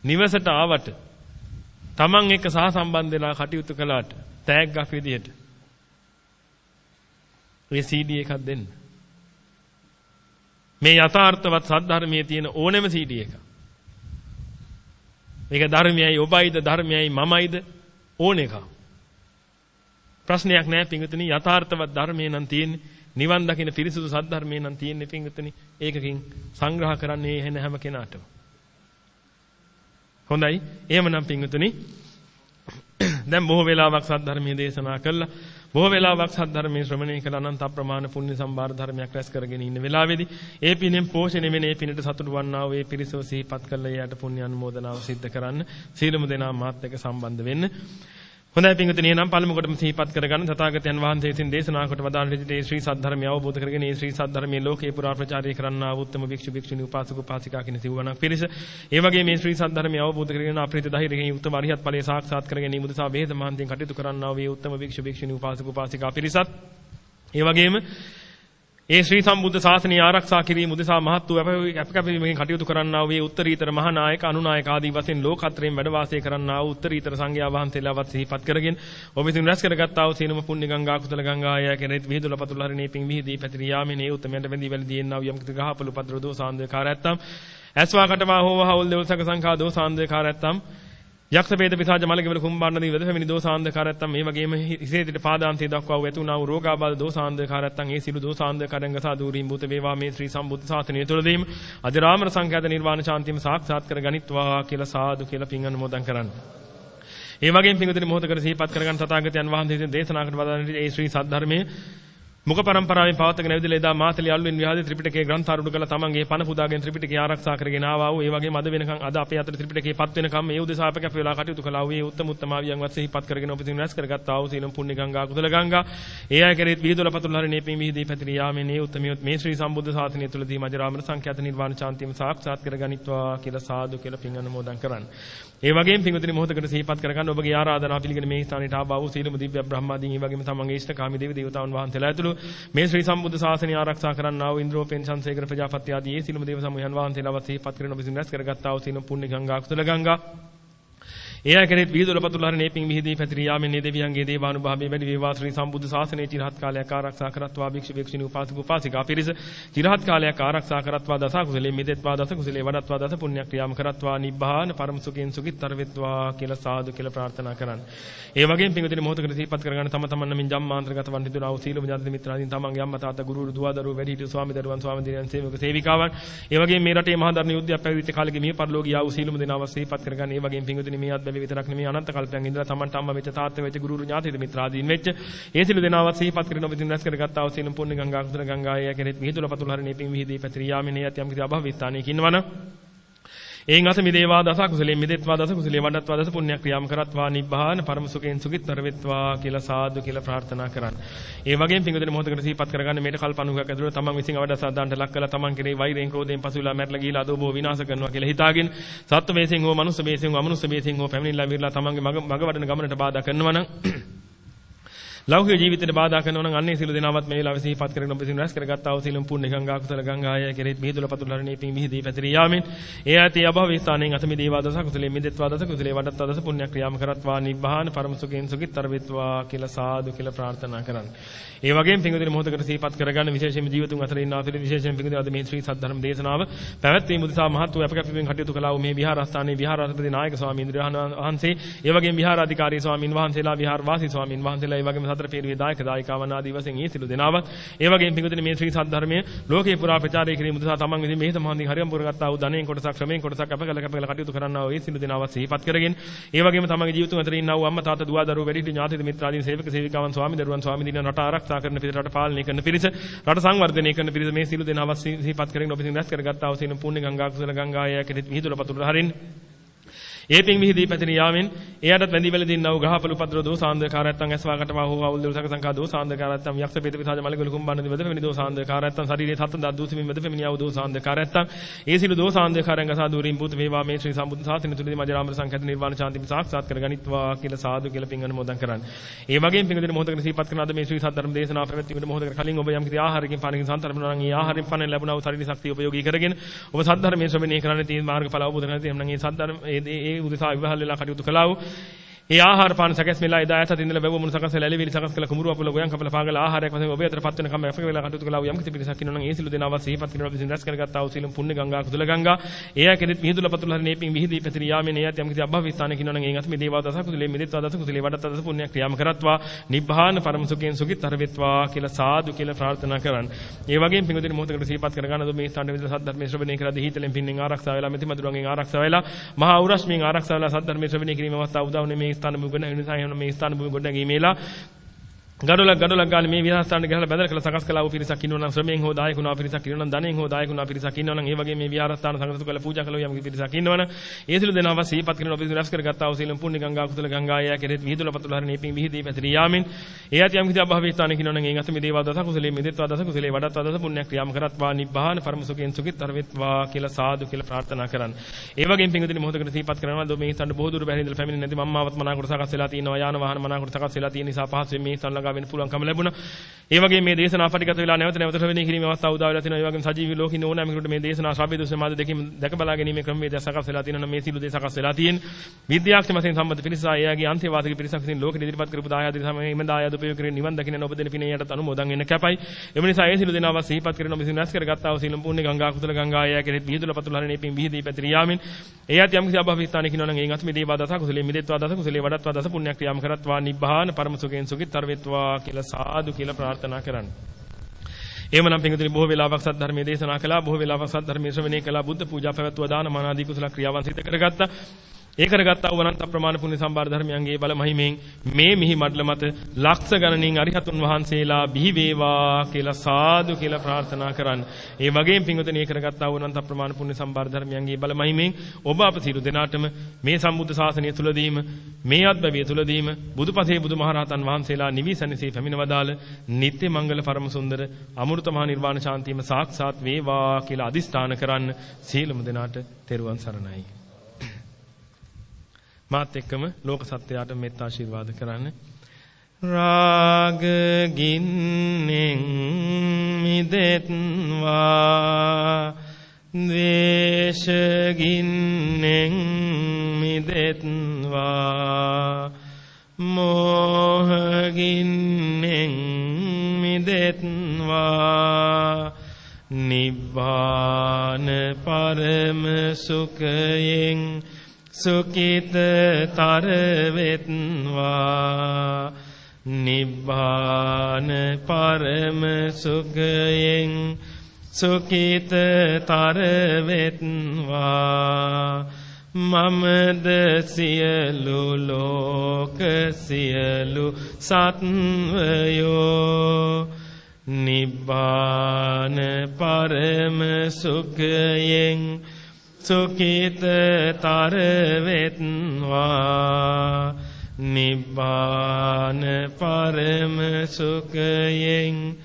නිවසට ආවට තමන් එක්ක සහසම්බන්ධ වෙලා කටයුතු කළාට තෑග්ගක් විදියට මේ CD එකක් දෙන්න. මේ යථාර්ථවත් සද්ධර්මයේ තියෙන ඕනෙම CD එකක්. මේක ධර්මයයි ඔබයිද ධර්මයයි මමයිද ඕන එක. ප්‍රශ්නයක් නෑ පිංගුතුනි යථාර්ථවත් ධර්මයේ නම් තියෙන්නේ නිවන් දකින්න පිරිසුදු සද්ධර්මයේ නම් තියෙන්නේ පිංගුතුනි ඒකකින් සංග්‍රහ කරන්නේ හැන හැම කෙනාටම. හොඳයි. එහෙමනම් පිංගුතුනි දැන් බොහෝ වෙලාවක් සද්ධර්මයේ දේශනා කළා. බොහෝ වෙලාවක් සද්ධර්මයේ ශ්‍රවණය කළ අනන්ත අප්‍රමාණ පුණ්‍ය සම්භාර ධර්මයක් රැස් කරගෙන ඉන්න වෙලාවේදී ඒ පිනෙන් පෝෂණය වෙන ඒ පිනට සතුටු වන්නා වූ ඒ පිරිසව සිහිපත් කළා එයාට පුණ්‍ය අනුමෝදනාව සිද්ධ කරන්න. සීලමු දෙනා මාත් එක්ක සම්බන්ධ වෙන්න. හොඳයි පින්විතනි එනම් පළමු කොටම සිහිපත් කරගන්න තථාගතයන් වහන්සේ විසින් දේශනා කොට වදාළ විදිහට ඒ ශ්‍රී සද්ධර්මය අවබෝධ කරගෙන ඒ ශ්‍රී සද්ධර්මයේ ලෝකේ පුරා ප්‍රචාරය කරන්නා වූ උත්තම භික්ෂු භික්ෂුණී උපාසක උපාසිකා කියන සිවණක් පිරිස. ඒ වගේ මේ ශ්‍රී සද්ධර්මය අවබෝධ කරගෙන අප්‍රිත ධෛර්යයෙන් උත්තම අරිහත් ඵලයේ සාක්ෂාත් කරගෙන ඉමුදසා වේද මහන්තියෙන් කටයුතු කරන්නා වූ උත්තම භික්ෂු භික්ෂුණී උපාසක උපාසිකා පිරිසත්. ඒ වගේම ඒ ශ්‍රී සම්බුද්ධ ශාසනය ආරක්ෂා කිරීම උදෙසා මහත් වූ අපකපීමකින් කටයුතු කරන්නා වූ උත්තරීතර මහානායක අනුනායක ආදී වශයෙන් ලෝකත්‍රයෙන් වැඩ වාසය කරන්නා වූ උත්තරීතර සංඝයා වහන්සේලාවත් සිහිපත් කරගෙන ඔබ විසින් රැස් කරගත්තා වූ සීනම පුණ්‍ය ගංගා කුසල ගංගා ආය කෙරෙහි විහිදුල පතුල හරිනේ පිං විහිදී පැතිරී යාමේ නේ උත්තමයන්ට වැඳී වැළදී එන්නා වූ යම් කිසි ගහපළු පද්‍ර දෝසාන්දකාරයත්තම්. ඇස්වා කටවා හෝව හවුල් දෙවසක සංඛා දෝසාන්දකාරයත්තම්. යක්ෂ වේද පිසාජ මලගෙවල කුම්බාණදී වෙද පැමිණි දෝසාන්ධකාරයත්තම් මේ වගේම හිසේදිට පාදාන්තයේ දක්වා වූ ඇතුණා වූ රෝගාබාධ දෝසාන්ධකාරයත්තම් ඒ සිළු දෝසාන්ධකාරයන් ගසා දූරීම් භූත වේවා මේ ශ්‍රී සම්බුද්ධ ශාසනය තුළදීම අජරාමර සංඛ්‍යාත නිර්වාණ ශාන්තියම සාක්ෂාත් කර ගනිත්වා කියලා සාදු කියලා පින් අනුමෝදන් කරන්න. ඒ වගේම පින්වතුනි මොහොතකට සිහිපත් කරගන්න තථාගතයන් වහන්සේ දේශනා කොට වදාළේ ඒ ශ්‍රී සද්ධර්මයේ මුඛ පරම්පරාවෙන් පවත්වාගෙන ඇවිදලා එදා මාතලේ අල්ලුවෙන් විහාරයේ ත්‍රිපිටකයේ ග්‍රන්ථාරූඪ කළ. තමන්ගේ පණ පුදාගෙන ත්‍රිපිටකය ආරක්ෂා කරගෙන ආවා වූ. ඒ වගේම අද වෙනකන් අද අපේ අතර ත්‍රිපිටකයේ පත් වෙනකම් මේ උදෙසා අප කැප වෙලා කටයුතු කළා වූ. ඒ උත්තම උත්තමාවියන් වත් සිහිපත් කරගෙන ඔබ සිනස් කරගත්තා වූ සීලම් පුණ්‍ය ගංගා කුසල ගංගා. ඒ අය කෙරෙහි විහිදුල පතුල් හරිනේ පින් විහිදී පැතිරී යාමේ මේ උත්තමියොත් මේ ශ්‍රී සම්බුද්ධ ශාසනය තුලදී මජරාමර සංඛ්‍යාත නිර්වාණ චාන්තියම සාක්ෂාත් කරගනිත්වා කියලා සාදු කියලා පින් අනුමෝදන් කරන්න. ඒ වගේම පින්වතුනි මොහොතකට සිහිපත් කරගන්න ඔබගේ ආරාධනා පිළිගෙන මේ ස්ථානයට ආවා වූ සීලම දිව්‍ය බ්‍රහ්මාදීන් ඒ වගේම තමන්ගේ ඉෂ්ඨකාමී දේව දේවතාවුන් වහන්සේලා ඇතුළු මේ ශ්‍රී සම්බුද්ධ ශාසනය ආරක්ෂා කරන්නා වූ ඉන්ද්‍රෝපෙන් සංසේකර ප්‍රජාපති ආදී ඒ සීලම දේව සමූහයන් වහන්සේලාවත් සිහිපත් කරගෙන ඔබ විසින් රැස් කරගත්තා වූ සීලම පුණ්‍ය ගංගා කුසල ගංගා. ඒ අය කෙරෙහි විහිදුල පතුල් හරනේ පිං විහිදී පැතිරී යාමෙන් මේ දෙවියන්ගේ දේවානුභාවයේ වැඩි වේවා. ශ්‍රී සම්බුද්ධ ශාසනයේ චිරහත් කාලයක් ආරක්ෂා කරත්වා. භික්ෂු භික්ෂුණී උපාසක උපාසිකා පිරිස චිරහත් කාලයක් ආරක්ෂා කරත්වා. දස කුසලේ මිදෙත්වා දස කුසලේ වඩත්වා දස පුණ්‍ය ක්‍රියාම කරත්වා. නිබ්බාන පරම සුඛෙන් සුඛිතර වෙත්වා කියලා සාදු කියලා ප්‍රාර්ථනා කරන්න. ඒ වගේම පිංගුදින මොහොතකට සිහිපත් කරගන්න තම තමන් නමින් ජම්මාන්තරගත වන් හිතුනා වූ සීලම ඥාති මිත්‍රාදීන් තමන්ගේ අම්මා තාත්තා ගුරු දුව දරුවෝ වැඩිහිටියෝ ස්වාමි දරුවන් ස්වාමි දිනයන් සේවක සේවිකාවන්. ඒ වගේම මේ රටේ මහා ධර්ම යුද්ධයක් පැවතිච්ච කාලෙක මිය පරලෝකීය ආ වූ සීලම දෙනාව සිහිපත් කරගන්න. ඒ වගේම පිංගුදින මේ අත්බැවි විතරක් නෙමෙයි අනන්ත කල්පයන් ඉඳලා තමන්ට අම්මා වෙච්ච තාත්තා වෙච්ච ගුරු ඥාතිද මිත්‍රාදීන් වෙච්ච ඒ සිළු දෙනාවත් සිහිපත් කරගෙන ඔබ දින රැස් කරගත්තා වූ සීලම් පුණ්‍ය ගංගා කුසල ගංගාය කෙරෙහි මිහිදුල පතුල හරිනේ පිං විහිදී පැතිරී යාමේ නේ යම් කිසි අභව විස්ථානයක ඉන්නවනම් එයින් අස මිදේවා දස කුසලයෙන් මිදෙත්වා දස කුසලයේ වඩත්වා දස පුණ්‍ය ක්‍රියාම් කරත්වා නිබ්බාන පරම සුඛයෙන් සුඛිතර වෙත්වා කියලා සාදු කියලා ප්‍රාර්ථනා කරන්න. ඒ වගේම පිංගුදෙන මොහොතකට සිහිපත් කරගන්න මේට කල්ප 90ක් ඇතුළත තමන් විසින් අවඩ සාදාන්ට ලක් කළා තමන් කෙරේ වෛරයෙන් ක්‍රෝධයෙන් පසුවිලා මැරලා ගිහිලා අදෝබෝ විනාශ කරනවා කියලා හිතාගෙන සත්ත්ව වේසෙන් හෝ මනුස්ස වේසෙන් හෝ අමනුස්ස වේසෙන් හෝ පැමිණිලා විරලා තමන්ගේ මග මග වඩන ගමනට බාධා කරනවා නම් ලෞකික ජීවිතයට බාධා කරනවා නම් අන්නේ සිළු දෙනාවත් මේ වෙලාවේ සිහිපත් කරගෙන ඔබ සිනු රැස් කරගත්තා වූ සීලම් පුණ්‍ය ගංගා කුසල ගංගාය කෙරෙහි මිහිදුල පතුල හරණේ පිං මිහිදී පැතිරී යාමෙන් ඒ ඇති අභව ස්ථානයෙන් අත මිදේවා දස කුසලේ මිදෙත්වා දස කුසලේ වඩත්වා දස පුණ්‍ය ක්‍රියාම කරත්වා නිබ්බාන පරම සුඛයෙන් සුඛිතර වෙත්වා කියලා සාදු කියලා ප්‍රාර්ථනා කරන්න. ඒ වගේම පිංගුදින මොහොතකට සිහිපත් කරගන්න විශේෂයෙන්ම ජීවිතුන් අතර ඉන්නා අතර විශේෂයෙන් පිංගුදින අද මේ ශ්‍රී සද්ධර්ම දේශනාව පැවැත්වීම උදෙසා මහත් වූ අපකැපීමෙන් කටයුතු කළා වූ මේ විහාරස්ථානයේ විහාරාධිපති නායක ස්වාමීන් වහන්සේ ඒ වගේම විහාරාධිකාරී ස්වාමීන් වහන්සේලා විහාර වාසී ස්වාමීන් වහන්සේලා ඒ වගේම සතර පෙරුවේ දායක දායිකාවන් ආදී වශයෙන් ඒ සිළු දෙනාවත් ඒ වගේම පිංගුදින මේ ශ්‍රී සද්ධර්මයේ ලෝකේ පුරා ප්‍රචාරය කිරීම උදෙසා තමන් විසින් මෙහෙත මහන්සියෙන් හරියම් පුරගත්තා වූ ධනෙන් කොටසක් ශ්‍රමයෙන් කොටසක් අපකල කැපකල කටයුතු කරන්නා වූ ඒ සිළු දෙනාවත් සිහිපත් කරගෙන ඒ වගේම තමන්ගේ ජීවිතුන් අතර ඉන්නා වූ අම්මා තාත්තා දුව දරුවෝ වැඩිහිටි ඥාතිද මිත්‍රාදීන් සේවක සේවිකාවන් ස්වාමි දරුවන් ස්වාමි දිනන රට ආරක්ෂා කරන පිට රට පාලනය කරන පිරිස රට සංවර්ධනය කරන පිරිස මේ සිළු දෙනාවත් සිහිපත් කරගෙන ඔබ සින් දැස් කරගත්තා වූ සීන පුණ්‍ය ගංගා කුසල ගංගාය කෙරෙහි මිහිදුල පතුල හරින් ඒ පින් විහිදී පැතිර යාමෙන් එයාටත් වැඳි වැල දින්නව ගහපලු පද්‍ර දෝසාන්දකාරයන් ඇස්වාකට වා හෝ අවුල් දුසක සංකා දෝසාන්දකාරයන් යක්ෂ පෙත පිසාජ මලගල කුම්බන්න දිවද පෙමිනි දෝසාන්දකාරයන් ශරීරයේ තත් දද්දුසි මින් මෙද පෙමිනි අවු දෝසාන්දකාරයන් ඒ සිළු දෝසාන්දකාරයන් ගසා දුරින් පුත වේවා මේ ශ්‍රී සම්බුද්ධ ශාසනය තුලදී මජරාමර සංකත නිර්වාණ ශාන්ති සාක්ෂාත් කරගනිත්වා කියලා සාදු කියලා පින් අනුමෝදන් කරන්න. ඒ වගේම පින් දෙන මොහොතකට සිහිපත් කරන අද මේ ශ්‍රී සද්ධර්ම දේශනාව පැවැත්වීමට මොහොතකට කලින් ඔබ යම් කිසි ආහාරකින් පානකින් සන්තරපනවා නම් ඒ ආහාරයෙන් පණ ලැබුණා වූ ශරීර ශක්තිය උපයෝගී කරගෙන ඔබ සද්ධර්මයේ ශ්‍රවණය කරන්න තියෙන මාර්ගඵල අවබෝධ කරගන්න තියෙන නම් ඒ සද්ධර්ම ඒ ඒ උදෙසා විවහල් වෙලා කටයුතු කළා වූ ඒ ආහාර පාන සකස් වෙලා එදා ඇත දිනල වැව මුණු සකස් වෙලා එළිවිලි සකස් කළ කුඹුරු අපල ගොයන් කපල පාගල ආහාරයක් වශයෙන් ඔබේ අතර පත් වෙන කම අපක වෙලා කටයුතු කළා වූ යම් කිසි පිරිසක් ඉන්නවා නම් ඒ සිළු දෙනාව සිහිපත් කරනවා විසින් රැස් කරගත්තා වූ සීලම් පුණ්‍ය ගංගා කුසල ගංගා. ඒ ඇකෙදිත් මිහිදුල පතුල හරි නේපින් විහිදී පැතිරී යාමේ නේ යම් කිසි අභව ස්ථානයක ඉන්නවා නම් ඒ අත මේ දේවා දස කුසලේ මෙදිත්වා දස කුසලේ වඩත් දස පුණ්‍ය ක්‍රියාම කරත්වා. නිබ්බාන පරම සුඛයෙන් සුඛිතර වෙත්වා කියලා සාදු කියලා ප්‍රාර්ථනා කරන්. ඒ වගේම පිඟුදින මොහොතකට සිහිපත් කරගන්න මේ ස්ථාන විදිහට සද්ධර්මයේ ශ්‍රවණය කරලා දීහිතලෙන් පින්නෙන් ආරක්ෂා වෙලා මෙති මදුරුවන්ගෙන් ආරක්ෂා වෙලා මහා උරස්මින් ආරක්ෂා වෙලා සද්ධර්මයේ ශ්‍රවණය කිරීම අවස්ථාව උදා වුනේ මේ ස්ථාන මුගන නිසා එහෙනම් මේ ස්ථාන භූමි ගොඩනැගීමේලා ගඩොලක් ගඩොලක් ගානේ මේ විහාරස්ථානට ගහලා බැදලා කළ සකස් කළා වූ පිරිසක් ඉන්නවා නම් ශ්‍රමයෙන් හෝ දායකුණා පිරිසක් ඉන්නවා නම් ධනෙන් හෝ දායකුණා පිරිසක් ඉන්නවා නම් ඒ වගේ මේ විහාරස්ථාන සංගත කළ පූජා කළ යම් පිරිසක් ඉන්නවා නම් ඒ සිළු දෙනාව සිහිපත් කරන ඔබ රැස් කරගත්තා වූ සීලම් පුණ්‍ය ගංගා කුසල ගංගා ය කෙරෙහි විහිදුල පතුල හරින මේ පිං විහිදී පැතිරී යාමෙන් ඒ ඇති යම් කිසි අභාවී ස්ථානයක ඉන්නවා නම් ඒ අත මේ දේවා දස කුසලේ මෙදෙත්වා දස කුසලේ වඩත්වා දස පුණ්‍ය ක්‍රියාම කරත්වා නිබ්බාන පරම සුඛයෙන් සුඛිතර වෙත්වා කියලා සාදු කියලා ප්‍රාර්ථනා කරන්න. ඒ වගේම පිංගුදින මොහොතකට සිහිපත් කරනවා දෝ මේ ස්ථාන බොහෝ දුර බැහැ ඉඳලා පැමිණෙන්නේ නැති මම්මාවත් මනාකොට සකස් වෙලා තියෙනවා යාන වාහන මනාකොට සකස් වෙලා තියෙන නිසා පහසුවෙන් මේ ස්ථාන ළඟා වෙන්න පුළුවන්කම ලැබුණා. ඒ වගේම මේ දේශනා පටිගත වෙලා නැවත නැවත ශ්‍රවණය කිරීමේ අවස්ථාව උදා වෙලා තියෙනවා. ඒ වගේම සජීවී ලෝකින ඕනෑම කෙනෙකුට මේ දේශනා ශ්‍රව්‍ය දෘශ්‍ය මාධ්‍ය දෙකෙන් දැක බලා ගැනීමේ ක්‍රමවේදය සකස් වෙලා තියෙනවා. මේ සිළු දේ සකස් වෙලා තියෙන. විද්‍යාඥ වශයෙන් සම්බන්ධ පිරිස එයාගේ අන්තේවාදික පිරිසක් විසින් ලෝකෙ ඉදිරිපත් කරපු දායාද සමයේ එම දායාද උපයෝග කරගෙන නිවන් දකින්න ඔබ දෙන පිනේ යටත් අනුමෝදන් වෙන්න කැපයි. එම නිසා ඒ සිළු දෙනාව සිහිපත් කරගෙන ඔබ විසින් රැස් කරගත්තා වූ සීලම් පුණ්‍ය ගංගා කුසල ගංගා එයා කෙරෙහි විහිදුල පතුල හරණේ පින් විහිදී පැතිරී යාමෙන් එයාත් යම් කිසි අභව ස්ථානයක ඉන්නවා නම් ඒ අත් මේ දේවා දස කුසලේ මිදෙත්වා දස කුසලේ වඩත්වා දස පුණ්‍ය ක්‍රියාම කරත්වා නිබ්බාන පරම සුඛයෙන් සුඛිතර වෙත්වා කියලා සාදු කියලා ප්‍රාර්ථනා කරන්න. එහෙමනම් පින්විතනි බොහෝ වෙලාවක් සත්‍ය ධර්මයේ දේශනා කළා බොහෝ වෙලාවක් සත්‍ය ධර්මයේ ශ්‍රවණය කළා බුද්ධ පූජා පැවැත්වුවා දාන මාන ආදී කුසල ක්‍රියාවන් සිදු කරගත්තා ඒ කරගත්තා වූ අනන්ත ප්‍රමාණ පුණ්‍ය සම්භාර ධර්මයන්ගේ බල මහිමෙන් මේ මිහි මඩල මත ලක්ෂ ගණනින් අරිහතුන් වහන්සේලා බිහි වේවා කියලා සාදු කියලා ප්‍රාර්ථනා කරන්න. ඒ වගේම පින්වතුනි ඒ කරගත්තා වූ අනන්ත ප්‍රමාණ පුණ්‍ය සම්භාර ධර්මයන්ගේ බල මහිමෙන් ඔබ අප සියලු දෙනාටම මේ සම්බුද්ධ ශාසනය තුලදීම මේ අත්බැවිය තුලදීම බුදුපසේ බුදුමහරහතන් වහන්සේලා නිවිසනසේ පැමිණවදාල නිත්‍ය මංගල පරම සුන්දර අමෘත මහ නිර්වාණ ශාන්තියම සාක්ෂාත් වේවා කියලා අදිස්ථාන කරන්න සියලුම දෙනාට තෙරුවන් සරණයි. මාත් එක්කම ලෝක සත්‍යයට මෙත් ආශිර්වාද කරන්න. රාග ගින්නෙන් මිදෙත්වා ද්වේෂ ගින්නෙන් මිදෙත්වා මෝහ ගින්නෙන් මිදෙත්වා නිබ්බාන පරම සුඛයෙන් සුකිතතර වෙත්වා නිබ්බාන පරම සුඛයෙන් සුකිතතර වෙත්වා මමද සියලු ලෝක සියලු සත්වයෝ. නිබ්බාන පරම සුඛයෙන් සුඛිතතර වෙත්වා නිබ්බාන පරම සුඛයෙන්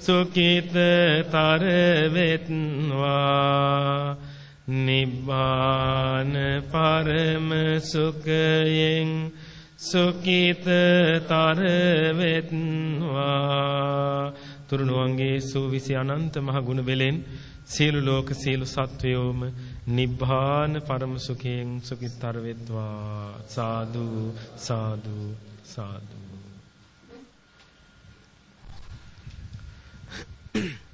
සුඛිතතර වෙත්වා නිබ්බාන පරම සුඛයෙන් සුඛිතතර වෙත්වා තුරුණුවන්ගේ සූවිසි අනන්ත මහ ගුණ වෙලෙන් සියලු ලෝක සියලු සත්වයෝම නිබ්බාන පරම සුඛයෙන් සුඛිතර වෙත්වා සාදු සාදු සාදු Thank you.